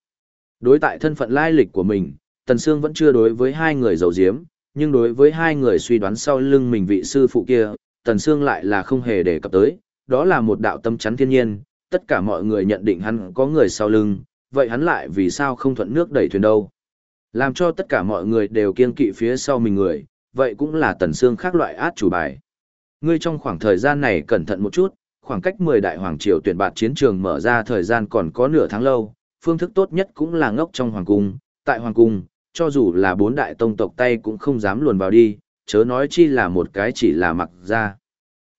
Đối tại thân phận lai lịch của mình, Tần Sương vẫn chưa đối với hai người giàu diếm, nhưng đối với hai người suy đoán sau lưng mình vị sư phụ kia, Tần Sương lại là không hề đề cập tới, đó là một đạo tâm chắn thiên nhiên, tất cả mọi người nhận định hắn có người sau lưng, vậy hắn lại vì sao không thuận nước đẩy thuyền đâu. Làm cho tất cả mọi người đều kiên kỵ phía sau mình người, vậy cũng là Tần Sương khác loại át chủ bài. Ngươi trong khoảng thời gian này cẩn thận một chút, khoảng cách 10 đại hoàng triều tuyển bạt chiến trường mở ra thời gian còn có nửa tháng lâu, phương thức tốt nhất cũng là ngốc trong hoàng cung, tại hoàng cung, cho dù là bốn đại tông tộc tay cũng không dám luồn vào đi, chớ nói chi là một cái chỉ là mặc ra.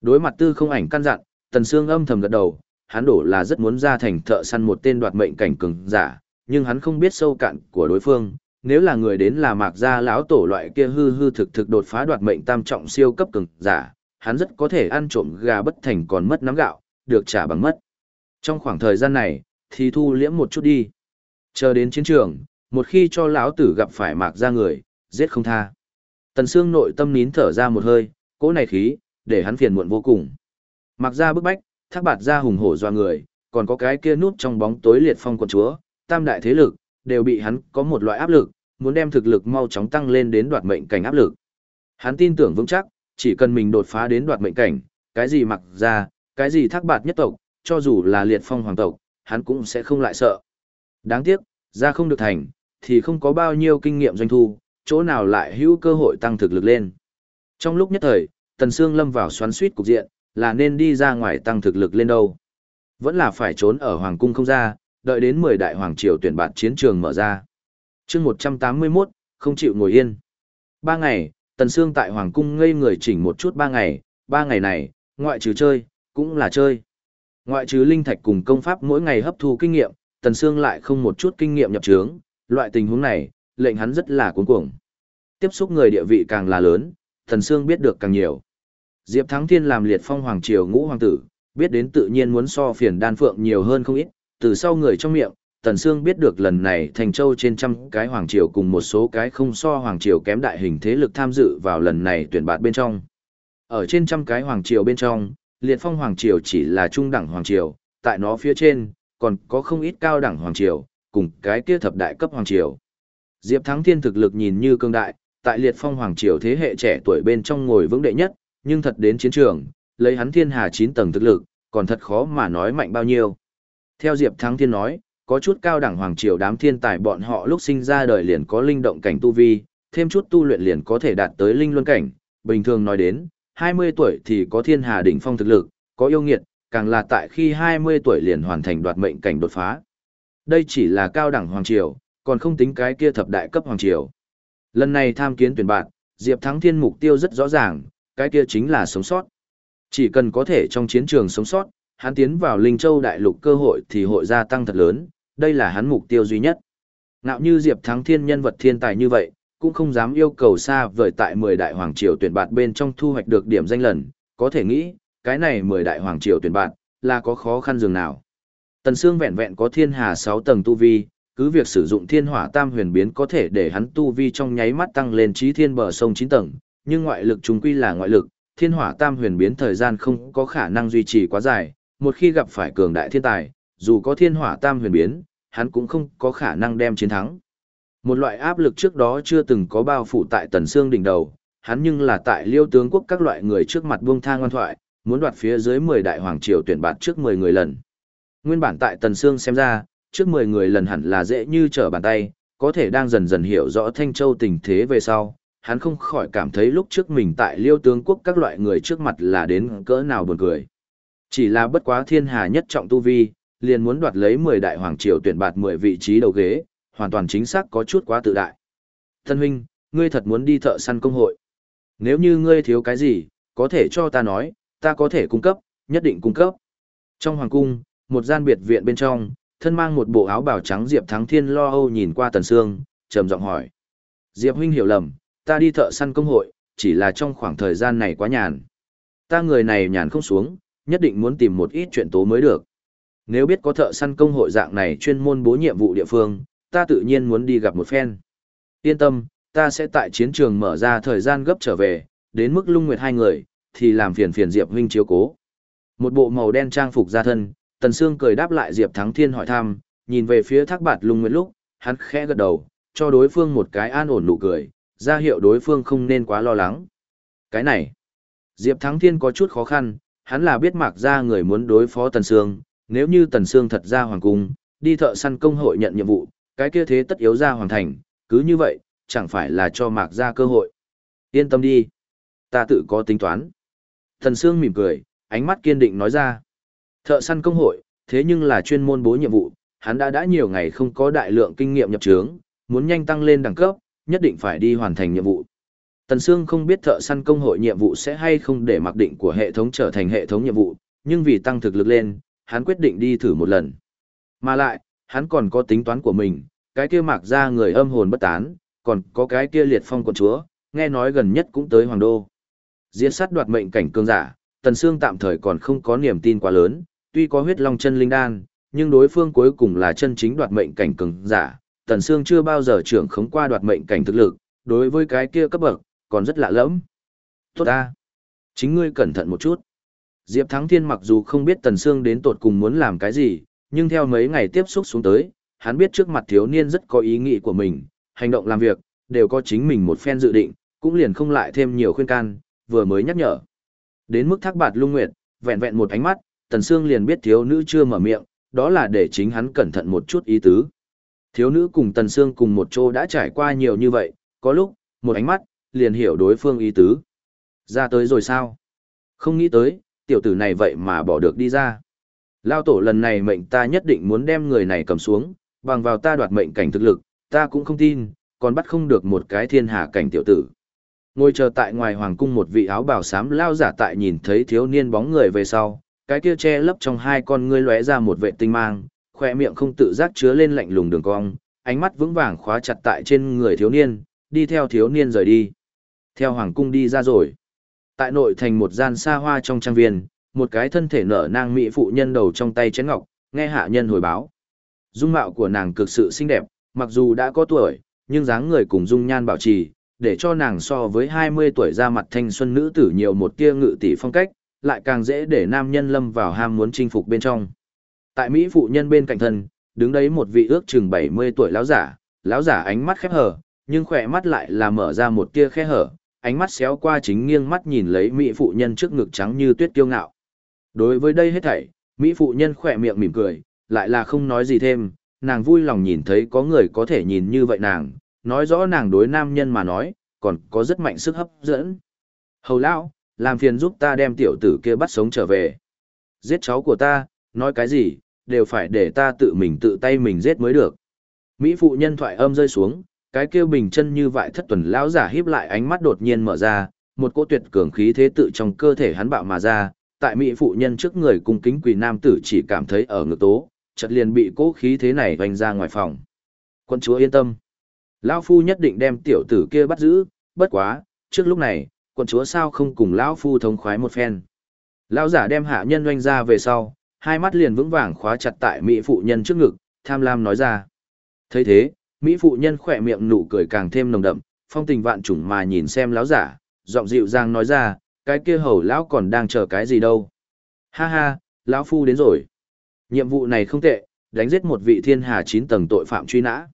Đối mặt tư không ảnh căn dặn, Tần Sương âm thầm gật đầu, hắn đổ là rất muốn ra thành thợ săn một tên đoạt mệnh cảnh cường giả, nhưng hắn không biết sâu cạn của đối phương, nếu là người đến là mạc gia lão tổ loại kia hư hư thực thực đột phá đoạt mệnh tam trọng siêu cấp cường giả, hắn rất có thể ăn trộm gà bất thành còn mất nắm gạo, được trả bằng mất. Trong khoảng thời gian này, thì thu liễm một chút đi. Chờ đến chiến trường, một khi cho lão tử gặp phải mạc ra người, giết không tha. Tần Sương nội tâm nín thở ra một hơi, cỗ này khí, để hắn phiền muộn vô cùng. Mạc ra bức bách, thác bạt ra hùng hổ doa người, còn có cái kia nút trong bóng tối liệt phong quần chúa, tam đại thế lực, đều bị hắn có một loại áp lực, muốn đem thực lực mau chóng tăng lên đến đoạt mệnh cảnh áp lực. Hắn tin tưởng vững chắc, chỉ cần mình đột phá đến đoạt mệnh cảnh, cái gì mặc ra, cái gì thác bạt nhất tộc, cho dù là liệt phong hoàng tộc, hắn cũng sẽ không lại sợ. Đáng tiếc, ra không được thành, thì không có bao nhiêu kinh nghiệm doanh thu, chỗ nào lại hữu cơ hội tăng thực lực lên. Trong lúc nhất thời, Tần Sương lâm vào xoắn suýt cục diện, là nên đi ra ngoài tăng thực lực lên đâu. Vẫn là phải trốn ở hoàng cung không ra, đợi đến 10 đại hoàng triều tuyển bạt chiến trường mở ra. chương 181, không chịu ngồi yên. Ba ngày, Tần Sương tại hoàng cung ngây người chỉnh một chút ba ngày, ba ngày này, ngoại trừ chơi, cũng là chơi. Ngoại trừ linh thạch cùng công pháp mỗi ngày hấp thu kinh nghiệm, Tần Sương lại không một chút kinh nghiệm nhập trướng, loại tình huống này, lệnh hắn rất là cuống cuồng. Tiếp xúc người địa vị càng là lớn, Tần Sương biết được càng nhiều. Diệp Thắng Thiên làm liệt phong hoàng triều ngũ hoàng tử, biết đến tự nhiên muốn so phiền đan phượng nhiều hơn không ít, từ sau người trong miệng, Tần Sương biết được lần này Thành Châu trên trăm cái hoàng triều cùng một số cái không so hoàng triều kém đại hình thế lực tham dự vào lần này tuyển bạt bên trong. Ở trên trăm cái hoàng triều bên trong, Liệt Phong hoàng triều chỉ là trung đẳng hoàng triều, tại nó phía trên còn có không ít cao đẳng hoàng triều, cùng cái kia thập đại cấp hoàng triều. Diệp Thắng Thiên thực lực nhìn như cương đại, tại Liệt Phong hoàng triều thế hệ trẻ tuổi bên trong ngồi vững đệ nhất, nhưng thật đến chiến trường, lấy hắn thiên hà 9 tầng thực lực, còn thật khó mà nói mạnh bao nhiêu. Theo Diệp Thắng Thiên nói, có chút cao đẳng hoàng triều đám thiên tài bọn họ lúc sinh ra đời liền có linh động cảnh tu vi, thêm chút tu luyện liền có thể đạt tới linh luân cảnh, bình thường nói đến, 20 tuổi thì có thiên hà đỉnh phong thực lực, có yêu nghiệt, càng là tại khi 20 tuổi liền hoàn thành đoạt mệnh cảnh đột phá. Đây chỉ là cao đẳng hoàng triều, còn không tính cái kia thập đại cấp hoàng triều. Lần này tham kiến tuyển bạn, Diệp Thắng Thiên mục tiêu rất rõ ràng, cái kia chính là sống sót. Chỉ cần có thể trong chiến trường sống sót, hắn tiến vào Linh Châu đại lục cơ hội thì hội gia tăng thật lớn, đây là hắn mục tiêu duy nhất. Ngạo như Diệp Thắng Thiên nhân vật thiên tài như vậy, cũng không dám yêu cầu xa vời tại 10 đại hoàng triều tuyển bạt bên trong thu hoạch được điểm danh lần, có thể nghĩ, cái này 10 đại hoàng triều tuyển bạt là có khó khăn dường nào. Tần Sương vẹn vẹn có thiên hà 6 tầng tu vi, cứ việc sử dụng thiên hỏa tam huyền biến có thể để hắn tu vi trong nháy mắt tăng lên trí thiên bờ sông 9 tầng, nhưng ngoại lực chúng quy là ngoại lực, thiên hỏa tam huyền biến thời gian không có khả năng duy trì quá dài, một khi gặp phải cường đại thiên tài, dù có thiên hỏa tam huyền biến, hắn cũng không có khả năng đem chiến thắng. Một loại áp lực trước đó chưa từng có bao phủ tại tần xương đỉnh đầu, hắn nhưng là tại liêu tướng quốc các loại người trước mặt buông thang ngoan thoại, muốn đoạt phía dưới 10 đại hoàng triều tuyển bạt trước 10 người lần. Nguyên bản tại tần xương xem ra, trước 10 người lần hẳn là dễ như trở bàn tay, có thể đang dần dần hiểu rõ Thanh Châu tình thế về sau, hắn không khỏi cảm thấy lúc trước mình tại liêu tướng quốc các loại người trước mặt là đến cỡ nào buồn cười. Chỉ là bất quá thiên hà nhất trọng tu vi, liền muốn đoạt lấy 10 đại hoàng triều tuyển bạt 10 vị trí đầu ghế, hoàn toàn chính xác có chút quá tự đại. Thân huynh, ngươi thật muốn đi thợ săn công hội. Nếu như ngươi thiếu cái gì, có thể cho ta nói, ta có thể cung cấp, nhất định cung cấp. Trong hoàng cung, một gian biệt viện bên trong, thân mang một bộ áo bào trắng Diệp Thắng Thiên lo âu nhìn qua Tần Sương, trầm giọng hỏi. Diệp huynh hiểu lầm, ta đi thợ săn công hội, chỉ là trong khoảng thời gian này quá nhàn. Ta người này nhàn không xuống, nhất định muốn tìm một ít chuyện tố mới được. Nếu biết có thợ săn công hội dạng này chuyên môn bố nhiệm vụ địa phương, ta tự nhiên muốn đi gặp một phen. Yên tâm, ta sẽ tại chiến trường mở ra thời gian gấp trở về, đến mức lung nguyệt hai người, thì làm phiền phiền Diệp huynh chiếu cố. Một bộ màu đen trang phục ra thân, Tần Sương cười đáp lại Diệp Thắng Thiên hỏi thăm, nhìn về phía thác bạt lung nguyệt lúc, hắn khẽ gật đầu, cho đối phương một cái an ổn nụ cười, ra hiệu đối phương không nên quá lo lắng. Cái này, Diệp Thắng Thiên có chút khó khăn, hắn là biết mạc ra người muốn đối phó Tần Sương, nếu như Tần Sương thật ra hoàng cung, đi thợ săn công hội nhận nhiệm vụ, cái kia thế tất yếu ra hoàn thành, cứ như vậy, chẳng phải là cho mạc ra cơ hội. Yên tâm đi, ta tự có tính toán. Tần Sương mỉm cười, ánh mắt kiên định nói ra. Thợ săn công hội, thế nhưng là chuyên môn bố nhiệm vụ, hắn đã đã nhiều ngày không có đại lượng kinh nghiệm nhập trướng, muốn nhanh tăng lên đẳng cấp, nhất định phải đi hoàn thành nhiệm vụ. Tần Sương không biết thợ săn công hội nhiệm vụ sẽ hay không để mặc định của hệ thống trở thành hệ thống nhiệm vụ, nhưng vì tăng thực lực lên, hắn quyết định đi thử một lần. Mà lại, hắn còn có tính toán của mình, cái kia mạc ra người âm hồn bất tán, còn có cái kia liệt phong quận chúa, nghe nói gần nhất cũng tới hoàng đô. Diễn sát đoạt mệnh cảnh cường giả, Tần Sương tạm thời còn không có niềm tin quá lớn, tuy có huyết long chân linh đan, nhưng đối phương cuối cùng là chân chính đoạt mệnh cảnh cường giả, Tần Sương chưa bao giờ trưởng khống qua đoạt mệnh cảnh thực lực, đối với cái kia cấp bậc, còn rất lạ lẫm. Tốt ta. Chính ngươi cẩn thận một chút. Diệp Thắng Thiên mặc dù không biết Tần Sương đến tột cùng muốn làm cái gì, nhưng theo mấy ngày tiếp xúc xuống tới, hắn biết trước mặt thiếu niên rất có ý nghĩ của mình, hành động làm việc, đều có chính mình một phen dự định, cũng liền không lại thêm nhiều khuyên can, vừa mới nhắc nhở. Đến mức thác bạt lung nguyệt, vẹn vẹn một ánh mắt, Tần Sương liền biết thiếu nữ chưa mở miệng, đó là để chính hắn cẩn thận một chút ý tứ. Thiếu nữ cùng Tần Sương cùng một chỗ đã trải qua nhiều như vậy, có lúc, một ánh mắt, liền hiểu đối phương ý tứ. Ra tới rồi sao? Không nghĩ tới, tiểu tử này vậy mà bỏ được đi ra. Lao tổ lần này mệnh ta nhất định muốn đem người này cầm xuống, bằng vào ta đoạt mệnh cảnh thực lực, ta cũng không tin, còn bắt không được một cái thiên hạ cảnh tiểu tử. Ngồi chờ tại ngoài hoàng cung một vị áo bào xám lao giả tại nhìn thấy thiếu niên bóng người về sau, cái kia che lấp trong hai con ngươi lóe ra một vệ tinh mang, khỏe miệng không tự giác chứa lên lạnh lùng đường cong, ánh mắt vững vàng khóa chặt tại trên người thiếu niên, đi theo thiếu niên rời đi. Theo hoàng cung đi ra rồi. Tại nội thành một gian xa hoa trong trang viên, một cái thân thể nở nang mỹ phụ nhân đầu trong tay chén ngọc, nghe hạ nhân hồi báo. Dung mạo của nàng cực sự xinh đẹp, mặc dù đã có tuổi, nhưng dáng người cùng dung nhan bảo trì, để cho nàng so với 20 tuổi ra mặt thanh xuân nữ tử nhiều một tia ngự tỷ phong cách, lại càng dễ để nam nhân lâm vào ham muốn chinh phục bên trong. Tại Mỹ phụ nhân bên cạnh thân, đứng đấy một vị ước chừng 70 tuổi lão giả, lão giả ánh mắt khép hờ, nhưng khỏe mắt lại là mở ra một tia khe hở, ánh mắt xéo qua chính nghiêng mắt nhìn lấy Mỹ phụ nhân trước ngực trắng như tuyết kiêu ngạo. Đối với đây hết thảy, Mỹ phụ nhân khỏe miệng mỉm cười, lại là không nói gì thêm, nàng vui lòng nhìn thấy có người có thể nhìn như vậy nàng, nói rõ nàng đối nam nhân mà nói, còn có rất mạnh sức hấp dẫn. Hầu lão, làm phiền giúp ta đem tiểu tử kia bắt sống trở về. Giết cháu của ta, nói cái gì, đều phải để ta tự mình tự tay mình giết mới được. Mỹ phụ nhân thoại âm rơi xuống, cái kêu bình chân như vại thất tuần lão giả híp lại ánh mắt đột nhiên mở ra, một cỗ tuyệt cường khí thế tự trong cơ thể hắn bạo mà ra, tại mỹ phụ nhân trước người cung kính quỳ nam tử chỉ cảm thấy ở ngực tố, chợt liền bị cỗ khí thế này vành ra ngoài phòng. Quân chúa yên tâm. Lão phu nhất định đem tiểu tử kia bắt giữ, bất quá, trước lúc này, quân chúa sao không cùng lão phu thống khoái một phen. Lão giả đem hạ nhân doanh ra về sau, hai mắt liền vững vàng khóa chặt tại mỹ phụ nhân trước ngực, tham lam nói ra. thấy thế, mỹ phụ nhân khỏe miệng nụ cười càng thêm nồng đậm, phong tình vạn trùng mà nhìn xem lão giả, giọng dịu dàng nói ra, cái kia hầu lão còn đang chờ cái gì đâu. Ha ha, lão phu đến rồi. Nhiệm vụ này không tệ, đánh giết một vị thiên hà chín tầng tội phạm truy nã.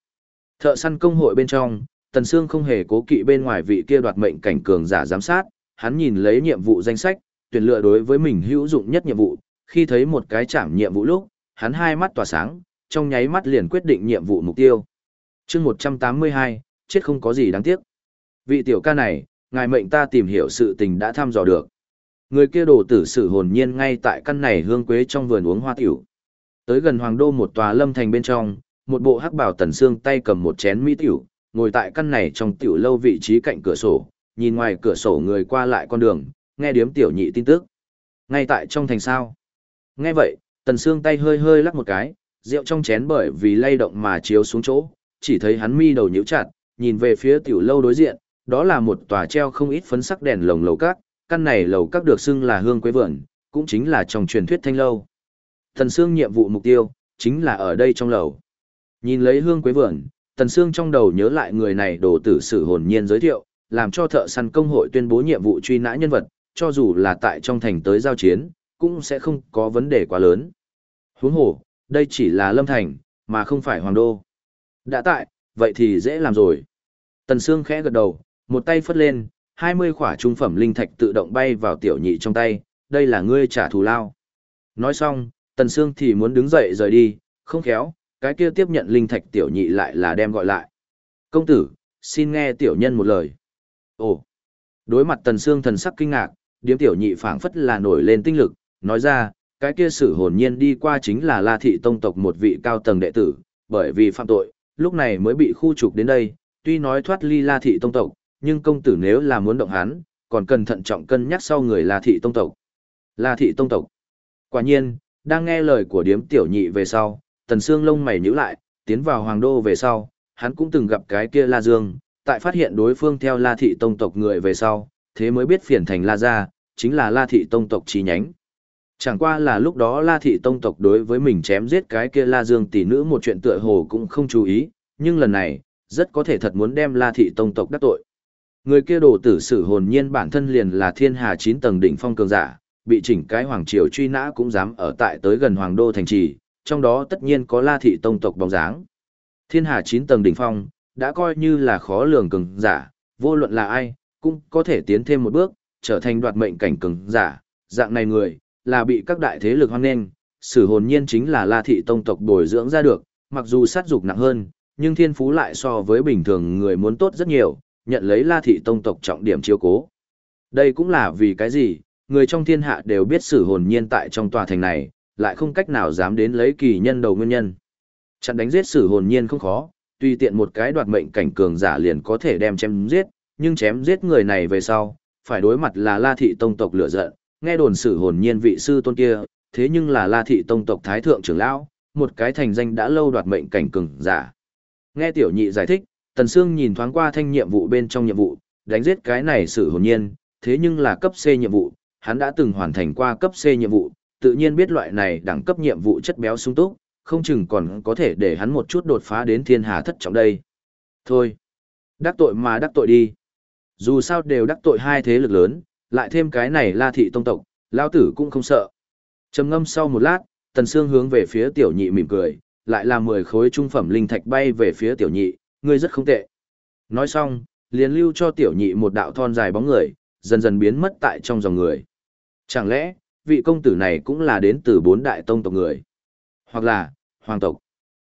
Thợ săn công hội bên trong, Tần Sương không hề cố kỵ bên ngoài vị kia đoạt mệnh cảnh cường giả giám sát, hắn nhìn lấy nhiệm vụ danh sách, tuyển lựa đối với mình hữu dụng nhất nhiệm vụ, khi thấy một cái chạm nhiệm vụ lúc, hắn hai mắt tỏa sáng, trong nháy mắt liền quyết định nhiệm vụ mục tiêu chương 182, chết không có gì đáng tiếc. Vị tiểu ca này, ngài mệnh ta tìm hiểu sự tình đã thăm dò được. Người kia đổ tử sử hồn nhiên ngay tại căn này hương quế trong vườn uống hoa tiểu. Tới gần hoàng đô một tòa lâm thành bên trong, một bộ hắc bảo tần xương tay cầm một chén mỹ tiểu, ngồi tại căn này trong tiểu lâu vị trí cạnh cửa sổ, nhìn ngoài cửa sổ người qua lại con đường, nghe điếm tiểu nhị tin tức. Ngay tại trong thành sao. Nghe vậy, tần xương tay hơi hơi lắc một cái, rượu trong chén bởi vì lay động mà chiếu xuống chỗ, chỉ thấy hắn mi đầu nhíu chặt, nhìn về phía tiểu lâu đối diện, đó là một tòa treo không ít phấn sắc đèn lồng lầu các, căn này lầu các được xưng là hương quế vườn, cũng chính là trong truyền thuyết thanh lâu. Thần Sương nhiệm vụ mục tiêu, chính là ở đây trong lầu. Nhìn lấy hương quế vườn, Tần Sương trong đầu nhớ lại người này đồ tử sử hồn nhiên giới thiệu, làm cho thợ săn công hội tuyên bố nhiệm vụ truy nã nhân vật, cho dù là tại trong thành tới giao chiến, cũng sẽ không có vấn đề quá lớn. Huống hồ, đây chỉ là lâm thành, mà không phải hoàng đô. Đã tại, vậy thì dễ làm rồi. Tần Sương khẽ gật đầu, một tay phất lên, 20 khỏa trung phẩm linh thạch tự động bay vào tiểu nhị trong tay, đây là ngươi trả thù lao. Nói xong, Tần Sương thì muốn đứng dậy rời đi, không khéo, cái kia tiếp nhận linh thạch tiểu nhị lại là đem gọi lại. Công tử, xin nghe tiểu nhân một lời. Ồ, đối mặt Tần Sương thần sắc kinh ngạc, điếm tiểu nhị phảng phất là nổi lên tinh lực, nói ra, cái kia sự hồn nhiên đi qua chính là La Thị Tông tộc một vị cao tầng đệ tử, bởi vì phạm tội, lúc này mới bị khu trục đến đây, tuy nói thoát ly La Thị Tông tộc, nhưng công tử nếu là muốn động hắn, còn cần thận trọng cân nhắc sau người La Thị Tông tộc. La Thị Tông tộc. Quả nhiên, đang nghe lời của điếm tiểu nhị về sau, tần xương lông mày nhíu lại, tiến vào hoàng đô về sau, hắn cũng từng gặp cái kia La Dương, tại phát hiện đối phương theo La Thị Tông tộc người về sau, thế mới biết phiền thành La Gia, chính là La Thị Tông tộc chi nhánh. Chẳng qua là lúc đó La Thị Tông tộc đối với mình chém giết cái kia La Dương tỷ nữ một chuyện tựa hồ cũng không chú ý, nhưng lần này, rất có thể thật muốn đem La Thị Tông tộc đắc tội. Người kia đồ tử sử hồn nhiên bản thân liền là thiên hà chín tầng đỉnh phong cường giả, bị chỉnh cái hoàng triều truy nã cũng dám ở tại tới gần hoàng đô thành trì, trong đó tất nhiên có La Thị Tông tộc bóng dáng. Thiên hà chín tầng đỉnh phong, đã coi như là khó lường cường giả, vô luận là ai, cũng có thể tiến thêm một bước, trở thành đoạt mệnh cảnh cường giả, dạng này người, là bị các đại thế lực hoan nghênh, sử hồn nhiên chính là La Thị Tông tộc bồi dưỡng ra được, mặc dù sát dục nặng hơn, nhưng thiên phú lại so với bình thường người muốn tốt rất nhiều, nhận lấy La Thị Tông tộc trọng điểm chiếu cố. Đây cũng là vì cái gì, người trong thiên hạ đều biết sử hồn nhiên tại trong tòa thành này, lại không cách nào dám đến lấy kỳ nhân đầu nguyên nhân. Chặn đánh giết sử hồn nhiên không khó, tùy tiện một cái đoạt mệnh cảnh cường giả liền có thể đem chém giết, nhưng chém giết người này về sau, phải đối mặt là La Thị Tông tộc lửa giận, nghe đồn sử hồn nhiên vị sư tôn kia, thế nhưng là La Thị Tông tộc Thái Thượng trưởng lão, một cái thành danh đã lâu đoạt mệnh cảnh cường giả. Nghe tiểu nhị giải thích, Tần Sương nhìn thoáng qua thanh nhiệm vụ bên trong nhiệm vụ, đánh giết cái này sử hồn nhiên, thế nhưng là cấp C nhiệm vụ, hắn đã từng hoàn thành qua cấp C nhiệm vụ, tự nhiên biết loại này đẳng cấp nhiệm vụ chất béo sung túc, không chừng còn có thể để hắn một chút đột phá đến thiên hà thất trọng đây. Thôi, đắc tội mà đắc tội đi. Dù sao đều đắc tội hai thế lực lớn, lại thêm cái này la thị tông tộc, lao tử cũng không sợ. trầm ngâm sau một lát, Tần Sương hướng về phía tiểu nhị mỉm cười, lại là 10 khối trung phẩm linh thạch bay về phía tiểu nhị, ngươi rất không tệ. Nói xong, liền lưu cho tiểu nhị một đạo thon dài bóng người, dần dần biến mất tại trong dòng người. Chẳng lẽ, vị công tử này cũng là đến từ bốn đại tông tộc người? Hoặc là, hoàng tộc?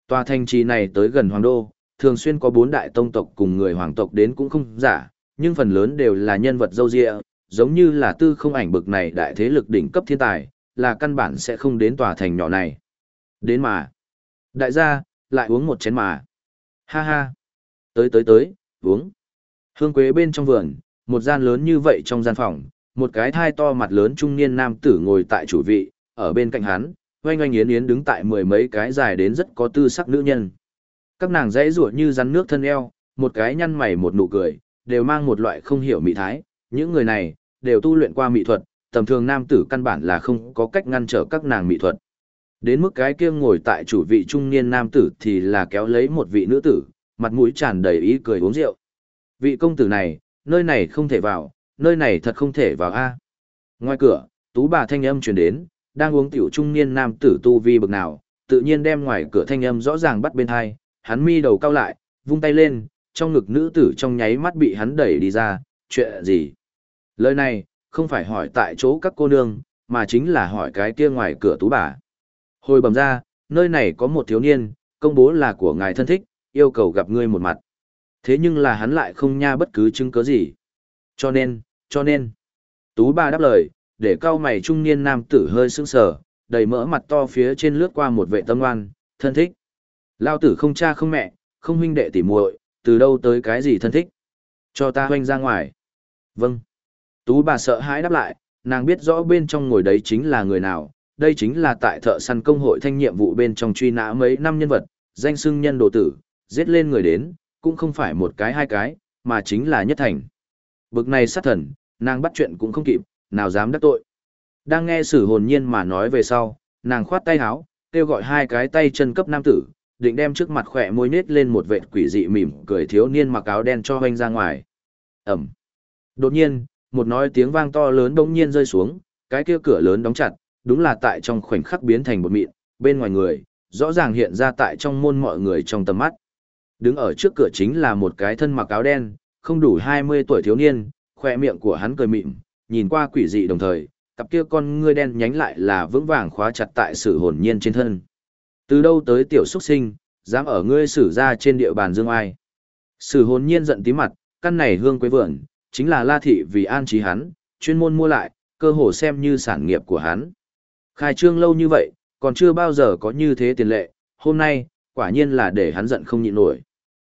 Tòa thành trì này tới gần hoàng đô, thường xuyên có bốn đại tông tộc cùng người hoàng tộc đến cũng không giả, nhưng phần lớn đều là nhân vật dâu dịa, giống như là tư không ảnh bực này đại thế lực đỉnh cấp thiên tài, là căn bản sẽ không đến tòa thành nhỏ này. Đến mà. Đại gia, lại uống một chén mà. Ha ha. Tới tới tới, uống. Hương quế bên trong vườn, một gian lớn như vậy trong gian phòng, một cái thai to mặt lớn trung niên nam tử ngồi tại chủ vị, ở bên cạnh hắn, oanh oanh yến yến đứng tại mười mấy cái dài đến rất có tư sắc nữ nhân. Các nàng dãy rủa như rắn nước thân eo, một cái nhăn mày một nụ cười, đều mang một loại không hiểu mỹ thái, những người này đều tu luyện qua mỹ thuật, tầm thường nam tử căn bản là không có cách ngăn trở các nàng mỹ thuật. Đến mức cái kia ngồi tại chủ vị trung niên nam tử thì là kéo lấy một vị nữ tử, mặt mũi tràn đầy ý cười uống rượu. Vị công tử này, nơi này không thể vào, nơi này thật không thể vào a. Ngoài cửa, tú bà thanh âm truyền đến, đang uống tiểu trung niên nam tử tu vi bực nào, tự nhiên đem ngoài cửa thanh âm rõ ràng bắt bên hai, hắn mi đầu cao lại, vung tay lên, trong ngực nữ tử trong nháy mắt bị hắn đẩy đi ra, chuyện gì? Lời này, không phải hỏi tại chỗ các cô nương, mà chính là hỏi cái kia ngoài cửa tú bà. Hồi bẩm ra, nơi này có một thiếu niên, công bố là của ngài thân thích, yêu cầu gặp ngươi một mặt. Thế nhưng là hắn lại không nha bất cứ chứng cứ gì. Cho nên, cho nên. Tú bà đáp lời, để cao mày trung niên nam tử hơi sững sờ, đầy mỡ mặt to phía trên lướt qua một vệ tâm ngoan, thân thích. Lao tử không cha không mẹ, không huynh đệ tỉ muội, từ đâu tới cái gì thân thích. Cho ta hoanh ra ngoài. Vâng. Tú bà sợ hãi đáp lại, nàng biết rõ bên trong ngồi đấy chính là người nào, đây chính là tại thợ săn công hội thanh nhiệm vụ bên trong truy nã mấy năm nhân vật, danh xưng nhân đồ tử, giết lên người đến, cũng không phải một cái hai cái, mà chính là nhất thành. Bực này sát thần, nàng bắt chuyện cũng không kịp, nào dám đắc tội. Đang nghe sử hồn nhiên mà nói về sau, nàng khoát tay háo, kêu gọi hai cái tay chân cấp nam tử, định đem trước mặt khỏe môi nết lên một vệt quỷ dị mỉm cười thiếu niên mặc áo đen cho hoanh ra ngoài. Ẩm. Đột nhiên, một nói tiếng vang to lớn bỗng nhiên rơi xuống, cái kia cửa lớn đóng chặt, đúng là tại trong khoảnh khắc biến thành một mịn, bên ngoài người, rõ ràng hiện ra tại trong môn mọi người trong tầm mắt. Đứng ở trước cửa chính là một cái thân mặc áo đen, không đủ 20 tuổi thiếu niên, khoe miệng của hắn cười mịn, nhìn qua quỷ dị đồng thời, cặp kia con ngươi đen nhánh lại là vững vàng khóa chặt tại sự hồn nhiên trên thân. Từ đâu tới tiểu xuất sinh, dám ở ngươi xử ra trên địa bàn dương ai. Sử hồn nhiên giận tí mặt, căn này hương quế vườn, chính là la thị vì an trí hắn, chuyên môn mua lại, cơ hồ xem như sản nghiệp của hắn. Khai trương lâu như vậy, còn chưa bao giờ có như thế tiền lệ, hôm nay, quả nhiên là để hắn giận không nhịn nổi.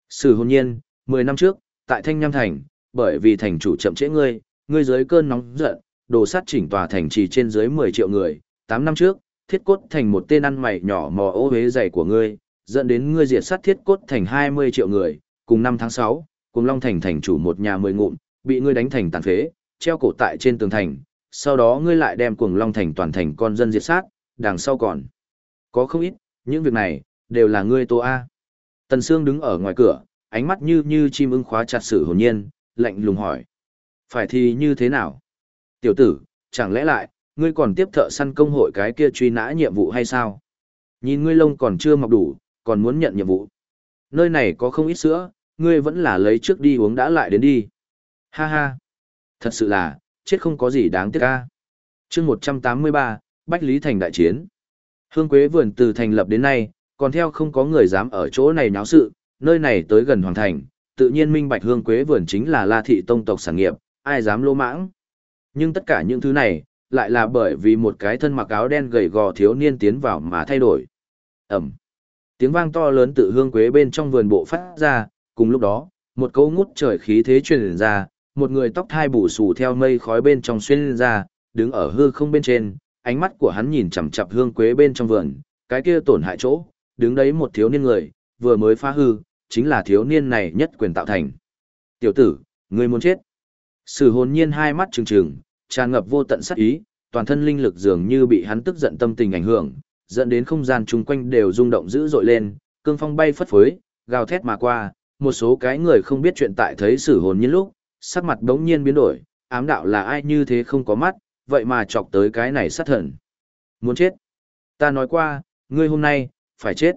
Sử hồn nhiên, 10 năm trước, tại Thanh Nham Thành, bởi vì thành chủ chậm trễ ngươi, ngươi dưới cơn nóng giận, đồ sát chỉnh tòa thành trì trên dưới 10 triệu người, 8 năm trước, thiết cốt thành một tên ăn mày nhỏ mò ô hế dày của ngươi, dẫn đến ngươi diệt sát thiết cốt thành 20 triệu người, cùng năm tháng 6, cùng Long Thành thành chủ một nhà mười ngụm, bị ngươi đánh thành tàn phế, treo cổ tại trên tường thành, sau đó ngươi lại đem cuồng Long Thành toàn thành con dân diệt sát, đằng sau còn. Có không ít, những việc này, đều là ngươi tô A. Tần Sương đứng ở ngoài cửa, ánh mắt như như chim ưng khóa chặt sự hồn nhiên, lạnh lùng hỏi. Phải thì như thế nào? Tiểu tử, chẳng lẽ lại, ngươi còn tiếp thợ săn công hội cái kia truy nã nhiệm vụ hay sao? Nhìn ngươi lông còn chưa mọc đủ, còn muốn nhận nhiệm vụ. Nơi này có không ít sữa, ngươi vẫn là lấy trước đi uống đã lại đến đi. Ha ha. Thật sự là, chết không có gì đáng tiếc ca. chương 183, Bách Lý Thành đại chiến. Hương Quế vườn từ thành lập đến nay, còn theo không có người dám ở chỗ này náo sự, nơi này tới gần Hoàng Thành, tự nhiên minh bạch Hương Quế vườn chính là La Thị Tông tộc sản nghiệp, ai dám lô mãng. Nhưng tất cả những thứ này, lại là bởi vì một cái thân mặc áo đen gầy gò thiếu niên tiến vào mà thay đổi. Ẩm. Tiếng vang to lớn tự hương quế bên trong vườn bộ phát ra, cùng lúc đó, một câu ngút trời khí thế truyền ra, một người tóc thai bù xù theo mây khói bên trong xuyên lên ra, đứng ở hư không bên trên, ánh mắt của hắn nhìn chằm chằm hương quế bên trong vườn, cái kia tổn hại chỗ, đứng đấy một thiếu niên người, vừa mới phá hư, chính là thiếu niên này nhất quyền tạo thành. Tiểu tử, ngươi muốn chết. Sử hồn nhiên hai mắt trừng trừng, tràn ngập vô tận sát ý, toàn thân linh lực dường như bị hắn tức giận tâm tình ảnh hưởng, dẫn đến không gian chung quanh đều rung động dữ dội lên, cương phong bay phất phới, gào thét mà qua, một số cái người không biết chuyện tại thấy sử hồn nhiên lúc, sắc mặt đống nhiên biến đổi, ám đạo là ai như thế không có mắt, vậy mà chọc tới cái này sát thần. Muốn chết. Ta nói qua, ngươi hôm nay, phải chết.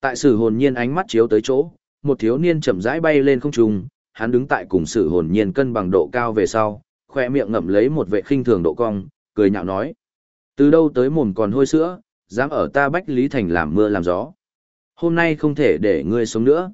Tại sử hồn nhiên ánh mắt chiếu tới chỗ, một thiếu niên chậm rãi bay lên không trung, hắn đứng tại cùng sử hồn nhiên cân bằng độ cao về sau, khoe miệng ngậm lấy một vệ khinh thường độ cong, cười nhạo nói. Từ đâu tới mồm còn hôi sữa, dám ở ta Bách Lý Thành làm mưa làm gió. Hôm nay không thể để ngươi sống nữa.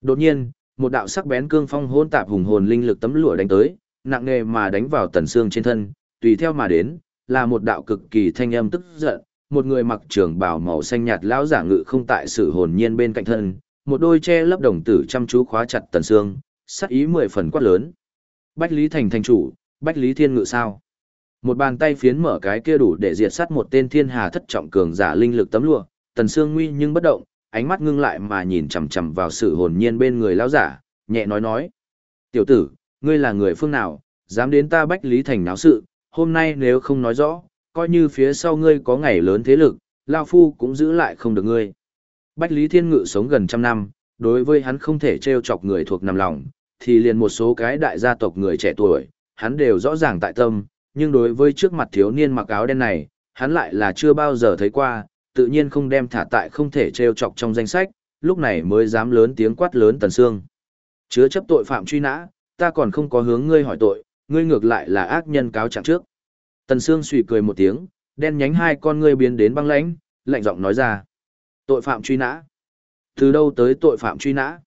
Đột nhiên, một đạo sắc bén cương phong hôn tạp hùng hồn linh lực tấm lụa đánh tới, nặng nề mà đánh vào tần xương trên thân, tùy theo mà đến, là một đạo cực kỳ thanh âm tức giận, một người mặc trường bào màu xanh nhạt lão giả ngự không tại sự hồn nhiên bên cạnh thân, một đôi che lấp đồng tử chăm chú khóa chặt tần xương, sắc ý mười phần quát lớn. Bách Lý Thành thành chủ, Bách Lý Thiên Ngự sao? Một bàn tay phiến mở cái kia đủ để diệt sát một tên thiên hà thất trọng cường giả linh lực tấm lụa, Tần xương Nguy nhưng bất động, ánh mắt ngưng lại mà nhìn chằm chằm vào sự hồn nhiên bên người lão giả, nhẹ nói nói: "Tiểu tử, ngươi là người phương nào, dám đến ta Bách Lý thành náo sự, hôm nay nếu không nói rõ, coi như phía sau ngươi có ngày lớn thế lực, lão phu cũng giữ lại không được ngươi." Bách Lý Thiên Ngự sống gần trăm năm, đối với hắn không thể trêu chọc người thuộc nằm lòng, thì liền một số cái đại gia tộc người trẻ tuổi, hắn đều rõ ràng tại tâm, nhưng đối với trước mặt thiếu niên mặc áo đen này, hắn lại là chưa bao giờ thấy qua, tự nhiên không đem thả tại không thể trêu chọc trong danh sách, lúc này mới dám lớn tiếng quát lớn Tần Sương. Chứa chấp tội phạm truy nã, ta còn không có hướng ngươi hỏi tội, ngươi ngược lại là ác nhân cáo trạng trước. Tần Sương suy cười một tiếng, đen nhánh hai con ngươi biến đến băng lãnh, lạnh giọng nói ra. Tội phạm truy nã. Từ đâu tới tội phạm truy nã?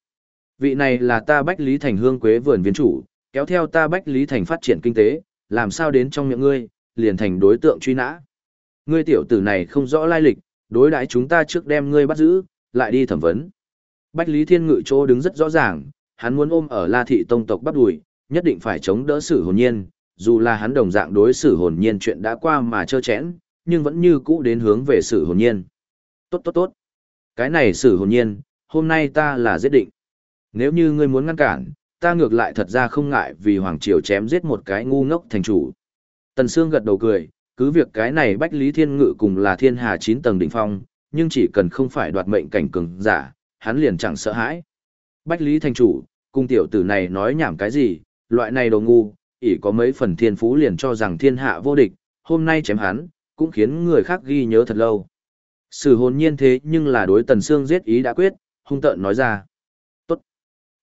Vị này là ta Bách Lý Thành Hương Quế vườn viên chủ, kéo theo ta Bách Lý Thành phát triển kinh tế, làm sao đến trong miệng ngươi, liền thành đối tượng truy nã. Ngươi tiểu tử này không rõ lai lịch, đối đãi chúng ta trước đem ngươi bắt giữ, lại đi thẩm vấn. Bách Lý Thiên Ngự chỗ đứng rất rõ ràng, hắn muốn ôm ở La Thị Tông tộc bắt đuổi, nhất định phải chống đỡ sự hồn nhiên, dù là hắn đồng dạng đối xử hồn nhiên chuyện đã qua mà trơ chẽn, nhưng vẫn như cũ đến hướng về sự hồn nhiên. Tốt tốt tốt. Cái này xử hồn nhiên, hôm nay ta là giết định. Nếu như ngươi muốn ngăn cản, ta ngược lại thật ra không ngại vì Hoàng Triều chém giết một cái ngu ngốc thành chủ. Tần Sương gật đầu cười, cứ việc cái này Bách Lý Thiên Ngự cùng là thiên hà chín tầng đỉnh phong, nhưng chỉ cần không phải đoạt mệnh cảnh cường giả, hắn liền chẳng sợ hãi. Bách Lý thành chủ, cung tiểu tử này nói nhảm cái gì, loại này đồ ngu, ỷ có mấy phần thiên phú liền cho rằng thiên hạ vô địch, hôm nay chém hắn, cũng khiến người khác ghi nhớ thật lâu. Sử hồn nhiên thế nhưng là đối tần xương giết ý đã quyết, hung tợn nói ra. Tốt.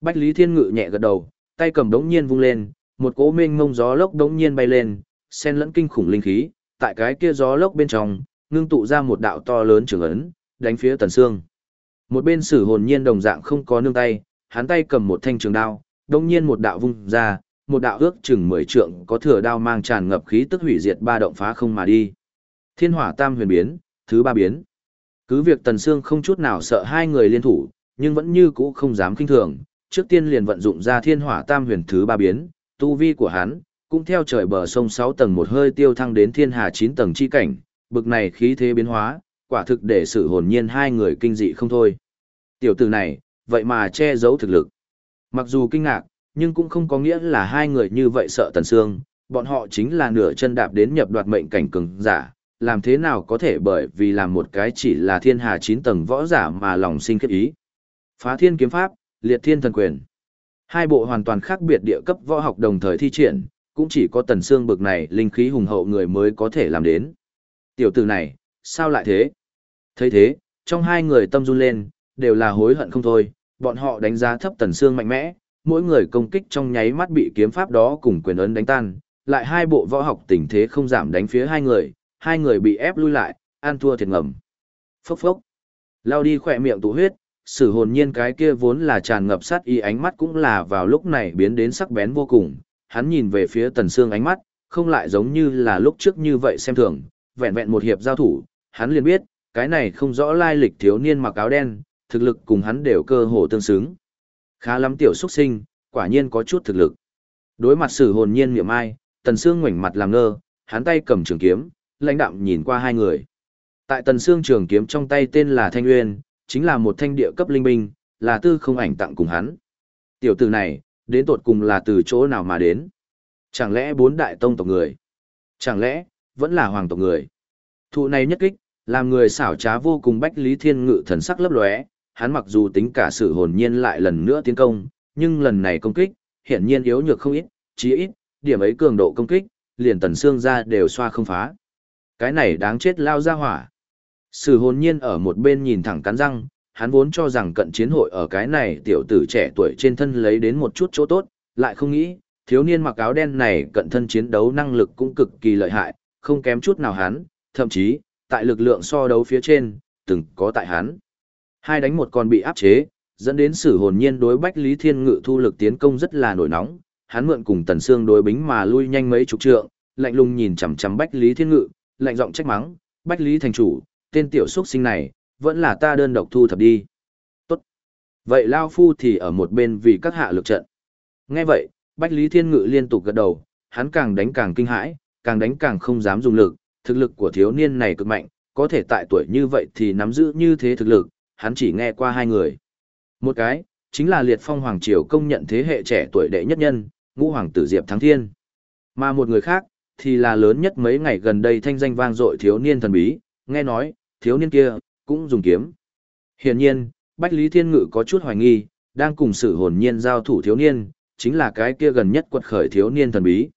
Bách Lý Thiên Ngự nhẹ gật đầu, tay cầm đống nhiên vung lên, một cỗ mênh mông gió lốc đống nhiên bay lên, xen lẫn kinh khủng linh khí, tại cái kia gió lốc bên trong, ngưng tụ ra một đạo to lớn trường ấn, đánh phía tần xương. Một bên sử hồn nhiên đồng dạng không có nương tay, hắn tay cầm một thanh trường đao, đồng nhiên một đạo vung ra, một đạo ước chừng mười trượng có thừa đao mang tràn ngập khí tức hủy diệt ba động phá không mà đi. Thiên hỏa tam huyền biến, thứ ba biến. Cứ việc Tần Sương không chút nào sợ hai người liên thủ, nhưng vẫn như cũ không dám kinh thường, trước tiên liền vận dụng ra thiên hỏa tam huyền thứ ba biến, tu vi của hắn, cũng theo trời bờ sông 6 tầng một hơi tiêu thăng đến thiên hà 9 tầng chi cảnh, bực này khí thế biến hóa, quả thực để sự hồn nhiên hai người kinh dị không thôi. Tiểu tử này, vậy mà che giấu thực lực. Mặc dù kinh ngạc, nhưng cũng không có nghĩa là hai người như vậy sợ Tần Sương, bọn họ chính là nửa chân đạp đến nhập đoạt mệnh cảnh cường giả, làm thế nào có thể bởi vì làm một cái chỉ là thiên hà chín tầng võ giả mà lòng sinh kết ý. Phá thiên kiếm pháp, liệt thiên thần quyền. Hai bộ hoàn toàn khác biệt địa cấp võ học đồng thời thi triển, cũng chỉ có tần xương bực này linh khí hùng hậu người mới có thể làm đến. Tiểu tử này, sao lại thế? thấy thế, trong hai người tâm run lên, đều là hối hận không thôi, bọn họ đánh giá thấp tần xương mạnh mẽ, mỗi người công kích trong nháy mắt bị kiếm pháp đó cùng quyền ấn đánh tan, lại hai bộ võ học tình thế không giảm đánh phía hai người, hai người bị ép lui lại, an thua thiệt ngầm. Phốc phốc. Lao đi khỏe miệng tụ huyết, sử hồn nhiên cái kia vốn là tràn ngập sát y ánh mắt cũng là vào lúc này biến đến sắc bén vô cùng. Hắn nhìn về phía tần sương ánh mắt, không lại giống như là lúc trước như vậy xem thường, vẹn vẹn một hiệp giao thủ, hắn liền biết, cái này không rõ lai lịch thiếu niên mặc áo đen, thực lực cùng hắn đều cơ hồ tương xứng. Khá lắm tiểu xuất sinh, quả nhiên có chút thực lực. Đối mặt sự hồn nhiên miệng ai, tần sương ngoảnh mặt làm ngơ, hắn tay cầm trường kiếm, lãnh đạm nhìn qua hai người. Tại tần sương trường kiếm trong tay tên là Thanh Uyên, chính là một thanh địa cấp linh binh, là tư không ảnh tặng cùng hắn. Tiểu tử này, đến tột cùng là từ chỗ nào mà đến? Chẳng lẽ bốn đại tông tộc người? Chẳng lẽ, vẫn là hoàng tộc người? Thụ này nhất kích, làm người xảo trá vô cùng bách lý thiên ngự thần sắc lấp lóe, hắn mặc dù tính cả sự hồn nhiên lại lần nữa tiến công, nhưng lần này công kích, hiển nhiên yếu nhược không ít, chí ít, điểm ấy cường độ công kích, liền tần xương ra đều xoa không phá. Cái này đáng chết lao ra hỏa. Sử hồn nhiên ở một bên nhìn thẳng cắn răng, hắn vốn cho rằng cận chiến hội ở cái này tiểu tử trẻ tuổi trên thân lấy đến một chút chỗ tốt, lại không nghĩ, thiếu niên mặc áo đen này cận thân chiến đấu năng lực cũng cực kỳ lợi hại, không kém chút nào hắn, thậm chí, tại lực lượng so đấu phía trên, từng có tại hắn. Hai đánh một còn bị áp chế, dẫn đến sử hồn nhiên đối Bách Lý Thiên Ngự thu lực tiến công rất là nổi nóng, hắn mượn cùng Tần Sương đối bính mà lui nhanh mấy chục trượng, lạnh lùng nhìn chằm chằm Bách Lý Thiên Ngự, lạnh giọng trách mắng, Bách Lý thành chủ, tên tiểu xuất sinh này, vẫn là ta đơn độc thu thập đi. Tốt. Vậy Lao Phu thì ở một bên vì các hạ lực trận. Nghe vậy, Bách Lý Thiên Ngự liên tục gật đầu, hắn càng đánh càng kinh hãi, càng đánh càng không dám dùng lực, thực lực của thiếu niên này cực mạnh, có thể tại tuổi như vậy thì nắm giữ như thế thực lực, hắn chỉ nghe qua hai người. Một cái, chính là liệt phong hoàng triều công nhận thế hệ trẻ tuổi đệ nhất nhân, ngũ hoàng tử Diệp Thắng Thiên. Mà một người khác, thì là lớn nhất mấy ngày gần đây thanh danh vang dội thiếu niên thần bí, nghe nói, thiếu niên kia, cũng dùng kiếm. Hiển nhiên, Bách Lý Thiên Ngự có chút hoài nghi, đang cùng sự hồn nhiên giao thủ thiếu niên, chính là cái kia gần nhất quật khởi thiếu niên thần bí.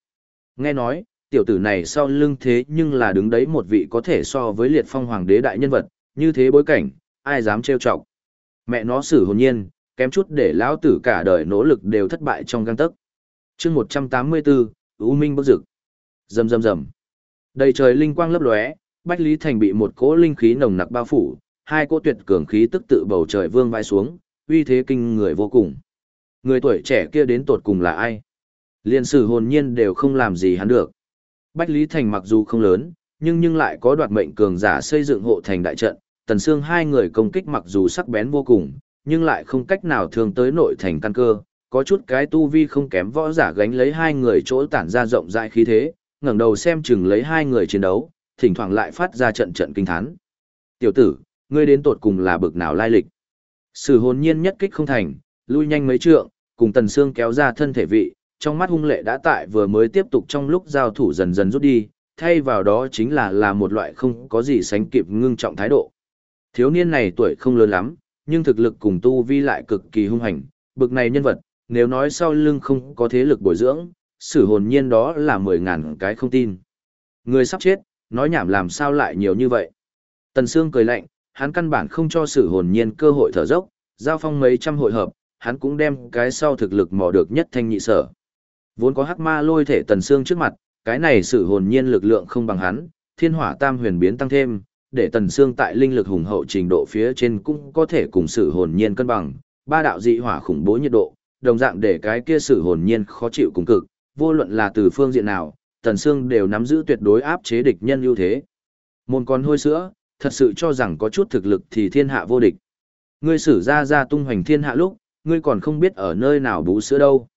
Nghe nói, tiểu tử này sau lưng thế nhưng là đứng đấy một vị có thể so với liệt phong hoàng đế đại nhân vật, như thế bối cảnh, ai dám trêu chọc. Mẹ nó xử hồn nhiên, kém chút để lão tử cả đời nỗ lực đều thất bại trong găng tấc. chương 184, U Minh bức rực. Rầm rầm rầm. Đầy trời linh quang lấp lóe, Bách Lý Thành bị một cỗ linh khí nồng nặc bao phủ, hai cỗ tuyệt cường khí tức tự bầu trời vương vai xuống, uy thế kinh người vô cùng. Người tuổi trẻ kia đến tột cùng là ai? Liên sử hồn nhiên đều không làm gì hắn được. Bách Lý Thành mặc dù không lớn, nhưng nhưng lại có đoạt mệnh cường giả xây dựng hộ thành đại trận, tần xương hai người công kích mặc dù sắc bén vô cùng, nhưng lại không cách nào thương tới nội thành căn cơ, có chút cái tu vi không kém võ giả gánh lấy hai người chỗ tản ra rộng rãi khí thế, ngẩng đầu xem chừng lấy hai người chiến đấu, thỉnh thoảng lại phát ra trận trận kinh thán. Tiểu tử, ngươi đến tột cùng là bực nào lai lịch? Sử hồn nhiên nhất kích không thành, lui nhanh mấy trượng, cùng tần xương kéo ra thân thể vị, trong mắt hung lệ đã tại vừa mới tiếp tục trong lúc giao thủ dần dần rút đi, thay vào đó chính là là một loại không có gì sánh kịp ngưng trọng thái độ. Thiếu niên này tuổi không lớn lắm, nhưng thực lực cùng tu vi lại cực kỳ hung hành, bực này nhân vật, nếu nói sau lưng không có thế lực bồi dưỡng, sử hồn nhiên đó là mười ngàn cái không tin. Người sắp chết, nói nhảm làm sao lại nhiều như vậy. Tần Sương cười lạnh, hắn căn bản không cho sử hồn nhiên cơ hội thở dốc, giao phong mấy trăm hội hợp, hắn cũng đem cái sau thực lực mò được nhất thanh nhị sở. Vốn có hắc ma lôi thể Tần Sương trước mặt, cái này sử hồn nhiên lực lượng không bằng hắn, thiên hỏa tam huyền biến tăng thêm, để Tần Sương tại linh lực hùng hậu trình độ phía trên cũng có thể cùng sử hồn nhiên cân bằng, ba đạo dị hỏa khủng bố nhiệt độ, đồng dạng để cái kia sử hồn nhiên khó chịu cùng cực, vô luận là từ phương diện nào, Tần Sương đều nắm giữ tuyệt đối áp chế địch nhân ưu thế. Môn con hôi sữa, thật sự cho rằng có chút thực lực thì thiên hạ vô địch. Ngươi sử ra ra tung hoành thiên hạ lúc, ngươi còn không biết ở nơi nào bú sữa đâu.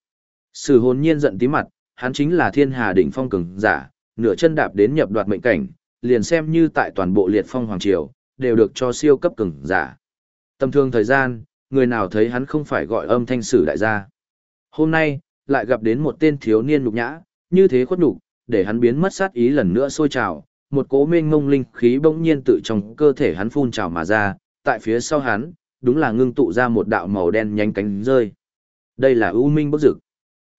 Sử hồn nhiên giận tí mặt, hắn chính là thiên hà đỉnh phong cường giả, nửa chân đạp đến nhập đoạt mệnh cảnh, liền xem như tại toàn bộ liệt phong hoàng triều, đều được cho siêu cấp cường giả. Tầm thường thời gian, người nào thấy hắn không phải gọi âm thanh sử đại gia. Hôm nay, lại gặp đến một tên thiếu niên nhục nhã, như thế khuất nhục, để hắn biến mất sát ý lần nữa sôi trào, một cỗ mênh ngông linh khí bỗng nhiên tự trong cơ thể hắn phun trào mà ra, tại phía sau hắn, đúng là ngưng tụ ra một đạo màu đen nhánh cánh rơi. Đây là U Minh bất dực.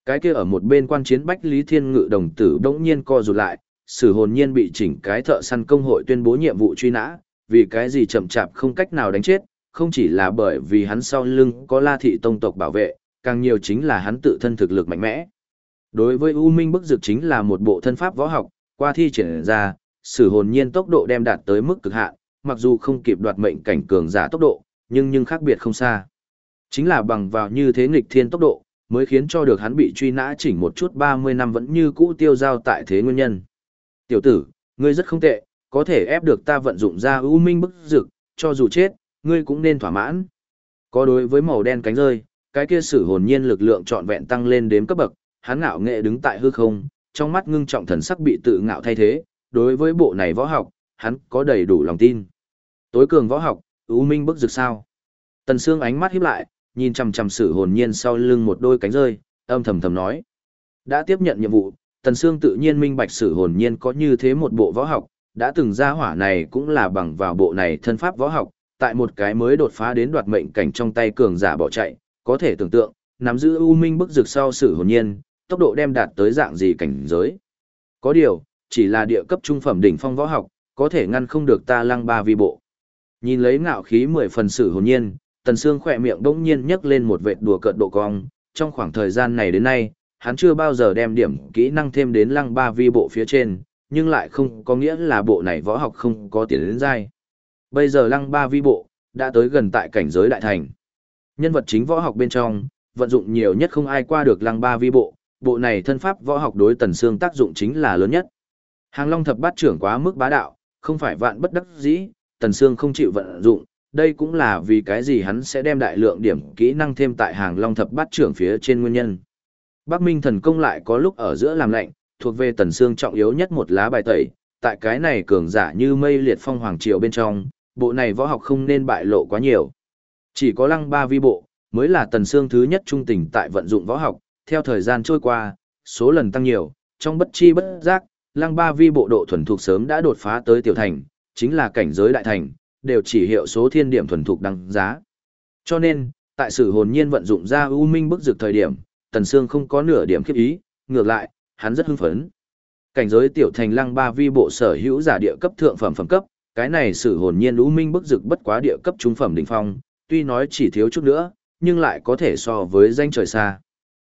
Cái kia ở một bên quan chiến Bách Lý Thiên Ngự đồng tử bỗng nhiên co rụt lại, sử hồn nhiên bị chỉnh cái thợ săn công hội tuyên bố nhiệm vụ truy nã, vì cái gì chậm chạp không cách nào đánh chết, không chỉ là bởi vì hắn sau lưng có la thị tông tộc bảo vệ, càng nhiều chính là hắn tự thân thực lực mạnh mẽ. Đối với U Minh bức dực chính là một bộ thân pháp võ học, qua thi triển ra, sử hồn nhiên tốc độ đem đạt tới mức cực hạn, mặc dù không kịp đoạt mệnh cảnh cường giả tốc độ, nhưng nhưng khác biệt không xa. Chính là bằng vào như thế nghịch thiên tốc độ, mới khiến cho được hắn bị truy nã chỉnh một chút 30 năm vẫn như cũ tiêu giao tại thế nguyên nhân. Tiểu tử, ngươi rất không tệ, có thể ép được ta vận dụng ra U minh bức dực, cho dù chết, ngươi cũng nên thỏa mãn. Có đối với màu đen cánh rơi, cái kia sử hồn nhiên lực lượng trọn vẹn tăng lên đến cấp bậc, hắn ngạo nghệ đứng tại hư không, trong mắt ngưng trọng thần sắc bị tự ngạo thay thế, đối với bộ này võ học, hắn có đầy đủ lòng tin. Tối cường võ học, U minh bức rực sao? Tần Sương ánh mắt híp lại, nhìn chằm chằm sử hồn nhiên sau lưng một đôi cánh rơi, âm thầm thầm nói: "Đã tiếp nhận nhiệm vụ, Tần Sương tự nhiên minh bạch sử hồn nhiên có như thế một bộ võ học, đã từng ra hỏa này cũng là bằng vào bộ này thân pháp võ học, tại một cái mới đột phá đến đoạt mệnh cảnh trong tay cường giả bỏ chạy, có thể tưởng tượng, nắm giữ u minh bức rực sau sử hồn nhiên, tốc độ đem đạt tới dạng gì cảnh giới. Có điều, chỉ là địa cấp trung phẩm đỉnh phong võ học, có thể ngăn không được ta lăng ba vi bộ. Nhìn lấy ngạo khí mười phần sử hồn nhiên, Tần Sương khỏe miệng bỗng nhiên nhấc lên một vệt đùa cợt độ cong, trong khoảng thời gian này đến nay, hắn chưa bao giờ đem điểm kỹ năng thêm đến lăng ba vi bộ phía trên, nhưng lại không có nghĩa là bộ này võ học không có tiền đến dai. Bây giờ lăng ba vi bộ, đã tới gần tại cảnh giới đại thành. Nhân vật chính võ học bên trong, vận dụng nhiều nhất không ai qua được lăng ba vi bộ, bộ này thân pháp võ học đối tần xương tác dụng chính là lớn nhất. Hàng Long thập bát trưởng quá mức bá đạo, không phải vạn bất đắc dĩ, tần xương không chịu vận dụng, đây cũng là vì cái gì hắn sẽ đem đại lượng điểm kỹ năng thêm tại hàng Long thập bát trưởng phía trên nguyên nhân. Bắc Minh thần công lại có lúc ở giữa làm lạnh, thuộc về Tần xương trọng yếu nhất một lá bài tẩy, tại cái này cường giả như mây liệt phong hoàng triều bên trong, bộ này võ học không nên bại lộ quá nhiều. Chỉ có lăng ba vi bộ, mới là Tần xương thứ nhất trung tình tại vận dụng võ học, theo thời gian trôi qua, số lần tăng nhiều, trong bất chi bất giác, lăng ba vi bộ độ thuần thục sớm đã đột phá tới tiểu thành, chính là cảnh giới đại thành, đều chỉ hiệu số thiên điểm thuần thục đăng giá. Cho nên, tại sự hồn nhiên vận dụng ra ưu minh bức dược thời điểm, Tần Sương không có nửa điểm khiếp ý, ngược lại, hắn rất hưng phấn. Cảnh giới tiểu thành lăng ba vi bộ sở hữu giả địa cấp thượng phẩm phẩm cấp, cái này sự hồn nhiên ưu minh bức dược bất quá địa cấp trung phẩm đỉnh phong, tuy nói chỉ thiếu chút nữa, nhưng lại có thể so với danh trời xa.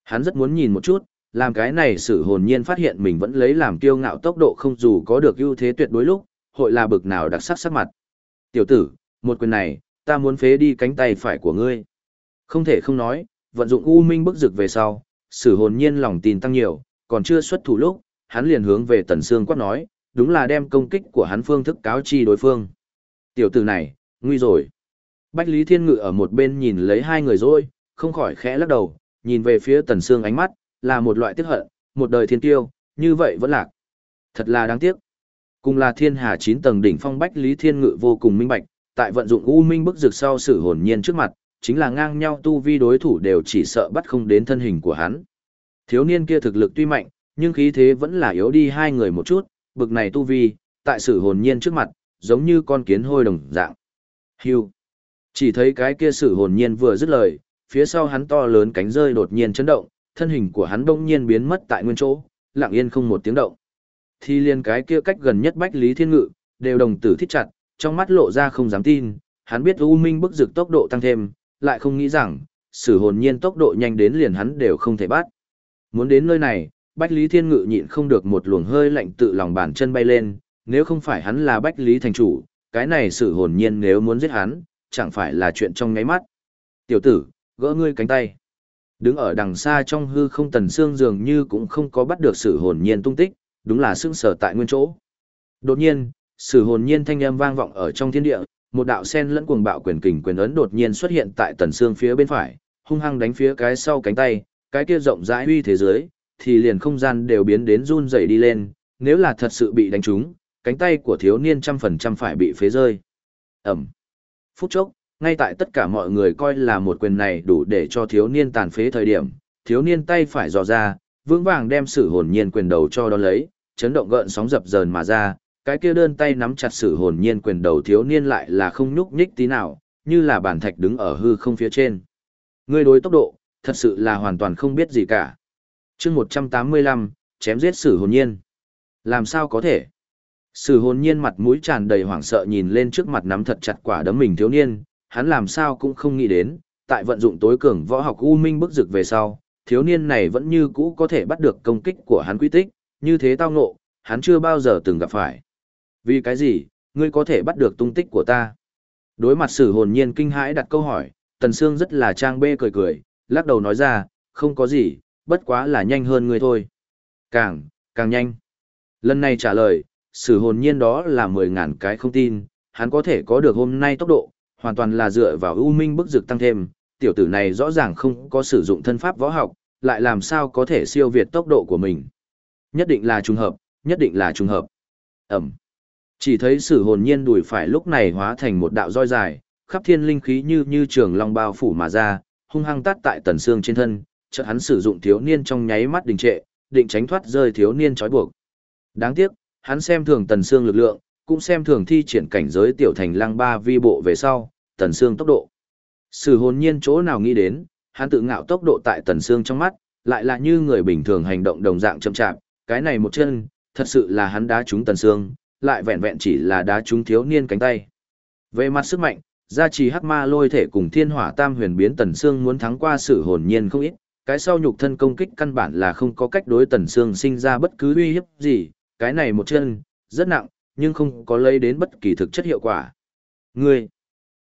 Hắn rất muốn nhìn một chút, làm cái này sự hồn nhiên phát hiện mình vẫn lấy làm kiêu ngạo tốc độ không dù có được ưu thế tuyệt đối lúc, hội là bực nào đặc sắc sắc mặt. Tiểu tử, một quyền này, ta muốn phế đi cánh tay phải của ngươi. Không thể không nói, vận dụng u minh bức dực về sau, sử hồn nhiên lòng tin tăng nhiều, còn chưa xuất thủ lúc, hắn liền hướng về tần xương quát nói, đúng là đem công kích của hắn phương thức cáo chi đối phương. Tiểu tử này, nguy rồi. Bách Lý Thiên Ngự ở một bên nhìn lấy hai người rồi, không khỏi khẽ lắc đầu, nhìn về phía tần xương ánh mắt, là một loại tiếc hận, một đời thiên tiêu, như vậy vẫn lạc. Thật là đáng tiếc. Cùng là thiên hà 9 tầng đỉnh phong Bách Lý Thiên Ngự vô cùng minh bạch, tại vận dụng u minh bức dược sau sự hồn nhiên trước mặt, chính là ngang nhau tu vi đối thủ đều chỉ sợ bắt không đến thân hình của hắn. Thiếu niên kia thực lực tuy mạnh, nhưng khí thế vẫn là yếu đi hai người một chút, bực này tu vi, tại sự hồn nhiên trước mặt, giống như con kiến hôi đồng dạng. Hưu. Chỉ thấy cái kia sự hồn nhiên vừa dứt lời, phía sau hắn to lớn cánh rơi đột nhiên chấn động, thân hình của hắn bỗng nhiên biến mất tại nguyên chỗ, lặng yên không một tiếng động. Thì liền cái kia cách gần nhất Bách Lý Thiên Ngự, đều đồng tử thích chặt, trong mắt lộ ra không dám tin, hắn biết U Minh bức dực tốc độ tăng thêm, lại không nghĩ rằng, sử hồn nhiên tốc độ nhanh đến liền hắn đều không thể bắt. Muốn đến nơi này, Bách Lý Thiên Ngự nhịn không được một luồng hơi lạnh tự lòng bàn chân bay lên, nếu không phải hắn là Bách Lý thành chủ, cái này sử hồn nhiên nếu muốn giết hắn, chẳng phải là chuyện trong ngáy mắt. Tiểu tử, gỡ ngươi cánh tay. Đứng ở đằng xa trong hư không tần xương dường như cũng không có bắt được sử hồn nhiên tung tích, đúng là sững sờ tại nguyên chỗ. Đột nhiên, sử hồn nhiên thanh âm vang vọng ở trong thiên địa, một đạo sen lẫn cuồng bạo quyền kình quyền ấn đột nhiên xuất hiện tại tần xương phía bên phải, hung hăng đánh phía cái sau cánh tay, cái kia rộng rãi uy thế giới, thì liền không gian đều biến đến run rẩy đi lên, nếu là thật sự bị đánh trúng, cánh tay của thiếu niên trăm phần trăm phải bị phế rơi. Ẩm. Phút chốc, ngay tại tất cả mọi người coi là một quyền này đủ để cho thiếu niên tàn phế thời điểm, thiếu niên tay phải dò ra, vững vàng đem sự hồn nhiên quyền đầu cho đó lấy, chấn động gợn sóng dập dờn mà ra, cái kia đơn tay nắm chặt sự hồn nhiên quyền đầu thiếu niên lại là không nhúc nhích tí nào, như là bản thạch đứng ở hư không phía trên. Ngươi đối tốc độ, thật sự là hoàn toàn không biết gì cả. chương 185, chém giết sử hồn nhiên. Làm sao có thể? Sử hồn nhiên mặt mũi tràn đầy hoảng sợ nhìn lên trước mặt nắm thật chặt quả đấm mình thiếu niên, hắn làm sao cũng không nghĩ đến, tại vận dụng tối cường võ học U Minh bức rực về sau, thiếu niên này vẫn như cũ có thể bắt được công kích của hắn quy tích, như thế tao ngộ, hắn chưa bao giờ từng gặp phải. Vì cái gì, ngươi có thể bắt được tung tích của ta? Đối mặt sử hồn nhiên kinh hãi đặt câu hỏi, Tần Sương rất là trang bê cười cười, lắc đầu nói ra, không có gì, bất quá là nhanh hơn ngươi thôi. Càng, càng nhanh. Lần này trả lời, sử hồn nhiên đó là mười ngàn cái không tin, hắn có thể có được hôm nay tốc độ, hoàn toàn là dựa vào ưu minh bức dực tăng thêm, tiểu tử này rõ ràng không có sử dụng thân pháp võ học, lại làm sao có thể siêu việt tốc độ của mình. Nhất định là trùng hợp, nhất định là trùng hợp. Ẩm. Chỉ thấy sử hồn nhiên đùi phải lúc này hóa thành một đạo roi dài, khắp thiên linh khí như như trường long bao phủ mà ra, hung hăng tát tại tần xương trên thân, chợt hắn sử dụng thiếu niên trong nháy mắt đình trệ, định tránh thoát rơi thiếu niên trói buộc. Đáng tiếc, hắn xem thường tần xương lực lượng, cũng xem thường thi triển cảnh giới tiểu thành lăng ba vi bộ về sau, tần xương tốc độ. Sử hồn nhiên chỗ nào nghĩ đến, hắn tự ngạo tốc độ tại tần xương trong mắt, lại là như người bình thường hành động đồng dạng chậm chạp, cái này một chân, thật sự là hắn đá trúng tần xương, lại vẹn vẹn chỉ là đá trúng thiếu niên cánh tay. Về mặt sức mạnh, gia trì hắc ma lôi thể cùng thiên hỏa tam huyền biến tần xương muốn thắng qua sử hồn nhiên không ít, cái sau nhục thân công kích căn bản là không có cách đối tần xương sinh ra bất cứ uy hiếp gì, cái này một chân, rất nặng, nhưng không có lấy đến bất kỳ thực chất hiệu quả. Ngươi,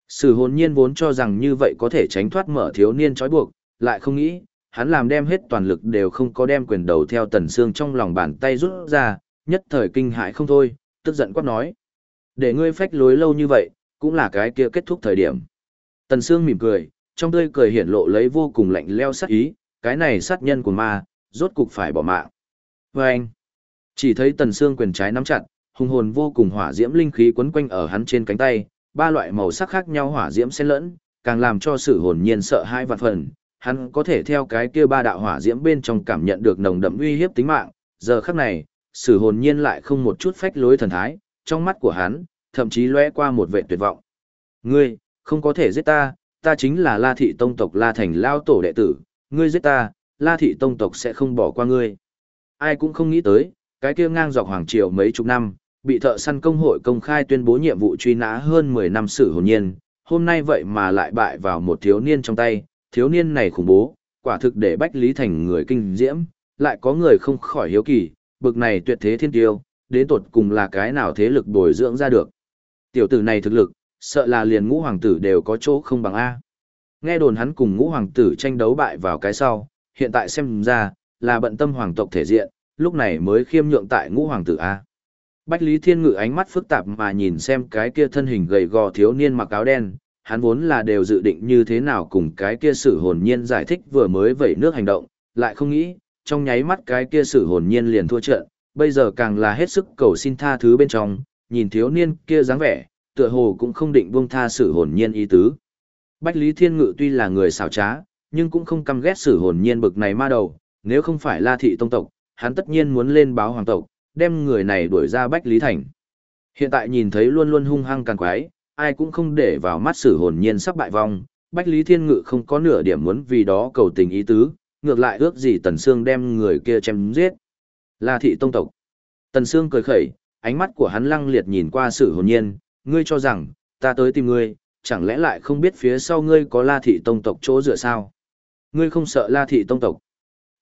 sử hồn nhiên vốn cho rằng như vậy có thể tránh thoát mở thiếu niên trói buộc, lại không nghĩ, hắn làm đem hết toàn lực đều không có đem quyền đầu theo tần xương trong lòng bàn tay rút ra, nhất thời kinh hãi không thôi, tức giận quát nói. Để ngươi phách lối lâu như vậy, cũng là cái kia kết thúc thời điểm. Tần xương mỉm cười, trong tươi cười hiển lộ lấy vô cùng lạnh lẽo sát ý, cái này sát nhân của ma, rốt cục phải bỏ mạng. Và anh, Chỉ thấy tần xương quyền trái nắm chặt, hùng hồn vô cùng hỏa diễm linh khí quấn quanh ở hắn trên cánh tay, ba loại màu sắc khác nhau hỏa diễm xen lẫn, càng làm cho sự hồn nhiên sợ hai vạn phần. Hắn có thể theo cái kia ba đạo hỏa diễm bên trong cảm nhận được nồng đậm uy hiếp tính mạng, giờ khắc này, sự hồn nhiên lại không một chút phách lối thần thái, trong mắt của hắn, thậm chí lóe qua một vẻ tuyệt vọng. Ngươi, không có thể giết ta, ta chính là La Thị Tông tộc La Thành Lao Tổ đệ tử, ngươi giết ta, La Thị Tông tộc sẽ không bỏ qua ngươi. Ai cũng không nghĩ tới, cái kia ngang dọc Hoàng Triều mấy chục năm, bị thợ săn công hội công khai tuyên bố nhiệm vụ truy nã hơn 10 năm sự hồn nhiên, hôm nay vậy mà lại bại vào một thiếu niên trong tay, thiếu niên này khủng bố, quả thực để Bách Lý Thành người kinh diễm, lại có người không khỏi hiếu kỳ, bực này tuyệt thế thiên tiêu, đến tột cùng là cái nào thế lực bồi dưỡng ra được. Tiểu tử này thực lực, sợ là liền ngũ hoàng tử đều có chỗ không bằng A. Nghe đồn hắn cùng ngũ hoàng tử tranh đấu bại vào cái sau, hiện tại xem ra, là bận tâm hoàng tộc thể diện, lúc này mới khiêm nhượng tại ngũ hoàng tử A. Bách Lý Thiên Ngự ánh mắt phức tạp mà nhìn xem cái kia thân hình gầy gò thiếu niên mặc áo đen, hắn vốn là đều dự định như thế nào cùng cái kia sử hồn nhiên giải thích vừa mới vẩy nước hành động, lại không nghĩ, trong nháy mắt cái kia sử hồn nhiên liền thua trận, bây giờ càng là hết sức cầu xin tha thứ bên trong, nhìn thiếu niên kia dáng vẻ, tựa hồ cũng không định buông tha sử hồn nhiên ý tứ. Bách Lý Thiên Ngự tuy là người xảo trá, nhưng cũng không căm ghét sử hồn nhiên bực này ma đầu, nếu không phải La Thị Tông Tộc, hắn tất nhiên muốn lên báo hoàng tộc, đem người này đuổi ra Bách Lý Thành. Hiện tại nhìn thấy luôn luôn hung hăng càng quái, ai cũng không để vào mắt sử hồn nhiên sắp bại vong, Bách Lý Thiên Ngự không có nửa điểm muốn vì đó cầu tình ý tứ, ngược lại ước gì Tần Sương đem người kia chém giết. La Thị Tông Tộc. Tần Sương cười khẩy, ánh mắt của hắn lăng liệt nhìn qua sử hồn nhiên, ngươi cho rằng, ta tới tìm ngươi, chẳng lẽ lại không biết phía sau ngươi có La Thị Tông Tộc chỗ dựa sao? Ngươi không sợ La Thị Tông Tộc.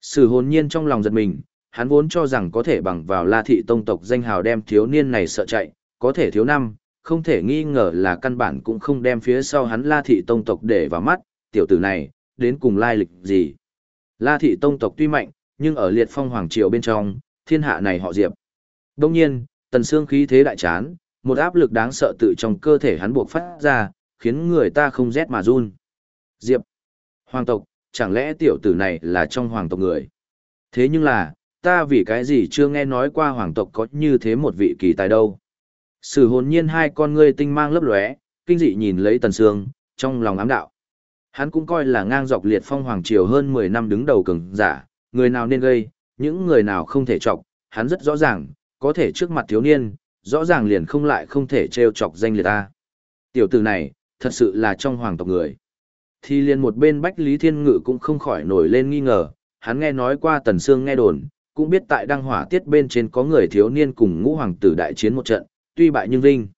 Sử hồn nhiên trong lòng giật mình, hắn vốn cho rằng có thể bằng vào La Thị Tông Tộc danh hào đem thiếu niên này sợ chạy, có thể thiếu năm, không thể nghi ngờ là căn bản cũng không đem phía sau hắn La Thị Tông Tộc để vào mắt, tiểu tử này, đến cùng lai lịch gì. La Thị Tông Tộc tuy mạnh, nhưng ở liệt phong hoàng triều bên trong, thiên hạ này họ diệp. Đông nhiên, tần xương khí thế đại chán, một áp lực đáng sợ tự trong cơ thể hắn buộc phát ra, khiến người ta không rét mà run. Diệp, hoàng tộc, chẳng lẽ tiểu tử này là trong hoàng tộc người? Thế nhưng là, ta vì cái gì chưa nghe nói qua hoàng tộc có như thế một vị kỳ tài đâu? Sử hồn nhiên hai con ngươi tinh mang lấp lóe, kinh dị nhìn lấy tần sương, trong lòng ám đạo. Hắn cũng coi là ngang dọc liệt phong hoàng triều hơn 10 năm đứng đầu cường giả, người nào nên gây, những người nào không thể chọc, hắn rất rõ ràng, có thể trước mặt thiếu niên, rõ ràng liền không lại không thể treo chọc danh liệt ta. Tiểu tử này, thật sự là trong hoàng tộc người. Thì liền một bên Bách Lý Thiên Ngự cũng không khỏi nổi lên nghi ngờ, hắn nghe nói qua Tần Sương nghe đồn, cũng biết tại đăng hỏa tiết bên trên có người thiếu niên cùng ngũ hoàng tử đại chiến một trận, tuy bại nhưng vinh.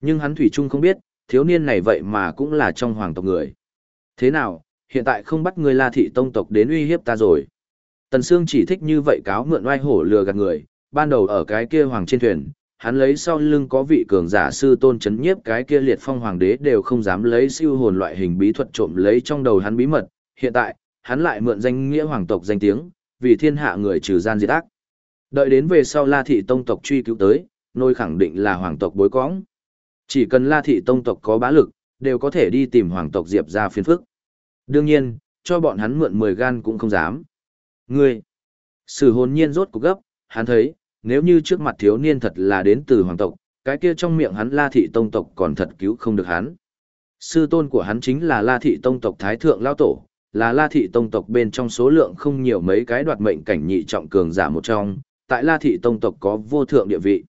Nhưng hắn Thủy Trung không biết, thiếu niên này vậy mà cũng là trong hoàng tộc người. Thế nào, hiện tại không bắt người La Thị Tông tộc đến uy hiếp ta rồi. Tần Sương chỉ thích như vậy cáo mượn oai hổ lừa gạt người, ban đầu ở cái kia hoàng trên thuyền, hắn lấy sau lưng có vị cường giả sư tôn chấn nhiếp cái kia liệt phong hoàng đế đều không dám lấy siêu hồn loại hình bí thuật trộm lấy trong đầu hắn bí mật, hiện tại, hắn lại mượn danh nghĩa hoàng tộc danh tiếng, vì thiên hạ người trừ gian diệt ác. Đợi đến về sau La Thị Tông tộc truy cứu tới, nôi khẳng định là hoàng tộc bối cõng. Chỉ cần La Thị Tông tộc có bá lực, đều có thể đi tìm hoàng tộc Diệp ra phiền phức. Đương nhiên, cho bọn hắn mượn 10 gan cũng không dám. Ngươi, sử hồn nhiên rốt cục gấp, hắn thấy, nếu như trước mặt thiếu niên thật là đến từ hoàng tộc, cái kia trong miệng hắn La Thị Tông tộc còn thật cứu không được hắn. Sư tôn của hắn chính là La Thị Tông tộc Thái Thượng Lao Tổ, là La Thị Tông tộc bên trong số lượng không nhiều mấy cái đoạt mệnh cảnh nhị trọng cường giả một trong, tại La Thị Tông tộc có vô thượng địa vị.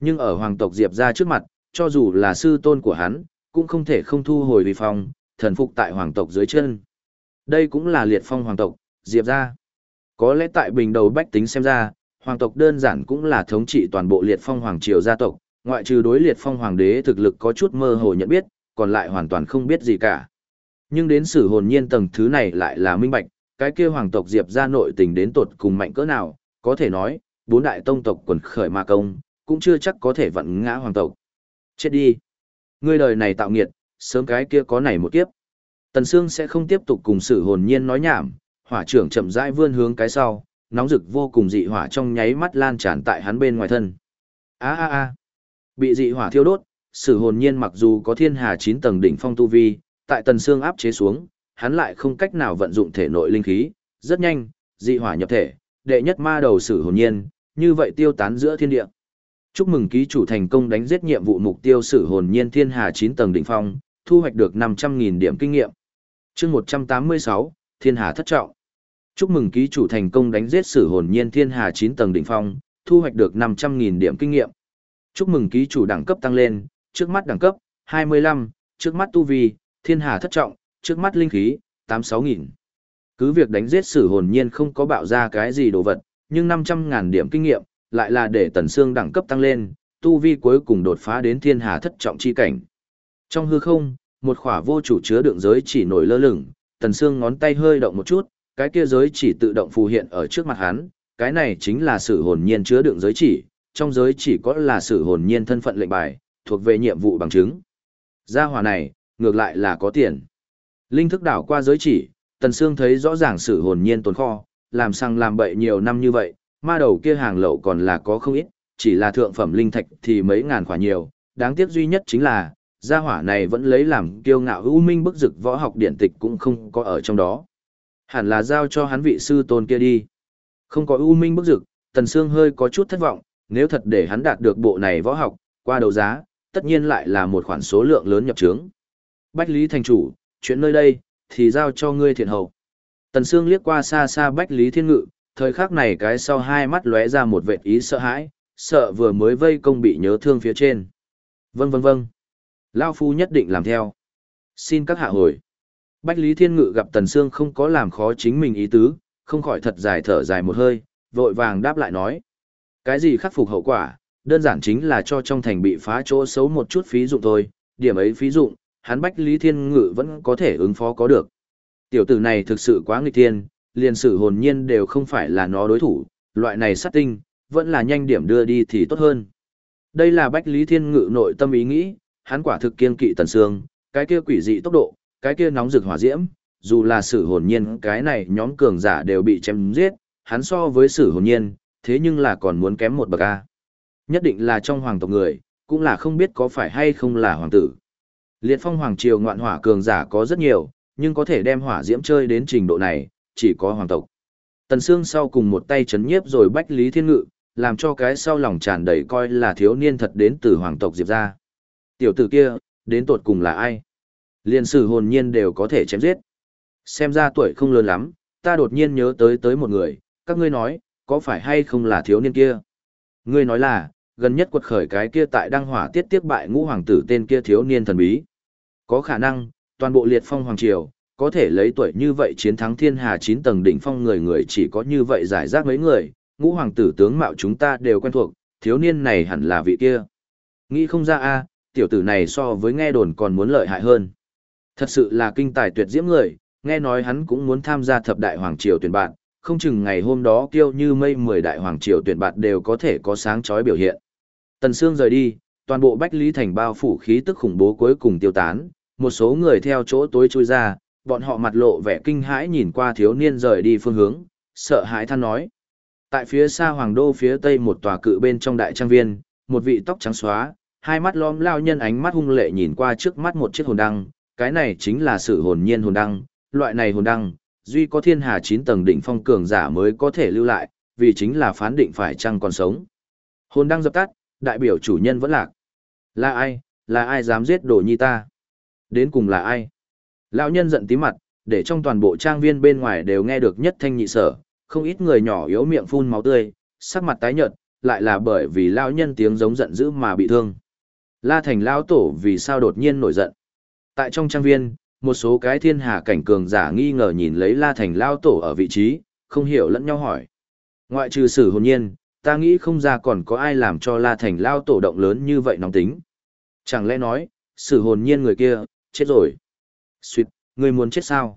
Nhưng ở hoàng tộc Diệp gia trước mặt, cho dù là sư tôn của hắn, cũng không thể không thu hồi uy phong, thần phục tại hoàng tộc dưới chân. Đây cũng là liệt phong hoàng tộc, Diệp gia Có lẽ tại bình đầu bách tính xem ra, hoàng tộc đơn giản cũng là thống trị toàn bộ liệt phong hoàng triều gia tộc, ngoại trừ đối liệt phong hoàng đế thực lực có chút mơ hồ nhận biết, còn lại hoàn toàn không biết gì cả. Nhưng đến sử hồn nhiên tầng thứ này lại là minh bạch, cái kia hoàng tộc Diệp ra nội tình đến tột cùng mạnh cỡ nào, có thể nói, bốn đại tông tộc quần khởi ma công, cũng chưa chắc có thể vận ngã hoàng tộc. Chết đi! Ngươi đời này tạo nghiệt, sớm cái kia có này một kiếp. Tần Sương sẽ không tiếp tục cùng sử hồn nhiên nói nhảm, hỏa trưởng chậm rãi vươn hướng cái sau, nóng rực vô cùng dị hỏa trong nháy mắt lan tràn tại hắn bên ngoài thân. A a a. Bị dị hỏa thiêu đốt, Sử Hồn Nhiên mặc dù có Thiên Hà 9 tầng đỉnh phong tu vi, tại tần xương áp chế xuống, hắn lại không cách nào vận dụng thể nội linh khí, rất nhanh, dị hỏa nhập thể, đệ nhất ma đầu Sử Hồn Nhiên, như vậy tiêu tán giữa thiên địa. Chúc mừng ký chủ thành công đánh giết nhiệm vụ mục tiêu sử hồn nhiên thiên hà 9 tầng đỉnh phong, thu hoạch được 500.000 điểm kinh nghiệm. chương 186, thiên hà thất trọng. Chúc mừng ký chủ thành công đánh giết sử hồn nhiên thiên hà 9 tầng đỉnh phong, thu hoạch được 500.000 điểm kinh nghiệm. Chúc mừng ký chủ đẳng cấp tăng lên, trước mắt đẳng cấp 25, trước mắt tu vi, thiên hà thất trọng, trước mắt linh khí 86.000. Cứ việc đánh giết sử hồn nhiên không có bạo ra cái gì đồ vật, nhưng 500.000 điểm kinh nghiệm, lại là để tần xương đẳng cấp tăng lên, tu vi cuối cùng đột phá đến thiên hà thất trọng chi cảnh. Trong hư không, một khỏa vô chủ chứa đựng giới chỉ nổi lơ lửng, tần xương ngón tay hơi động một chút, cái kia giới chỉ tự động phù hiện ở trước mặt hắn, cái này chính là sự hồn nhiên chứa đựng giới chỉ, trong giới chỉ có là sự hồn nhiên thân phận lệnh bài, thuộc về nhiệm vụ bằng chứng. Gia hỏa này, ngược lại là có tiền. Linh thức đảo qua giới chỉ, Tần Sương thấy rõ ràng sự hồn nhiên tồn kho, làm sang làm bậy nhiều năm như vậy, ma đầu kia hàng lậu còn là có không ít, chỉ là thượng phẩm linh thạch thì mấy ngàn khỏa nhiều, đáng tiếc duy nhất chính là, gia hỏa này vẫn lấy làm kiêu ngạo ưu minh bức dực võ học điện tịch cũng không có ở trong đó. Hẳn là giao cho hắn vị sư tôn kia đi. Không có ưu minh bức dực, Tần Sương hơi có chút thất vọng, nếu thật để hắn đạt được bộ này võ học, qua đấu giá, tất nhiên lại là một khoản số lượng lớn nhập trướng. Bách Lý Thành Chủ, chuyện nơi đây, thì giao cho ngươi thiện hậu. Tần Sương liếc qua xa xa Bách Lý Thiên Ngự, thời khắc này cái sau hai mắt lóe ra một vệt ý sợ hãi, sợ vừa mới vây công bị nhớ thương phía trên. Vâng vâng vâng. Lao Phu nhất định làm theo. Xin các hạ hồi. Bách Lý Thiên Ngự gặp Tần Sương không có làm khó chính mình ý tứ, không khỏi thật dài thở dài một hơi, vội vàng đáp lại nói. Cái gì khắc phục hậu quả, đơn giản chính là cho trong thành bị phá chỗ xấu một chút phí dụng thôi, điểm ấy phí dụng, hắn Bách Lý Thiên Ngự vẫn có thể ứng phó có được. Tiểu tử này thực sự quá nghịch thiên, liền sử hồn nhiên đều không phải là nó đối thủ, loại này sát tinh, vẫn là nhanh điểm đưa đi thì tốt hơn. Đây là Bách Lý Thiên Ngự nội tâm ý nghĩ, hắn quả thực kiên kỵ tần sương, cái kia quỷ dị tốc độ, cái kia nóng rực hỏa diễm, dù là sử hồn nhiên cái này nhóm cường giả đều bị chém giết, hắn so với sử hồn nhiên, thế nhưng là còn muốn kém một bậc A. Nhất định là trong hoàng tộc người, cũng là không biết có phải hay không là hoàng tử. Liệt phong hoàng triều ngoạn hỏa cường giả có rất nhiều, nhưng có thể đem hỏa diễm chơi đến trình độ này, chỉ có hoàng tộc. Tần Sương sau cùng một tay chấn nhiếp rồi bách lý thiên ngự, làm cho cái sau lòng tràn đầy coi là thiếu niên thật đến từ hoàng tộc Diệp ra. Tiểu tử kia, đến tột cùng là ai? Liên sử hồn nhiên đều có thể chém giết. Xem ra tuổi không lớn lắm, ta đột nhiên nhớ tới tới một người, các ngươi nói, có phải hay không là thiếu niên kia? Ngươi nói là, gần nhất quật khởi cái kia tại đăng hỏa tiết tiếp bại ngũ hoàng tử tên kia thiếu niên thần bí. Có khả năng, toàn bộ liệt phong hoàng triều, có thể lấy tuổi như vậy chiến thắng thiên hà chín tầng đỉnh phong người người chỉ có như vậy giải rác mấy người, ngũ hoàng tử tướng mạo chúng ta đều quen thuộc, thiếu niên này hẳn là vị kia. Nghĩ không ra a, tiểu tử này so với nghe đồn còn muốn lợi hại hơn. Thật sự là kinh tài tuyệt diễm người, nghe nói hắn cũng muốn tham gia thập đại hoàng triều tuyển bạn, không chừng ngày hôm đó kêu như mây mười đại hoàng triều tuyển bạn đều có thể có sáng chói biểu hiện. Tần Sương rời đi, toàn bộ Bách Lý Thành bao phủ khí tức khủng bố cuối cùng tiêu tán, một số người theo chỗ tối chui ra, bọn họ mặt lộ vẻ kinh hãi nhìn qua thiếu niên rời đi phương hướng, sợ hãi than nói. Tại phía xa hoàng đô phía tây một tòa cự bên trong đại trang viên, một vị tóc trắng xóa, hai mắt lom lao nhân ánh mắt hung lệ nhìn qua trước mắt một chiếc hồn đăng, cái này chính là sự hồn nhiên hồn đăng, loại này hồn đăng, duy có thiên hà chín tầng đỉnh phong cường giả mới có thể lưu lại, vì chính là phán định phải chăng còn sống. Hồn đăng dập tắt, đại biểu chủ nhân vẫn lạc. Là ai, là ai dám giết đồ nhi ta? Đến cùng là ai? Lão nhân giận tí mặt, để trong toàn bộ trang viên bên ngoài đều nghe được nhất thanh nhị sở, không ít người nhỏ yếu miệng phun máu tươi, sắc mặt tái nhợt, lại là bởi vì lão nhân tiếng giống giận dữ mà bị thương. La Thành lão tổ vì sao đột nhiên nổi giận? Tại trong trang viên, một số cái thiên hà cảnh cường giả nghi ngờ nhìn lấy La Thành lão tổ ở vị trí, không hiểu lẫn nhau hỏi. Ngoại trừ sử hồn nhiên, ta nghĩ không ra còn có ai làm cho La Thành lão tổ động lớn như vậy nóng tính. Chẳng lẽ nói, sử hồn nhiên người kia, chết rồi. Xuyệt, người muốn chết sao?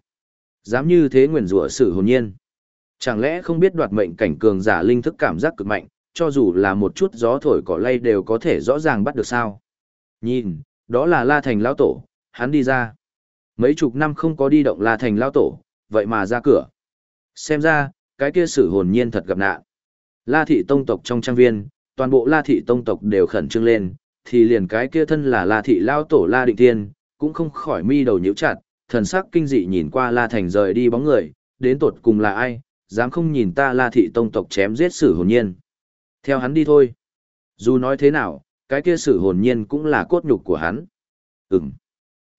Dám như thế nguyền rủa sử hồn nhiên. Chẳng lẽ không biết đoạt mệnh cảnh cường giả linh thức cảm giác cực mạnh, cho dù là một chút gió thổi cỏ lay đều có thể rõ ràng bắt được sao? Nhìn, đó là La Thành lão tổ, hắn đi ra. Mấy chục năm không có đi động La Thành lão tổ, vậy mà ra cửa. Xem ra, cái kia sử hồn nhiên thật gặp nạn. La thị tông tộc trong trang viên, toàn bộ La thị tông tộc đều khẩn trương lên, thì liền cái kia thân là La thị lão tổ La Định Tiên, cũng không khỏi mi đầu nhíu chặt, thần sắc kinh dị nhìn qua La Thành rời đi bóng người, đến tột cùng là ai, dám không nhìn ta La thị tông tộc chém giết sử hồn nhiên. Theo hắn đi thôi. Dù nói thế nào, cái kia sử hồn nhiên cũng là cốt nhục của hắn. Ừm.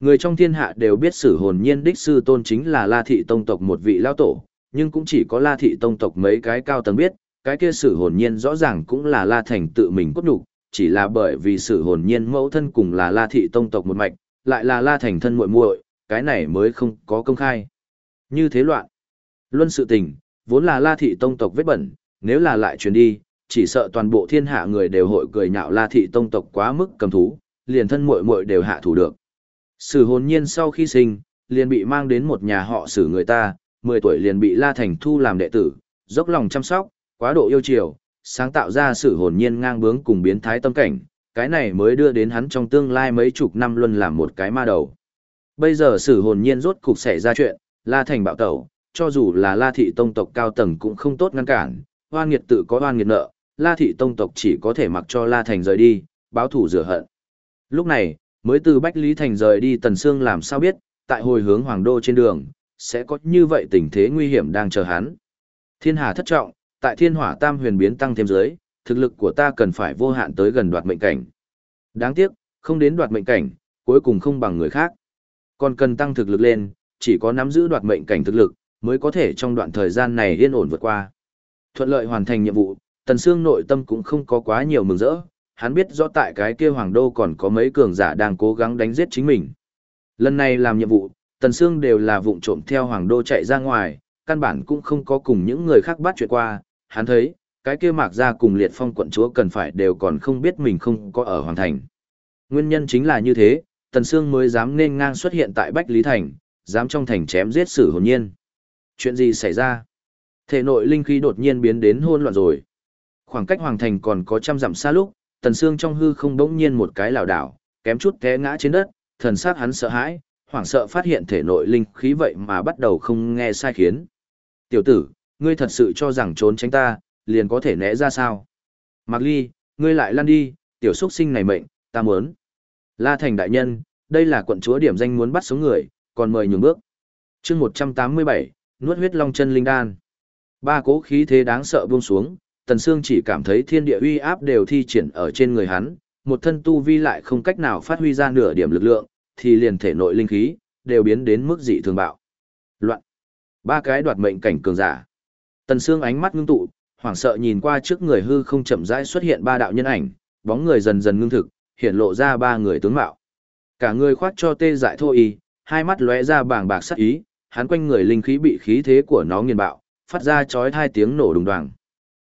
Người trong thiên hạ đều biết sử hồn nhiên đích sư tôn chính là La Thị Tông tộc một vị lao tổ, nhưng cũng chỉ có La Thị Tông tộc mấy cái cao tầng biết, cái kia sử hồn nhiên rõ ràng cũng là La Thành tự mình cốt nhục, chỉ là bởi vì sử hồn nhiên mẫu thân cùng là La Thị Tông tộc một mạch, lại là La Thành thân muội muội, cái này mới không có công khai. Như thế loạn. Luân sự tình, vốn là La Thị Tông tộc vết bẩn, nếu là lại truyền đi, chỉ sợ toàn bộ thiên hạ người đều hội cười nhạo La Thị Tông tộc quá mức cầm thú, liền thân muội muội đều hạ thủ được. Sử hồn nhiên sau khi sinh, liền bị mang đến một nhà họ sử người ta, 10 tuổi liền bị La Thành thu làm đệ tử, dốc lòng chăm sóc, quá độ yêu chiều, sáng tạo ra sự hồn nhiên ngang bướng cùng biến thái tâm cảnh, cái này mới đưa đến hắn trong tương lai mấy chục năm luôn làm một cái ma đầu. Bây giờ sự hồn nhiên rốt cục xảy ra chuyện, La Thành bạo tẩu, cho dù là La Thị Tông tộc cao tầng cũng không tốt ngăn cản, hoan nghiệt tự có hoan nghiệt nợ, La Thị Tông tộc chỉ có thể mặc cho La Thành rời đi, báo thủ rửa hận. Lúc này, mới từ Bách Lý Thành rời đi Tần Sương làm sao biết, tại hồi hướng Hoàng Đô trên đường, sẽ có như vậy tình thế nguy hiểm đang chờ hắn. Thiên hà thất trọng, tại thiên hỏa tam huyền biến tăng thêm dưới, thực lực của ta cần phải vô hạn tới gần đoạt mệnh cảnh. Đáng tiếc, không đến đoạt mệnh cảnh, cuối cùng không bằng người khác. Còn cần tăng thực lực lên, chỉ có nắm giữ đoạt mệnh cảnh thực lực, mới có thể trong đoạn thời gian này yên ổn vượt qua. Thuận lợi hoàn thành nhiệm vụ, Tần Sương nội tâm cũng không có quá nhiều mừng rỡ, hắn biết rõ tại cái kia hoàng đô còn có mấy cường giả đang cố gắng đánh giết chính mình. Lần này làm nhiệm vụ, Tần Sương đều là vụng trộm theo hoàng đô chạy ra ngoài, căn bản cũng không có cùng những người khác bắt chuyện qua, hắn thấy, cái kia mạc ra cùng liệt phong quận chúa cần phải đều còn không biết mình không có ở hoàng thành. Nguyên nhân chính là như thế, Tần Sương mới dám nên ngang xuất hiện tại Bách Lý Thành, dám trong thành chém giết sử hồn nhiên. Chuyện gì xảy ra? Thể nội linh khí đột nhiên biến đến hỗn loạn rồi. Khoảng cách hoàng thành còn có trăm dặm xa lúc, Tần Sương trong hư không bỗng nhiên một cái lảo đảo, kém chút té ngã trên đất, thần sắc hắn sợ hãi, hoảng sợ phát hiện thể nội linh khí vậy mà bắt đầu không nghe sai khiến. Tiểu tử, ngươi thật sự cho rằng trốn tránh ta, liền có thể né ra sao? Mạc Ly, ngươi lại lăn đi, tiểu xuất sinh này mệnh, ta muốn. La Thành đại nhân, đây là quận chúa điểm danh muốn bắt sống người, còn mời nhường bước. chương 187, nuốt huyết long chân linh đan. Ba cố khí thế đáng sợ buông xuống, Tần Sương chỉ cảm thấy thiên địa uy áp đều thi triển ở trên người hắn, một thân tu vi lại không cách nào phát huy ra nửa điểm lực lượng, thì liền thể nội linh khí, đều biến đến mức dị thường bạo. Loạn. Ba cái đoạt mệnh cảnh cường giả. Tần Sương ánh mắt ngưng tụ, hoảng sợ nhìn qua trước người hư không chậm rãi xuất hiện ba đạo nhân ảnh, bóng người dần dần ngưng thực, hiện lộ ra ba người tướng mạo. Cả người khoác cho tê dại thô y, hai mắt lóe ra bàng bạc sắc ý, hắn quanh người linh khí bị khí thế của nó nghiền bạo, phát ra chói tai tiếng nổ đùng đoàng.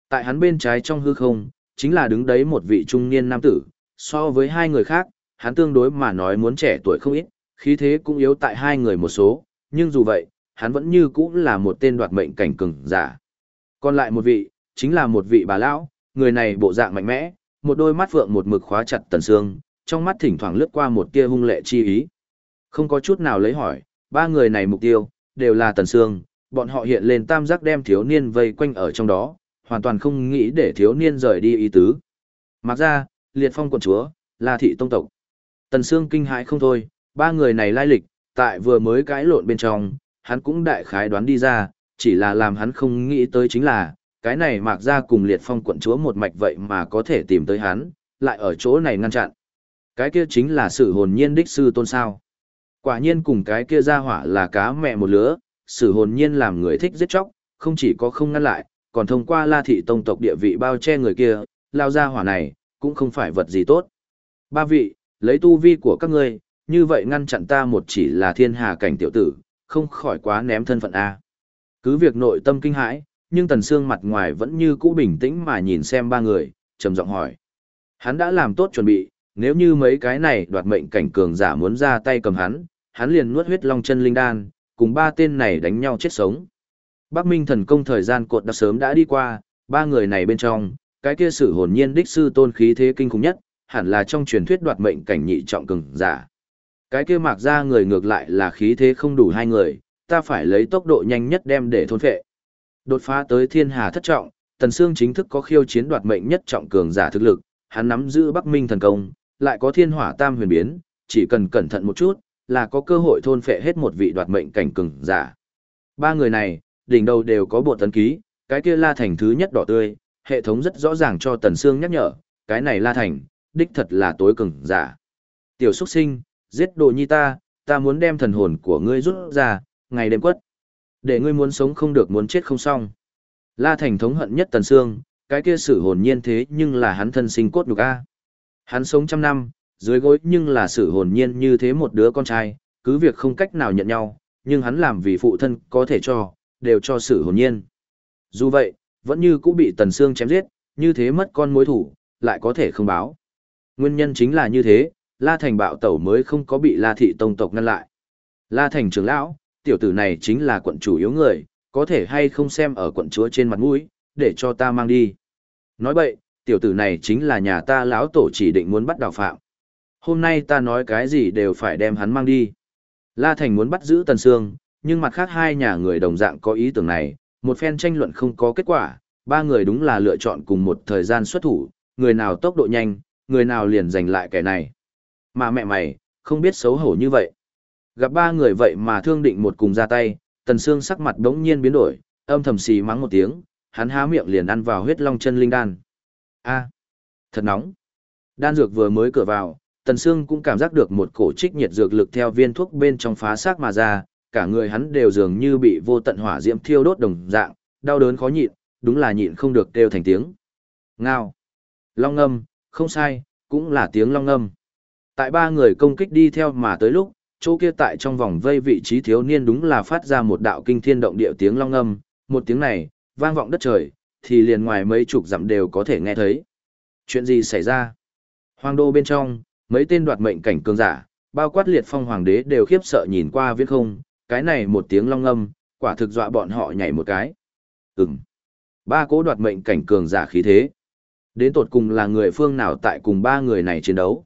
Tại hắn bên trái trong hư không, chính là đứng đấy một vị trung niên nam tử, so với hai người khác, hắn tương đối mà nói muốn trẻ tuổi không ít, khí thế cũng yếu tại hai người một số, nhưng dù vậy, hắn vẫn như cũ là một tên đoạt mệnh cảnh cường giả. Còn lại một vị, chính là một vị bà lão, người này bộ dạng mạnh mẽ, một đôi mắt phượng một mực khóa chặt tần xương, trong mắt thỉnh thoảng lướt qua một tia hung lệ chi ý. Không có chút nào lấy hỏi, ba người này mục tiêu, đều là tần xương, bọn họ hiện lên tam giác đem thiếu niên vây quanh ở trong đó, hoàn toàn không nghĩ để thiếu niên rời đi ý tứ. Mặc ra, liệt phong quận chúa, là thị tông tộc. Tần Sương kinh hãi không thôi, ba người này lai lịch, tại vừa mới cãi lộn bên trong, hắn cũng đại khái đoán đi ra, chỉ là làm hắn không nghĩ tới chính là, cái này mạc ra cùng liệt phong quận chúa một mạch vậy mà có thể tìm tới hắn, lại ở chỗ này ngăn chặn. Cái kia chính là sự hồn nhiên đích sư tôn sao. Quả nhiên cùng cái kia ra hỏa là cá mẹ một lứa, sự hồn nhiên làm người thích giết chóc, không chỉ có không ngăn lại, còn thông qua la thị tông tộc địa vị bao che người kia, lao ra hỏa này, cũng không phải vật gì tốt. Ba vị, lấy tu vi của các ngươi, như vậy ngăn chặn ta một chỉ là thiên hà cảnh tiểu tử, không khỏi quá ném thân phận A. Cứ việc nội tâm kinh hãi, nhưng Tần Sương mặt ngoài vẫn như cũ bình tĩnh mà nhìn xem ba người, trầm giọng hỏi. Hắn đã làm tốt chuẩn bị, nếu như mấy cái này đoạt mệnh cảnh cường giả muốn ra tay cầm hắn, hắn liền nuốt huyết long chân linh đan, cùng ba tên này đánh nhau chết sống. Bắc Minh thần công thời gian cột đã sớm đã đi qua, ba người này bên trong, cái kia sử hồn nhiên đích sư tôn khí thế kinh khủng nhất, hẳn là trong truyền thuyết đoạt mệnh cảnh nhị trọng cường giả. Cái kia mạc ra người ngược lại là khí thế không đủ hai người, ta phải lấy tốc độ nhanh nhất đem để thôn phệ. Đột phá tới thiên hà thất trọng, Tần Sương chính thức có khiêu chiến đoạt mệnh nhất trọng cường giả thực lực, hắn nắm giữ Bắc Minh thần công, lại có thiên hỏa tam huyền biến, chỉ cần cẩn thận một chút, là có cơ hội thôn phệ hết một vị đoạt mệnh cảnh cường giả. Ba người này, đỉnh đầu đều có bộ tấn ký, cái kia la thành thứ nhất đỏ tươi, hệ thống rất rõ ràng cho Tần Sương nhắc nhở, cái này La Thành, đích thật là tối cường giả. Tiểu xuất sinh, giết đồ nhi ta, ta muốn đem thần hồn của ngươi rút ra, ngày đêm quất. Để ngươi muốn sống không được muốn chết không xong. La Thành thống hận nhất Tần Sương, cái kia sự hồn nhiên thế nhưng là hắn thân sinh cốt nhục a. Hắn sống trăm năm, dưới gối nhưng là sự hồn nhiên như thế một đứa con trai, cứ việc không cách nào nhận nhau, nhưng hắn làm vì phụ thân có thể cho, đều cho sự hồn nhiên. Dù vậy, vẫn như cũng bị Tần Sương chém giết, như thế mất con mối thủ, lại có thể không báo. Nguyên nhân chính là như thế, La Thành bạo tẩu mới không có bị La Thị Tông tộc ngăn lại. La Thành trưởng lão, tiểu tử này chính là quận chủ yếu người, có thể hay không xem ở quận chúa trên mặt mũi, để cho ta mang đi. Nói bậy, tiểu tử này chính là nhà ta lão tổ chỉ định muốn bắt đào phạm. Hôm nay ta nói cái gì đều phải đem hắn mang đi. La Thành muốn bắt giữ Tần Sương, nhưng mặt khác hai nhà người đồng dạng có ý tưởng này, một phen tranh luận không có kết quả, ba người đúng là lựa chọn cùng một thời gian xuất thủ, người nào tốc độ nhanh, người nào liền giành lại kẻ này. Mà mẹ mày, không biết xấu hổ như vậy. Gặp ba người vậy mà thương định một cùng ra tay, Tần Sương sắc mặt đống nhiên biến đổi, âm thầm xì mắng một tiếng, hắn há miệng liền ăn vào huyết long chân linh đan. A, thật nóng. Đan dược vừa mới cửa vào, Tần Sương cũng cảm giác được một cổ trích nhiệt dược lực theo viên thuốc bên trong phá xác mà ra, cả người hắn đều dường như bị vô tận hỏa diễm thiêu đốt đồng dạng, đau đớn khó nhịn, đúng là nhịn không được kêu thành tiếng. Ngao. Long ngâm, không sai, cũng là tiếng long ngâm. Tại ba người công kích đi theo mà tới lúc, chỗ kia tại trong vòng vây vị trí thiếu niên đúng là phát ra một đạo kinh thiên động địa tiếng long âm một tiếng này, vang vọng đất trời, thì liền ngoài mấy chục dặm đều có thể nghe thấy. Chuyện gì xảy ra? Hoàng đô bên trong, mấy tên đoạt mệnh cảnh cường giả, bao quát liệt phong hoàng đế đều khiếp sợ nhìn qua viết không, cái này một tiếng long âm quả thực dọa bọn họ nhảy một cái. Ừm. Ba cố đoạt mệnh cảnh cường giả khí thế. Đến tột cùng là người phương nào tại cùng ba người này chiến đấu.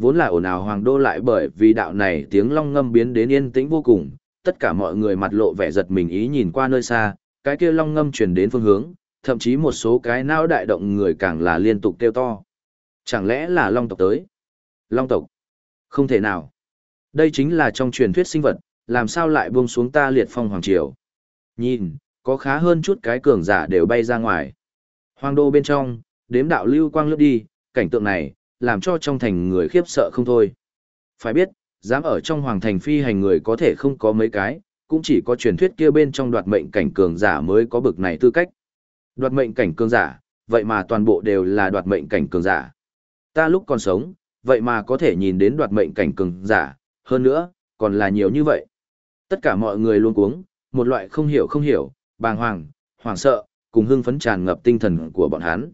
Vốn là ồn ào hoàng đô lại bởi vì đạo này tiếng long ngâm biến đến yên tĩnh vô cùng, tất cả mọi người mặt lộ vẻ giật mình ý nhìn qua nơi xa, cái kia long ngâm truyền đến phương hướng, thậm chí một số cái não đại động người càng là liên tục kêu to. Chẳng lẽ là long tộc tới? Long tộc? Không thể nào. Đây chính là trong truyền thuyết sinh vật, làm sao lại buông xuống ta liệt phong hoàng triều. Nhìn, có khá hơn chút cái cường giả đều bay ra ngoài. Hoàng đô bên trong, đếm đạo lưu quang lướt đi, cảnh tượng này, làm cho trong thành người khiếp sợ không thôi. Phải biết, dám ở trong hoàng thành phi hành người có thể không có mấy cái, cũng chỉ có truyền thuyết kia bên trong đoạt mệnh cảnh cường giả mới có bực này tư cách. Đoạt mệnh cảnh cường giả, vậy mà toàn bộ đều là đoạt mệnh cảnh cường giả. Ta lúc còn sống, vậy mà có thể nhìn đến đoạt mệnh cảnh cường giả, hơn nữa, còn là nhiều như vậy. Tất cả mọi người luôn cuống, một loại không hiểu không hiểu, bàng hoàng, hoảng sợ, cùng hưng phấn tràn ngập tinh thần của bọn hắn.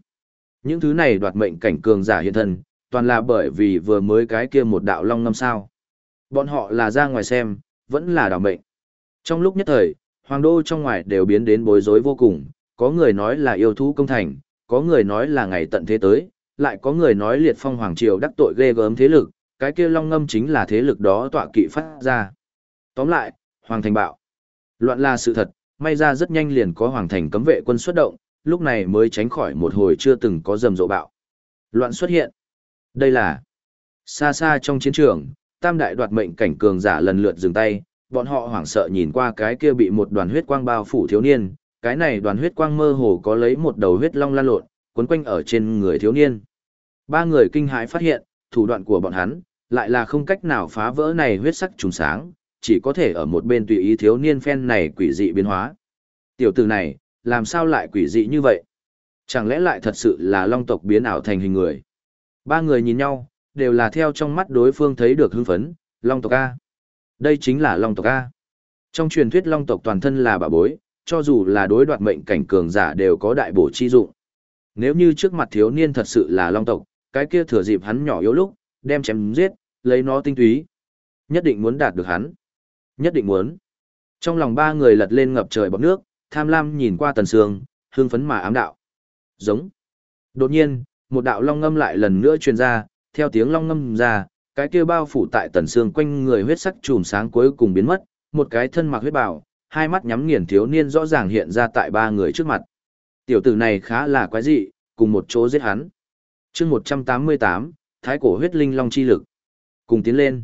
Những thứ này đoạt mệnh cảnh cường giả hiện thân, toàn là bởi vì vừa mới cái kia một đạo long ngâm sao. Bọn họ là ra ngoài xem, vẫn là đảo mệnh. Trong lúc nhất thời, hoàng đô trong ngoài đều biến đến bối rối vô cùng, có người nói là yêu thú công thành, có người nói là ngày tận thế tới, lại có người nói liệt phong hoàng triều đắc tội ghê gớm thế lực, cái kia long ngâm chính là thế lực đó tọa kỵ phát ra. Tóm lại, hoàng thành bạo. Loạn là sự thật, may ra rất nhanh liền có hoàng thành cấm vệ quân xuất động, lúc này mới tránh khỏi một hồi chưa từng có rầm rộ bạo. Loạn xuất hiện. Đây là xa xa trong chiến trường, tam đại đoạt mệnh cảnh cường giả lần lượt dừng tay, bọn họ hoảng sợ nhìn qua cái kia bị một đoàn huyết quang bao phủ thiếu niên, cái này đoàn huyết quang mơ hồ có lấy một đầu huyết long lan lộn, quấn quanh ở trên người thiếu niên. Ba người kinh hãi phát hiện, thủ đoạn của bọn hắn, lại là không cách nào phá vỡ này huyết sắc trùng sáng, chỉ có thể ở một bên tùy ý thiếu niên phen này quỷ dị biến hóa. Tiểu tử này, làm sao lại quỷ dị như vậy? Chẳng lẽ lại thật sự là long tộc biến ảo thành hình người? Ba người nhìn nhau, đều là theo trong mắt đối phương thấy được hưng phấn, long tộc A. Đây chính là long tộc A. Trong truyền thuyết long tộc toàn thân là bà bối, cho dù là đối đoạt mệnh cảnh cường giả đều có đại bổ chi dụng. Nếu như trước mặt thiếu niên thật sự là long tộc, cái kia thừa dịp hắn nhỏ yếu lúc, đem chém giết, lấy nó tinh túy. Nhất định muốn đạt được hắn. Nhất định muốn. Trong lòng ba người lật lên ngập trời bọc nước, tham lam nhìn qua tần sương, hương phấn mà ám đạo. Giống. Đột nhiên, một đạo long ngâm lại lần nữa truyền ra, theo tiếng long ngâm ra, cái kia bao phủ tại tần xương quanh người huyết sắc chùm sáng cuối cùng biến mất, một cái thân mặc huyết bào, hai mắt nhắm nghiền thiếu niên rõ ràng hiện ra tại ba người trước mặt. Tiểu tử này khá là quái dị, cùng một chỗ giết hắn. chương 188, Thái cổ huyết linh long chi lực. Cùng tiến lên.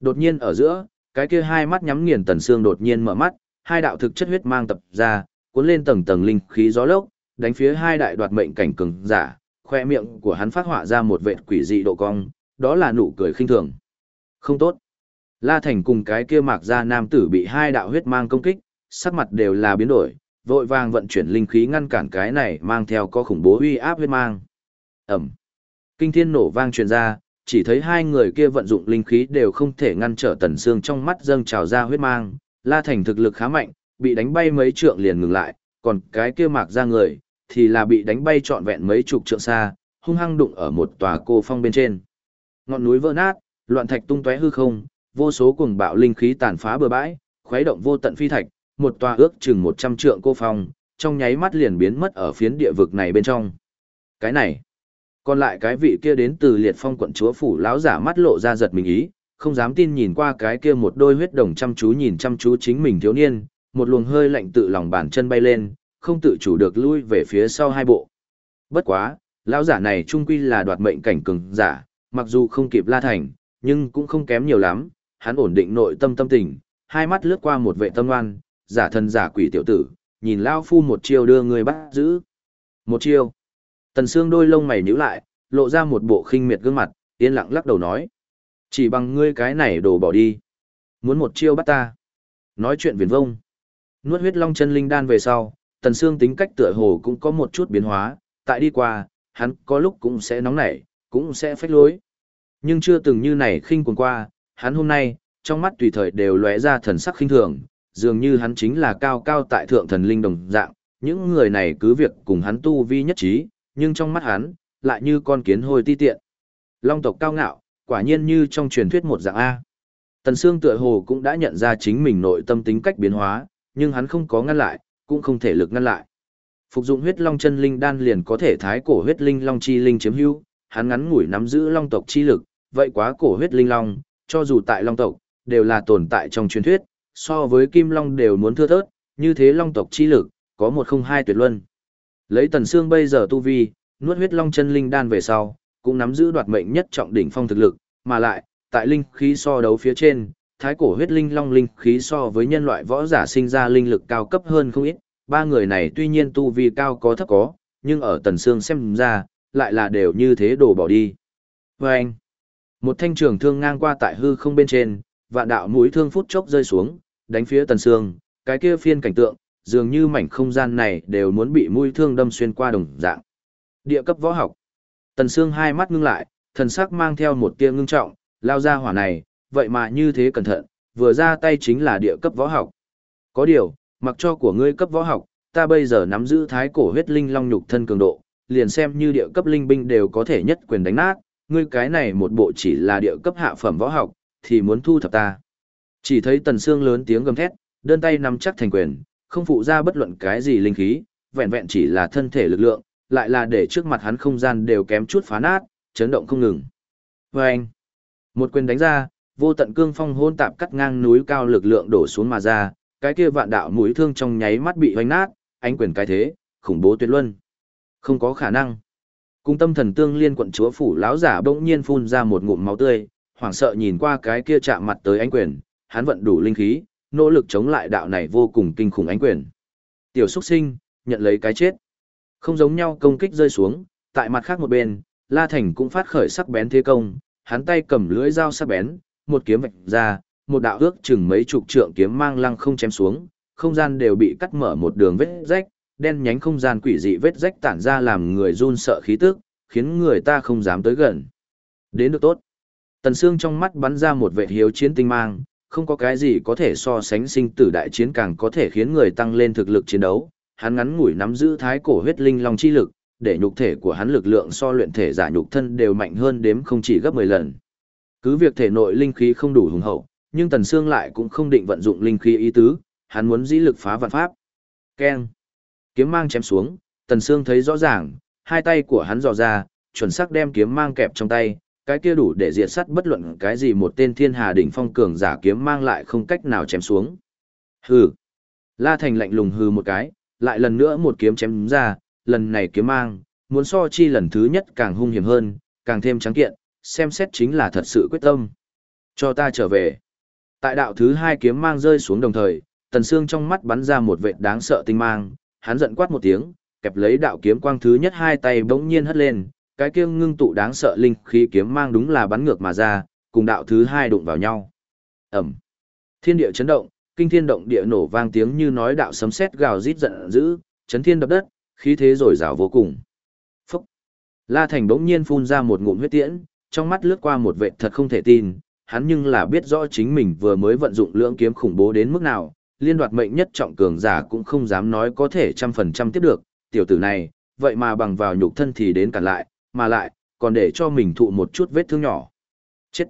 Đột nhiên ở giữa, cái kia hai mắt nhắm nghiền tần xương đột nhiên mở mắt, hai đạo thực chất huyết mang tập ra, cuốn lên tầng tầng linh khí gió lốc, đánh phía hai đại đoạt mệnh cảnh cường giả, khoe miệng của hắn phát họa ra một vệt quỷ dị độ cong, đó là nụ cười khinh thường. Không tốt. La Thành cùng cái kia mạc ra nam tử bị hai đạo huyết mang công kích, sắc mặt đều là biến đổi, vội vàng vận chuyển linh khí ngăn cản cái này mang theo có khủng bố uy áp huyết mang. Ẩm. Kinh thiên nổ vang truyền ra, chỉ thấy hai người kia vận dụng linh khí đều không thể ngăn trở tần xương trong mắt dâng trào ra huyết mang. La Thành thực lực khá mạnh, bị đánh bay mấy trượng liền ngừng lại, còn cái kia mạc ra người, thì là bị đánh bay trọn vẹn mấy chục trượng xa, hung hăng đụng ở một tòa cô phong bên trên. Ngọn núi vỡ nát, loạn thạch tung tóe hư không, vô số cuồng bạo linh khí tàn phá bờ bãi, khuấy động vô tận phi thạch, một tòa ước chừng 100 trượng cô phong, trong nháy mắt liền biến mất ở phiến địa vực này bên trong. Cái này, còn lại cái vị kia đến từ liệt phong quận chúa phủ lão giả mắt lộ ra giật mình ý, không dám tin nhìn qua cái kia một đôi huyết đồng chăm chú nhìn chăm chú chính mình thiếu niên, một luồng hơi lạnh tự lòng bàn chân bay lên, không tự chủ được lui về phía sau hai bộ. Bất quá, lão giả này trung quy là đoạt mệnh cảnh cường giả, mặc dù không kịp La Thành, nhưng cũng không kém nhiều lắm, hắn ổn định nội tâm tâm tình, hai mắt lướt qua một vệ tâm ngoan, giả thân giả quỷ tiểu tử, nhìn lão phu một chiêu đưa người bắt giữ. Một chiêu. Tần Sương đôi lông mày nhíu lại, lộ ra một bộ khinh miệt gương mặt, yên lặng lắc đầu nói: "Chỉ bằng ngươi cái này đồ bỏ đi, muốn một chiêu bắt ta?" Nói chuyện viển vông. Nuốt huyết long chân linh đan về sau, Tần Sương tính cách tựa hồ cũng có một chút biến hóa, tại đi qua, hắn có lúc cũng sẽ nóng nảy, cũng sẽ phách lối. Nhưng chưa từng như này khinh cuồng qua, hắn hôm nay, trong mắt tùy thời đều lóe ra thần sắc khinh thường, dường như hắn chính là cao cao tại thượng thần linh đồng dạng, những người này cứ việc cùng hắn tu vi nhất trí, nhưng trong mắt hắn, lại như con kiến hôi ti tiện. Long tộc cao ngạo, quả nhiên như trong truyền thuyết một dạng A. Tần Sương tựa hồ cũng đã nhận ra chính mình nội tâm tính cách biến hóa, nhưng hắn không có ngăn lại, cũng không thể lực ngăn lại. Phục dụng huyết long chân linh đan liền có thể thái cổ huyết linh long chi linh chiếm hữu, hắn ngắn ngủi nắm giữ long tộc chi lực, vậy quá cổ huyết linh long, cho dù tại long tộc, đều là tồn tại trong truyền thuyết, so với kim long đều muốn thưa thớt, như thế long tộc chi lực, có một không hai tuyệt luân. Lấy tần xương bây giờ tu vi, nuốt huyết long chân linh đan về sau, cũng nắm giữ đoạt mệnh nhất trọng đỉnh phong thực lực, mà lại, tại linh khí so đấu phía trên, thái cổ huyết linh long linh khí so với nhân loại võ giả sinh ra linh lực cao cấp hơn không ít, ba người này tuy nhiên tu vi cao có thấp có, nhưng ở tần xương xem ra, lại là đều như thế đổ bỏ đi. Và anh, một thanh trường thương ngang qua tại hư không bên trên, vạn đạo mũi thương phút chốc rơi xuống, đánh phía tần xương, cái kia phiên cảnh tượng, dường như mảnh không gian này đều muốn bị mũi thương đâm xuyên qua đồng dạng. Địa cấp võ học. Tần xương hai mắt ngưng lại, thần sắc mang theo một tia ngưng trọng, lao ra hỏa này, vậy mà như thế cẩn thận, vừa ra tay chính là địa cấp võ học. Có điều, mặc cho của ngươi cấp võ học, ta bây giờ nắm giữ thái cổ huyết linh long nhục thân cường độ, liền xem như địa cấp linh binh đều có thể nhất quyền đánh nát, ngươi cái này một bộ chỉ là địa cấp hạ phẩm võ học, thì muốn thu thập ta. Chỉ thấy tần xương lớn tiếng gầm thét, đơn tay nắm chắc thành quyền, không phụ ra bất luận cái gì linh khí, vẹn vẹn chỉ là thân thể lực lượng, lại là để trước mặt hắn không gian đều kém chút phá nát, chấn động không ngừng. Và anh, một quyền đánh ra, vô tận cương phong hôn tạp cắt ngang núi cao lực lượng đổ xuống mà ra, cái kia vạn đạo mũi thương trong nháy mắt bị hoành nát, ánh quyền cái thế, khủng bố tuyệt luân. Không có khả năng. Cung tâm thần tương liên quận chúa phủ lão giả bỗng nhiên phun ra một ngụm máu tươi, hoảng sợ nhìn qua cái kia chạm mặt tới ánh quyền, hắn vận đủ linh khí, nỗ lực chống lại đạo này vô cùng kinh khủng ánh quyền. Tiểu xuất sinh, nhận lấy cái chết. Không giống nhau công kích rơi xuống, tại mặt khác một bên, La Thành cũng phát khởi sắc bén thế công, hắn tay cầm lưỡi dao sắc bén, một kiếm vạch ra, một đạo ước chừng mấy chục trượng kiếm mang lăng không chém xuống, không gian đều bị cắt mở một đường vết rách, đen nhánh không gian quỷ dị vết rách tản ra làm người run sợ khí tức, khiến người ta không dám tới gần. Đến được tốt. Tần Sương trong mắt bắn ra một vệ hiếu chiến tinh mang, không có cái gì có thể so sánh sinh tử đại chiến càng có thể khiến người tăng lên thực lực chiến đấu. Hắn ngắn ngủi nắm giữ thái cổ huyết linh long chi lực, để nhục thể của hắn lực lượng so luyện thể giả nhục thân đều mạnh hơn đếm không chỉ gấp 10 lần. Cứ việc thể nội linh khí không đủ hùng hậu, nhưng Tần Sương lại cũng không định vận dụng linh khí ý tứ, hắn muốn dĩ lực phá vạn pháp. Keng. Kiếm mang chém xuống, Tần Sương thấy rõ ràng, hai tay của hắn dò ra, chuẩn xác đem kiếm mang kẹp trong tay, cái kia đủ để diệt sát bất luận cái gì một tên thiên hà đỉnh phong cường giả kiếm mang lại không cách nào chém xuống. Hừ. La Thành lạnh lùng hừ một cái, lại lần nữa một kiếm chém ra, lần này kiếm mang, muốn so chi lần thứ nhất càng hung hiểm hơn, càng thêm trắng kiện, xem xét chính là thật sự quyết tâm. Cho ta trở về. Tại đạo thứ hai kiếm mang rơi xuống đồng thời, Tần Sương trong mắt bắn ra một vệt đáng sợ tinh mang, hắn giận quát một tiếng, kẹp lấy đạo kiếm quang thứ nhất hai tay bỗng nhiên hất lên, cái kia ngưng tụ đáng sợ linh khí kiếm mang đúng là bắn ngược mà ra, cùng đạo thứ hai đụng vào nhau. ầm Thiên địa chấn động, kinh thiên động địa nổ vang tiếng như nói đạo sấm sét gào rít giận dữ, chấn thiên đập đất, khí thế rồi rào vô cùng. Phúc. La Thành bỗng nhiên phun ra một ngụm huyết tiễn, trong mắt lướt qua một vệ thật không thể tin, hắn nhưng là biết rõ chính mình vừa mới vận dụng lưỡng kiếm khủng bố đến mức nào, liên đoạt mệnh nhất trọng cường giả cũng không dám nói có thể trăm phần trăm tiếp được, tiểu tử này, vậy mà bằng vào nhục thân thì đến cản lại, mà lại, còn để cho mình thụ một chút vết thương nhỏ. Chết!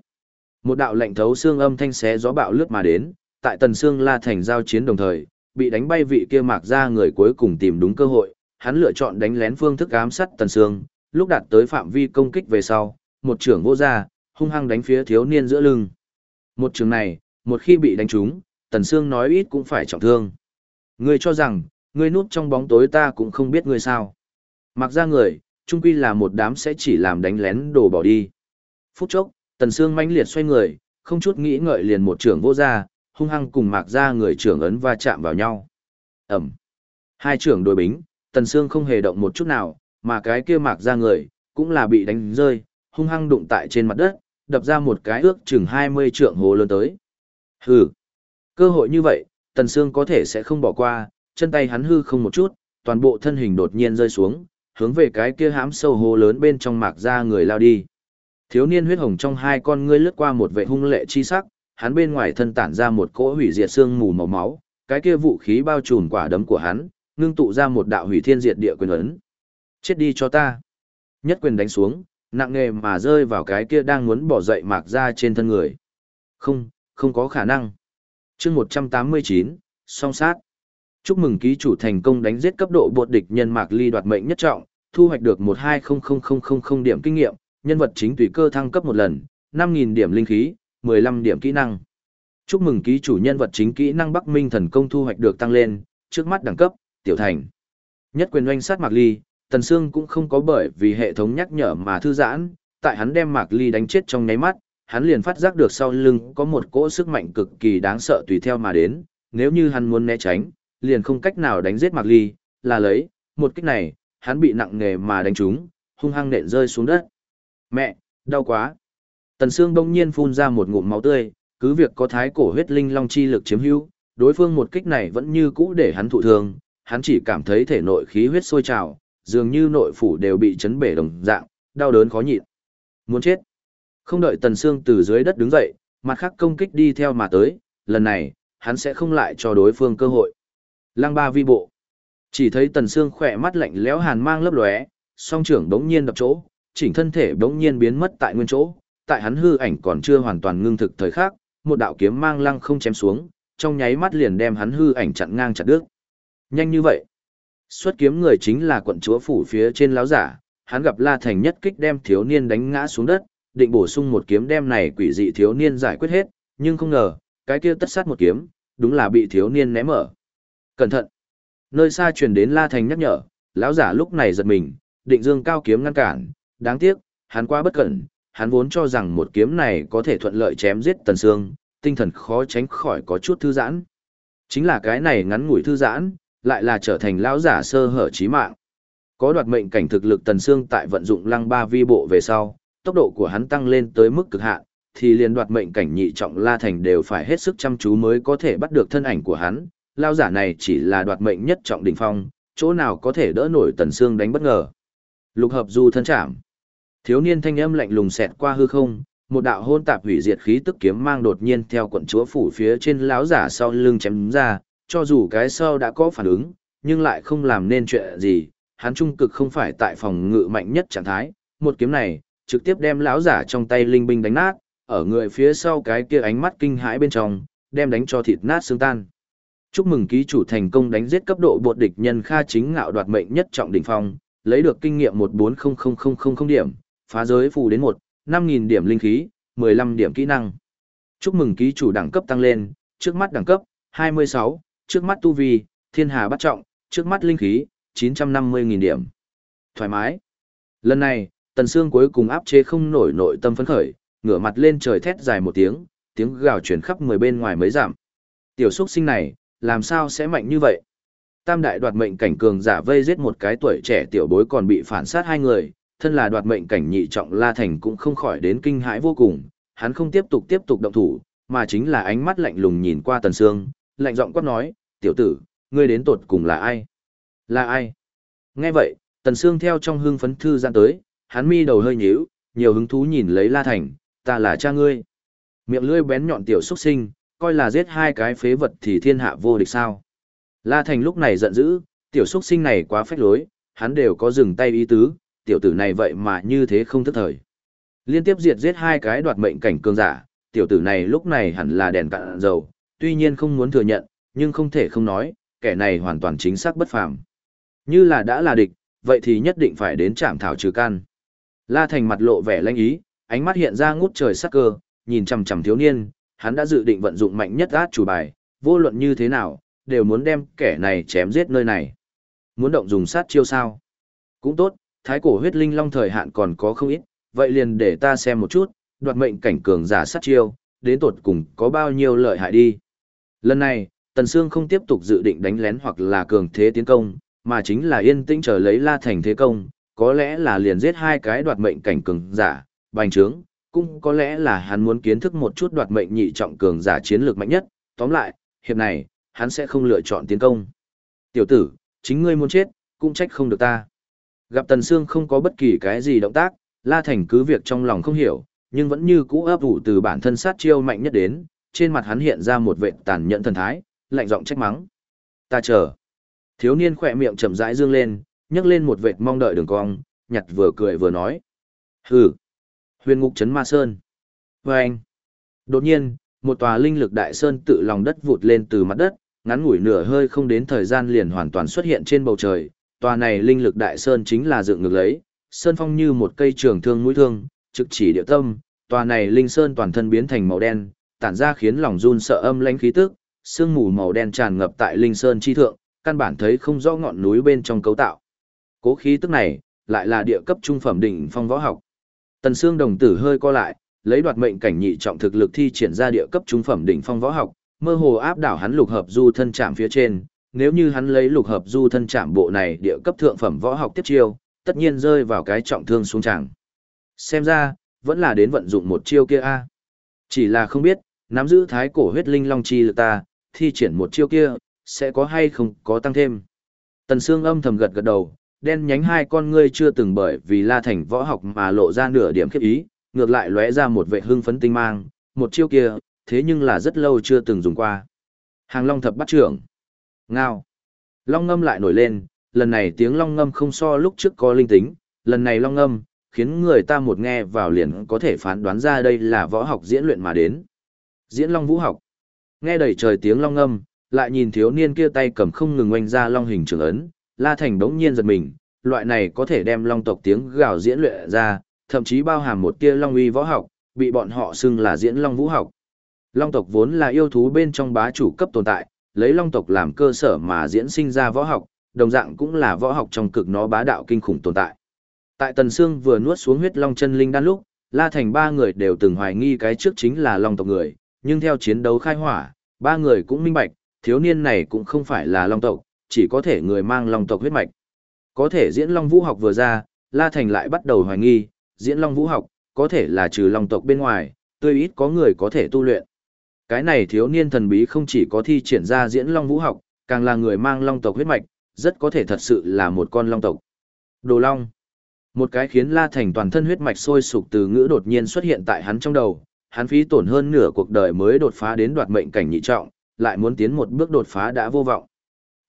Một đạo lệnh thấu xương âm thanh xé gió bạo lướt mà đến, tại tần xương la thành giao chiến đồng thời, bị đánh bay vị kia mạc ra người cuối cùng tìm đúng cơ hội, hắn lựa chọn đánh lén phương thức ám sát tần xương, lúc đạt tới phạm vi công kích về sau, một trưởng vô ra, hung hăng đánh phía thiếu niên giữa lưng. Một trường này, một khi bị đánh trúng, tần xương nói ít cũng phải trọng thương. Ngươi cho rằng, ngươi núp trong bóng tối ta cũng không biết ngươi sao. Mặc ra người, trung quy là một đám sẽ chỉ làm đánh lén đồ bỏ đi. Phút chốc, tần xương mãnh liệt xoay người, không chút nghĩ ngợi liền một trưởng vô ra, hung hăng cùng mạc ra người trưởng ấn va chạm vào nhau. Ẩm. Hai trưởng đối bính, tần xương không hề động một chút nào, mà cái kia mạc ra người, cũng là bị đánh rơi, hung hăng đụng tại trên mặt đất, đập ra một cái ước chừng 20 trượng hồ lớn tới. Hừ. Cơ hội như vậy, tần xương có thể sẽ không bỏ qua, chân tay hắn hư không một chút, toàn bộ thân hình đột nhiên rơi xuống, hướng về cái kia hãm sâu hồ lớn bên trong mạc ra người lao đi. Thiếu niên huyết hồng trong hai con ngươi lướt qua một vẻ hung lệ chi sắc, hắn bên ngoài thân tản ra một cỗ hủy diệt xương mù màu máu, cái kia vũ khí bao trùm quả đấm của hắn, ngưng tụ ra một đạo hủy thiên diệt địa quyền ấn. Chết đi cho ta. Nhất quyền đánh xuống, nặng nề mà rơi vào cái kia đang muốn bỏ dậy mạc ra trên thân người. Không, không có khả năng. chương 189, song sát. Chúc mừng ký chủ thành công đánh giết cấp độ bột địch nhân mạc ly đoạt mệnh nhất trọng, thu hoạch được 120000 điểm kinh nghiệm, nhân vật chính tùy cơ thăng cấp một lần, 5000 điểm linh khí, 15 điểm kỹ năng. Chúc mừng ký chủ nhân vật chính kỹ năng Bắc Minh thần công thu hoạch được tăng lên, trước mắt đẳng cấp, tiểu thành. Nhất quyền oanh sát Mạc Ly, Tần Sương cũng không có bởi vì hệ thống nhắc nhở mà thư giãn, tại hắn đem Mạc Ly đánh chết trong nháy mắt, hắn liền phát giác được sau lưng có một cỗ sức mạnh cực kỳ đáng sợ tùy theo mà đến, nếu như hắn muốn né tránh, liền không cách nào đánh giết Mạc Ly, là lấy, một kích này, hắn bị nặng nề mà đánh trúng, hung hăng nện rơi xuống đất. Mẹ, đau quá. Tần Sương đông nhiên phun ra một ngụm máu tươi, cứ việc có thái cổ huyết linh long chi lực chiếm hữu, đối phương một kích này vẫn như cũ để hắn thụ thương, hắn chỉ cảm thấy thể nội khí huyết sôi trào, dường như nội phủ đều bị chấn bể đồng dạng, đau đớn khó nhịn. Muốn chết. Không đợi Tần Sương từ dưới đất đứng dậy, mặt khác công kích đi theo mà tới, lần này, hắn sẽ không lại cho đối phương cơ hội. Lăng ba vi bộ. Chỉ thấy Tần Sương khỏe mắt lạnh lẽo hàn mang lấp lóe, song trưởng đống nhiên đập chỗ, chỉnh thân thể đống nhiên biến mất tại nguyên chỗ, tại hắn hư ảnh còn chưa hoàn toàn ngưng thực thời khắc, một đạo kiếm mang lăng không chém xuống, trong nháy mắt liền đem hắn hư ảnh chặn ngang chặt đứt. Nhanh như vậy. Xuất kiếm người chính là quận chúa phủ phía trên láo giả, hắn gặp La Thành nhất kích đem thiếu niên đánh ngã xuống đất, định bổ sung một kiếm đem này quỷ dị thiếu niên giải quyết hết, nhưng không ngờ, cái kia tất sát một kiếm, đúng là bị thiếu niên ném ở. Cẩn thận. Nơi xa truyền đến La Thành nhắc nhở, lão giả lúc này giật mình, định dương cao kiếm ngăn cản, đáng tiếc, hắn quá bất cẩn, hắn vốn cho rằng một kiếm này có thể thuận lợi chém giết Tần Sương, tinh thần khó tránh khỏi có chút thư giãn. Chính là cái này ngắn ngủi thư giãn, lại là trở thành lão giả sơ hở chí mạng. Có đoạt mệnh cảnh thực lực Tần Sương tại vận dụng lăng ba vi bộ về sau, tốc độ của hắn tăng lên tới mức cực hạn, thì liền đoạt mệnh cảnh nhị trọng La Thành đều phải hết sức chăm chú mới có thể bắt được thân ảnh của hắn. Lão giả này chỉ là đoạt mệnh nhất trọng đỉnh phong, chỗ nào có thể đỡ nổi Tần Sương đánh bất ngờ. Lục hợp du thân chạm. Thiếu niên thanh âm lạnh lùng xẹt qua hư không, một đạo hôn tạp hủy diệt khí tức kiếm mang đột nhiên theo quận chúa phủ phía trên lão giả sau lưng chém ra, cho dù cái sau đã có phản ứng, nhưng lại không làm nên chuyện gì, hắn trung cực không phải tại phòng ngự mạnh nhất trạng thái, một kiếm này trực tiếp đem lão giả trong tay linh binh đánh nát, ở người phía sau cái kia ánh mắt kinh hãi bên trong, đem đánh cho thịt nát xương tan. Chúc mừng ký chủ thành công đánh giết cấp độ bột địch nhân Kha chính ngạo đoạt mệnh nhất trọng đỉnh phong, lấy được kinh nghiệm 1400000 điểm, phá giới phù đến một, năm nghìn điểm linh khí, mười lăm điểm kỹ năng. Chúc mừng ký chủ đẳng cấp tăng lên, trước mắt đẳng cấp, hai mươi sáu, trước mắt tu vi, thiên hà bắt trọng, trước mắt linh khí, chín trăm năm mươi nghìn điểm. Thoải mái. Lần này, Tần Sương cuối cùng áp chế không nổi nội tâm phấn khởi, ngửa mặt lên trời thét dài một tiếng, tiếng gào truyền khắp mười bên ngoài mới giảm. Tiểu xuất sinh này, làm sao sẽ mạnh như vậy? Tam đại đoạt mệnh cảnh cường giả vây giết một cái tuổi trẻ tiểu bối còn bị phản sát hai người, thân là đoạt mệnh cảnh nhị trọng La Thành cũng không khỏi đến kinh hãi vô cùng, hắn không tiếp tục tiếp tục động thủ, mà chính là ánh mắt lạnh lùng nhìn qua Tần Sương, lạnh giọng quát nói, tiểu tử, ngươi đến tột cùng là ai? Là ai? Nghe vậy, Tần Sương theo trong hương phấn thư gian tới, hắn mi đầu hơi nhíu, nhiều hứng thú nhìn lấy La Thành, ta là cha ngươi. Miệng lưỡi bén nhọn tiểu xuất sinh, coi là giết hai cái phế vật thì thiên hạ vô địch sao. La Thành lúc này giận dữ, tiểu xuất sinh này quá phách lối, hắn đều có dừng tay ý tứ, tiểu tử này vậy mà như thế không thức thời. Liên tiếp diệt giết hai cái đoạt mệnh cảnh cường giả, tiểu tử này lúc này hẳn là đèn cạn dầu, tuy nhiên không muốn thừa nhận, nhưng không thể không nói, kẻ này hoàn toàn chính xác bất phàm. Như là đã là địch, vậy thì nhất định phải đến trạm thảo trừ can. La Thành mặt lộ vẻ lanh ý, ánh mắt hiện ra ngút trời sắc cơ, nhìn chằm chằm thiếu niên, hắn đã dự định vận dụng mạnh nhất át chủ bài, vô luận như thế nào, đều muốn đem kẻ này chém giết nơi này. Muốn động dùng sát chiêu sao? Cũng tốt, thái cổ huyết linh long thời hạn còn có không ít, vậy liền để ta xem một chút, đoạt mệnh cảnh cường giả sát chiêu, đến tột cùng có bao nhiêu lợi hại đi. Lần này, Tần Sương không tiếp tục dự định đánh lén hoặc là cường thế tiến công, mà chính là yên tĩnh chờ lấy La Thành thế công, có lẽ là liền giết hai cái đoạt mệnh cảnh cường giả, bành trướng, cũng có lẽ là hắn muốn kiến thức một chút đoạt mệnh nhị trọng cường giả chiến lược mạnh nhất, tóm lại, hiệp này, hắn sẽ không lựa chọn tiến công. Tiểu tử, chính ngươi muốn chết, cũng trách không được ta. Gặp Tần Sương không có bất kỳ cái gì động tác, La Thành cứ việc trong lòng không hiểu, nhưng vẫn như cũ ấp ủ từ bản thân sát chiêu mạnh nhất đến, trên mặt hắn hiện ra một vẻ tàn nhẫn thần thái, lạnh giọng trách mắng. Ta chờ. Thiếu niên khỏe miệng chậm rãi dương lên, nhấc lên một vệt mong đợi đường cong, nhặt vừa cười vừa nói. Hừ. Huyền ngục trấn ma sơn. Và anh. Đột nhiên, một tòa linh lực đại sơn tự lòng đất vụt lên từ mặt đất, ngắn ngủi nửa hơi không đến thời gian liền hoàn toàn xuất hiện trên bầu trời. Tòa này linh lực đại sơn chính là dựng ngược lấy, sơn phong như một cây trường thương mũi thương, trực chỉ địa tâm. Tòa này linh sơn toàn thân biến thành màu đen, tản ra khiến lòng run sợ âm lãnh khí tức, sương mù màu đen tràn ngập tại linh sơn chi thượng, căn bản thấy không rõ ngọn núi bên trong cấu tạo. Cố khí tức này, lại là địa cấp trung phẩm đỉnh phong võ học. Tần Sương đồng tử hơi co lại, lấy đoạt mệnh cảnh nhị trọng thực lực thi triển ra địa cấp trung phẩm đỉnh phong võ học, mơ hồ áp đảo hắn lục hợp du thân chạm phía trên, nếu như hắn lấy lục hợp du thân chạm bộ này địa cấp thượng phẩm võ học tiếp chiêu, tất nhiên rơi vào cái trọng thương xuống chẳng. Xem ra, vẫn là đến vận dụng một chiêu kia a. Chỉ là không biết, nắm giữ thái cổ huyết linh long chi lực ta, thi triển một chiêu kia, sẽ có hay không có tăng thêm. Tần Sương âm thầm gật gật đầu, đen nhánh hai con ngươi chưa từng bởi vì La Thành võ học mà lộ ra nửa điểm khiếp ý, ngược lại lóe ra một vệ hưng phấn tinh mang, một chiêu kia, thế nhưng là rất lâu chưa từng dùng qua. Hàng Long thập bắt trưởng. Ngao. Long ngâm lại nổi lên, lần này tiếng long ngâm không so lúc trước có linh tính, lần này long ngâm, khiến người ta một nghe vào liền có thể phán đoán ra đây là võ học diễn luyện mà đến. Diễn long vũ học. Nghe đầy trời tiếng long âm lại nhìn thiếu niên kia tay cầm không ngừng oanh ra long hình trường ấn, La Thành đống nhiên giật mình, loại này có thể đem long tộc tiếng gào diễn luyện ra, thậm chí bao hàm một tia long uy võ học, bị bọn họ xưng là diễn long vũ học. Long tộc vốn là yêu thú bên trong bá chủ cấp tồn tại, lấy long tộc làm cơ sở mà diễn sinh ra võ học, đồng dạng cũng là võ học trong cực nó bá đạo kinh khủng tồn tại. Tại Tần Sương vừa nuốt xuống huyết long chân linh đan lúc, La Thành ba người đều từng hoài nghi cái trước chính là long tộc người, nhưng theo chiến đấu khai hỏa, ba người cũng minh bạch, thiếu niên này cũng không phải là long tộc, chỉ có thể người mang long tộc huyết mạch. Có thể diễn long vũ học vừa ra, La Thành lại bắt đầu hoài nghi, diễn long vũ học, có thể là trừ long tộc bên ngoài, tươi ít có người có thể tu luyện. Cái này thiếu niên thần bí không chỉ có thi triển ra diễn long vũ học, càng là người mang long tộc huyết mạch, rất có thể thật sự là một con long tộc. Đồ long. Một cái khiến La Thành toàn thân huyết mạch sôi sục từ ngữ đột nhiên xuất hiện tại hắn trong đầu, hắn phí tổn hơn nửa cuộc đời mới đột phá đến đoạt mệnh cảnh nhị trọng, lại muốn tiến một bước đột phá đã vô vọng.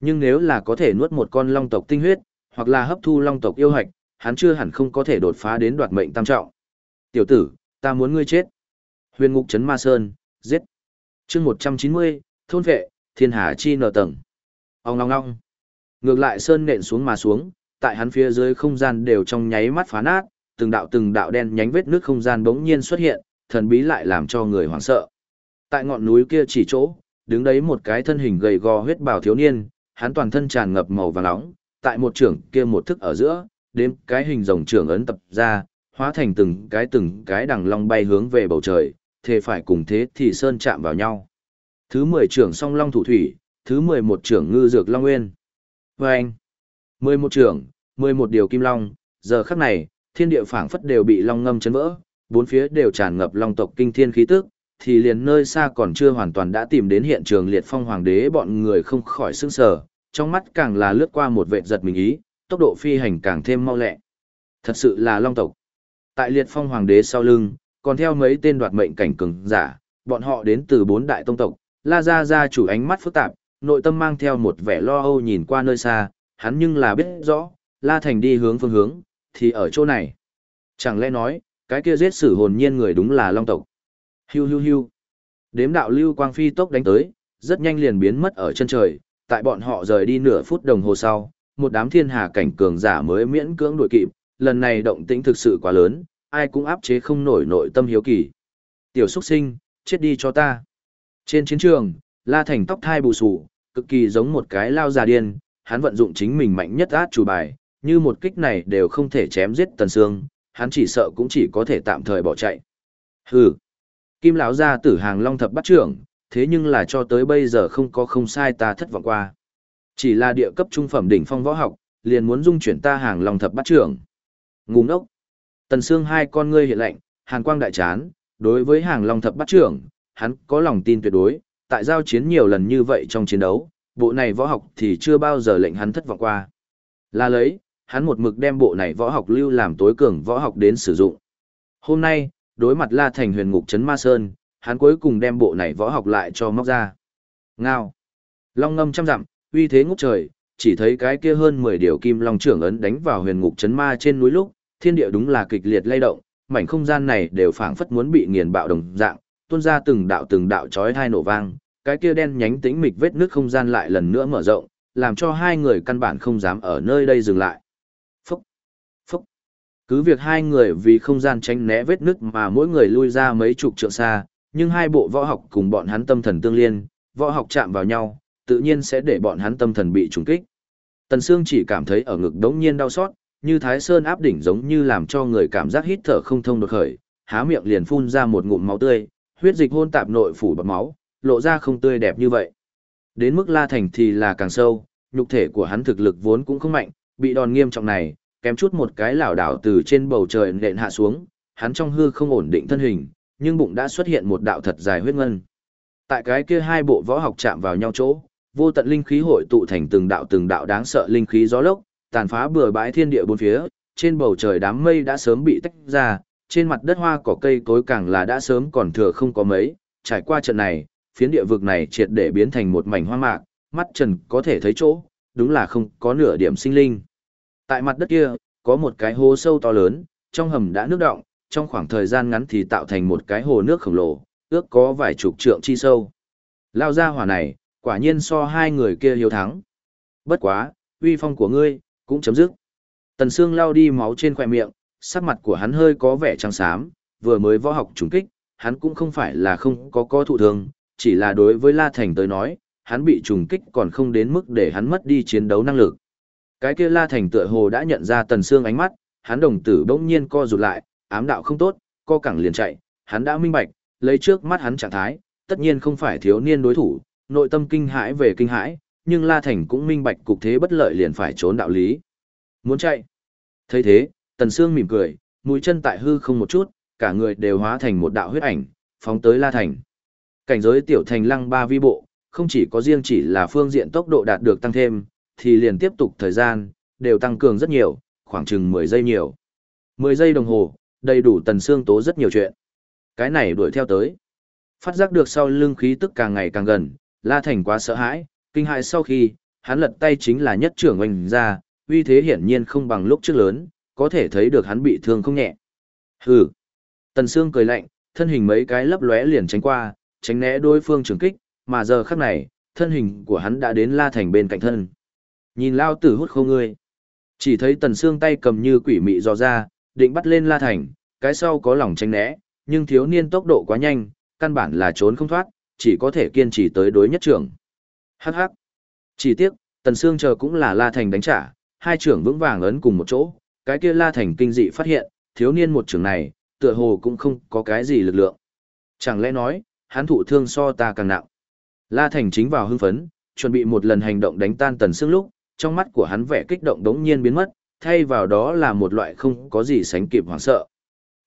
Nhưng nếu là có thể nuốt một con long tộc tinh huyết, hoặc là hấp thu long tộc yêu hạch, hắn chưa hẳn không có thể đột phá đến đoạt mệnh tam trọng. Tiểu tử, ta muốn ngươi chết. Huyền ngục trấn ma sơn, giết. chương 190, thôn vệ, thiên hà chi nở tầng. Ông long long. Ngược lại sơn nện xuống mà xuống, tại hắn phía dưới không gian đều trong nháy mắt phá nát, từng đạo từng đạo đen nhánh vết nước không gian bỗng nhiên xuất hiện, thần bí lại làm cho người hoảng sợ. Tại ngọn núi kia chỉ chỗ, đứng đấy một cái thân hình gầy gò huyết bào thiếu niên, hắn toàn thân tràn ngập màu vàng nóng, tại một trưởng kia một thức ở giữa, đếm cái hình rồng trưởng ấn tập ra, hóa thành từng cái từng cái đằng long bay hướng về bầu trời, thế phải cùng thế thì sơn chạm vào nhau. Thứ 10 trưởng song long thủ thủy, thứ 11 trưởng ngư dược long nguyên. Vâng! Mười một trưởng, mười một điều kim long, giờ khắc này, thiên địa phảng phất đều bị long ngâm chấn vỡ, bốn phía đều tràn ngập long tộc kinh thiên khí tức, thì liền nơi xa còn chưa hoàn toàn đã tìm đến hiện trường liệt phong hoàng đế bọn người không khỏi sững sờ, trong mắt càng là lướt qua một vệt giật mình ý, tốc độ phi hành càng thêm mau lẹ. Thật sự là long tộc. Tại liệt phong hoàng đế sau lưng, còn theo mấy tên đoạt mệnh cảnh cường giả, bọn họ đến từ bốn đại tông tộc, La Gia Gia chủ ánh mắt phức tạp, nội tâm mang theo một vẻ lo âu nhìn qua nơi xa, hắn nhưng là biết rõ, La Thành đi hướng phương hướng, thì ở chỗ này. Chẳng lẽ nói, cái kia giết sử hồn nhiên người đúng là long tộc. Hiu hiu hiu. Đếm đạo lưu quang phi tốc đánh tới, rất nhanh liền biến mất ở chân trời, tại bọn họ rời đi nửa phút đồng hồ sau, một đám thiên hà cảnh cường giả mới miễn cưỡng đuổi kịp, lần này động tĩnh thực sự quá lớn, ai cũng áp chế không nổi nội tâm hiếu kỳ. Tiểu xuất sinh, chết đi cho ta. Trên chiến trường, La Thành tóc thai bù sù, cực kỳ giống một cái lao già điên, hắn vận dụng chính mình mạnh nhất át chủ bài, như một kích này đều không thể chém giết Tần Sương, hắn chỉ sợ cũng chỉ có thể tạm thời bỏ chạy. Hừ. Kim lão gia tử hàng long thập bắt trưởng, thế nhưng là cho tới bây giờ không có không sai ta thất vọng qua. Chỉ là địa cấp trung phẩm đỉnh phong võ học, liền muốn dung chuyển ta hàng long thập bắt trưởng. Ngu ngốc. Tần Sương hai con ngươi hiện lạnh, hàn quang đại chán, đối với hàng long thập bắt trưởng, hắn có lòng tin tuyệt đối, tại giao chiến nhiều lần như vậy trong chiến đấu, bộ này võ học thì chưa bao giờ lệnh hắn thất vọng qua. Là lấy, hắn một mực đem bộ này võ học lưu làm tối cường võ học đến sử dụng. Hôm nay, đối mặt La Thành huyền ngục trấn Ma Sơn, hắn cuối cùng đem bộ này võ học lại cho móc ra. Ngao. Long ngâm trăm dặm, uy thế ngút trời, chỉ thấy cái kia hơn 10 điều kim long trưởng ấn đánh vào huyền ngục trấn ma trên núi lúc, thiên địa đúng là kịch liệt lay động, mảnh không gian này đều phảng phất muốn bị nghiền bạo đồng dạng, tuôn ra từng đạo từng đạo chói tai nổ vang, cái kia đen nhánh tĩnh mịch vết nước không gian lại lần nữa mở rộng, làm cho hai người căn bản không dám ở nơi đây dừng lại. Cứ việc hai người vì không gian tránh né vết nước mà mỗi người lui ra mấy chục trượng xa, nhưng hai bộ võ học cùng bọn hắn tâm thần tương liên, võ học chạm vào nhau, tự nhiên sẽ để bọn hắn tâm thần bị trùng kích. Tần Sương chỉ cảm thấy ở ngực đống nhiên đau xót, như thái sơn áp đỉnh giống như làm cho người cảm giác hít thở không thông đột khởi, há miệng liền phun ra một ngụm máu tươi, huyết dịch hôn tạp nội phủ bọt máu, lộ ra không tươi đẹp như vậy. Đến mức La Thành thì là càng sâu, nhục thể của hắn thực lực vốn cũng không mạnh, bị đòn nghiêm trọng này, kém chút một cái lảo đảo từ trên bầu trời nện hạ xuống, hắn trong hư không ổn định thân hình, nhưng bụng đã xuất hiện một đạo thật dài huyết ngân. Tại cái kia hai bộ võ học chạm vào nhau chỗ, vô tận linh khí hội tụ thành từng đạo từng đạo đáng sợ linh khí gió lốc, tàn phá bừa bãi thiên địa bốn phía, trên bầu trời đám mây đã sớm bị tách ra, trên mặt đất hoa cỏ cây cối càng là đã sớm còn thừa không có mấy, trải qua trận này, phiến địa vực này triệt để biến thành một mảnh hoa mạc, mắt trần có thể thấy chỗ, đúng là không có nửa điểm sinh linh. Tại mặt đất kia, có một cái hố sâu to lớn, trong hầm đã nước động, trong khoảng thời gian ngắn thì tạo thành một cái hồ nước khổng lồ, ước có vài chục trượng chi sâu. Lao ra hỏa này, quả nhiên so hai người kia hiếu thắng. Bất quá, uy phong của ngươi, cũng chấm dứt. Tần Sương lao đi máu trên khỏe miệng, sắc mặt của hắn hơi có vẻ trắng xám, vừa mới võ học trùng kích, hắn cũng không phải là không có có thụ thương, chỉ là đối với La Thành tới nói, hắn bị trùng kích còn không đến mức để hắn mất đi chiến đấu năng lực. Cái kia La Thành tựa hồ đã nhận ra Tần Sương ánh mắt, hắn đồng tử bỗng nhiên co rụt lại, ám đạo không tốt, co cẳng liền chạy, hắn đã minh bạch, lấy trước mắt hắn trạng thái, tất nhiên không phải thiếu niên đối thủ, nội tâm kinh hãi về kinh hãi, nhưng La Thành cũng minh bạch cục thế bất lợi liền phải trốn đạo lý. Muốn chạy. thấy thế, Tần Sương mỉm cười, mũi chân tại hư không một chút, cả người đều hóa thành một đạo huyết ảnh, phóng tới La Thành. Cảnh giới tiểu thành lăng ba vi bộ, không chỉ có riêng chỉ là phương diện tốc độ đạt được tăng thêm, thì liền tiếp tục thời gian, đều tăng cường rất nhiều, khoảng chừng 10 giây nhiều. 10 giây đồng hồ, đầy đủ Tần xương tố rất nhiều chuyện. Cái này đuổi theo tới. Phát giác được sau lưng khí tức càng ngày càng gần, La Thành quá sợ hãi, kinh hãi sau khi, hắn lật tay chính là nhất trưởng oanh ra, uy thế hiển nhiên không bằng lúc trước lớn, có thể thấy được hắn bị thương không nhẹ. Hừ. Tần Sương cười lạnh, thân hình mấy cái lấp lóe liền tránh qua, tránh né đối phương trường kích, mà giờ khắc này, thân hình của hắn đã đến La Thành bên cạnh thân. Nhìn lao tử hút khô ngươi. Chỉ thấy Tần xương tay cầm như quỷ mị dò ra, định bắt lên La Thành, cái sau có lòng tránh né, nhưng thiếu niên tốc độ quá nhanh, căn bản là trốn không thoát, chỉ có thể kiên trì tới đối nhất trưởng. Hắc hắc. Chỉ tiếc, Tần xương chờ cũng là La Thành đánh trả, hai trưởng vững vàng ấn cùng một chỗ, cái kia La Thành kinh dị phát hiện, thiếu niên một trưởng này, tựa hồ cũng không có cái gì lực lượng. Chẳng lẽ nói, hắn thụ thương so ta càng nặng. La Thành chính vào hưng phấn, chuẩn bị một lần hành động đánh tan Tần xương lúc, trong mắt của hắn vẻ kích động đống nhiên biến mất, thay vào đó là một loại không có gì sánh kịp hoảng sợ.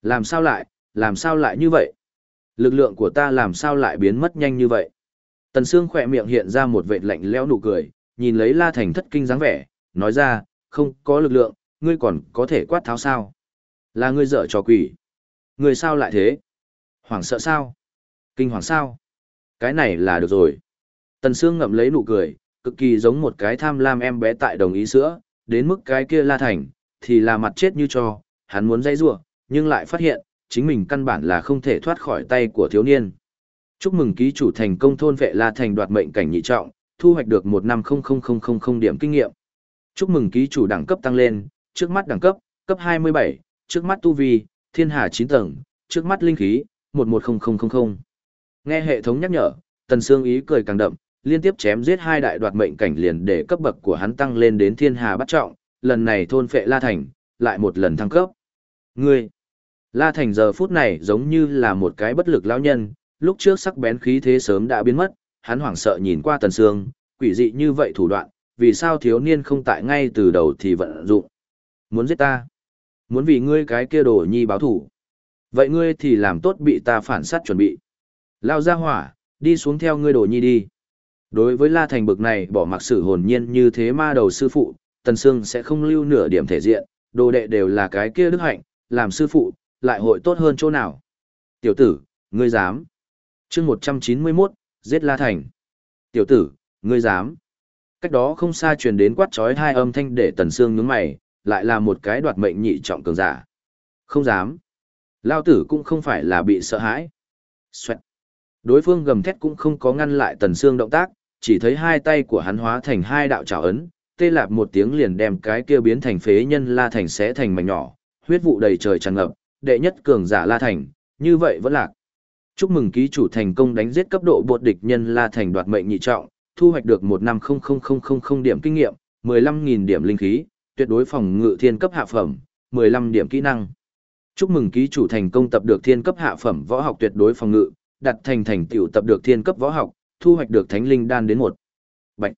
Làm sao lại, làm sao lại như vậy? Lực lượng của ta làm sao lại biến mất nhanh như vậy? Tần Sương khỏe miệng hiện ra một vệt lạnh lẽo nụ cười, nhìn lấy La Thành thất kinh dáng vẻ, nói ra, không có lực lượng, ngươi còn có thể quát tháo sao? Là ngươi dở trò quỷ. Ngươi sao lại thế? Hoảng sợ sao? Kinh hoàng sao? Cái này là được rồi. Tần Sương ngậm lấy nụ cười, cực kỳ giống một cái tham lam em bé tại đồng ý sữa, đến mức cái kia La Thành, thì là mặt chết như cho, hắn muốn dây rủa nhưng lại phát hiện, chính mình căn bản là không thể thoát khỏi tay của thiếu niên. Chúc mừng ký chủ thành công thôn vệ La Thành đoạt mệnh cảnh nhị trọng, thu hoạch được một năm không không không không không điểm kinh nghiệm. Chúc mừng ký chủ đẳng cấp tăng lên, trước mắt đẳng cấp, cấp 27, trước mắt tu vi, thiên hà 9 tầng, trước mắt linh khí, 110000. Nghe hệ thống nhắc nhở, Tần Sương ý cười càng đậm, liên tiếp chém giết hai đại đoạt mệnh cảnh liền để cấp bậc của hắn tăng lên đến thiên hà bắt trọng, lần này thôn phệ La Thành, lại một lần thăng cấp. Ngươi! La Thành giờ phút này giống như là một cái bất lực lão nhân, lúc trước sắc bén khí thế sớm đã biến mất, hắn hoảng sợ nhìn qua Tần Sương, quỷ dị như vậy thủ đoạn, vì sao thiếu niên không tại ngay từ đầu thì vận dụng. Muốn giết ta? Muốn vì ngươi cái kia đồ nhi báo thủ? Vậy ngươi thì làm tốt bị ta phản sát chuẩn bị. Lao ra hỏa, đi xuống theo ngươi đồ nhi đi. Đối với La Thành bực này bỏ mặc sự hồn nhiên như thế ma đầu sư phụ, Tần Sương sẽ không lưu nửa điểm thể diện, đồ đệ đều là cái kia đức hạnh, làm sư phụ, lại hội tốt hơn chỗ nào. Tiểu tử, ngươi dám. chương 191, giết La Thành. Tiểu tử, ngươi dám. Cách đó không xa truyền đến quát trói hai âm thanh để Tần Sương nhướng mày, lại là một cái đoạt mệnh nhị trọng cường giả. Không dám. Lao tử cũng không phải là bị sợ hãi. Xoẹt. Đối phương gầm thét cũng không có ngăn lại Tần Sương động tác, chỉ thấy hai tay của hắn hóa thành hai đạo trảo ấn, tê lạp một tiếng liền đem cái kia biến thành phế nhân La Thành xé thành mảnh nhỏ, huyết vụ đầy trời tràn ngập, đệ nhất cường giả La Thành, như vậy vẫn lạc. Chúc mừng ký chủ thành công đánh giết cấp độ bột địch nhân La Thành đoạt mệnh nhị trọng, thu hoạch được một năm không không không không không điểm kinh nghiệm, 15.000 điểm linh khí, tuyệt đối phòng ngự thiên cấp hạ phẩm, 15 điểm kỹ năng. Chúc mừng ký chủ thành công tập được thiên cấp hạ phẩm võ học tuyệt đối phòng ngự, đặt thành thành tiểu tập được thiên cấp võ học, thu hoạch được thánh linh đan đến một. Bạch.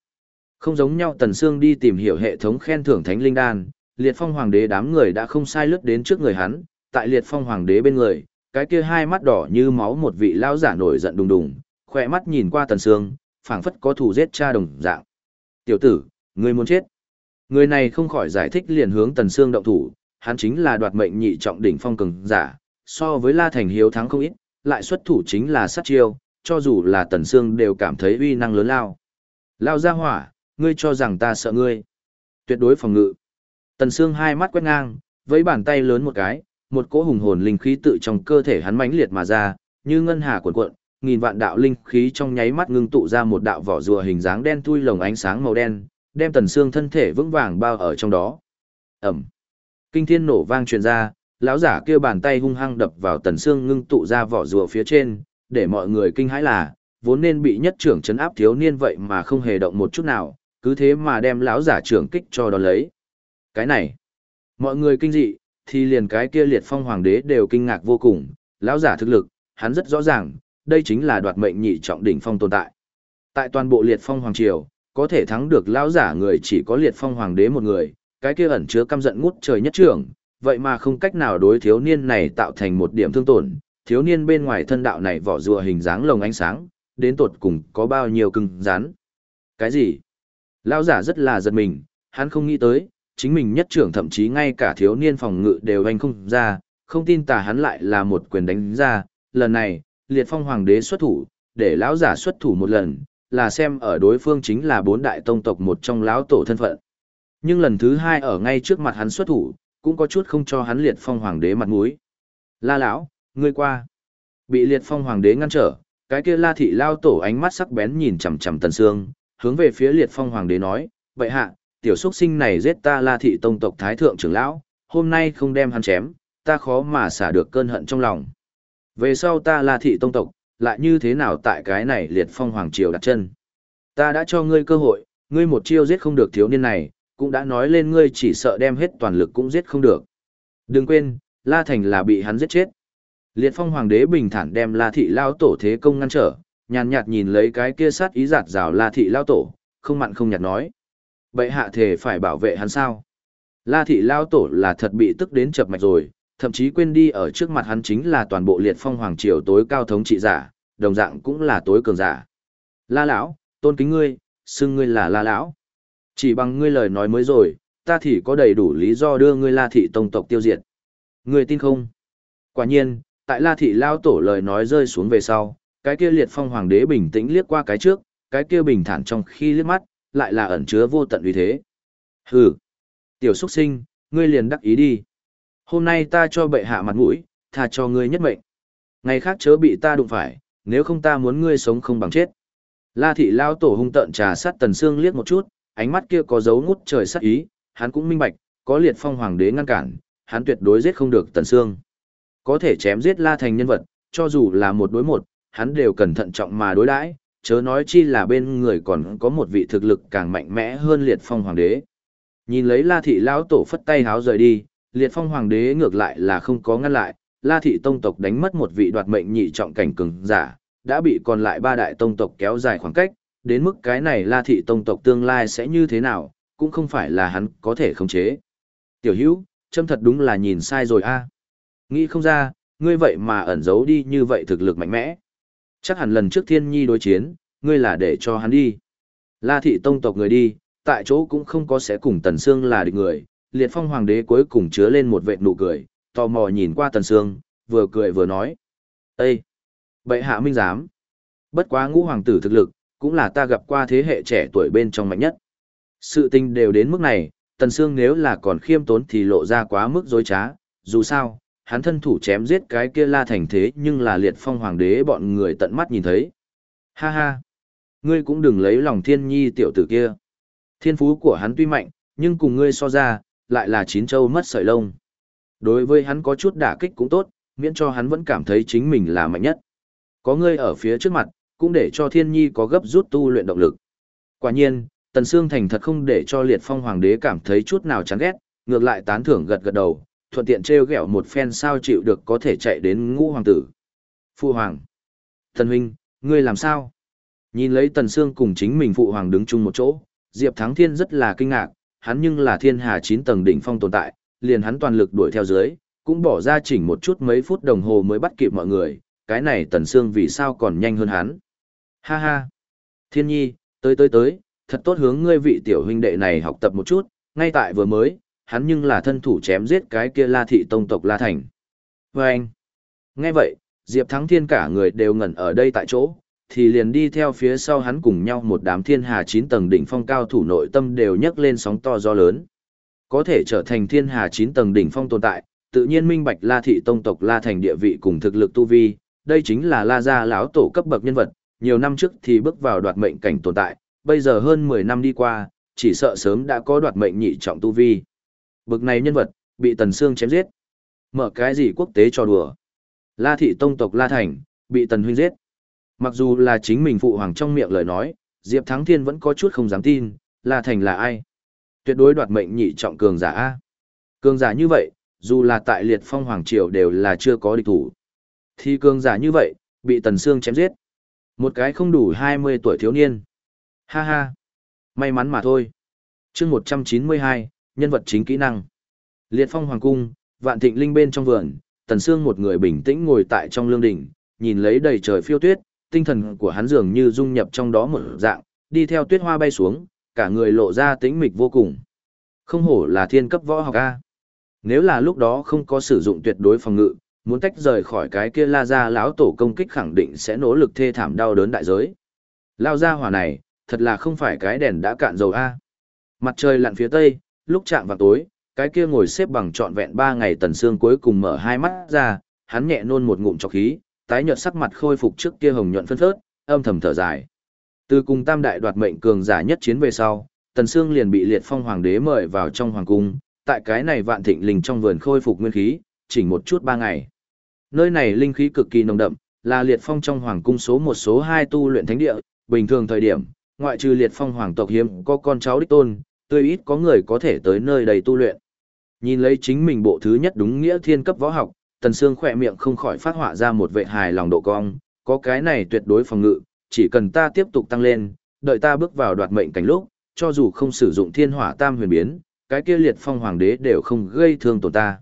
Không giống nhau Tần Sương đi tìm hiểu hệ thống khen thưởng thánh linh đan, Liệt Phong Hoàng đế đám người đã không sai lướt đến trước người hắn, tại Liệt Phong Hoàng đế bên người, cái kia hai mắt đỏ như máu một vị lão giả nổi giận đùng đùng, khỏe mắt nhìn qua Tần Sương, phảng phất có thù giết cha đồng dạng. "Tiểu tử, ngươi muốn chết?" Người này không khỏi giải thích liền hướng Tần Sương động thủ, hắn chính là đoạt mệnh nhị trọng đỉnh phong cường giả, so với La Thành hiếu thắng không ít, lại xuất thủ chính là sát chiêu, cho dù là Tần Sương đều cảm thấy uy năng lớn lao. Lao ra hỏa, ngươi cho rằng ta sợ ngươi. Tuyệt đối phòng ngự. Tần Sương hai mắt quét ngang, với bàn tay lớn một cái, một cỗ hùng hồn linh khí tự trong cơ thể hắn mãnh liệt mà ra, như ngân hà cuộn cuộn, nghìn vạn đạo linh khí trong nháy mắt ngưng tụ ra một đạo vỏ rùa hình dáng đen thui lồng ánh sáng màu đen, đem Tần Sương thân thể vững vàng bao ở trong đó. Ầm. Kinh thiên nổ vang truyền ra, lão giả kia bàn tay hung hăng đập vào Tần Sương ngưng tụ ra vỏ rùa phía trên, để mọi người kinh hãi là, vốn nên bị nhất trưởng chấn áp thiếu niên vậy mà không hề động một chút nào, cứ thế mà đem lão giả trưởng kích cho đón lấy. Cái này, mọi người kinh dị, thì liền cái kia liệt phong hoàng đế đều kinh ngạc vô cùng, lão giả thực lực, hắn rất rõ ràng, đây chính là đoạt mệnh nhị trọng đỉnh phong tồn tại. Tại toàn bộ liệt phong hoàng triều, có thể thắng được lão giả người chỉ có liệt phong hoàng đế một người, cái kia ẩn chứa căm giận ngút trời nhất trưởng, vậy mà không cách nào đối thiếu niên này tạo thành một điểm thương tổn, thiếu niên bên ngoài thân đạo này vỏ rùa hình dáng lồng ánh sáng, đến tột cùng có bao nhiêu cứng rắn. Cái gì? Lão giả rất là giật mình, hắn không nghĩ tới, chính mình nhất trưởng thậm chí ngay cả thiếu niên phòng ngự đều anh không ra, không tin tà hắn lại là một quyền đánh ra, lần này, liệt phong hoàng đế xuất thủ, để lão giả xuất thủ một lần, là xem ở đối phương chính là bốn đại tông tộc một trong lão tổ thân phận. Nhưng lần thứ hai ở ngay trước mặt hắn xuất thủ, cũng có chút không cho hắn liệt phong hoàng đế mặt mũi. La lão, ngươi qua. Bị liệt phong hoàng đế ngăn trở, cái kia la thị lao tổ ánh mắt sắc bén nhìn chằm chằm tần sương, hướng về phía liệt phong hoàng đế nói, vậy hạ, tiểu xuất sinh này giết ta la thị tông tộc thái thượng trưởng lão, hôm nay không đem hắn chém, ta khó mà xả được cơn hận trong lòng. Về sau ta la thị tông tộc, lại như thế nào tại cái này liệt phong hoàng triều đặt chân. Ta đã cho ngươi cơ hội, ngươi một chiêu giết không được thiếu niên này, cũng đã nói lên ngươi chỉ sợ đem hết toàn lực cũng giết không được. Đừng quên, La Thành là bị hắn giết chết. Liệt phong hoàng đế bình thản đem La thị lao tổ thế công ngăn trở, nhàn nhạt nhìn lấy cái kia sát ý giạt rào La thị lao tổ, không mặn không nhạt nói. Bệ hạ thể phải bảo vệ hắn sao? La thị lao tổ là thật bị tức đến chập mạch rồi, thậm chí quên đi ở trước mặt hắn chính là toàn bộ liệt phong hoàng triều tối cao thống trị giả, đồng dạng cũng là tối cường giả. La lão, tôn kính ngươi, xưng ngươi là La lão. Chỉ bằng ngươi lời nói mới rồi, ta thì có đầy đủ lý do đưa ngươi La thị tông tộc tiêu diệt. Ngươi tin không? Quả nhiên, tại La thị lao tổ lời nói rơi xuống về sau, cái kia liệt phong hoàng đế bình tĩnh liếc qua cái trước, cái kia bình thản trong khi liếc mắt, lại là ẩn chứa vô tận uy thế. Hừ, tiểu xuất sinh, ngươi liền đắc ý đi. Hôm nay ta cho bệ hạ mặt mũi, tha cho ngươi nhất mệnh. Ngày khác chớ bị ta đụng phải, nếu không ta muốn ngươi sống không bằng chết. La thị lao tổ hung tợn trà sát tần xương liếc một chút, ánh mắt kia có dấu ngút trời sát ý, hắn cũng minh bạch, có liệt phong hoàng đế ngăn cản, hắn tuyệt đối giết không được tần xương. Có thể chém giết La thành nhân vật, cho dù là một đối một, hắn đều cẩn thận trọng mà đối đãi, chớ nói chi là bên người còn có một vị thực lực càng mạnh mẽ hơn liệt phong hoàng đế. Nhìn lấy La thị lão tổ phất tay háo rời đi, liệt phong hoàng đế ngược lại là không có ngăn lại, La thị tông tộc đánh mất một vị đoạt mệnh nhị trọng cảnh cường giả, đã bị còn lại ba đại tông tộc kéo dài khoảng cách, đến mức cái này La thị tông tộc tương lai sẽ như thế nào, cũng không phải là hắn có thể khống chế. Tiểu hữu, châm thật đúng là nhìn sai rồi a. Nghĩ không ra, ngươi vậy mà ẩn giấu đi như vậy thực lực mạnh mẽ. Chắc hẳn lần trước thiên nhi đối chiến, ngươi là để cho hắn đi. La thị tông tộc người đi, tại chỗ cũng không có sẽ cùng Tần Sương là địch người, liệt phong hoàng đế cuối cùng chứa lên một vệt nụ cười, tò mò nhìn qua Tần Sương, vừa cười vừa nói. Ê! vậy hạ minh giám! Bất quá ngũ hoàng tử thực lực, cũng là ta gặp qua thế hệ trẻ tuổi bên trong mạnh nhất. Sự tình đều đến mức này, Tần Sương nếu là còn khiêm tốn thì lộ ra quá mức dối trá, dù sao, hắn thân thủ chém giết cái kia la thành thế nhưng là liệt phong hoàng đế bọn người tận mắt nhìn thấy. Ha ha! Ngươi cũng đừng lấy lòng thiên nhi tiểu tử kia. Thiên phú của hắn tuy mạnh, nhưng cùng ngươi so ra, lại là chín châu mất sợi lông. Đối với hắn có chút đả kích cũng tốt, miễn cho hắn vẫn cảm thấy chính mình là mạnh nhất. Có ngươi ở phía trước mặt, cũng để cho thiên nhi có gấp rút tu luyện động lực. Quả nhiên, Tần Sương Thành thật không để cho liệt phong hoàng đế cảm thấy chút nào chán ghét, ngược lại tán thưởng gật gật đầu, thuận tiện treo gẹo một phen sao chịu được có thể chạy đến ngũ hoàng tử. Phụ hoàng. Thần huynh, ngươi làm sao? Nhìn lấy Tần Sương cùng chính mình phụ hoàng đứng chung một chỗ, Diệp Thắng Thiên rất là kinh ngạc, hắn nhưng là thiên hà 9 tầng đỉnh phong tồn tại, liền hắn toàn lực đuổi theo dưới, cũng bỏ ra chỉnh một chút mấy phút đồng hồ mới bắt kịp mọi người, cái này Tần Sương vì sao còn nhanh hơn hắn. Ha ha! Thiên nhi, tới tới tới, thật tốt hướng ngươi vị tiểu huynh đệ này học tập một chút, ngay tại vừa mới, hắn nhưng là thân thủ chém giết cái kia La thị tông tộc La Thành. Và anh, nghe vậy, Diệp Thắng Thiên cả người đều ngẩn ở đây tại chỗ, thì liền đi theo phía sau hắn cùng nhau một đám thiên hà 9 tầng đỉnh phong cao thủ nội tâm đều nhấc lên sóng to gió lớn. Có thể trở thành thiên hà 9 tầng đỉnh phong tồn tại, tự nhiên minh bạch La thị tông tộc La thành địa vị cùng thực lực tu vi, đây chính là La gia lão tổ cấp bậc nhân vật, nhiều năm trước thì bước vào đoạt mệnh cảnh tồn tại, bây giờ hơn 10 năm đi qua, chỉ sợ sớm đã có đoạt mệnh nhị trọng tu vi. Bực này nhân vật, bị Tần Sương chém giết. Mở cái gì quốc tế cho đùa. La thị tông tộc La Thành, bị Tần Huynh giết. Mặc dù là chính mình phụ hoàng trong miệng lời nói, Diệp Thắng Thiên vẫn có chút không dám tin, La Thành là ai? Tuyệt đối đoạt mệnh nhị trọng cường giả A. Cường giả như vậy, dù là tại liệt phong hoàng triều đều là chưa có địch thủ. Thì cường giả như vậy, bị Tần Sương chém giết. Một cái không đủ 20 tuổi thiếu niên. Ha ha. May mắn mà thôi. chương 192, nhân vật chính kỹ năng. Liệt phong hoàng cung, vạn thịnh linh bên trong vườn, Tần Sương một người bình tĩnh ngồi tại trong lương đỉnh, nhìn lấy đầy trời phiêu tuyết, tinh thần của hắn dường như dung nhập trong đó một dạng, đi theo tuyết hoa bay xuống, cả người lộ ra tĩnh mịch vô cùng. Không hổ là thiên cấp võ học A. Nếu là lúc đó không có sử dụng tuyệt đối phòng ngự, muốn tách rời khỏi cái kia la ra lão tổ công kích khẳng định sẽ nỗ lực thê thảm đau đớn đại giới. Lao ra hỏa này, thật là không phải cái đèn đã cạn dầu A. Mặt trời lặn phía tây, lúc chạm vào tối, cái kia ngồi xếp bằng trọn vẹn ba ngày tần xương cuối cùng mở hai mắt ra, hắn nhẹ nôn một ngụm trọc khí, tái nhợt sắc mặt khôi phục trước kia hồng nhuận phân phớt, âm thầm thở dài. Từ cùng tam đại đoạt mệnh cường giả nhất chiến về sau, Tần Sương liền bị Liệt Phong Hoàng đế mời vào trong hoàng cung, tại cái này vạn thịnh linh trong vườn khôi phục nguyên khí, chỉnh một chút ba ngày. Nơi này linh khí cực kỳ nồng đậm, là Liệt Phong trong hoàng cung số một số hai tu luyện thánh địa, bình thường thời điểm, ngoại trừ Liệt Phong hoàng tộc hiếm có con cháu đích tôn, tươi ít có người có thể tới nơi đầy tu luyện. Nhìn lấy chính mình bộ thứ nhất đúng nghĩa thiên cấp võ học, Tần Sương khỏe miệng không khỏi phát họa ra một vệ hài lòng độ cong, có cái này tuyệt đối phòng ngự, chỉ cần ta tiếp tục tăng lên, đợi ta bước vào đoạt mệnh cảnh lúc, cho dù không sử dụng thiên hỏa tam huyền biến, cái kia liệt phong hoàng đế đều không gây thương tổn ta.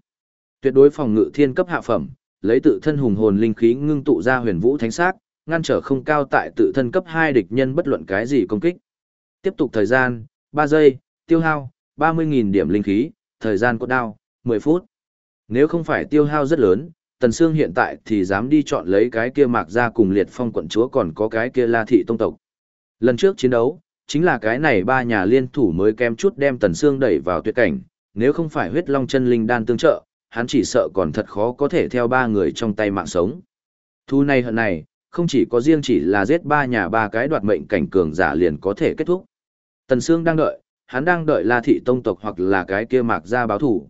Tuyệt đối phòng ngự thiên cấp hạ phẩm, lấy tự thân hùng hồn linh khí ngưng tụ ra huyền vũ thánh sát, ngăn trở không cao tại tự thân cấp 2 địch nhân bất luận cái gì công kích. Tiếp tục thời gian, 3 giây, tiêu hao, 30.000 điểm linh khí, thời gian cốt đao, 10 phút. Nếu không phải tiêu hao rất lớn, Tần Sương hiện tại thì dám đi chọn lấy cái kia mạc ra cùng liệt phong quận chúa còn có cái kia la thị tông tộc. Lần trước chiến đấu, chính là cái này ba nhà liên thủ mới kém chút đem Tần Sương đẩy vào tuyệt cảnh, nếu không phải huyết long chân linh đan tương trợ, hắn chỉ sợ còn thật khó có thể theo ba người trong tay mạng sống. Thu này hận này, không chỉ có riêng chỉ là giết ba nhà ba cái đoạt mệnh cảnh cường giả liền có thể kết thúc. Tần Sương đang đợi, hắn đang đợi La thị tông tộc hoặc là cái kia mạc gia báo thủ.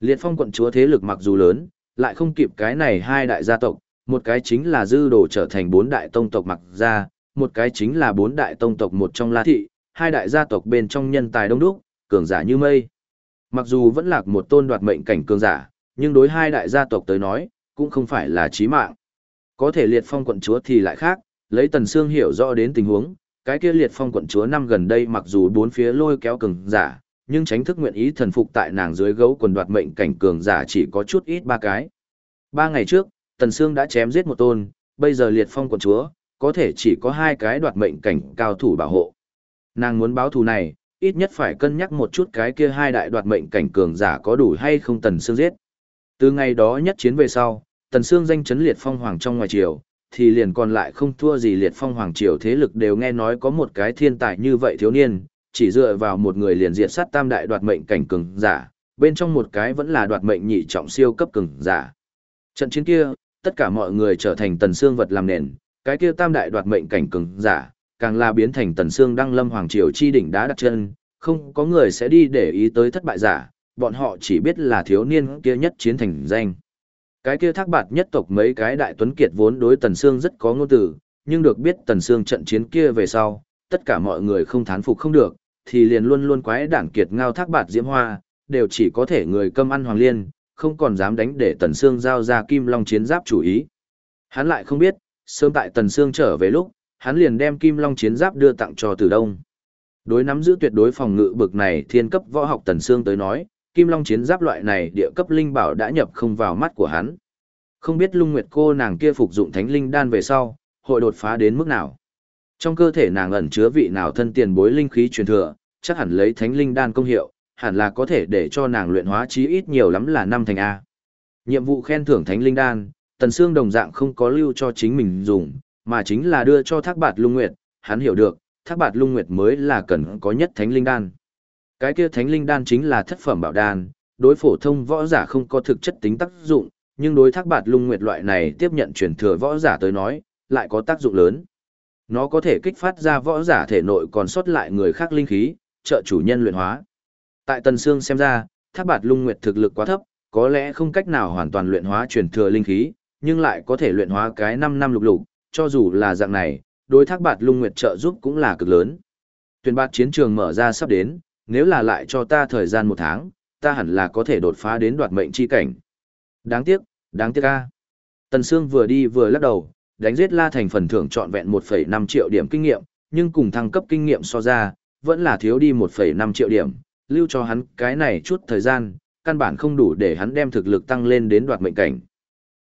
Liệt phong quận chúa thế lực mặc dù lớn, lại không kịp cái này hai đại gia tộc, một cái chính là dư đồ trở thành bốn đại tông tộc mặc gia, một cái chính là bốn đại tông tộc một trong La thị, hai đại gia tộc bên trong nhân tài đông đúc, cường giả như mây. Mặc dù vẫn lạc một tôn đoạt mệnh cảnh cường giả, nhưng đối hai đại gia tộc tới nói, cũng không phải là chí mạng. Có thể liệt phong quận chúa thì lại khác, lấy tần xương hiểu rõ đến tình huống, cái kia liệt phong quận chúa năm gần đây mặc dù bốn phía lôi kéo cường giả, nhưng tránh thức nguyện ý thần phục tại nàng dưới gấu quần đoạt mệnh cảnh cường giả chỉ có chút ít ba cái. Ba ngày trước, tần xương đã chém giết một tôn, bây giờ liệt phong quận chúa, có thể chỉ có hai cái đoạt mệnh cảnh cao thủ bảo hộ. Nàng muốn báo thù này, ít nhất phải cân nhắc một chút cái kia hai đại đoạt mệnh cảnh cường giả có đủ hay không tần xương giết. Từ ngày đó nhất chiến về sau, Tần Sương danh chấn liệt phong hoàng trong ngoài triều, thì liền còn lại không thua gì liệt phong hoàng triều thế lực đều nghe nói có một cái thiên tài như vậy thiếu niên, chỉ dựa vào một người liền diệt sát tam đại đoạt mệnh cảnh cường giả, bên trong một cái vẫn là đoạt mệnh nhị trọng siêu cấp cường giả. Trận chiến kia, tất cả mọi người trở thành Tần xương vật làm nền, cái kia tam đại đoạt mệnh cảnh cường giả, càng là biến thành Tần xương đăng lâm hoàng triều chi đỉnh đá đặt chân, không có người sẽ đi để ý tới thất bại giả, bọn họ chỉ biết là thiếu niên kia nhất chiến thành danh. Cái kia thác bạt nhất tộc mấy cái đại tuấn kiệt vốn đối Tần Sương rất có ngôn từ, nhưng được biết Tần Sương trận chiến kia về sau, tất cả mọi người không thán phục không được, thì liền luôn luôn quái đảng kiệt ngao thác bạt diễm hoa, đều chỉ có thể người câm ăn hoàng liên, không còn dám đánh để Tần Sương giao ra kim long chiến giáp chủ ý. Hắn lại không biết, sớm tại Tần Sương trở về lúc, hắn liền đem kim long chiến giáp đưa tặng cho Từ Đông. Đối nắm giữ tuyệt đối phòng ngự bực này thiên cấp võ học Tần Sương tới nói, kim long chiến giáp loại này địa cấp linh bảo đã nhập không vào mắt của hắn. Không biết lung nguyệt cô nàng kia phục dụng thánh linh đan về sau, hội đột phá đến mức nào. Trong cơ thể nàng ẩn chứa vị nào thân tiền bối linh khí truyền thừa, chắc hẳn lấy thánh linh đan công hiệu, hẳn là có thể để cho nàng luyện hóa chí ít nhiều lắm là năm thành A. Nhiệm vụ khen thưởng thánh linh đan, tần xương đồng dạng không có lưu cho chính mình dùng, mà chính là đưa cho thác bạt lung nguyệt, hắn hiểu được, thác bạt lung nguyệt mới là cần có nhất thánh linh đan. Cái kia thánh linh đan chính là thất phẩm bảo đan, đối phổ thông võ giả không có thực chất tính tác dụng, nhưng đối thác bạt lung nguyệt loại này tiếp nhận truyền thừa võ giả tới nói, lại có tác dụng lớn. Nó có thể kích phát ra võ giả thể nội còn sót lại người khác linh khí, trợ chủ nhân luyện hóa. Tại Tần Sương xem ra, thác bạt lung nguyệt thực lực quá thấp, có lẽ không cách nào hoàn toàn luyện hóa truyền thừa linh khí, nhưng lại có thể luyện hóa cái 5 năm lục lục, cho dù là dạng này, đối thác bạt lung nguyệt trợ giúp cũng là cực lớn. Tuyển bạt chiến trường mở ra sắp đến, nếu là lại cho ta thời gian một tháng, ta hẳn là có thể đột phá đến đoạt mệnh chi cảnh. Đáng tiếc, đáng tiếc ca. Tần Sương vừa đi vừa lắc đầu, đánh giết La Thành phần thưởng trọn vẹn 1,5 triệu điểm kinh nghiệm, nhưng cùng thăng cấp kinh nghiệm so ra, vẫn là thiếu đi 1,5 triệu điểm, lưu cho hắn cái này chút thời gian, căn bản không đủ để hắn đem thực lực tăng lên đến đoạt mệnh cảnh.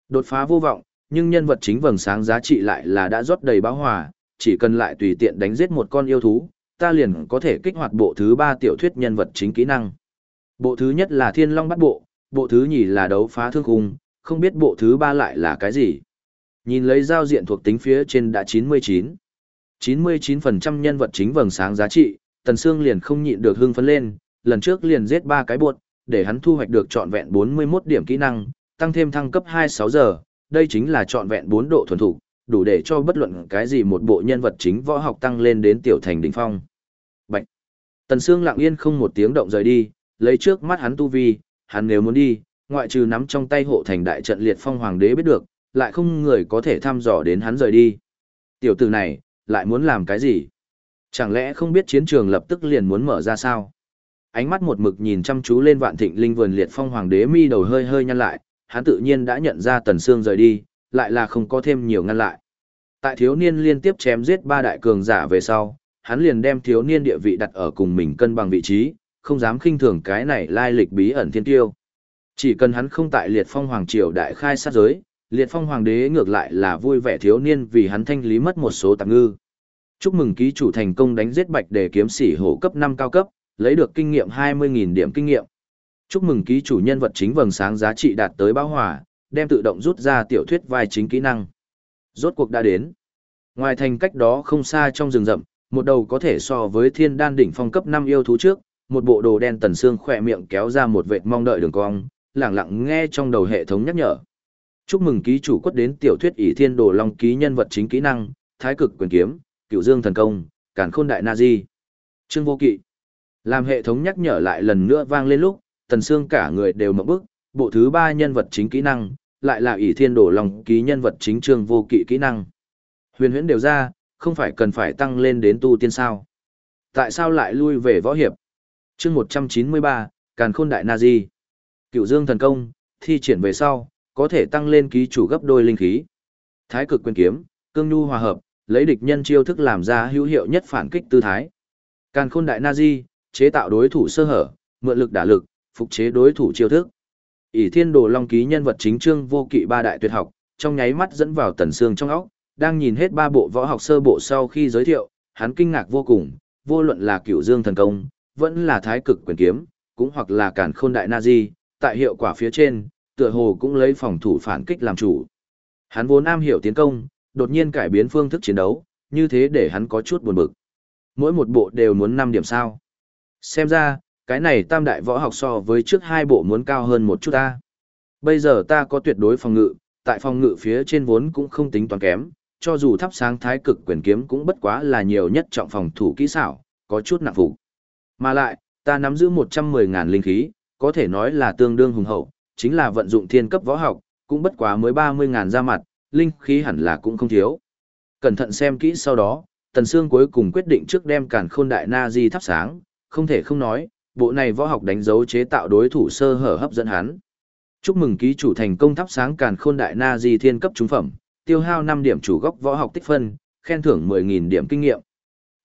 Đột phá vô vọng, nhưng nhân vật chính vầng sáng giá trị lại là đã rót đầy báo hòa, chỉ cần lại tùy tiện đánh giết một con yêu thú, ta liền có thể kích hoạt bộ thứ ba tiểu thuyết nhân vật chính kỹ năng. Bộ thứ nhất là Thiên Long bắt bộ, bộ thứ nhì là đấu phá thương khung, không biết bộ thứ ba lại là cái gì. Nhìn lấy giao diện thuộc tính phía trên đã 99. 99% nhân vật chính vầng sáng giá trị, Tần Sương liền không nhịn được hưng phấn lên, lần trước liền giết ba cái buột, để hắn thu hoạch được trọn vẹn 41 điểm kỹ năng, tăng thêm thăng cấp 26 giờ, đây chính là trọn vẹn 4 độ thuần thủ, đủ để cho bất luận cái gì một bộ nhân vật chính võ học tăng lên đến tiểu thành đỉnh phong. Tần Sương lặng yên không một tiếng động rời đi, lấy trước mắt hắn tu vi, hắn nếu muốn đi, ngoại trừ nắm trong tay hộ thành đại trận liệt phong hoàng đế biết được, lại không người có thể thăm dò đến hắn rời đi. Tiểu tử này, lại muốn làm cái gì? Chẳng lẽ không biết chiến trường lập tức liền muốn mở ra sao? Ánh mắt một mực nhìn chăm chú lên vạn thịnh linh vườn liệt phong hoàng đế mi đầu hơi hơi nhăn lại, hắn tự nhiên đã nhận ra tần sương rời đi, lại là không có thêm nhiều ngăn lại. Tại thiếu niên liên tiếp chém giết ba đại cường giả về sau, hắn liền đem thiếu niên địa vị đặt ở cùng mình cân bằng vị trí, không dám khinh thường cái này lai lịch bí ẩn thiên tiêu. Chỉ cần hắn không tại liệt phong hoàng triều đại khai sát giới, liệt phong hoàng đế ngược lại là vui vẻ thiếu niên vì hắn thanh lý mất một số tạp ngư. Chúc mừng ký chủ thành công đánh giết bạch để kiếm sĩ hổ cấp 5 cao cấp, lấy được kinh nghiệm 20.000 điểm kinh nghiệm. Chúc mừng ký chủ nhân vật chính vầng sáng giá trị đạt tới bão hỏa, đem tự động rút ra tiểu thuyết vai chính kỹ năng. Rốt cuộc đã đến. Ngoài thành cách đó không xa trong rừng rậm, một đầu có thể so với thiên đan đỉnh phong cấp 5 yêu thú trước, một bộ đồ đen tần xương khỏe miệng kéo ra một vệt mong đợi đường cong, lặng lặng nghe trong đầu hệ thống nhắc nhở. Chúc mừng ký chủ quất đến tiểu thuyết ỷ thiên đồ long ký nhân vật chính kỹ năng, thái cực quyền kiếm, cựu dương thần công, cản khôn đại na di. Trương vô kỵ. Làm hệ thống nhắc nhở lại lần nữa vang lên lúc, tần xương cả người đều mở bức, bộ thứ ba nhân vật chính kỹ năng, lại là ỷ thiên đồ long ký nhân vật chính trương vô kỵ kỹ năng. Huyền huyễn đều ra, không phải cần phải tăng lên đến tu tiên sao. Tại sao lại lui về võ hiệp? chương 193, Càn Khôn Đại Na Di. Cựu Dương Thần Công, thi triển về sau, có thể tăng lên ký chủ gấp đôi linh khí. Thái cực quyền kiếm, cương nhu hòa hợp, lấy địch nhân chiêu thức làm ra hữu hiệu nhất phản kích tư thái. Càn Khôn Đại Na Di, chế tạo đối thủ sơ hở, mượn lực đả lực, phục chế đối thủ chiêu thức. ỷ Thiên Đồ Long ký nhân vật chính trương vô kỵ ba đại tuyệt học, trong nháy mắt dẫn vào tần xương trong óc, đang nhìn hết ba bộ võ học sơ bộ sau khi giới thiệu, hắn kinh ngạc vô cùng, vô luận là Cửu Dương thần công, vẫn là Thái cực quyền kiếm, cũng hoặc là Càn Khôn đại na di, tại hiệu quả phía trên, tựa hồ cũng lấy phòng thủ phản kích làm chủ. Hắn vốn am hiểu tiến công, đột nhiên cải biến phương thức chiến đấu, như thế để hắn có chút buồn bực. Mỗi một bộ đều muốn 5 điểm sao. Xem ra, cái này tam đại võ học so với trước hai bộ muốn cao hơn một chút ta. Bây giờ ta có tuyệt đối phòng ngự, tại phòng ngự phía trên vốn cũng không tính toán kém, cho dù thắp sáng thái cực quyền kiếm cũng bất quá là nhiều nhất trọng phòng thủ kỹ xảo, có chút nặng phục. Mà lại, ta nắm giữ 110.000 linh khí, có thể nói là tương đương hùng hậu, chính là vận dụng thiên cấp võ học, cũng bất quá mới 30.000 ra mặt, linh khí hẳn là cũng không thiếu. Cẩn thận xem kỹ sau đó, Tần Sương cuối cùng quyết định trước đem cản khôn đại na di thắp sáng, không thể không nói, bộ này võ học đánh dấu chế tạo đối thủ sơ hở hấp dẫn hắn. Chúc mừng ký chủ thành công thắp sáng càn khôn đại na di thiên cấp trung phẩm, tiêu hao 5 điểm chủ góc võ học tích phân, khen thưởng 10.000 điểm kinh nghiệm.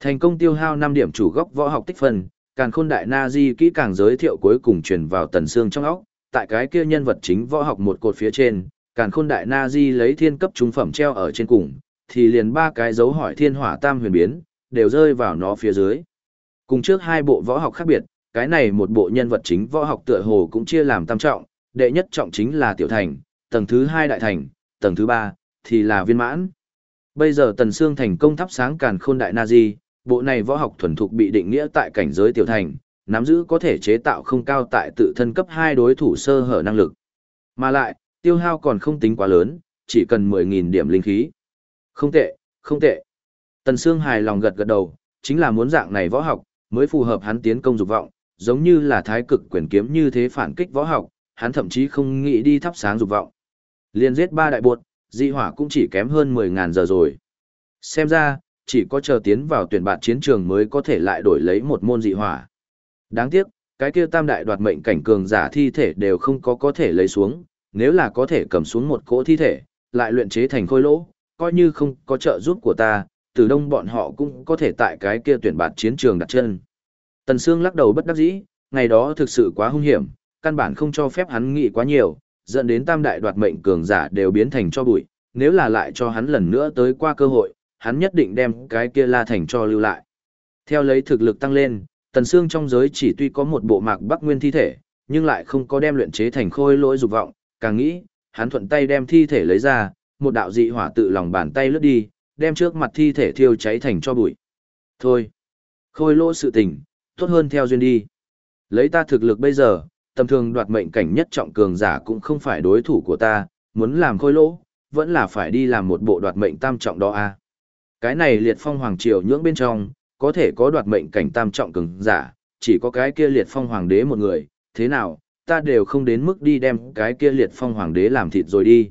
Thành công tiêu hao 5 điểm chủ góc võ học tích phân, càn khôn đại na di kỹ càng giới thiệu cuối cùng truyền vào tần xương trong óc, tại cái kia nhân vật chính võ học một cột phía trên, càn khôn đại na di lấy thiên cấp trung phẩm treo ở trên cùng, thì liền ba cái dấu hỏi thiên hỏa tam huyền biến, đều rơi vào nó phía dưới. Cùng trước hai bộ võ học khác biệt, cái này một bộ nhân vật chính võ học tựa hồ cũng chia làm tam trọng, đệ nhất trọng chính là tiểu thành, tầng thứ hai đại thành, tầng thứ ba thì là viên mãn. Bây giờ Tần Sương thành công thắp sáng càn khôn đại na di, bộ này võ học thuần thục bị định nghĩa tại cảnh giới tiểu thành, nắm giữ có thể chế tạo không cao tại tự thân cấp 2 đối thủ sơ hở năng lực. Mà lại, tiêu hao còn không tính quá lớn, chỉ cần 10.000 điểm linh khí. Không tệ, không tệ. Tần Sương hài lòng gật gật đầu, chính là muốn dạng này võ học, mới phù hợp hắn tiến công dục vọng, giống như là thái cực quyền kiếm như thế phản kích võ học, hắn thậm chí không nghĩ đi thắp sáng dục vọng. Liên giết ba đại buột, di hỏa cũng chỉ kém hơn 10.000 giờ rồi. Xem ra, chỉ có chờ tiến vào tuyển bạt chiến trường mới có thể lại đổi lấy một môn dị hỏa. Đáng tiếc, cái kia tam đại đoạt mệnh cảnh cường giả thi thể đều không có có thể lấy xuống, nếu là có thể cầm xuống một cỗ thi thể, lại luyện chế thành khôi lỗ, coi như không có trợ giúp của ta, từ đông bọn họ cũng có thể tại cái kia tuyển bạt chiến trường đặt chân. Tần Sương lắc đầu bất đắc dĩ, ngày đó thực sự quá hung hiểm, căn bản không cho phép hắn nghĩ quá nhiều, dẫn đến tam đại đoạt mệnh cường giả đều biến thành cho bụi, nếu là lại cho hắn lần nữa tới qua cơ hội, hắn nhất định đem cái kia la thành cho lưu lại. Theo lấy thực lực tăng lên, tần xương trong giới chỉ tuy có một bộ mạc bắc nguyên thi thể, nhưng lại không có đem luyện chế thành khôi lỗi dục vọng, càng nghĩ, hắn thuận tay đem thi thể lấy ra, một đạo dị hỏa tự lòng bàn tay lướt đi, đem trước mặt thi thể thiêu cháy thành cho bụi. Thôi, khôi lỗ sự tình, tốt hơn theo duyên đi. Lấy ta thực lực bây giờ, tầm thường đoạt mệnh cảnh nhất trọng cường giả cũng không phải đối thủ của ta, muốn làm khôi lỗ, vẫn là phải đi làm một bộ đoạt mệnh tam trọng đó a. Cái này liệt phong hoàng triều nhưỡng bên trong, có thể có đoạt mệnh cảnh tam trọng cường giả, chỉ có cái kia liệt phong hoàng đế một người, thế nào, ta đều không đến mức đi đem cái kia liệt phong hoàng đế làm thịt rồi đi.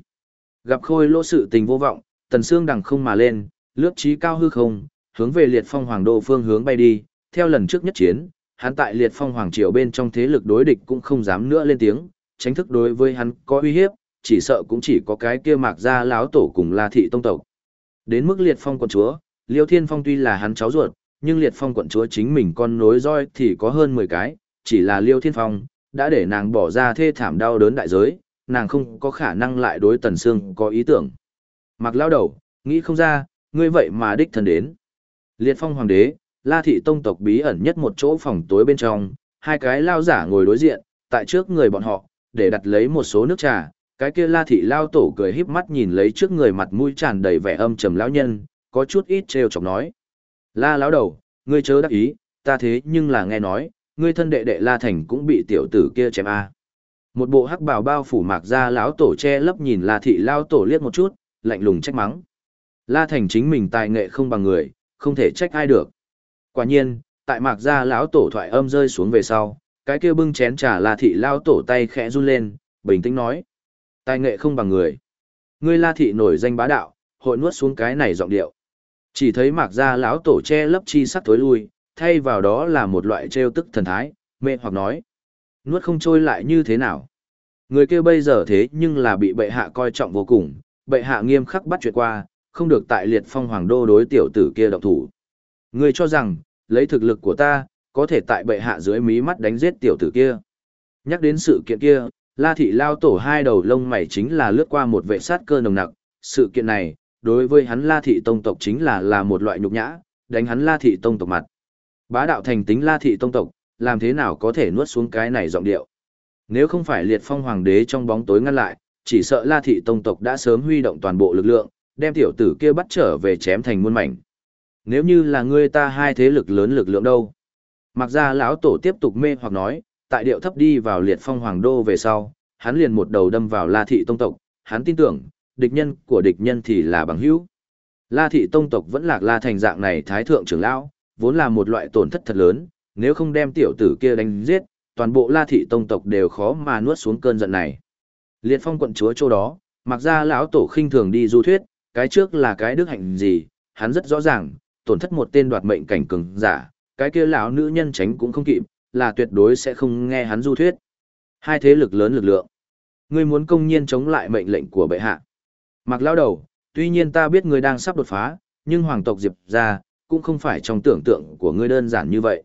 Gặp khôi lỗ sự tình vô vọng, tần xương đằng không mà lên, lướt trí cao hư không, hướng về liệt phong hoàng đô phương hướng bay đi, theo lần trước nhất chiến, hắn tại liệt phong hoàng triều bên trong thế lực đối địch cũng không dám nữa lên tiếng, tránh thức đối với hắn có uy hiếp, chỉ sợ cũng chỉ có cái kia mạc gia láo tổ cùng la thị tông tộc. Đến mức liệt phong quận chúa, liêu thiên phong tuy là hắn cháu ruột, nhưng liệt phong quận chúa chính mình con nối roi thì có hơn 10 cái, chỉ là liêu thiên phong, đã để nàng bỏ ra thê thảm đau đớn đại giới, nàng không có khả năng lại đối tần sương có ý tưởng. Mặc lao đầu, nghĩ không ra, ngươi vậy mà đích thân đến. Liệt phong hoàng đế, la thị tông tộc bí ẩn nhất một chỗ phòng tối bên trong, hai cái lao giả ngồi đối diện, tại trước người bọn họ, để đặt lấy một số nước trà, cái kia la thị lao tổ cười híp mắt nhìn lấy trước người mặt mũi tràn đầy vẻ âm trầm lão nhân, có chút ít trêu chọc nói. La lão đầu, ngươi chớ đắc ý, ta thế nhưng là nghe nói, ngươi thân đệ đệ La Thành cũng bị tiểu tử kia chém a. Một bộ hắc bào bao phủ mạc ra lão tổ che lấp nhìn La thị lao tổ liếc một chút, lạnh lùng trách mắng. La Thành chính mình tài nghệ không bằng người, không thể trách ai được. Quả nhiên, tại mạc gia lão tổ thoại âm rơi xuống về sau, cái kia bưng chén trà La thị lao tổ tay khẽ run lên, bình tĩnh nói: "Tài nghệ không bằng người." Ngươi La thị nổi danh bá đạo, hội nuốt xuống cái này giọng điệu. Chỉ thấy mạc gia lão tổ che lấp chi sắc tối lui, thay vào đó là một loại trêu tức thần thái, mê hoặc nói. Nuốt không trôi lại như thế nào? Người kia bây giờ thế nhưng là bị bệ hạ coi trọng vô cùng, bệ hạ nghiêm khắc bắt chuyện qua, không được tại liệt phong hoàng đô đối tiểu tử kia động thủ. Người cho rằng, lấy thực lực của ta, có thể tại bệ hạ dưới mí mắt đánh giết tiểu tử kia. Nhắc đến sự kiện kia, La Thị Lao Tổ hai đầu lông mày chính là lướt qua một vệ sát cơ nồng nặc, sự kiện này, đối với hắn La Thị Tông tộc chính là là một loại nhục nhã, đánh hắn La Thị Tông tộc mặt. Bá đạo thành tính La Thị Tông tộc, làm thế nào có thể nuốt xuống cái này giọng điệu. Nếu không phải liệt phong hoàng đế trong bóng tối ngăn lại, chỉ sợ La Thị Tông tộc đã sớm huy động toàn bộ lực lượng, đem tiểu tử kia bắt trở về chém thành muôn mảnh. Nếu như là ngươi ta hai thế lực lớn lực lượng đâu? Mặc ra lão tổ tiếp tục mê hoặc nói, tại điệu thấp đi vào liệt phong hoàng đô về sau, hắn liền một đầu đâm vào La Thị Tông tộc, hắn tin tưởng, địch nhân của địch nhân thì là bằng hữu. La Thị Tông tộc vẫn lạc La thành dạng này thái thượng trưởng lão, vốn là một loại tổn thất thật lớn, nếu không đem tiểu tử kia đánh giết, toàn bộ La thị tông tộc đều khó mà nuốt xuống cơn giận này. Liệt Phong quận chúa chỗ đó, mặc ra lão tổ khinh thường đi du thuyết, cái trước là cái đức hạnh gì, hắn rất rõ ràng, tổn thất một tên đoạt mệnh cảnh cường giả, cái kia lão nữ nhân tránh cũng không kịp, là tuyệt đối sẽ không nghe hắn du thuyết. Hai thế lực lớn lực lượng. Ngươi muốn công nhiên chống lại mệnh lệnh của bệ hạ. Mặc lão đầu, tuy nhiên ta biết ngươi đang sắp đột phá, nhưng hoàng tộc Diệp gia cũng không phải trong tưởng tượng của ngươi đơn giản như vậy.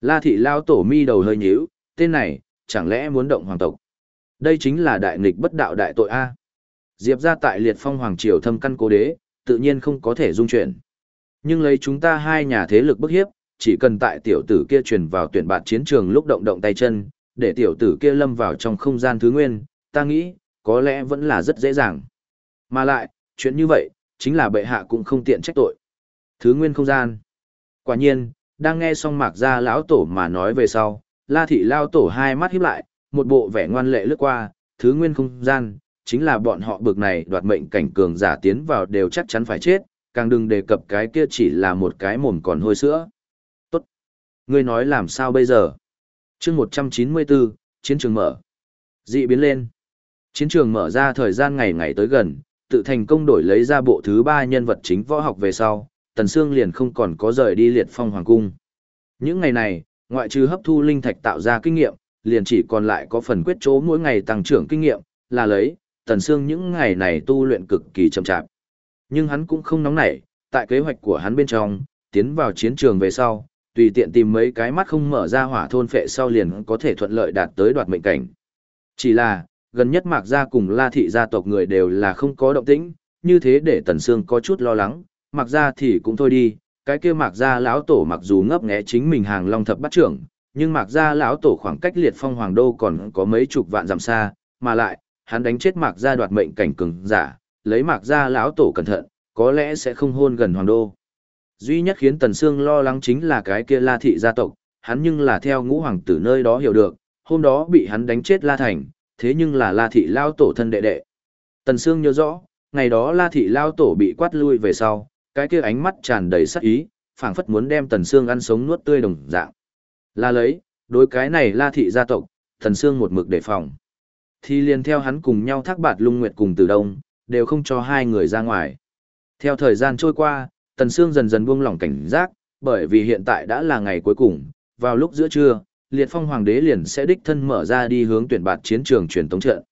La thị lao tổ mi đầu hơi nhíu, tên này, chẳng lẽ muốn động hoàng tộc? Đây chính là đại nghịch bất đạo đại tội A. Diệp ra tại liệt phong hoàng triều thâm căn cố đế, tự nhiên không có thể dung chuyển. Nhưng lấy chúng ta hai nhà thế lực bức hiếp, chỉ cần tại tiểu tử kia truyền vào tuyển bạt chiến trường lúc động động tay chân, để tiểu tử kia lâm vào trong không gian thứ nguyên, ta nghĩ, có lẽ vẫn là rất dễ dàng. Mà lại, chuyện như vậy, chính là bệ hạ cũng không tiện trách tội. Thứ nguyên không gian. Quả nhiên, đang nghe xong mạc gia lão tổ mà nói về sau, la thị lao tổ hai mắt híp lại, một bộ vẻ ngoan lệ lướt qua, thứ nguyên không gian, chính là bọn họ bực này đoạt mệnh cảnh cường giả tiến vào đều chắc chắn phải chết, càng đừng đề cập cái kia chỉ là một cái mồm còn hôi sữa. Tốt. Ngươi nói làm sao bây giờ? chương 194, chiến trường mở. Dị biến lên. Chiến trường mở ra thời gian ngày ngày tới gần, tự thành công đổi lấy ra bộ thứ ba nhân vật chính võ học về sau, Tần Sương liền không còn có rời đi liệt phong hoàng cung. Những ngày này, ngoại trừ hấp thu linh thạch tạo ra kinh nghiệm, liền chỉ còn lại có phần quyết chỗ mỗi ngày tăng trưởng kinh nghiệm, là lấy, Tần Sương những ngày này tu luyện cực kỳ chậm chạp. Nhưng hắn cũng không nóng nảy, tại kế hoạch của hắn bên trong, tiến vào chiến trường về sau, tùy tiện tìm mấy cái mắt không mở ra hỏa thôn phệ sau liền có thể thuận lợi đạt tới đoạt mệnh cảnh. Chỉ là, gần nhất mạc gia cùng la thị gia tộc người đều là không có động tĩnh, như thế để Tần Sương có chút lo lắng, mạc gia thì cũng thôi đi, cái kia mạc gia lão tổ mặc dù ngấp nghé chính mình hàng long thập bắt trưởng, nhưng mạc gia lão tổ khoảng cách liệt phong hoàng đô còn có mấy chục vạn dặm xa, mà lại, hắn đánh chết mạc gia đoạt mệnh cảnh cường giả, lấy mặc ra lão tổ cẩn thận, có lẽ sẽ không hôn gần hoàng đô. Duy nhất khiến Tần Sương lo lắng chính là cái kia La thị gia tộc, hắn nhưng là theo ngũ hoàng tử nơi đó hiểu được, hôm đó bị hắn đánh chết La Thành, thế nhưng là La thị lao tổ thân đệ đệ. Tần Sương nhớ rõ, ngày đó La thị lao tổ bị quát lui về sau, cái kia ánh mắt tràn đầy sắc ý, phảng phất muốn đem Tần Sương ăn sống nuốt tươi đồng dạng. la lấy, đối cái này La thị gia tộc, Tần Sương một mực đề phòng. Thì liền theo hắn cùng nhau thác bạt lung nguyệt cùng từ đông, đều không cho hai người ra ngoài. Theo thời gian trôi qua, Tần Sương dần dần buông lỏng cảnh giác, bởi vì hiện tại đã là ngày cuối cùng, vào lúc giữa trưa, Liệt Phong Hoàng đế liền sẽ đích thân mở ra đi hướng tuyển bạt chiến trường truyền tống trận.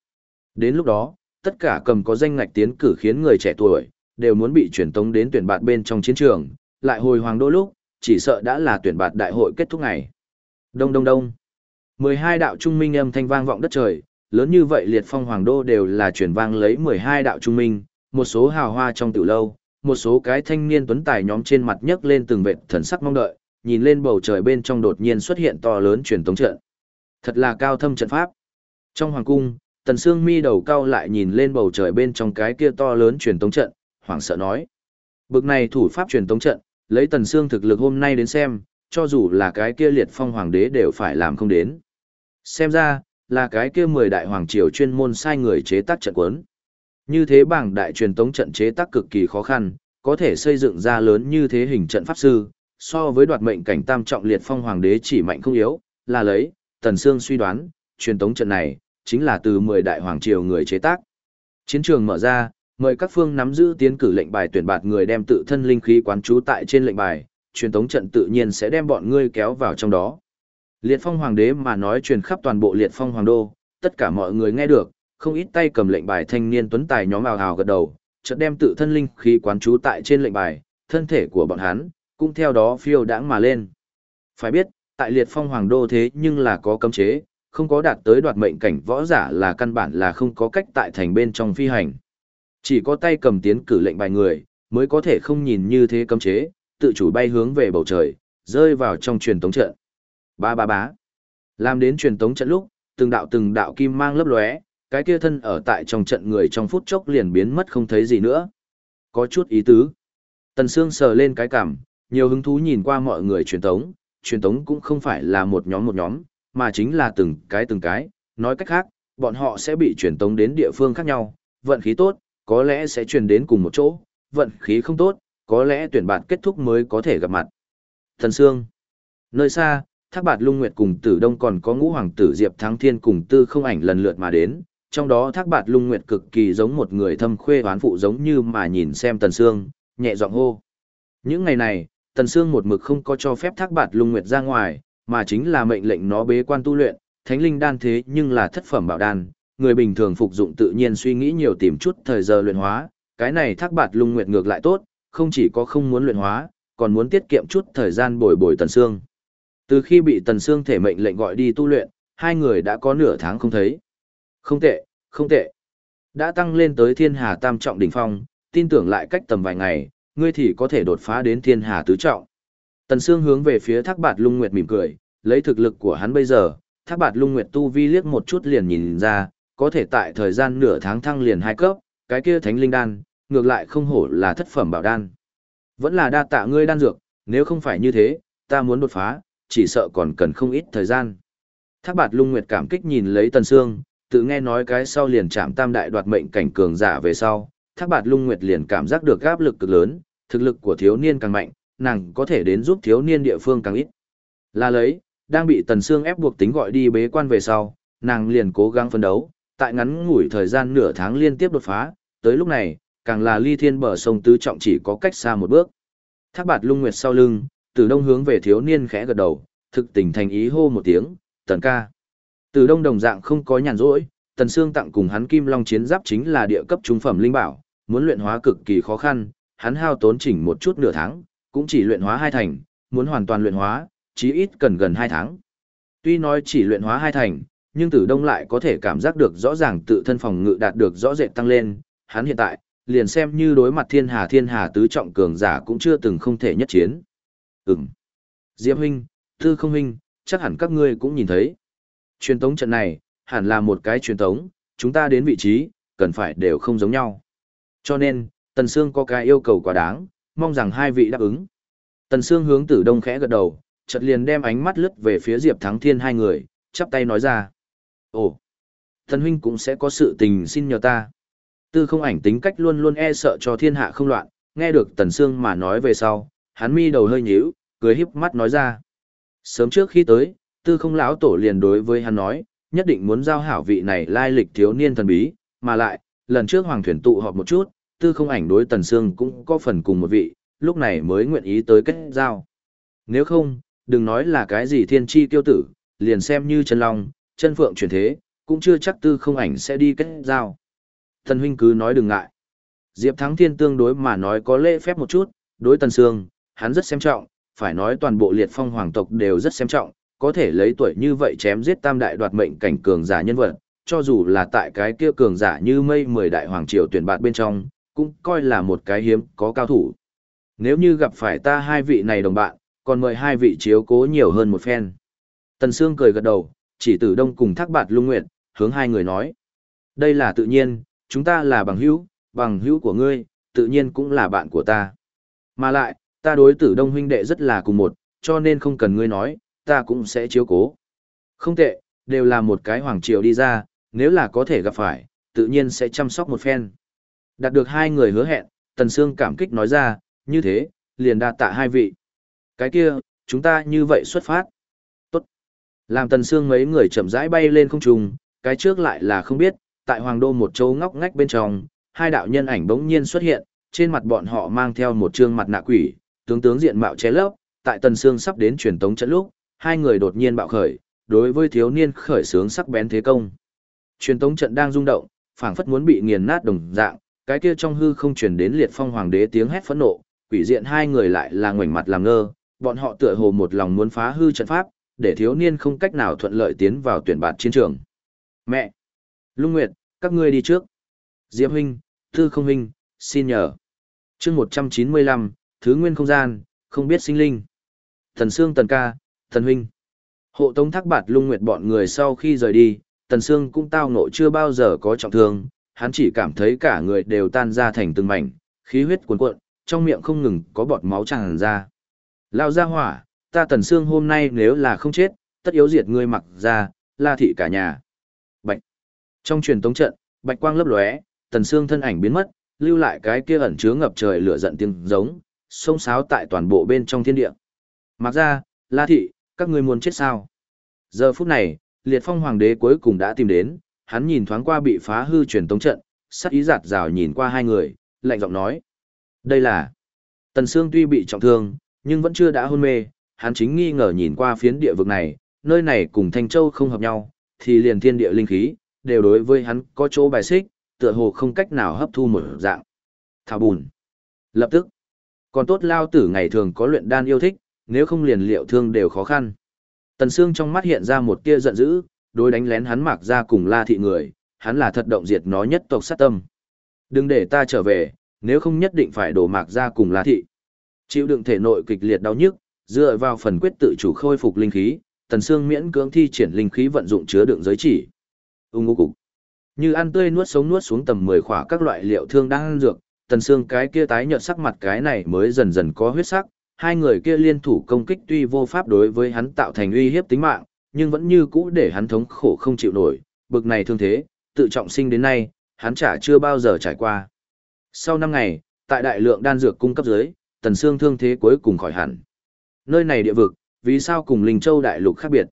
Đến lúc đó, tất cả cầm có danh ngạch tiến cử khiến người trẻ tuổi, đều muốn bị truyền tống đến tuyển bạt bên trong chiến trường, lại hồi hoàng đô lúc, chỉ sợ đã là tuyển bạt đại hội kết thúc ngày. Đông đông đông. 12 đạo trung minh âm thanh vang vọng đất trời, lớn như vậy liệt phong hoàng đô đều là truyền vang lấy 12 đạo trung minh, một số hào hoa trong tiểu lâu, một số cái thanh niên tuấn tài nhóm trên mặt nhấc lên từng vệt thần sắc mong đợi, nhìn lên bầu trời bên trong đột nhiên xuất hiện to lớn truyền tống trận. Thật là cao thâm trận pháp. Trong hoàng cung, Tần Sương Mi đầu cao lại nhìn lên bầu trời bên trong cái kia to lớn truyền tống trận, hoảng sợ nói: "Bực này thủ pháp truyền tống trận, lấy Tần Sương thực lực hôm nay đến xem, cho dù là cái kia liệt phong hoàng đế đều phải làm không đến." Xem ra, là cái kia mười đại hoàng triều chuyên môn sai người chế tác trận cuốn. Như thế bảng đại truyền tống trận chế tác cực kỳ khó khăn, có thể xây dựng ra lớn như thế hình trận pháp sư, so với đoạt mệnh cảnh tam trọng liệt phong hoàng đế chỉ mạnh không yếu, là lấy, Tần Sương suy đoán, truyền tống trận này, chính là từ 10 đại hoàng triều người chế tác. Chiến trường mở ra, mời các phương nắm giữ tiến cử lệnh bài tuyển bạt người đem tự thân linh khí quán trú tại trên lệnh bài, truyền tống trận tự nhiên sẽ đem bọn ngươi kéo vào trong đó. Liệt phong hoàng đế mà nói truyền khắp toàn bộ liệt phong hoàng đô, tất cả mọi người nghe được, không ít tay cầm lệnh bài thanh niên tuấn tài nhóm ào ào gật đầu, chợt đem tự thân linh khí quán trú tại trên lệnh bài, thân thể của bọn hắn cũng theo đó phiêu đãng mà lên. Phải biết, tại liệt phong hoàng đô thế nhưng là có cấm chế, không có đạt tới đoạt mệnh cảnh võ giả là căn bản là không có cách tại thành bên trong phi hành. Chỉ có tay cầm tiến cử lệnh bài người, mới có thể không nhìn như thế cấm chế, tự chủ bay hướng về bầu trời, rơi vào trong truyền tống trận. Ba ba bá. Làm đến truyền tống trận lúc, từng đạo từng đạo kim mang lấp lóe, cái kia thân ở tại trong trận người trong phút chốc liền biến mất không thấy gì nữa. Có chút ý tứ. Tần Sương sờ lên cái cằm, nhiều hứng thú nhìn qua mọi người truyền tống, truyền tống cũng không phải là một nhóm một nhóm, mà chính là từng cái từng cái, nói cách khác, bọn họ sẽ bị truyền tống đến địa phương khác nhau, vận khí tốt, có lẽ sẽ truyền đến cùng một chỗ, vận khí không tốt, có lẽ tuyển bạn kết thúc mới có thể gặp mặt. Thần Sương Nơi xa, Thác Bạt Lung Nguyệt cùng Tử Đông còn có ngũ hoàng tử Diệp Thắng Thiên cùng Tư không ảnh lần lượt mà đến, trong đó Thác Bạt Lung Nguyệt cực kỳ giống một người thâm khuê oán phụ giống như mà nhìn xem Tần Sương, nhẹ giọng hô. Những ngày này, Tần Sương một mực không có cho phép Thác Bạt Lung Nguyệt ra ngoài, mà chính là mệnh lệnh nó bế quan tu luyện, thánh linh đan thế nhưng là thất phẩm bảo đan, người bình thường phục dụng tự nhiên suy nghĩ nhiều tìm chút thời giờ luyện hóa, cái này Thác Bạt Lung Nguyệt ngược lại tốt, không chỉ có không muốn luyện hóa, còn muốn tiết kiệm chút thời gian bồi bồi Tần Sương. Từ khi bị Tần Sương thể mệnh lệnh gọi đi tu luyện, hai người đã có nửa tháng không thấy. Không tệ, không tệ. Đã tăng lên tới thiên hà tam trọng đỉnh phong, tin tưởng lại cách tầm vài ngày, ngươi thì có thể đột phá đến thiên hà tứ trọng. Tần Sương hướng về phía Thác Bạt Lung Nguyệt mỉm cười, lấy thực lực của hắn bây giờ, Thác Bạt Lung Nguyệt tu vi liếc một chút liền nhìn ra, có thể tại thời gian nửa tháng thăng liền hai cấp, cái kia Thánh Linh đan, ngược lại không hổ là thất phẩm bảo đan. Vẫn là đa tạ ngươi đan dược, nếu không phải như thế, ta muốn đột phá, chỉ sợ còn cần không ít thời gian. Thác Bạt Lung Nguyệt cảm kích nhìn lấy Tần Sương, tự nghe nói cái sau liền chạm tam đại đoạt mệnh cảnh cường giả về sau, Thác Bạt Lung Nguyệt liền cảm giác được áp lực cực lớn, thực lực của thiếu niên càng mạnh, nàng có thể đến giúp thiếu niên địa phương càng ít. Là lấy, đang bị Tần Sương ép buộc tính gọi đi bế quan về sau, nàng liền cố gắng phấn đấu, tại ngắn ngủi thời gian nửa tháng liên tiếp đột phá, tới lúc này, càng là ly thiên bờ sông tứ trọng chỉ có cách xa một bước. Thác bạt lung nguyệt sau lưng, từ đông hướng về thiếu niên khẽ gật đầu, thực tình thành ý hô một tiếng, tần ca. Từ đông đồng dạng không có nhàn rỗi, tần xương tặng cùng hắn kim long chiến giáp chính là địa cấp trung phẩm linh bảo, muốn luyện hóa cực kỳ khó khăn, hắn hao tốn chỉnh một chút nửa tháng, cũng chỉ luyện hóa hai thành, muốn hoàn toàn luyện hóa, chí ít cần gần hai tháng. Tuy nói chỉ luyện hóa hai thành, nhưng tử đông lại có thể cảm giác được rõ ràng tự thân phòng ngự đạt được rõ rệt tăng lên, hắn hiện tại, liền xem như đối mặt thiên hà thiên hà tứ trọng cường giả cũng chưa từng không thể nhất chiến. Ừm. Diệp huynh, Tư không huynh, chắc hẳn các ngươi cũng nhìn thấy. Truyền tống trận này, hẳn là một cái truyền tống, chúng ta đến vị trí, cần phải đều không giống nhau. Cho nên, Tần Sương có cái yêu cầu quá đáng, mong rằng hai vị đáp ứng. Tần Sương hướng Tử Đông khẽ gật đầu, chợt liền đem ánh mắt lướt về phía Diệp Thắng Thiên hai người, chắp tay nói ra. Ồ, Tần huynh cũng sẽ có sự tình xin nhờ ta. Tư không ảnh tính cách luôn luôn e sợ cho thiên hạ không loạn, nghe được Tần Sương mà nói về sau, hắn mi đầu hơi nhíu, cười híp mắt nói ra. Sớm trước khi tới, Tư không lão tổ liền đối với hắn nói, nhất định muốn giao hảo vị này lai lịch thiếu niên thần bí, mà lại, lần trước hoàng thuyền tụ họp một chút, tư không ảnh đối Tần Sương cũng có phần cùng một vị, lúc này mới nguyện ý tới kết giao. Nếu không, đừng nói là cái gì thiên chi tiêu tử, liền xem như chân long, chân phượng chuyển thế, cũng chưa chắc tư không ảnh sẽ đi kết giao. Thần huynh cứ nói đừng ngại. Diệp Thắng Thiên tương đối mà nói có lễ phép một chút, đối Tần Sương, hắn rất xem trọng, phải nói toàn bộ liệt phong hoàng tộc đều rất xem trọng, có thể lấy tuổi như vậy chém giết tam đại đoạt mệnh cảnh cường giả nhân vật, cho dù là tại cái kia cường giả như mây mười đại hoàng triều tuyển bạt bên trong, cũng coi là một cái hiếm có cao thủ. Nếu như gặp phải ta hai vị này đồng bạn, còn mời hai vị chiếu cố nhiều hơn một phen. Tần Sương cười gật đầu, chỉ tử đông cùng thác bạt lung nguyện, hướng hai người nói. Đây là tự nhiên, chúng ta là bằng hữu, bằng hữu của ngươi, tự nhiên cũng là bạn của ta. Mà lại, ta đối tử đông huynh đệ rất là cùng một, cho nên không cần ngươi nói, ta cũng sẽ chiếu cố. Không tệ, đều là một cái hoàng triều đi ra, nếu là có thể gặp phải, tự nhiên sẽ chăm sóc một phen. Đạt được hai người hứa hẹn, Tần Sương cảm kích nói ra, như thế, liền đa tạ hai vị. Cái kia, chúng ta như vậy xuất phát. Tốt. Làm Tần Sương mấy người chậm rãi bay lên không trung, cái trước lại là không biết, tại Hoàng Đô một chỗ ngóc ngách bên trong, hai đạo nhân ảnh bỗng nhiên xuất hiện, trên mặt bọn họ mang theo một trương mặt nạ quỷ, tướng tướng diện mạo che lấp, tại Tần Sương sắp đến truyền tống trận lúc, hai người đột nhiên bạo khởi, đối với thiếu niên khởi sướng sắc bén thế công. Truyền tống trận đang rung động, phảng phất muốn bị nghiền nát đồng dạng, cái kia trong hư không truyền đến liệt phong hoàng đế tiếng hét phẫn nộ, quỷ diện hai người lại là ngoảnh mặt làm ngơ, bọn họ tựa hồ một lòng muốn phá hư trận pháp, để thiếu niên không cách nào thuận lợi tiến vào tuyển bạt chiến trường. Mẹ! Lung Nguyệt, các ngươi đi trước. Diệp huynh, Tư không huynh, xin nhờ. chương 195, Thứ Nguyên Không Gian, không biết sinh linh. Thần Sương Tần Ca, Thần Huynh. Hộ tống thác bạt lung nguyệt bọn người sau khi rời đi, Tần Sương cũng tao ngộ chưa bao giờ có trọng thương, hắn chỉ cảm thấy cả người đều tan ra thành từng mảnh, khí huyết cuồn cuộn, trong miệng không ngừng có bọt máu tràn ra. Lao ra hỏa, ta Tần Sương hôm nay nếu là không chết, tất yếu diệt ngươi mặc ra, la thị cả nhà. Bạch. Trong truyền tống trận, bạch quang lấp lóe, Tần Sương thân ảnh biến mất, lưu lại cái kia ẩn chứa ngập trời lửa giận tiếng giống, sông sáo tại toàn bộ bên trong thiên địa. Mặc ra, La thị, các ngươi muốn chết sao? Giờ phút này, Liệt Phong Hoàng đế cuối cùng đã tìm đến, hắn nhìn thoáng qua bị phá hư truyền tống trận, sắc ý giạt rào nhìn qua hai người, lạnh giọng nói. Đây là... Tần Sương tuy bị trọng thương, nhưng vẫn chưa đã hôn mê, hắn chính nghi ngờ nhìn qua phiến địa vực này, nơi này cùng Thanh Châu không hợp nhau, thì liền thiên địa linh khí, đều đối với hắn có chỗ bài xích, tựa hồ không cách nào hấp thu một dạng. Thảo bùn. Lập tức. Còn tốt lao tử ngày thường có luyện đan yêu thích, nếu không liền liệu thương đều khó khăn. Tần Sương trong mắt hiện ra một tia giận dữ, đối đánh lén hắn mạc ra cùng la thị người, hắn là thật động diệt nó nhất tộc sát tâm. Đừng để ta trở về, nếu không nhất định phải đổ mạc ra cùng la thị. Chịu đựng thể nội kịch liệt đau nhức, dựa vào phần quyết tự chủ khôi phục linh khí, Tần Sương miễn cưỡng thi triển linh khí vận dụng chứa đựng giới chỉ. Ung ngô cục. Như ăn tươi nuốt sống nuốt xuống tầm 10 khỏa các loại liệu thương đang ăn dược, Tần Sương cái kia tái nhợt sắc mặt cái này mới dần dần có huyết sắc, hai người kia liên thủ công kích tuy vô pháp đối với hắn tạo thành uy hiếp tính mạng, nhưng vẫn như cũ để hắn thống khổ không chịu nổi, bực này thương thế, tự trọng sinh đến nay, hắn chả chưa bao giờ trải qua. Sau năm ngày, tại đại lượng đan dược cung cấp dưới, Tần Sương thương thế cuối cùng khỏi hẳn. Nơi này địa vực, vì sao cùng Linh Châu đại lục khác biệt?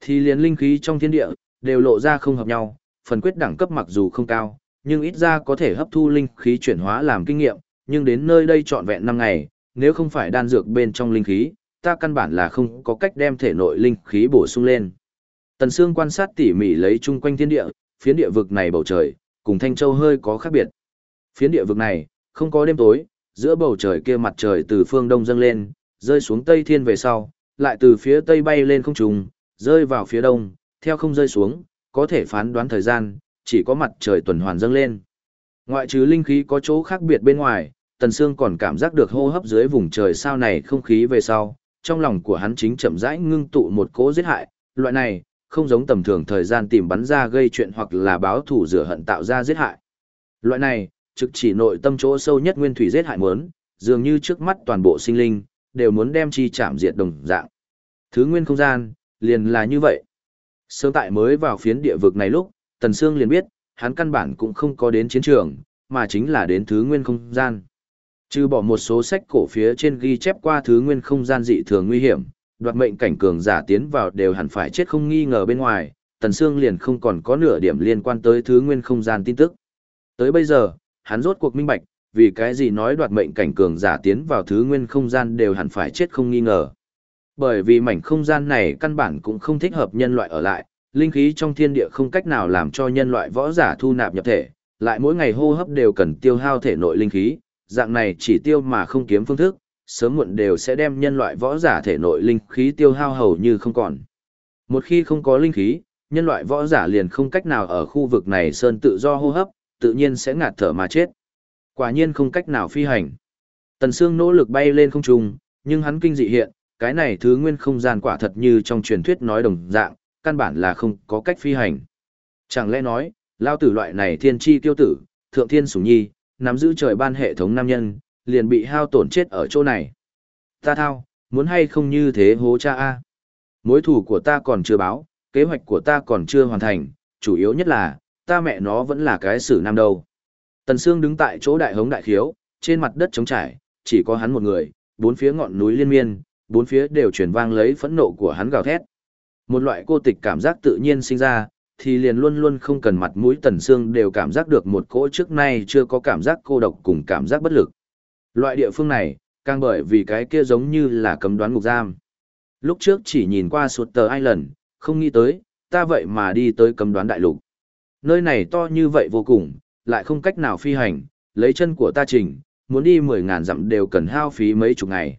Thì liền linh khí trong thiên địa, đều lộ ra không hợp nhau, phần quyết đẳng cấp mặc dù không cao, nhưng ít ra có thể hấp thu linh khí chuyển hóa làm kinh nghiệm, nhưng đến nơi đây trọn vẹn 5 ngày, nếu không phải đan dược bên trong linh khí, ta căn bản là không có cách đem thể nội linh khí bổ sung lên. Tần Sương quan sát tỉ mỉ lấy chung quanh thiên địa, phiến địa vực này bầu trời, cùng Thanh Châu hơi có khác biệt. Phiến địa vực này, không có đêm tối, giữa bầu trời kia mặt trời từ phương đông dâng lên, rơi xuống tây thiên về sau, lại từ phía tây bay lên không trung, rơi vào phía đông, theo không rơi xuống, có thể phán đoán thời gian, chỉ có mặt trời tuần hoàn dâng lên. Ngoại trừ linh khí có chỗ khác biệt bên ngoài, Tần Sương còn cảm giác được hô hấp dưới vùng trời sao này không khí về sau, trong lòng của hắn chính chậm rãi ngưng tụ một cỗ giết hại, loại này, không giống tầm thường thời gian tìm bắn ra gây chuyện hoặc là báo thù rửa hận tạo ra giết hại. Loại này, trực chỉ nội tâm chỗ sâu nhất nguyên thủy giết hại muốn, dường như trước mắt toàn bộ sinh linh, đều muốn đem chi chạm diệt đồng dạng. Thứ nguyên không gian, liền là như vậy. Sớm tại mới vào phiến địa vực này lúc, Tần Sương liền biết, hắn căn bản cũng không có đến chiến trường, mà chính là đến thứ nguyên không gian. Trừ bỏ một số sách cổ phía trên ghi chép qua thứ nguyên không gian dị thường nguy hiểm, đoạt mệnh cảnh cường giả tiến vào đều hẳn phải chết không nghi ngờ bên ngoài, Tần Sương liền không còn có nửa điểm liên quan tới thứ nguyên không gian tin tức. Tới bây giờ, hắn rốt cuộc minh bạch, vì cái gì nói đoạt mệnh cảnh cường giả tiến vào thứ nguyên không gian đều hẳn phải chết không nghi ngờ. Bởi vì mảnh không gian này căn bản cũng không thích hợp nhân loại ở lại, linh khí trong thiên địa không cách nào làm cho nhân loại võ giả thu nạp nhập thể, lại mỗi ngày hô hấp đều cần tiêu hao thể nội linh khí, dạng này chỉ tiêu mà không kiếm phương thức, sớm muộn đều sẽ đem nhân loại võ giả thể nội linh khí tiêu hao hầu như không còn. Một khi không có linh khí, nhân loại võ giả liền không cách nào ở khu vực này sơn tự do hô hấp, tự nhiên sẽ ngạt thở mà chết. Quả nhiên không cách nào phi hành. Tần Sương nỗ lực bay lên không trung, nhưng hắn kinh dị hiện, cái này thứ nguyên không gian quả thật như trong truyền thuyết nói đồng dạng, căn bản là không có cách phi hành. Chẳng lẽ nói, lao tử loại này thiên chi tiêu tử, thượng thiên sủng nhi, nắm giữ trời ban hệ thống nam nhân, liền bị hao tổn chết ở chỗ này. Ta thao, muốn hay không như thế hố cha A. Mối thủ của ta còn chưa báo, kế hoạch của ta còn chưa hoàn thành, chủ yếu nhất là, ta mẹ nó vẫn là cái xử nam đâu. Tần Sương đứng tại chỗ đại hống đại khiếu, trên mặt đất trống trải, chỉ có hắn một người, bốn phía ngọn núi liên miên, bốn phía đều truyền vang lấy phẫn nộ của hắn gào thét. Một loại cô tịch cảm giác tự nhiên sinh ra, thì liền luôn luôn không cần mặt mũi Tần Sương đều cảm giác được một cỗ trước nay chưa có cảm giác cô độc cùng cảm giác bất lực. Loại địa phương này, càng bởi vì cái kia giống như là cấm đoán ngục giam. Lúc trước chỉ nhìn qua suốt tờ Island, không nghĩ tới, ta vậy mà đi tới cấm đoán đại lục. Nơi này to như vậy vô cùng, lại không cách nào phi hành, lấy chân của ta trình, muốn đi 10.000 dặm đều cần hao phí mấy chục ngày.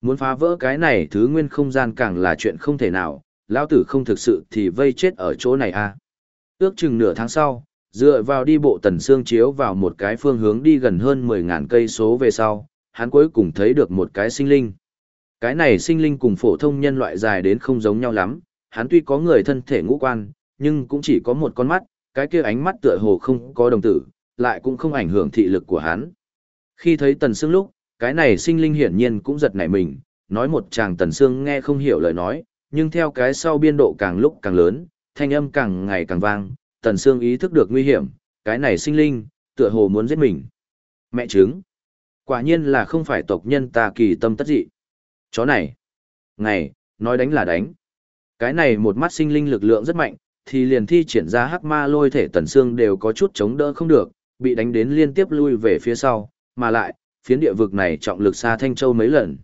Muốn phá vỡ cái này thứ nguyên không gian càng là chuyện không thể nào, lão tử không thực sự thì vây chết ở chỗ này à. Ước chừng nửa tháng sau, dựa vào đi bộ tần xương chiếu vào một cái phương hướng đi gần hơn 10.000 cây số về sau, hắn cuối cùng thấy được một cái sinh linh. Cái này sinh linh cùng phổ thông nhân loại dài đến không giống nhau lắm, hắn tuy có người thân thể ngũ quan, nhưng cũng chỉ có một con mắt, cái kia ánh mắt tựa hồ không có đồng tử, lại cũng không ảnh hưởng thị lực của hắn. Khi thấy Tần xương lúc, cái này sinh linh hiển nhiên cũng giật nảy mình, nói một chàng Tần xương nghe không hiểu lời nói, nhưng theo cái sau biên độ càng lúc càng lớn, thanh âm càng ngày càng vang, Tần Sương ý thức được nguy hiểm, cái này sinh linh, tựa hồ muốn giết mình. Mẹ trứng. Quả nhiên là không phải tộc nhân ta kỳ tâm tất dị. Chó này. Ngày, nói đánh là đánh. Cái này một mắt sinh linh lực lượng rất mạnh, thì liền thi triển ra hắc ma lôi thể tần xương đều có chút chống đỡ không được, bị đánh đến liên tiếp lui về phía sau, mà lại, phiến địa vực này trọng lực xa Thanh Châu mấy lần.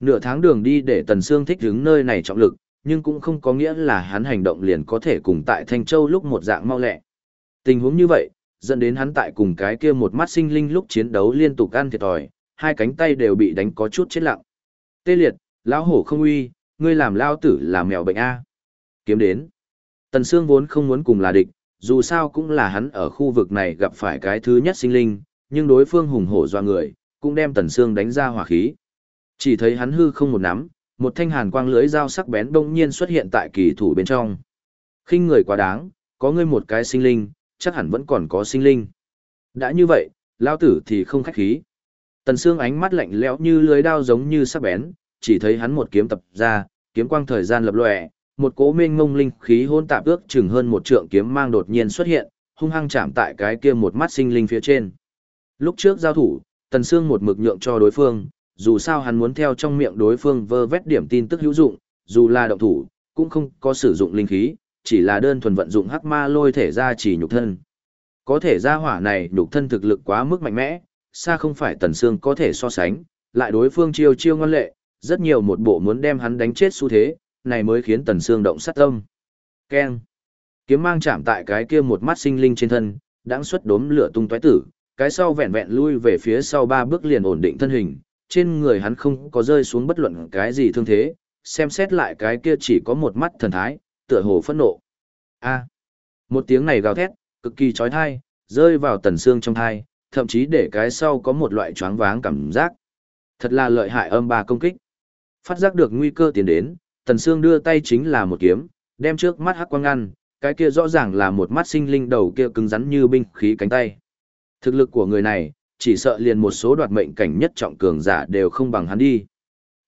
Nửa tháng đường đi để tần Sương thích đứng nơi này trọng lực, nhưng cũng không có nghĩa là hắn hành động liền có thể cùng tại Thanh Châu lúc một dạng mau lẹ. Tình huống như vậy, dẫn đến hắn tại cùng cái kia một mắt sinh linh lúc chiến đấu liên tục ăn thiệt thòi, hai cánh tay đều bị đánh có chút chết lặng. Tê liệt, lão hổ không uy, ngươi làm lao tử là mèo bệnh A. Kiếm đến. Tần Sương vốn không muốn cùng là địch, dù sao cũng là hắn ở khu vực này gặp phải cái thứ nhất sinh linh, nhưng đối phương hùng hổ doa người, cũng đem Tần Sương đánh ra hỏa khí. Chỉ thấy hắn hư không một nắm, một thanh hàn quang lưới dao sắc bén bỗng nhiên xuất hiện tại kỳ thủ bên trong. khinh người quá đáng, có ngươi một cái sinh linh, chắc hẳn vẫn còn có sinh linh. Đã như vậy, lao tử thì không khách khí. Tần Sương ánh mắt lạnh lẽo như lưới đao giống như sắc bén, chỉ thấy hắn một kiếm tập ra, kiếm quang thời gian lập lòe, một cỗ mênh mông linh khí hôn tạp ước chừng hơn một trượng kiếm mang đột nhiên xuất hiện, hung hăng chạm tại cái kia một mắt sinh linh phía trên. Lúc trước giao thủ, Tần Sương một mực nhượng cho đối phương, dù sao hắn muốn theo trong miệng đối phương vơ vét điểm tin tức hữu dụng, dù là động thủ, cũng không có sử dụng linh khí, chỉ là đơn thuần vận dụng hắc ma lôi thể ra chỉ nhục thân. Có thể ra hỏa này nhục thân thực lực quá mức mạnh mẽ, xa không phải Tần xương có thể so sánh, lại đối phương chiêu chiêu ngoan lệ, rất nhiều một bộ muốn đem hắn đánh chết xu thế, này mới khiến Tần xương động sát tâm. Keng. Kiếm mang chạm tại cái kia một mắt sinh linh trên thân, đãng xuất đốm lửa tung tóe tử, cái sau vẹn vẹn lui về phía sau ba bước liền ổn định thân hình, trên người hắn không có rơi xuống bất luận cái gì thương thế, xem xét lại cái kia chỉ có một mắt thần thái, tựa hồ phẫn nộ. A. Một tiếng này gào thét, cực kỳ chói tai, rơi vào Tần xương trong tai, thậm chí để cái sau có một loại choáng váng cảm giác. Thật là lợi hại âm ba công kích. Phát giác được nguy cơ tiến đến, Tần xương đưa tay chính là một kiếm, đem trước mắt hắc quang ngăn, cái kia rõ ràng là một mắt sinh linh đầu kia cứng rắn như binh khí cánh tay. Thực lực của người này, chỉ sợ liền một số đoạt mệnh cảnh nhất trọng cường giả đều không bằng hắn đi.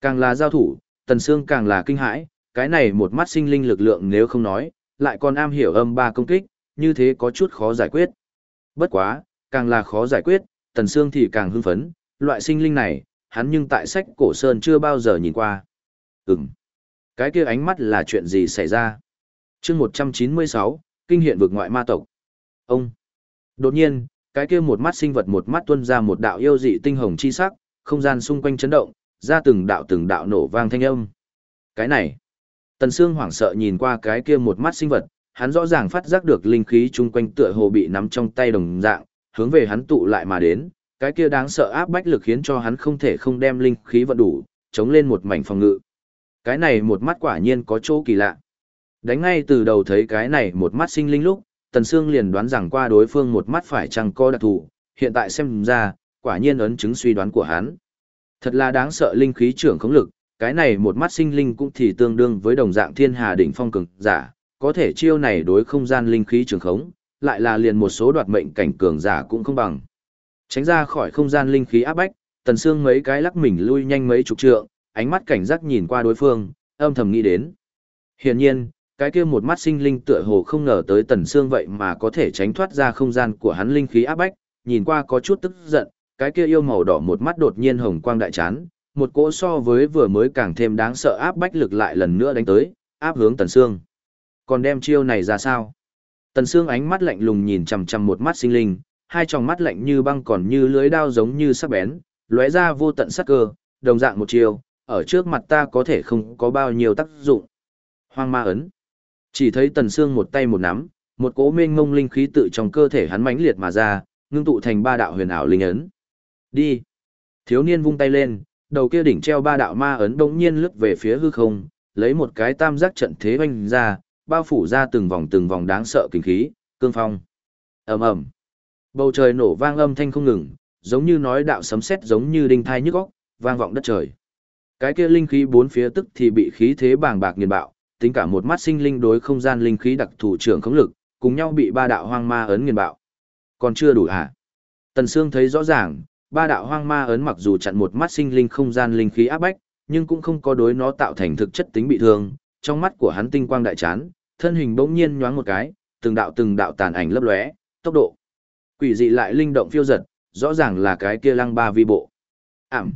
Càng là giao thủ, Tần Sương càng là kinh hãi, cái này một mắt sinh linh lực lượng nếu không nói, lại còn am hiểu âm ba công kích, như thế có chút khó giải quyết. Bất quá, càng là khó giải quyết, Tần Sương thì càng hưng phấn, loại sinh linh này, hắn nhưng tại sách cổ sơn chưa bao giờ nhìn qua. Ừm. Cái kia ánh mắt là chuyện gì xảy ra? chương 196, kinh hiện vực ngoại ma tộc. Ông. Đột nhiên, cái kia một mắt sinh vật một mắt tuôn ra một đạo yêu dị tinh hồng chi sắc, không gian xung quanh chấn động, ra từng đạo từng đạo nổ vang thanh âm. Cái này. Tần Sương hoảng sợ nhìn qua cái kia một mắt sinh vật, hắn rõ ràng phát giác được linh khí chung quanh tựa hồ bị nắm trong tay đồng dạng, hướng về hắn tụ lại mà đến, Cái kia đáng sợ áp bách lực khiến cho hắn không thể không đem linh khí vận đủ, chống lên một mảnh phòng ngự. Cái này một mắt quả nhiên có chỗ kỳ lạ. Đánh ngay từ đầu thấy cái này một mắt sinh linh lúc, Tần Sương liền đoán rằng qua đối phương một mắt phải chăng có đặc thù, hiện tại xem ra, quả nhiên ấn chứng suy đoán của hắn. Thật là đáng sợ linh khí trưởng khống lực, cái này một mắt sinh linh cũng thì tương đương với đồng dạng thiên hà đỉnh phong cường giả, có thể chiêu này đối không gian linh khí trường khống, lại là liền một số đoạt mệnh cảnh cường giả cũng không bằng. Tránh ra khỏi không gian linh khí áp bách, Tần Sương mấy cái lắc mình lui nhanh mấy chục trượng, ánh mắt cảnh giác nhìn qua đối phương, âm thầm nghĩ đến. Hiển nhiên, cái kia một mắt sinh linh tựa hồ không ngờ tới Tần xương vậy mà có thể tránh thoát ra không gian của hắn linh khí áp bách, nhìn qua có chút tức giận, cái kia yêu màu đỏ một mắt đột nhiên hồng quang đại chán, một cỗ so với vừa mới càng thêm đáng sợ áp bách lực lại lần nữa đánh tới, áp hướng Tần xương còn đem chiêu này ra sao? Tần xương ánh mắt lạnh lùng nhìn chằm chằm một mắt sinh linh, hai tròng mắt lạnh như băng còn như lưới đao giống như sắc bén, lóe ra vô tận sắc cơ, đồng dạng một chiêu, ở trước mặt ta có thể không có bao nhiêu tác dụng. Hoang ma ấn. Chỉ thấy Tần Sương một tay một nắm, một cỗ mênh mông linh khí tự trong cơ thể hắn mãnh liệt mà ra, ngưng tụ thành ba đạo huyền ảo linh ấn. Đi. Thiếu niên vung tay lên, đầu kia đỉnh treo ba đạo ma ấn đống nhiên lướt về phía hư không, lấy một cái tam giác trận thế oanh ra, bao phủ ra từng vòng từng vòng đáng sợ kinh khí, cương phong. ầm ầm, bầu trời nổ vang âm thanh không ngừng, giống như nói đạo sấm sét giống như đinh thai nhức óc, vang vọng đất trời. Cái kia linh khí bốn phía tức thì bị khí thế bàng bạc nghiền bạo, tính cả một mắt sinh linh đối không gian linh khí đặc thủ trưởng khống lực, cùng nhau bị ba đạo hoang ma ấn nghiền bạo. Còn chưa đủ hả? Tần Sương thấy rõ ràng, ba đạo hoang ma ấn mặc dù chặn một mắt sinh linh không gian linh khí áp bách, nhưng cũng không có đối nó tạo thành thực chất tính bị thương, trong mắt của hắn tinh quang đại chán, thân hình bỗng nhiên nhoáng một cái, từng đạo từng đạo tàn ảnh lấp lóe, tốc độ quỷ dị lại linh động phiêu giật, rõ ràng là cái kia lăng ba vi bộ. Ảm.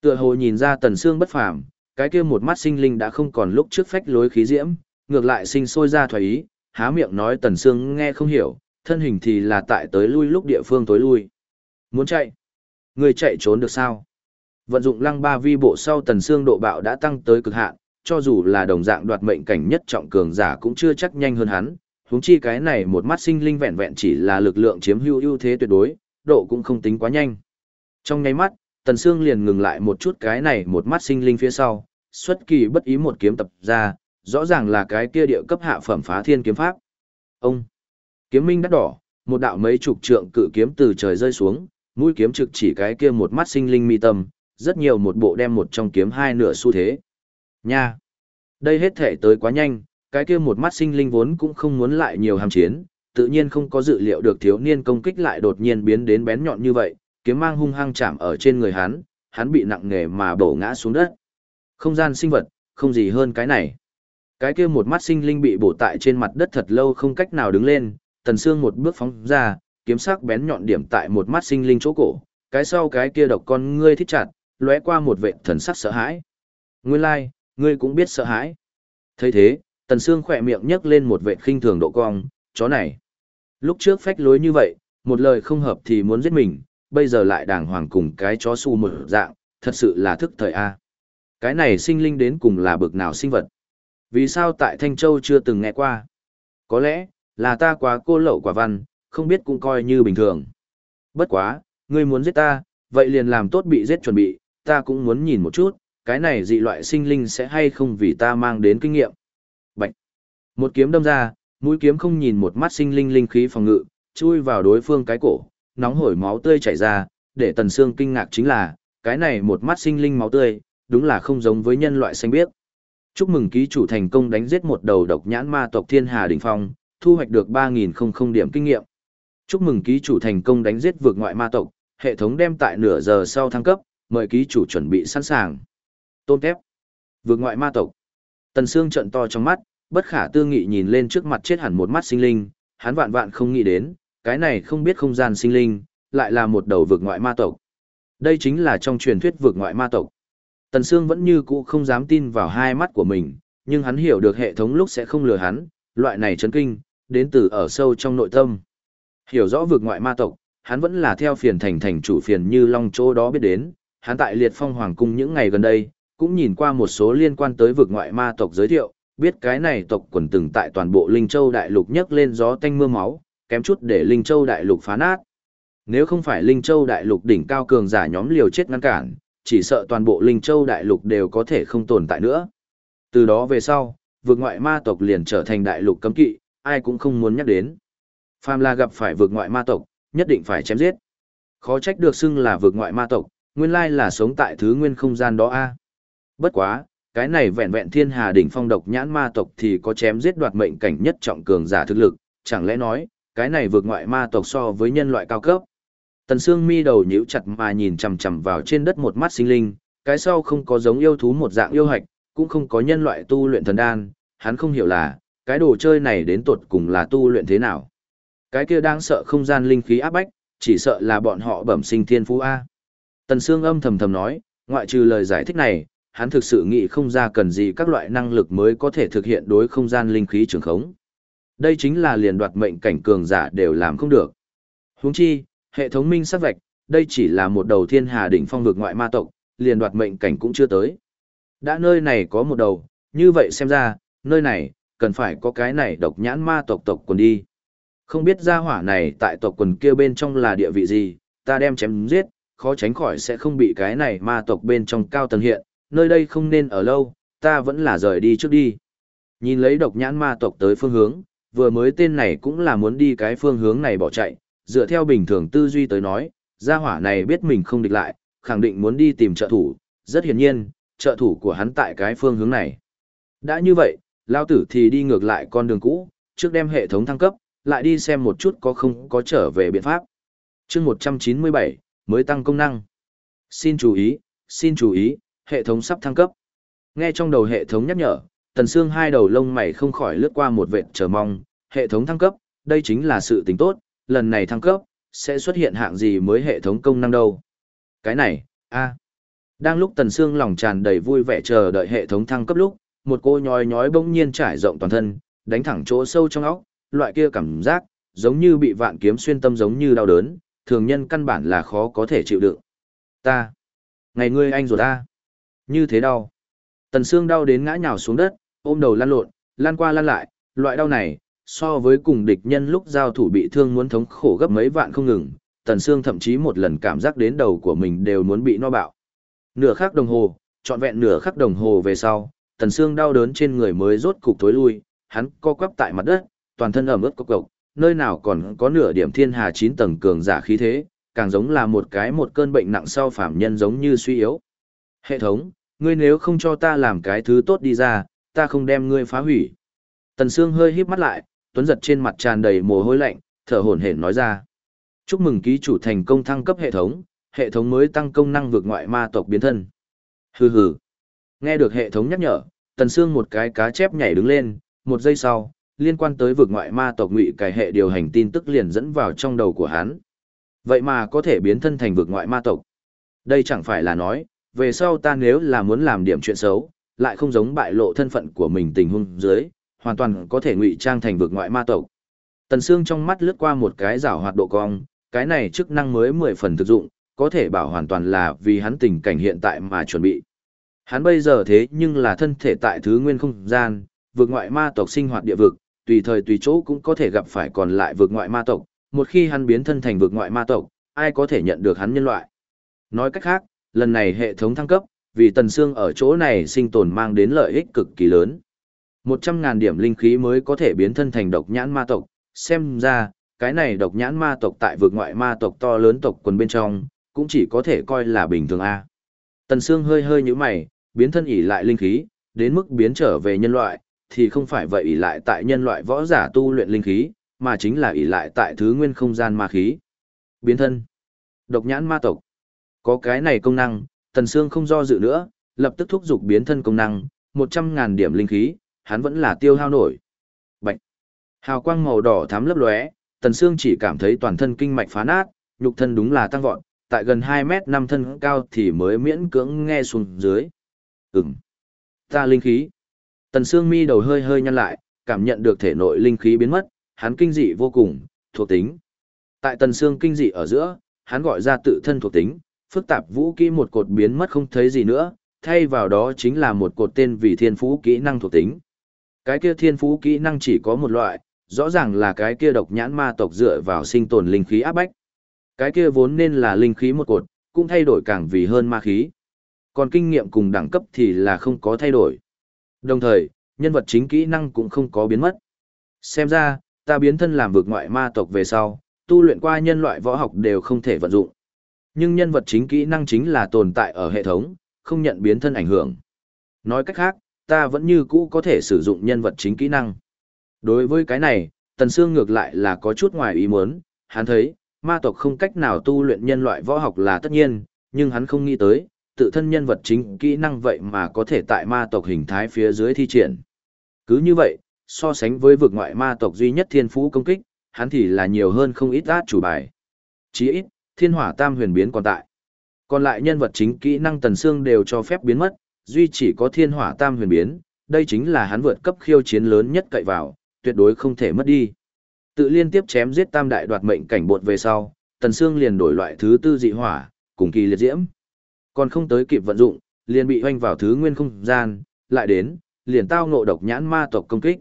Tựa hồ nhìn ra tần Sương bất phàm, cái kia một mắt sinh linh đã không còn lúc trước phách lối khí diễm, ngược lại sinh sôi ra thoái ý, há miệng nói tần xương nghe không hiểu, thân hình thì là tại tới lui lúc địa phương tối lui. Muốn chạy? Người chạy trốn được sao? Vận dụng lăng ba vi bộ sau tần xương độ bạo đã tăng tới cực hạn, cho dù là đồng dạng đoạt mệnh cảnh nhất trọng cường giả cũng chưa chắc nhanh hơn hắn, huống chi cái này một mắt sinh linh vẹn vẹn chỉ là lực lượng chiếm hữu ưu thế tuyệt đối, độ cũng không tính quá nhanh. Trong nháy mắt, Tần Sương liền ngừng lại một chút cái này một mắt sinh linh phía sau, xuất kỳ bất ý một kiếm tập ra, rõ ràng là cái kia địa cấp hạ phẩm phá thiên kiếm pháp. Ông, kiếm minh đắt đỏ, một đạo mấy chục trượng cự kiếm từ trời rơi xuống, mũi kiếm trực chỉ cái kia một mắt sinh linh mi tâm, rất nhiều một bộ đem một trong kiếm hai nửa xu thế. Nha! Đây hết thể tới quá nhanh, cái kia một mắt sinh linh vốn cũng không muốn lại nhiều hàm chiến, tự nhiên không có dự liệu được thiếu niên công kích lại đột nhiên biến đến bén nhọn như vậy, kiếm mang hung hăng chạm ở trên người hắn, hắn bị nặng nề mà bổ ngã xuống đất. Không gian sinh vật, không gì hơn cái này. Cái kia một mắt sinh linh bị bổ tại trên mặt đất thật lâu không cách nào đứng lên, tần xương một bước phóng ra, kiếm sắc bén nhọn điểm tại một mắt sinh linh chỗ cổ, cái sau cái kia độc con ngươi thích chặt, lóe qua một vệ thần sắc sợ hãi. Nguyên lai, like, ngươi cũng biết sợ hãi. thấy thế, Tần Sương khỏe miệng nhấc lên một vệ khinh thường độ cong, chó này. Lúc trước phách lối như vậy, một lời không hợp thì muốn giết mình, bây giờ lại đàng hoàng cùng cái chó su một dạng, thật sự là thức thời A. Cái này sinh linh đến cùng là bực nào sinh vật? Vì sao tại Thanh Châu chưa từng nghe qua? Có lẽ, là ta quá cô lậu quả văn, không biết cũng coi như bình thường. Bất quá, ngươi muốn giết ta, vậy liền làm tốt bị giết chuẩn bị, ta cũng muốn nhìn một chút, cái này dị loại sinh linh sẽ hay không vì ta mang đến kinh nghiệm. Bạch. Một kiếm đâm ra, mũi kiếm không nhìn một mắt sinh linh linh khí phòng ngự, chui vào đối phương cái cổ, nóng hổi máu tươi chảy ra, để Tần Sương kinh ngạc chính là, cái này một mắt sinh linh máu tươi, đúng là không giống với nhân loại xanh biếc. Chúc mừng ký chủ thành công đánh giết một đầu độc nhãn ma tộc Thiên Hà đỉnh phong, thu hoạch được 3000 điểm kinh nghiệm. Chúc mừng ký chủ thành công đánh giết vượt ngoại ma tộc, hệ thống đem tại nửa giờ sau thăng cấp, mời ký chủ chuẩn bị sẵn sàng. Tôn thép. Vượt ngoại ma tộc. Tần Sương trợn to trong mắt, bất khả tư nghị nhìn lên trước mặt chết hẳn một mắt sinh linh, hắn vạn vạn không nghĩ đến, cái này không biết không gian sinh linh, lại là một đầu vượt ngoại ma tộc. Đây chính là trong truyền thuyết vượt ngoại ma tộc. Tần Sương vẫn như cũ không dám tin vào hai mắt của mình, nhưng hắn hiểu được hệ thống lúc sẽ không lừa hắn, loại này chấn kinh, đến từ ở sâu trong nội tâm. Hiểu rõ vượt ngoại ma tộc, hắn vẫn là theo phiền thành thành chủ phiền như long chỗ đó biết đến, hắn tại liệt phong hoàng cung những ngày gần đây, cũng nhìn qua một số liên quan tới vực ngoại ma tộc giới thiệu, biết cái này tộc quần từng tại toàn bộ Linh Châu đại lục nhấc lên gió tanh mưa máu, kém chút để Linh Châu đại lục phá nát. Nếu không phải Linh Châu đại lục đỉnh cao cường giả nhóm liều chết ngăn cản, chỉ sợ toàn bộ Linh Châu đại lục đều có thể không tồn tại nữa. Từ đó về sau, vượt ngoại ma tộc liền trở thành đại lục cấm kỵ, ai cũng không muốn nhắc đến. Phàm là gặp phải vượt ngoại ma tộc, nhất định phải chém giết. Khó trách được xưng là vượt ngoại ma tộc, nguyên lai là sống tại thứ nguyên không gian đó a. Bất quá, cái này vẹn vẹn thiên hà đỉnh phong độc nhãn ma tộc thì có chém giết đoạt mệnh cảnh nhất trọng cường giả thực lực, chẳng lẽ nói, cái này vượt ngoại ma tộc so với nhân loại cao cấp. Tần Sương mi đầu nhíu chặt mà nhìn chằm chằm vào trên đất một mắt sinh linh, cái sau không có giống yêu thú một dạng yêu hạch, cũng không có nhân loại tu luyện thần đan, hắn không hiểu là, cái đồ chơi này đến tột cùng là tu luyện thế nào. Cái kia đang sợ không gian linh khí áp bách, chỉ sợ là bọn họ bẩm sinh thiên phú A. Tần Sương âm thầm thầm nói, ngoại trừ lời giải thích này, hắn thực sự nghĩ không ra cần gì các loại năng lực mới có thể thực hiện đối không gian linh khí trường khống. Đây chính là liền đoạt mệnh cảnh cường giả đều làm không được. Huống chi, hệ thống minh sắc vạch, đây chỉ là một đầu thiên hà đỉnh phong vực ngoại ma tộc, liền đoạt mệnh cảnh cũng chưa tới. Đã nơi này có một đầu, như vậy xem ra, nơi này, cần phải có cái này độc nhãn ma tộc tộc quần đi. Không biết gia hỏa này tại tộc quần kia bên trong là địa vị gì, ta đem chém giết, khó tránh khỏi sẽ không bị cái này ma tộc bên trong cao tầng hiện, nơi đây không nên ở lâu, ta vẫn là rời đi trước đi. Nhìn lấy độc nhãn ma tộc tới phương hướng, vừa mới tên này cũng là muốn đi cái phương hướng này bỏ chạy, dựa theo bình thường tư duy tới nói, gia hỏa này biết mình không địch lại, khẳng định muốn đi tìm trợ thủ, rất hiển nhiên, trợ thủ của hắn tại cái phương hướng này. Đã như vậy, lao tử thì đi ngược lại con đường cũ, trước đem hệ thống thăng cấp, lại đi xem một chút có không có trở về biện pháp. chương 197, mới tăng công năng. Xin chú ý, xin chú ý, hệ thống sắp thăng cấp. Nghe trong đầu hệ thống nhắc nhở, tần xương hai đầu lông mày không khỏi lướt qua một vệt chờ mong, hệ thống thăng cấp, đây chính là sự tình tốt, lần này thăng cấp, sẽ xuất hiện hạng gì mới hệ thống công năng đâu. Cái này, a Đang lúc tần xương lòng tràn đầy vui vẻ chờ đợi hệ thống thăng cấp lúc, một cô nhói nhói bỗng nhiên trải rộng toàn thân, đánh thẳng chỗ sâu trong óc, loại kia cảm giác, giống như bị vạn kiếm xuyên tâm giống như đau đớn, thường nhân căn bản là khó có thể chịu đựng. Ta, ngày ngươi anh rồi ta, như thế đau. Tần xương đau đến ngã nhào xuống đất, ôm đầu lăn lộn, lăn qua lăn lại, loại đau này, so với cùng địch nhân lúc giao thủ bị thương muốn thống khổ gấp mấy vạn không ngừng, Tần Sương thậm chí một lần cảm giác đến đầu của mình đều muốn bị no bạo. Nửa khắc đồng hồ, trọn vẹn nửa khắc đồng hồ về sau, Tần Sương đau đớn trên người mới rốt cục tối lui, hắn co quắp tại mặt đất, toàn thân ẩm ướt cốc cộc, nơi nào còn có nửa điểm thiên hà chín tầng cường giả khí thế, càng giống là một cái một cơn bệnh nặng sau phạm nhân giống như suy yếu. Hệ thống, ngươi nếu không cho ta làm cái thứ tốt đi ra, ta không đem ngươi phá hủy. Tần Sương hơi híp mắt lại, tuấn giật trên mặt tràn đầy mồ hôi lạnh, thở hổn hển nói ra. Chúc mừng ký chủ thành công thăng cấp hệ thống, hệ thống mới tăng công năng vượt ngoại ma tộc biến thân. Hừ hừ. Nghe được hệ thống nhắc nhở, Tần Sương một cái cá chép nhảy đứng lên, một giây sau, liên quan tới vượt ngoại ma tộc ngụy cải hệ điều hành tin tức liền dẫn vào trong đầu của hắn. Vậy mà có thể biến thân thành vượt ngoại ma tộc. Đây chẳng phải là nói, về sau ta nếu là muốn làm điểm chuyện xấu, lại không giống bại lộ thân phận của mình tình huống dưới, hoàn toàn có thể ngụy trang thành vực ngoại ma tộc. Tần Sương trong mắt lướt qua một cái rảo hoạt độ cong, cái này chức năng mới mười phần thực dụng, có thể bảo hoàn toàn là vì hắn tình cảnh hiện tại mà chuẩn bị. Hắn bây giờ thế nhưng là thân thể tại thứ nguyên không gian, vực ngoại ma tộc sinh hoạt địa vực, tùy thời tùy chỗ cũng có thể gặp phải còn lại vực ngoại ma tộc, một khi hắn biến thân thành vực ngoại ma tộc, ai có thể nhận được hắn nhân loại. Nói cách khác, lần này hệ thống thăng cấp, vì Tần Sương ở chỗ này sinh tồn mang đến lợi ích cực kỳ lớn. Một trăm ngàn điểm linh khí mới có thể biến thân thành độc nhãn ma tộc, xem ra, cái này độc nhãn ma tộc tại vực ngoại ma tộc to lớn tộc quần bên trong, cũng chỉ có thể coi là bình thường A. Tần Sương hơi hơi nhũ mày, biến thân ỉ lại linh khí, đến mức biến trở về nhân loại, thì không phải vậy ỉ lại tại nhân loại võ giả tu luyện linh khí, mà chính là ỉ lại tại thứ nguyên không gian ma khí. Biến thân. Độc nhãn ma tộc. Có cái này công năng, Tần Sương không do dự nữa, lập tức thúc giục biến thân công năng, một trăm ngàn điểm linh khí, hắn vẫn là tiêu hao nổi. Bạch. Hào quang màu đỏ thắm lấp lóe, Tần Sương chỉ cảm thấy toàn thân kinh mạch phá nát, nhục thân đúng là tăng vọt, tại gần 2 mét năm thân cao thì mới miễn cưỡng nghe xuống dưới. Ừm. Ta linh khí. Tần Sương mi đầu hơi hơi nhăn lại, cảm nhận được thể nội linh khí biến mất, hắn kinh dị vô cùng, thuộc tính. Tại Tần Sương kinh dị ở giữa, hắn gọi ra tự thân thuộc tính, phức tạp vũ kỹ một cột biến mất không thấy gì nữa, thay vào đó chính là một cột tên vì thiên phú kỹ năng thuộc tính. Cái kia thiên phú kỹ năng chỉ có một loại, rõ ràng là cái kia độc nhãn ma tộc dựa vào sinh tồn linh khí áp bách. cái kia vốn nên là linh khí một cột, cũng thay đổi càng vì hơn ma khí. Còn kinh nghiệm cùng đẳng cấp thì là không có thay đổi. Đồng thời, nhân vật chính kỹ năng cũng không có biến mất. Xem ra, ta biến thân làm vực ngoại ma tộc về sau, tu luyện qua nhân loại võ học đều không thể vận dụng. Nhưng nhân vật chính kỹ năng chính là tồn tại ở hệ thống, không nhận biến thân ảnh hưởng. Nói cách khác, ta vẫn như cũ có thể sử dụng nhân vật chính kỹ năng. Đối với cái này, Tần Sương ngược lại là có chút ngoài ý muốn, hắn thấy, ma tộc không cách nào tu luyện nhân loại võ học là tất nhiên, nhưng hắn không nghĩ tới, tự thân nhân vật chính kỹ năng vậy mà có thể tại ma tộc hình thái phía dưới thi triển. Cứ như vậy, so sánh với vực ngoại ma tộc duy nhất thiên phú công kích, hắn thì là nhiều hơn không ít át chủ bài. Chỉ ít, thiên hỏa tam huyền biến còn tại. Còn lại nhân vật chính kỹ năng tần xương đều cho phép biến mất, duy chỉ có thiên hỏa tam huyền biến, đây chính là hắn vượt cấp khiêu chiến lớn nhất cậy vào, tuyệt đối không thể mất đi. Tự liên tiếp chém giết tam đại đoạt mệnh cảnh bột về sau, tần xương liền đổi loại thứ tư dị hỏa, cùng kỳ liệt diễm. Còn không tới kịp vận dụng, liền bị hoanh vào thứ nguyên không gian, lại đến, liền tao ngộ độc nhãn ma tộc công kích.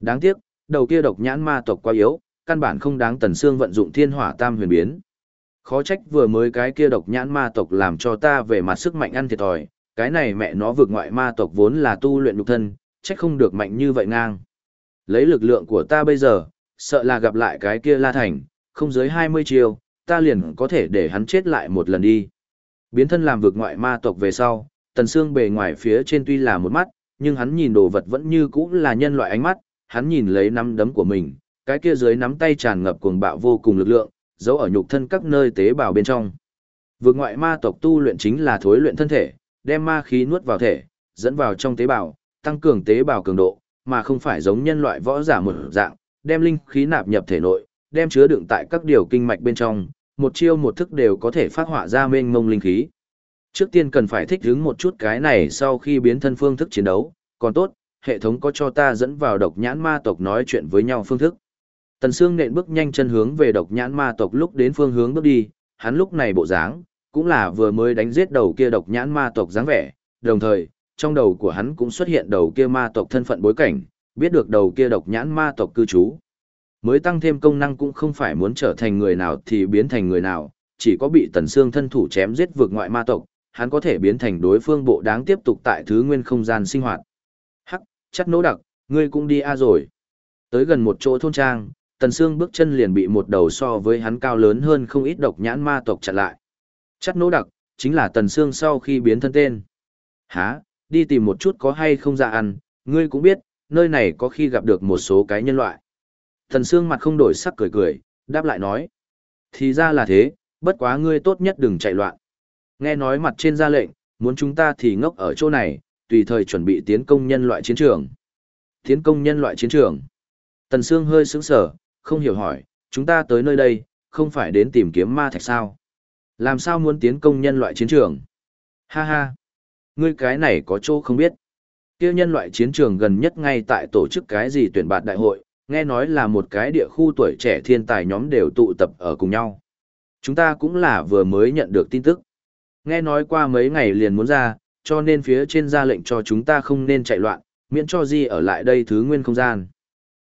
Đáng tiếc, đầu kia độc nhãn ma tộc quá yếu, căn bản không đáng tần xương vận dụng thiên hỏa tam huyền biến. Khó trách vừa mới cái kia độc nhãn ma tộc làm cho ta về mặt sức mạnh ăn thiệt thòi, cái này mẹ nó vượt ngoại ma tộc vốn là tu luyện nhục thân, trách không được mạnh như vậy ngang. Lấy lực lượng của ta bây giờ, sợ là gặp lại cái kia La Thành, không dưới 20 chiều, ta liền có thể để hắn chết lại một lần đi. Biến thân làm vượt ngoại ma tộc về sau, tần xương bề ngoài phía trên tuy là một mắt, nhưng hắn nhìn đồ vật vẫn như cũ là nhân loại ánh mắt, hắn nhìn lấy nắm đấm của mình, cái kia dưới nắm tay tràn ngập cuồng bạo vô cùng lực lượng, giấu ở nhục thân các nơi tế bào bên trong. Vượt ngoại ma tộc tu luyện chính là thối luyện thân thể, đem ma khí nuốt vào thể, dẫn vào trong tế bào, tăng cường tế bào cường độ, mà không phải giống nhân loại võ giả một dạng, đem linh khí nạp nhập thể nội, đem chứa đựng tại các điều kinh mạch bên trong, một chiêu một thức đều có thể phát họa ra mênh mông linh khí. Trước tiên cần phải thích ứng một chút cái này sau khi biến thân phương thức chiến đấu, còn tốt, hệ thống có cho ta dẫn vào độc nhãn ma tộc nói chuyện với nhau phương thức. Tần Sương nện bước nhanh chân hướng về độc nhãn ma tộc lúc đến phương hướng bước đi, hắn lúc này bộ dáng, cũng là vừa mới đánh giết đầu kia độc nhãn ma tộc dáng vẻ, đồng thời, trong đầu của hắn cũng xuất hiện đầu kia ma tộc thân phận bối cảnh, biết được đầu kia độc nhãn ma tộc cư trú. Mới tăng thêm công năng cũng không phải muốn trở thành người nào thì biến thành người nào, chỉ có bị Tần xương thân thủ chém giết vượt ngoại ma tộc, hắn có thể biến thành đối phương bộ đáng tiếp tục tại thứ nguyên không gian sinh hoạt. Hắc, chắc nỗ đặc, ngươi cũng đi a rồi. Tới gần một chỗ thôn trang, Tần xương bước chân liền bị một đầu so với hắn cao lớn hơn không ít độc nhãn ma tộc chặn lại. Chắc nỗ đặc, chính là Tần Sương sau khi biến thân tên. Hả, đi tìm một chút có hay không ra ăn, ngươi cũng biết, nơi này có khi gặp được một số cái nhân loại. Tần Sương mặt không đổi sắc cười cười, đáp lại nói. Thì ra là thế, bất quá ngươi tốt nhất đừng chạy loạn. Nghe nói mặt trên ra lệnh, muốn chúng ta thì ngốc ở chỗ này, tùy thời chuẩn bị tiến công nhân loại chiến trường. Tiến công nhân loại chiến trường. Tần Sương hơi sững sờ, không hiểu hỏi, chúng ta tới nơi đây, không phải đến tìm kiếm ma thạch sao? Làm sao muốn tiến công nhân loại chiến trường? Ha ha! Ngươi cái này có chỗ không biết. Kêu nhân loại chiến trường gần nhất ngay tại tổ chức cái gì tuyển bạt đại hội, nghe nói là một cái địa khu tuổi trẻ thiên tài nhóm đều tụ tập ở cùng nhau. Chúng ta cũng là vừa mới nhận được tin tức. Nghe nói qua mấy ngày liền muốn ra, cho nên phía trên ra lệnh cho chúng ta không nên chạy loạn, miễn cho gì ở lại đây thứ nguyên không gian.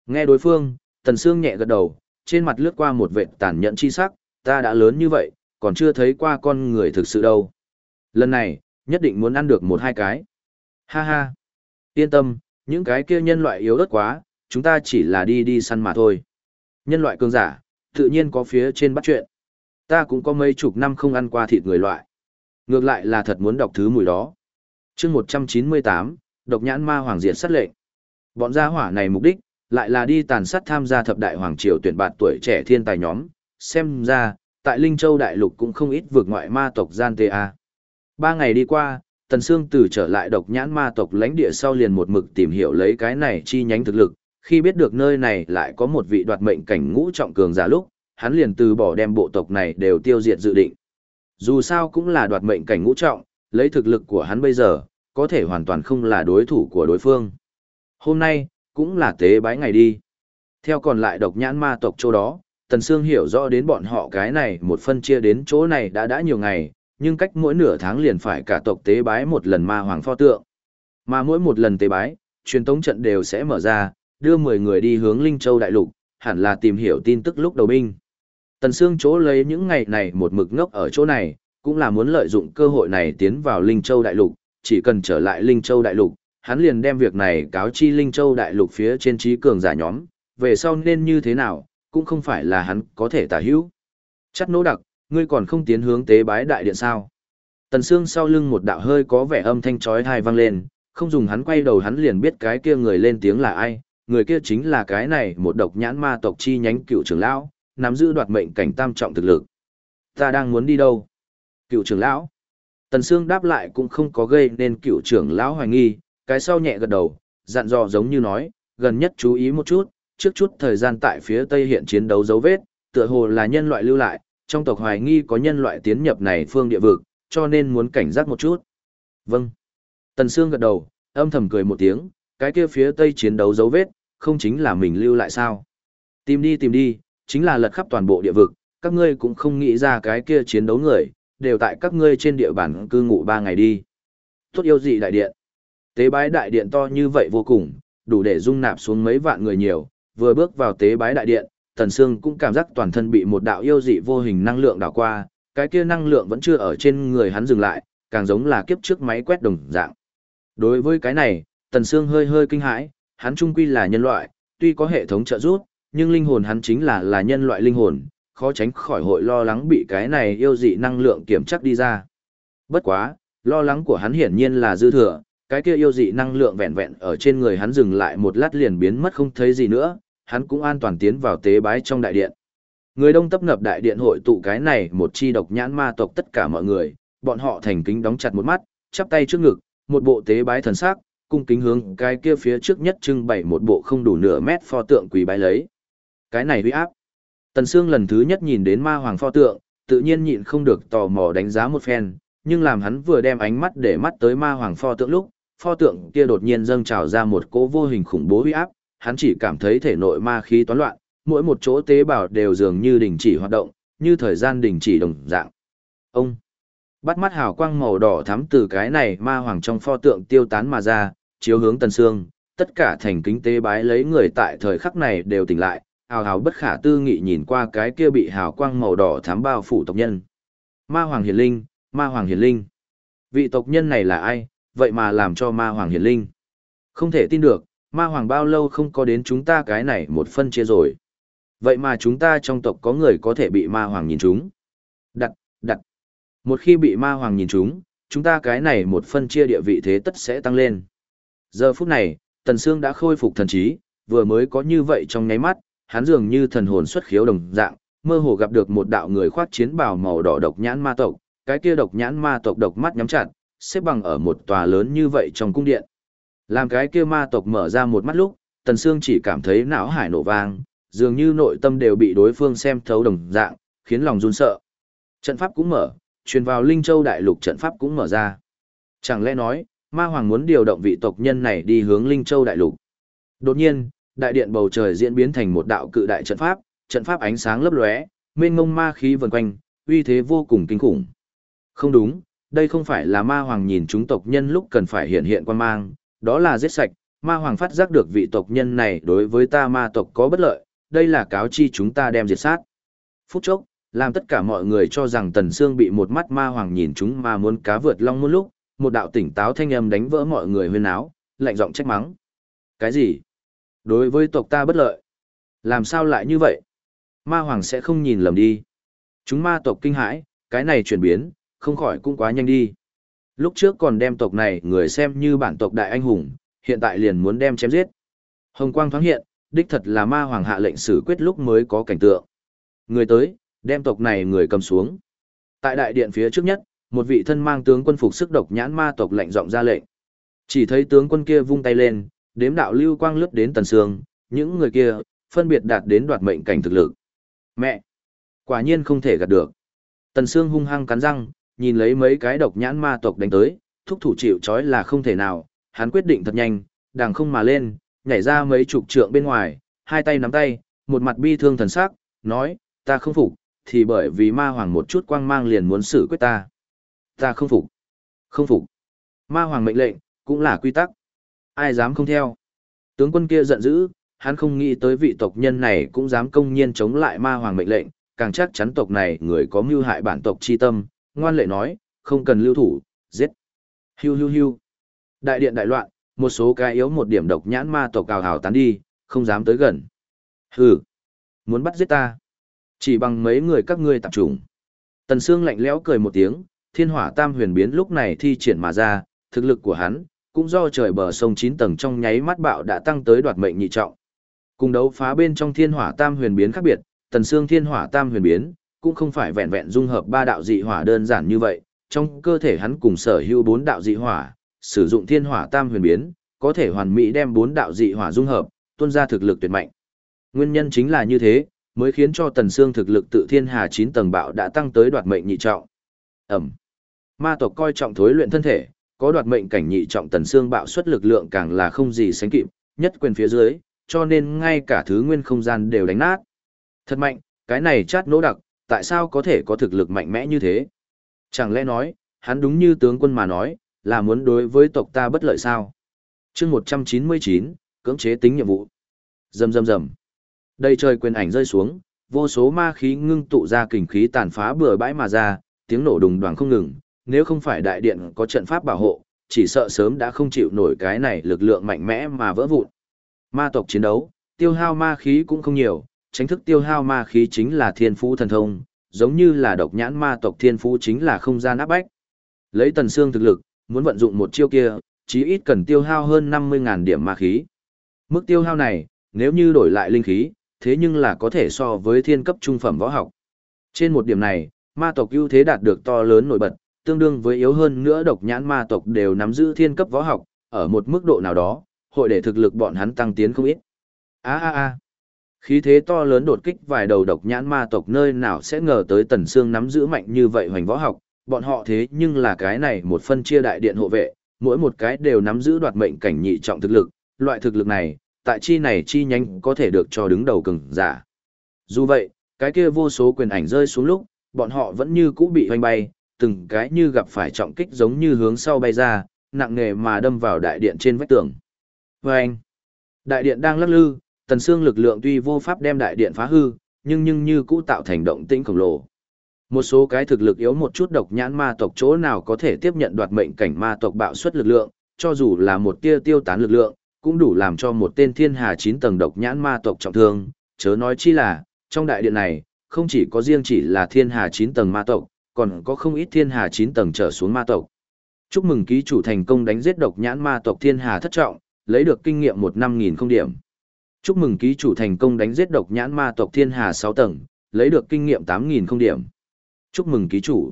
Nghe đối phương, Tần Sương nhẹ gật đầu, trên mặt lướt qua một vệt tàn nhẫn chi sắc, ta đã lớn như vậy, còn chưa thấy qua con người thực sự đâu. Lần này, nhất định muốn ăn được một hai cái. Ha ha. Yên tâm, những cái kia nhân loại yếu ớt quá, chúng ta chỉ là đi đi săn mà thôi. Nhân loại cường giả, tự nhiên có phía trên bắt chuyện. Ta cũng có mấy chục năm không ăn qua thịt người loại. Ngược lại là thật muốn đọc thứ mùi đó. chương 198, độc nhãn ma hoàng diện sát lệnh. Bọn gia hỏa này mục đích, lại là đi tàn sát tham gia thập đại hoàng triều tuyển bạt tuổi trẻ thiên tài nhóm. Xem ra, tại Linh Châu Đại Lục cũng không ít vượt ngoại ma tộc gian tê a. Ba ngày đi qua, Tần Sương từ trở lại độc nhãn ma tộc lãnh địa sau liền một mực tìm hiểu lấy cái này chi nhánh thực lực, khi biết được nơi này lại có một vị đoạt mệnh cảnh ngũ trọng cường giả lúc, hắn liền từ bỏ đem bộ tộc này đều tiêu diệt dự định. Dù sao cũng là đoạt mệnh cảnh ngũ trọng, lấy thực lực của hắn bây giờ, có thể hoàn toàn không là đối thủ của đối phương. Hôm nay, cũng là tế bái ngày đi. Theo còn lại độc nhãn ma tộc chỗ đó, Tần Sương hiểu rõ đến bọn họ cái này một phân chia đến chỗ này đã đã nhiều ngày, nhưng cách mỗi nửa tháng liền phải cả tộc tế bái một lần ma hoàng pho tượng. Mà mỗi một lần tế bái, truyền tống trận đều sẽ mở ra, đưa 10 người đi hướng Linh Châu Đại Lục, hẳn là tìm hiểu tin tức lúc đầu binh. Tần Sương chỗ lấy những ngày này một mực ngốc ở chỗ này, cũng là muốn lợi dụng cơ hội này tiến vào Linh Châu Đại Lục, chỉ cần trở lại Linh Châu Đại Lục, hắn liền đem việc này cáo chi Linh Châu Đại Lục phía trên trí cường giả nhóm, về sau nên như thế nào, cũng không phải là hắn có thể tả hữu. Chắc nỗ đặc, ngươi còn không tiến hướng tế bái đại điện sao. Tần xương sau lưng một đạo hơi có vẻ âm thanh chói tai vang lên, không dùng hắn quay đầu hắn liền biết cái kia người lên tiếng là ai, người kia chính là cái này một độc nhãn ma tộc chi nhánh cựu trưởng lão, nắm giữ đoạt mệnh cảnh tam trọng thực lực. Ta đang muốn đi đâu? Cựu trưởng lão. Tần Sương đáp lại cũng không có gây nên cựu trưởng lão hoài nghi, cái sau nhẹ gật đầu, dặn dò giống như nói, gần nhất chú ý một chút, trước chút thời gian tại phía tây hiện chiến đấu dấu vết, tựa hồ là nhân loại lưu lại, trong tộc hoài nghi có nhân loại tiến nhập này phương địa vực, cho nên muốn cảnh giác một chút. Vâng. Tần Sương gật đầu, âm thầm cười một tiếng, cái kia phía tây chiến đấu dấu vết, không chính là mình lưu lại sao. Tìm đi tìm đi, chính là lật khắp toàn bộ địa vực, các ngươi cũng không nghĩ ra cái kia chiến đấu người, đều tại các ngươi trên địa bàn cư ngụ ba ngày đi. Tốt yêu dị đại điện. Tế bái đại điện to như vậy vô cùng, đủ để dung nạp xuống mấy vạn người nhiều, vừa bước vào tế bái đại điện, Tần Sương cũng cảm giác toàn thân bị một đạo yêu dị vô hình năng lượng đảo qua, cái kia năng lượng vẫn chưa ở trên người hắn dừng lại, càng giống là kiếp trước máy quét đồng dạng. Đối với cái này, Tần Sương hơi hơi kinh hãi, hắn trung quy là nhân loại, tuy có hệ thống trợ giúp, nhưng linh hồn hắn chính là là nhân loại linh hồn, khó tránh khỏi hội lo lắng bị cái này yêu dị năng lượng kiểm chắc đi ra. Bất quá, lo lắng của hắn hiển nhiên là dư thừa, cái kia yêu dị năng lượng vẹn vẹn ở trên người hắn dừng lại một lát liền biến mất không thấy gì nữa, hắn cũng an toàn tiến vào tế bái trong đại điện. Người đông tấp nập đại điện hội tụ cái này một chi độc nhãn ma tộc tất cả mọi người, bọn họ thành kính đóng chặt một mắt, chắp tay trước ngực, một bộ tế bái thần sắc, cung kính hướng cái kia phía trước nhất trưng bày một bộ không đủ nửa mét pho tượng quỳ bái lấy. Cái này uy áp. Tần Sương lần thứ nhất nhìn đến ma hoàng pho tượng, tự nhiên nhịn không được tò mò đánh giá một phen, nhưng làm hắn vừa đem ánh mắt để mắt tới ma hoàng pho tượng lúc, pho tượng kia đột nhiên dâng trào ra một cỗ vô hình khủng bố uy áp, hắn chỉ cảm thấy thể nội ma khí toán loạn, mỗi một chỗ tế bào đều dường như đình chỉ hoạt động, như thời gian đình chỉ đồng dạng. Ông bắt mắt hào quang màu đỏ thắm từ cái này ma hoàng trong pho tượng tiêu tán mà ra, chiếu hướng Tần Sương, tất cả thành kính tế bái lấy người tại thời khắc này đều tỉnh lại, hào hào bất khả tư nghị nhìn qua cái kia bị hào quang màu đỏ thắm bao phủ tộc nhân. Ma Hoàng Hiền Linh, Ma Hoàng Hiền Linh. Vị tộc nhân này là ai, vậy mà làm cho Ma Hoàng Hiền Linh. Không thể tin được, Ma Hoàng bao lâu không có đến chúng ta cái này một phân chia rồi. Vậy mà chúng ta trong tộc có người có thể bị Ma Hoàng nhìn chúng. Đặt, đặt. Một khi bị Ma Hoàng nhìn chúng, chúng ta cái này một phân chia địa vị thế tất sẽ tăng lên. Giờ phút này, Tần Sương đã khôi phục thần trí, vừa mới có như vậy trong nháy mắt, hắn dường như thần hồn xuất khiếu đồng dạng, mơ hồ gặp được một đạo người khoác chiến bào màu đỏ độc nhãn ma tộc, cái kia độc nhãn ma tộc độc mắt nhắm chặt, xếp bằng ở một tòa lớn như vậy trong cung điện. Làm cái kia ma tộc mở ra một mắt lúc, Tần Sương chỉ cảm thấy não hải nổ vang, dường như nội tâm đều bị đối phương xem thấu đồng dạng, khiến lòng run sợ. Trận pháp cũng mở, truyền vào Linh Châu đại lục trận pháp cũng mở ra. Chẳng lẽ nói, ma hoàng muốn điều động vị tộc nhân này đi hướng Linh Châu đại lục. Đột nhiên, đại điện bầu trời diễn biến thành một đạo cự đại trận pháp, trận pháp ánh sáng lấp lóe, mênh mông ma khí vần quanh, uy thế vô cùng kinh khủng. Không đúng, đây không phải là ma hoàng nhìn chúng tộc nhân lúc cần phải hiện hiện quan mang, đó là giết sạch, ma hoàng phát giác được vị tộc nhân này đối với ta ma tộc có bất lợi, đây là cáo chi chúng ta đem diệt sát. Phút chốc, làm tất cả mọi người cho rằng Tần Sương bị một mắt ma hoàng nhìn chúng mà muốn cá vượt long muôn lúc, một đạo tỉnh táo thanh âm đánh vỡ mọi người huyên áo, lạnh giọng trách mắng. Cái gì? Đối với tộc ta bất lợi. Làm sao lại như vậy? Ma hoàng sẽ không nhìn lầm đi. Chúng ma tộc kinh hãi, cái này chuyển biến, không khỏi cũng quá nhanh đi. Lúc trước còn đem tộc này người xem như bản tộc đại anh hùng, hiện tại liền muốn đem chém giết. Hồng quang thoáng hiện, đích thật là ma hoàng hạ lệnh xử quyết lúc mới có cảnh tượng. Người tới, đem tộc này người cầm xuống. Tại đại điện phía trước nhất, một vị thân mang tướng quân phục sức độc nhãn ma tộc lệnh giọng ra lệnh. Chỉ thấy tướng quân kia vung tay lên, đếm đạo lưu quang lướt đến tần sương, những người kia, phân biệt đạt đến đoạt mệnh cảnh thực lực. Mẹ! Quả nhiên không thể gạt được. Tần sương hung hăng cắn răng, nhìn lấy mấy cái độc nhãn ma tộc đánh tới, thúc thủ chịu trói là không thể nào, hắn quyết định thật nhanh, đàng không mà lên, nhảy ra mấy chục trượng bên ngoài, hai tay nắm tay, một mặt bi thương thần sắc, nói, ta không phục, thì bởi vì ma hoàng một chút quang mang liền muốn xử quyết ta. Ta không phục. Không phục. Ma hoàng mệnh lệnh, cũng là quy tắc. Ai dám không theo. Tướng quân kia giận dữ, hắn không nghĩ tới vị tộc nhân này cũng dám công nhiên chống lại ma hoàng mệnh lệnh, càng chắc chắn tộc này người có mưu hại bản tộc chi tâm, ngoan lệ nói, không cần lưu thủ, giết. Hiu hiu hiu. Đại điện đại loạn, một số cái yếu một điểm độc nhãn ma tộc cào hào tán đi, không dám tới gần. Hừ, muốn bắt giết ta. Chỉ bằng mấy người các ngươi tập trung. Tần Sương lạnh lẽo cười một tiếng, thiên hỏa tam huyền biến lúc này thi triển mà ra, thực lực của hắn, cũng do trời bờ sông 9 tầng trong nháy mắt bạo đã tăng tới đoạt mệnh nhị trọng. Cùng đấu phá bên trong thiên hỏa tam huyền biến khác biệt, tần xương thiên hỏa tam huyền biến, cũng không phải vẹn vẹn dung hợp ba đạo dị hỏa đơn giản như vậy, trong cơ thể hắn cùng sở hữu bốn đạo dị hỏa, sử dụng thiên hỏa tam huyền biến, có thể hoàn mỹ đem bốn đạo dị hỏa dung hợp, tuôn ra thực lực tuyệt mạnh. Nguyên nhân chính là như thế, mới khiến cho tần xương thực lực tự thiên hà 9 tầng bạo đã tăng tới đoạt mệnh nhị trọng. Ẩm. Ma tộc coi trọng thối luyện thân thể, có đoạt mệnh cảnh nhị trọng tần xương bạo xuất lực lượng càng là không gì sánh kịp, nhất quyền phía dưới, cho nên ngay cả thứ nguyên không gian đều đánh nát. Thật mạnh, cái này chát nỗ đặc, tại sao có thể có thực lực mạnh mẽ như thế? Chẳng lẽ nói, hắn đúng như tướng quân mà nói, là muốn đối với tộc ta bất lợi sao? chương 199, cưỡng chế tính nhiệm vụ. Rầm rầm rầm. Đây trời quyền ảnh rơi xuống, vô số ma khí ngưng tụ ra kình khí tàn phá bừa bãi mà ra, tiếng nổ đùng đoàng không ngừng, nếu không phải đại điện có trận pháp bảo hộ, chỉ sợ sớm đã không chịu nổi cái này lực lượng mạnh mẽ mà vỡ vụn. Ma tộc chiến đấu, tiêu hao ma khí cũng không nhiều, tránh thức tiêu hao ma khí chính là thiên phú thần thông, giống như là độc nhãn ma tộc thiên phú chính là không gian áp bách. Lấy tần xương thực lực, muốn vận dụng một chiêu kia, chí ít cần tiêu hao hơn 50.000 điểm ma khí. Mức tiêu hao này, nếu như đổi lại linh khí, thế nhưng là có thể so với thiên cấp trung phẩm võ học. Trên một điểm này, ma tộc ưu thế đạt được to lớn nổi bật, tương đương với yếu hơn nữa độc nhãn ma tộc đều nắm giữ thiên cấp võ học, ở một mức độ nào đó, hội để thực lực bọn hắn tăng tiến không ít. A a a. Khí thế to lớn đột kích vài đầu độc nhãn ma tộc nơi nào sẽ ngờ tới Tần Sương nắm giữ mạnh như vậy hoành võ học, bọn họ thế nhưng là cái này một phân chia đại điện hộ vệ, mỗi một cái đều nắm giữ đoạt mệnh cảnh nhị trọng thực lực, loại thực lực này, tại chi này chi nhánh có thể được cho đứng đầu cường giả. Dù vậy, cái kia vô số quyền ảnh rơi xuống lúc, bọn họ vẫn như cũ bị hoành bay, từng cái như gặp phải trọng kích giống như hướng sau bay ra, nặng nề mà đâm vào đại điện trên vách tường. Và anh, đại điện đang lắc lư, tần xương lực lượng tuy vô pháp đem đại điện phá hư, nhưng nhưng như cũ tạo thành động tĩnh khổng lồ. Một số cái thực lực yếu một chút độc nhãn ma tộc chỗ nào có thể tiếp nhận đoạt mệnh cảnh ma tộc bạo suất lực lượng, cho dù là một tia tiêu tán lực lượng, cũng đủ làm cho một tên thiên hà 9 tầng độc nhãn ma tộc trọng thương, chớ nói chi là, trong đại điện này, không chỉ có riêng chỉ là thiên hà 9 tầng ma tộc, còn có không ít thiên hà 9 tầng trở xuống ma tộc. Chúc mừng ký chủ thành công đánh giết độc nhãn ma tộc thiên hà thất trọng, lấy được kinh nghiệm một năm nghìn không điểm. Chúc mừng ký chủ thành công đánh giết độc nhãn ma tộc thiên hà 6 tầng, lấy được kinh nghiệm 8.000 không điểm. Chúc mừng ký chủ.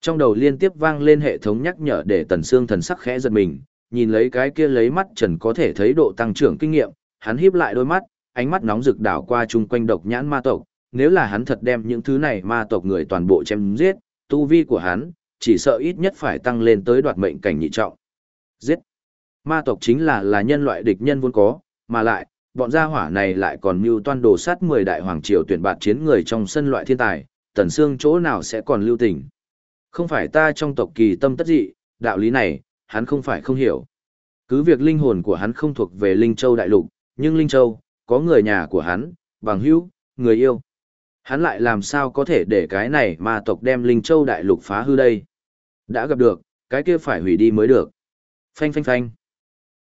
Trong đầu liên tiếp vang lên hệ thống nhắc nhở để tần xương thần sắc khẽ giật mình, nhìn lấy cái kia lấy mắt trần có thể thấy độ tăng trưởng kinh nghiệm, hắn híp lại đôi mắt, ánh mắt nóng rực đảo qua chung quanh độc nhãn ma tộc, nếu là hắn thật đem những thứ này ma tộc người toàn bộ chém giết, tu vi của hắn, chỉ sợ ít nhất phải tăng lên tới đoạt mệnh cảnh nhị trọng. Giết! Ma tộc chính là là nhân loại địch nhân vốn có, mà lại, bọn gia hỏa này lại còn mưu toan đồ sát 10 đại hoàng triều tuyển bạt chiến người trong sân loại thiên tài, tần xương chỗ nào sẽ còn lưu tình. Không phải ta trong tộc kỳ tâm tất dị, đạo lý này, hắn không phải không hiểu. Cứ việc linh hồn của hắn không thuộc về Linh Châu đại lục, nhưng Linh Châu, có người nhà của hắn, bằng hữu, người yêu. Hắn lại làm sao có thể để cái này mà tộc đem Linh Châu đại lục phá hư đây? Đã gặp được, cái kia phải hủy đi mới được. Phanh phanh phanh.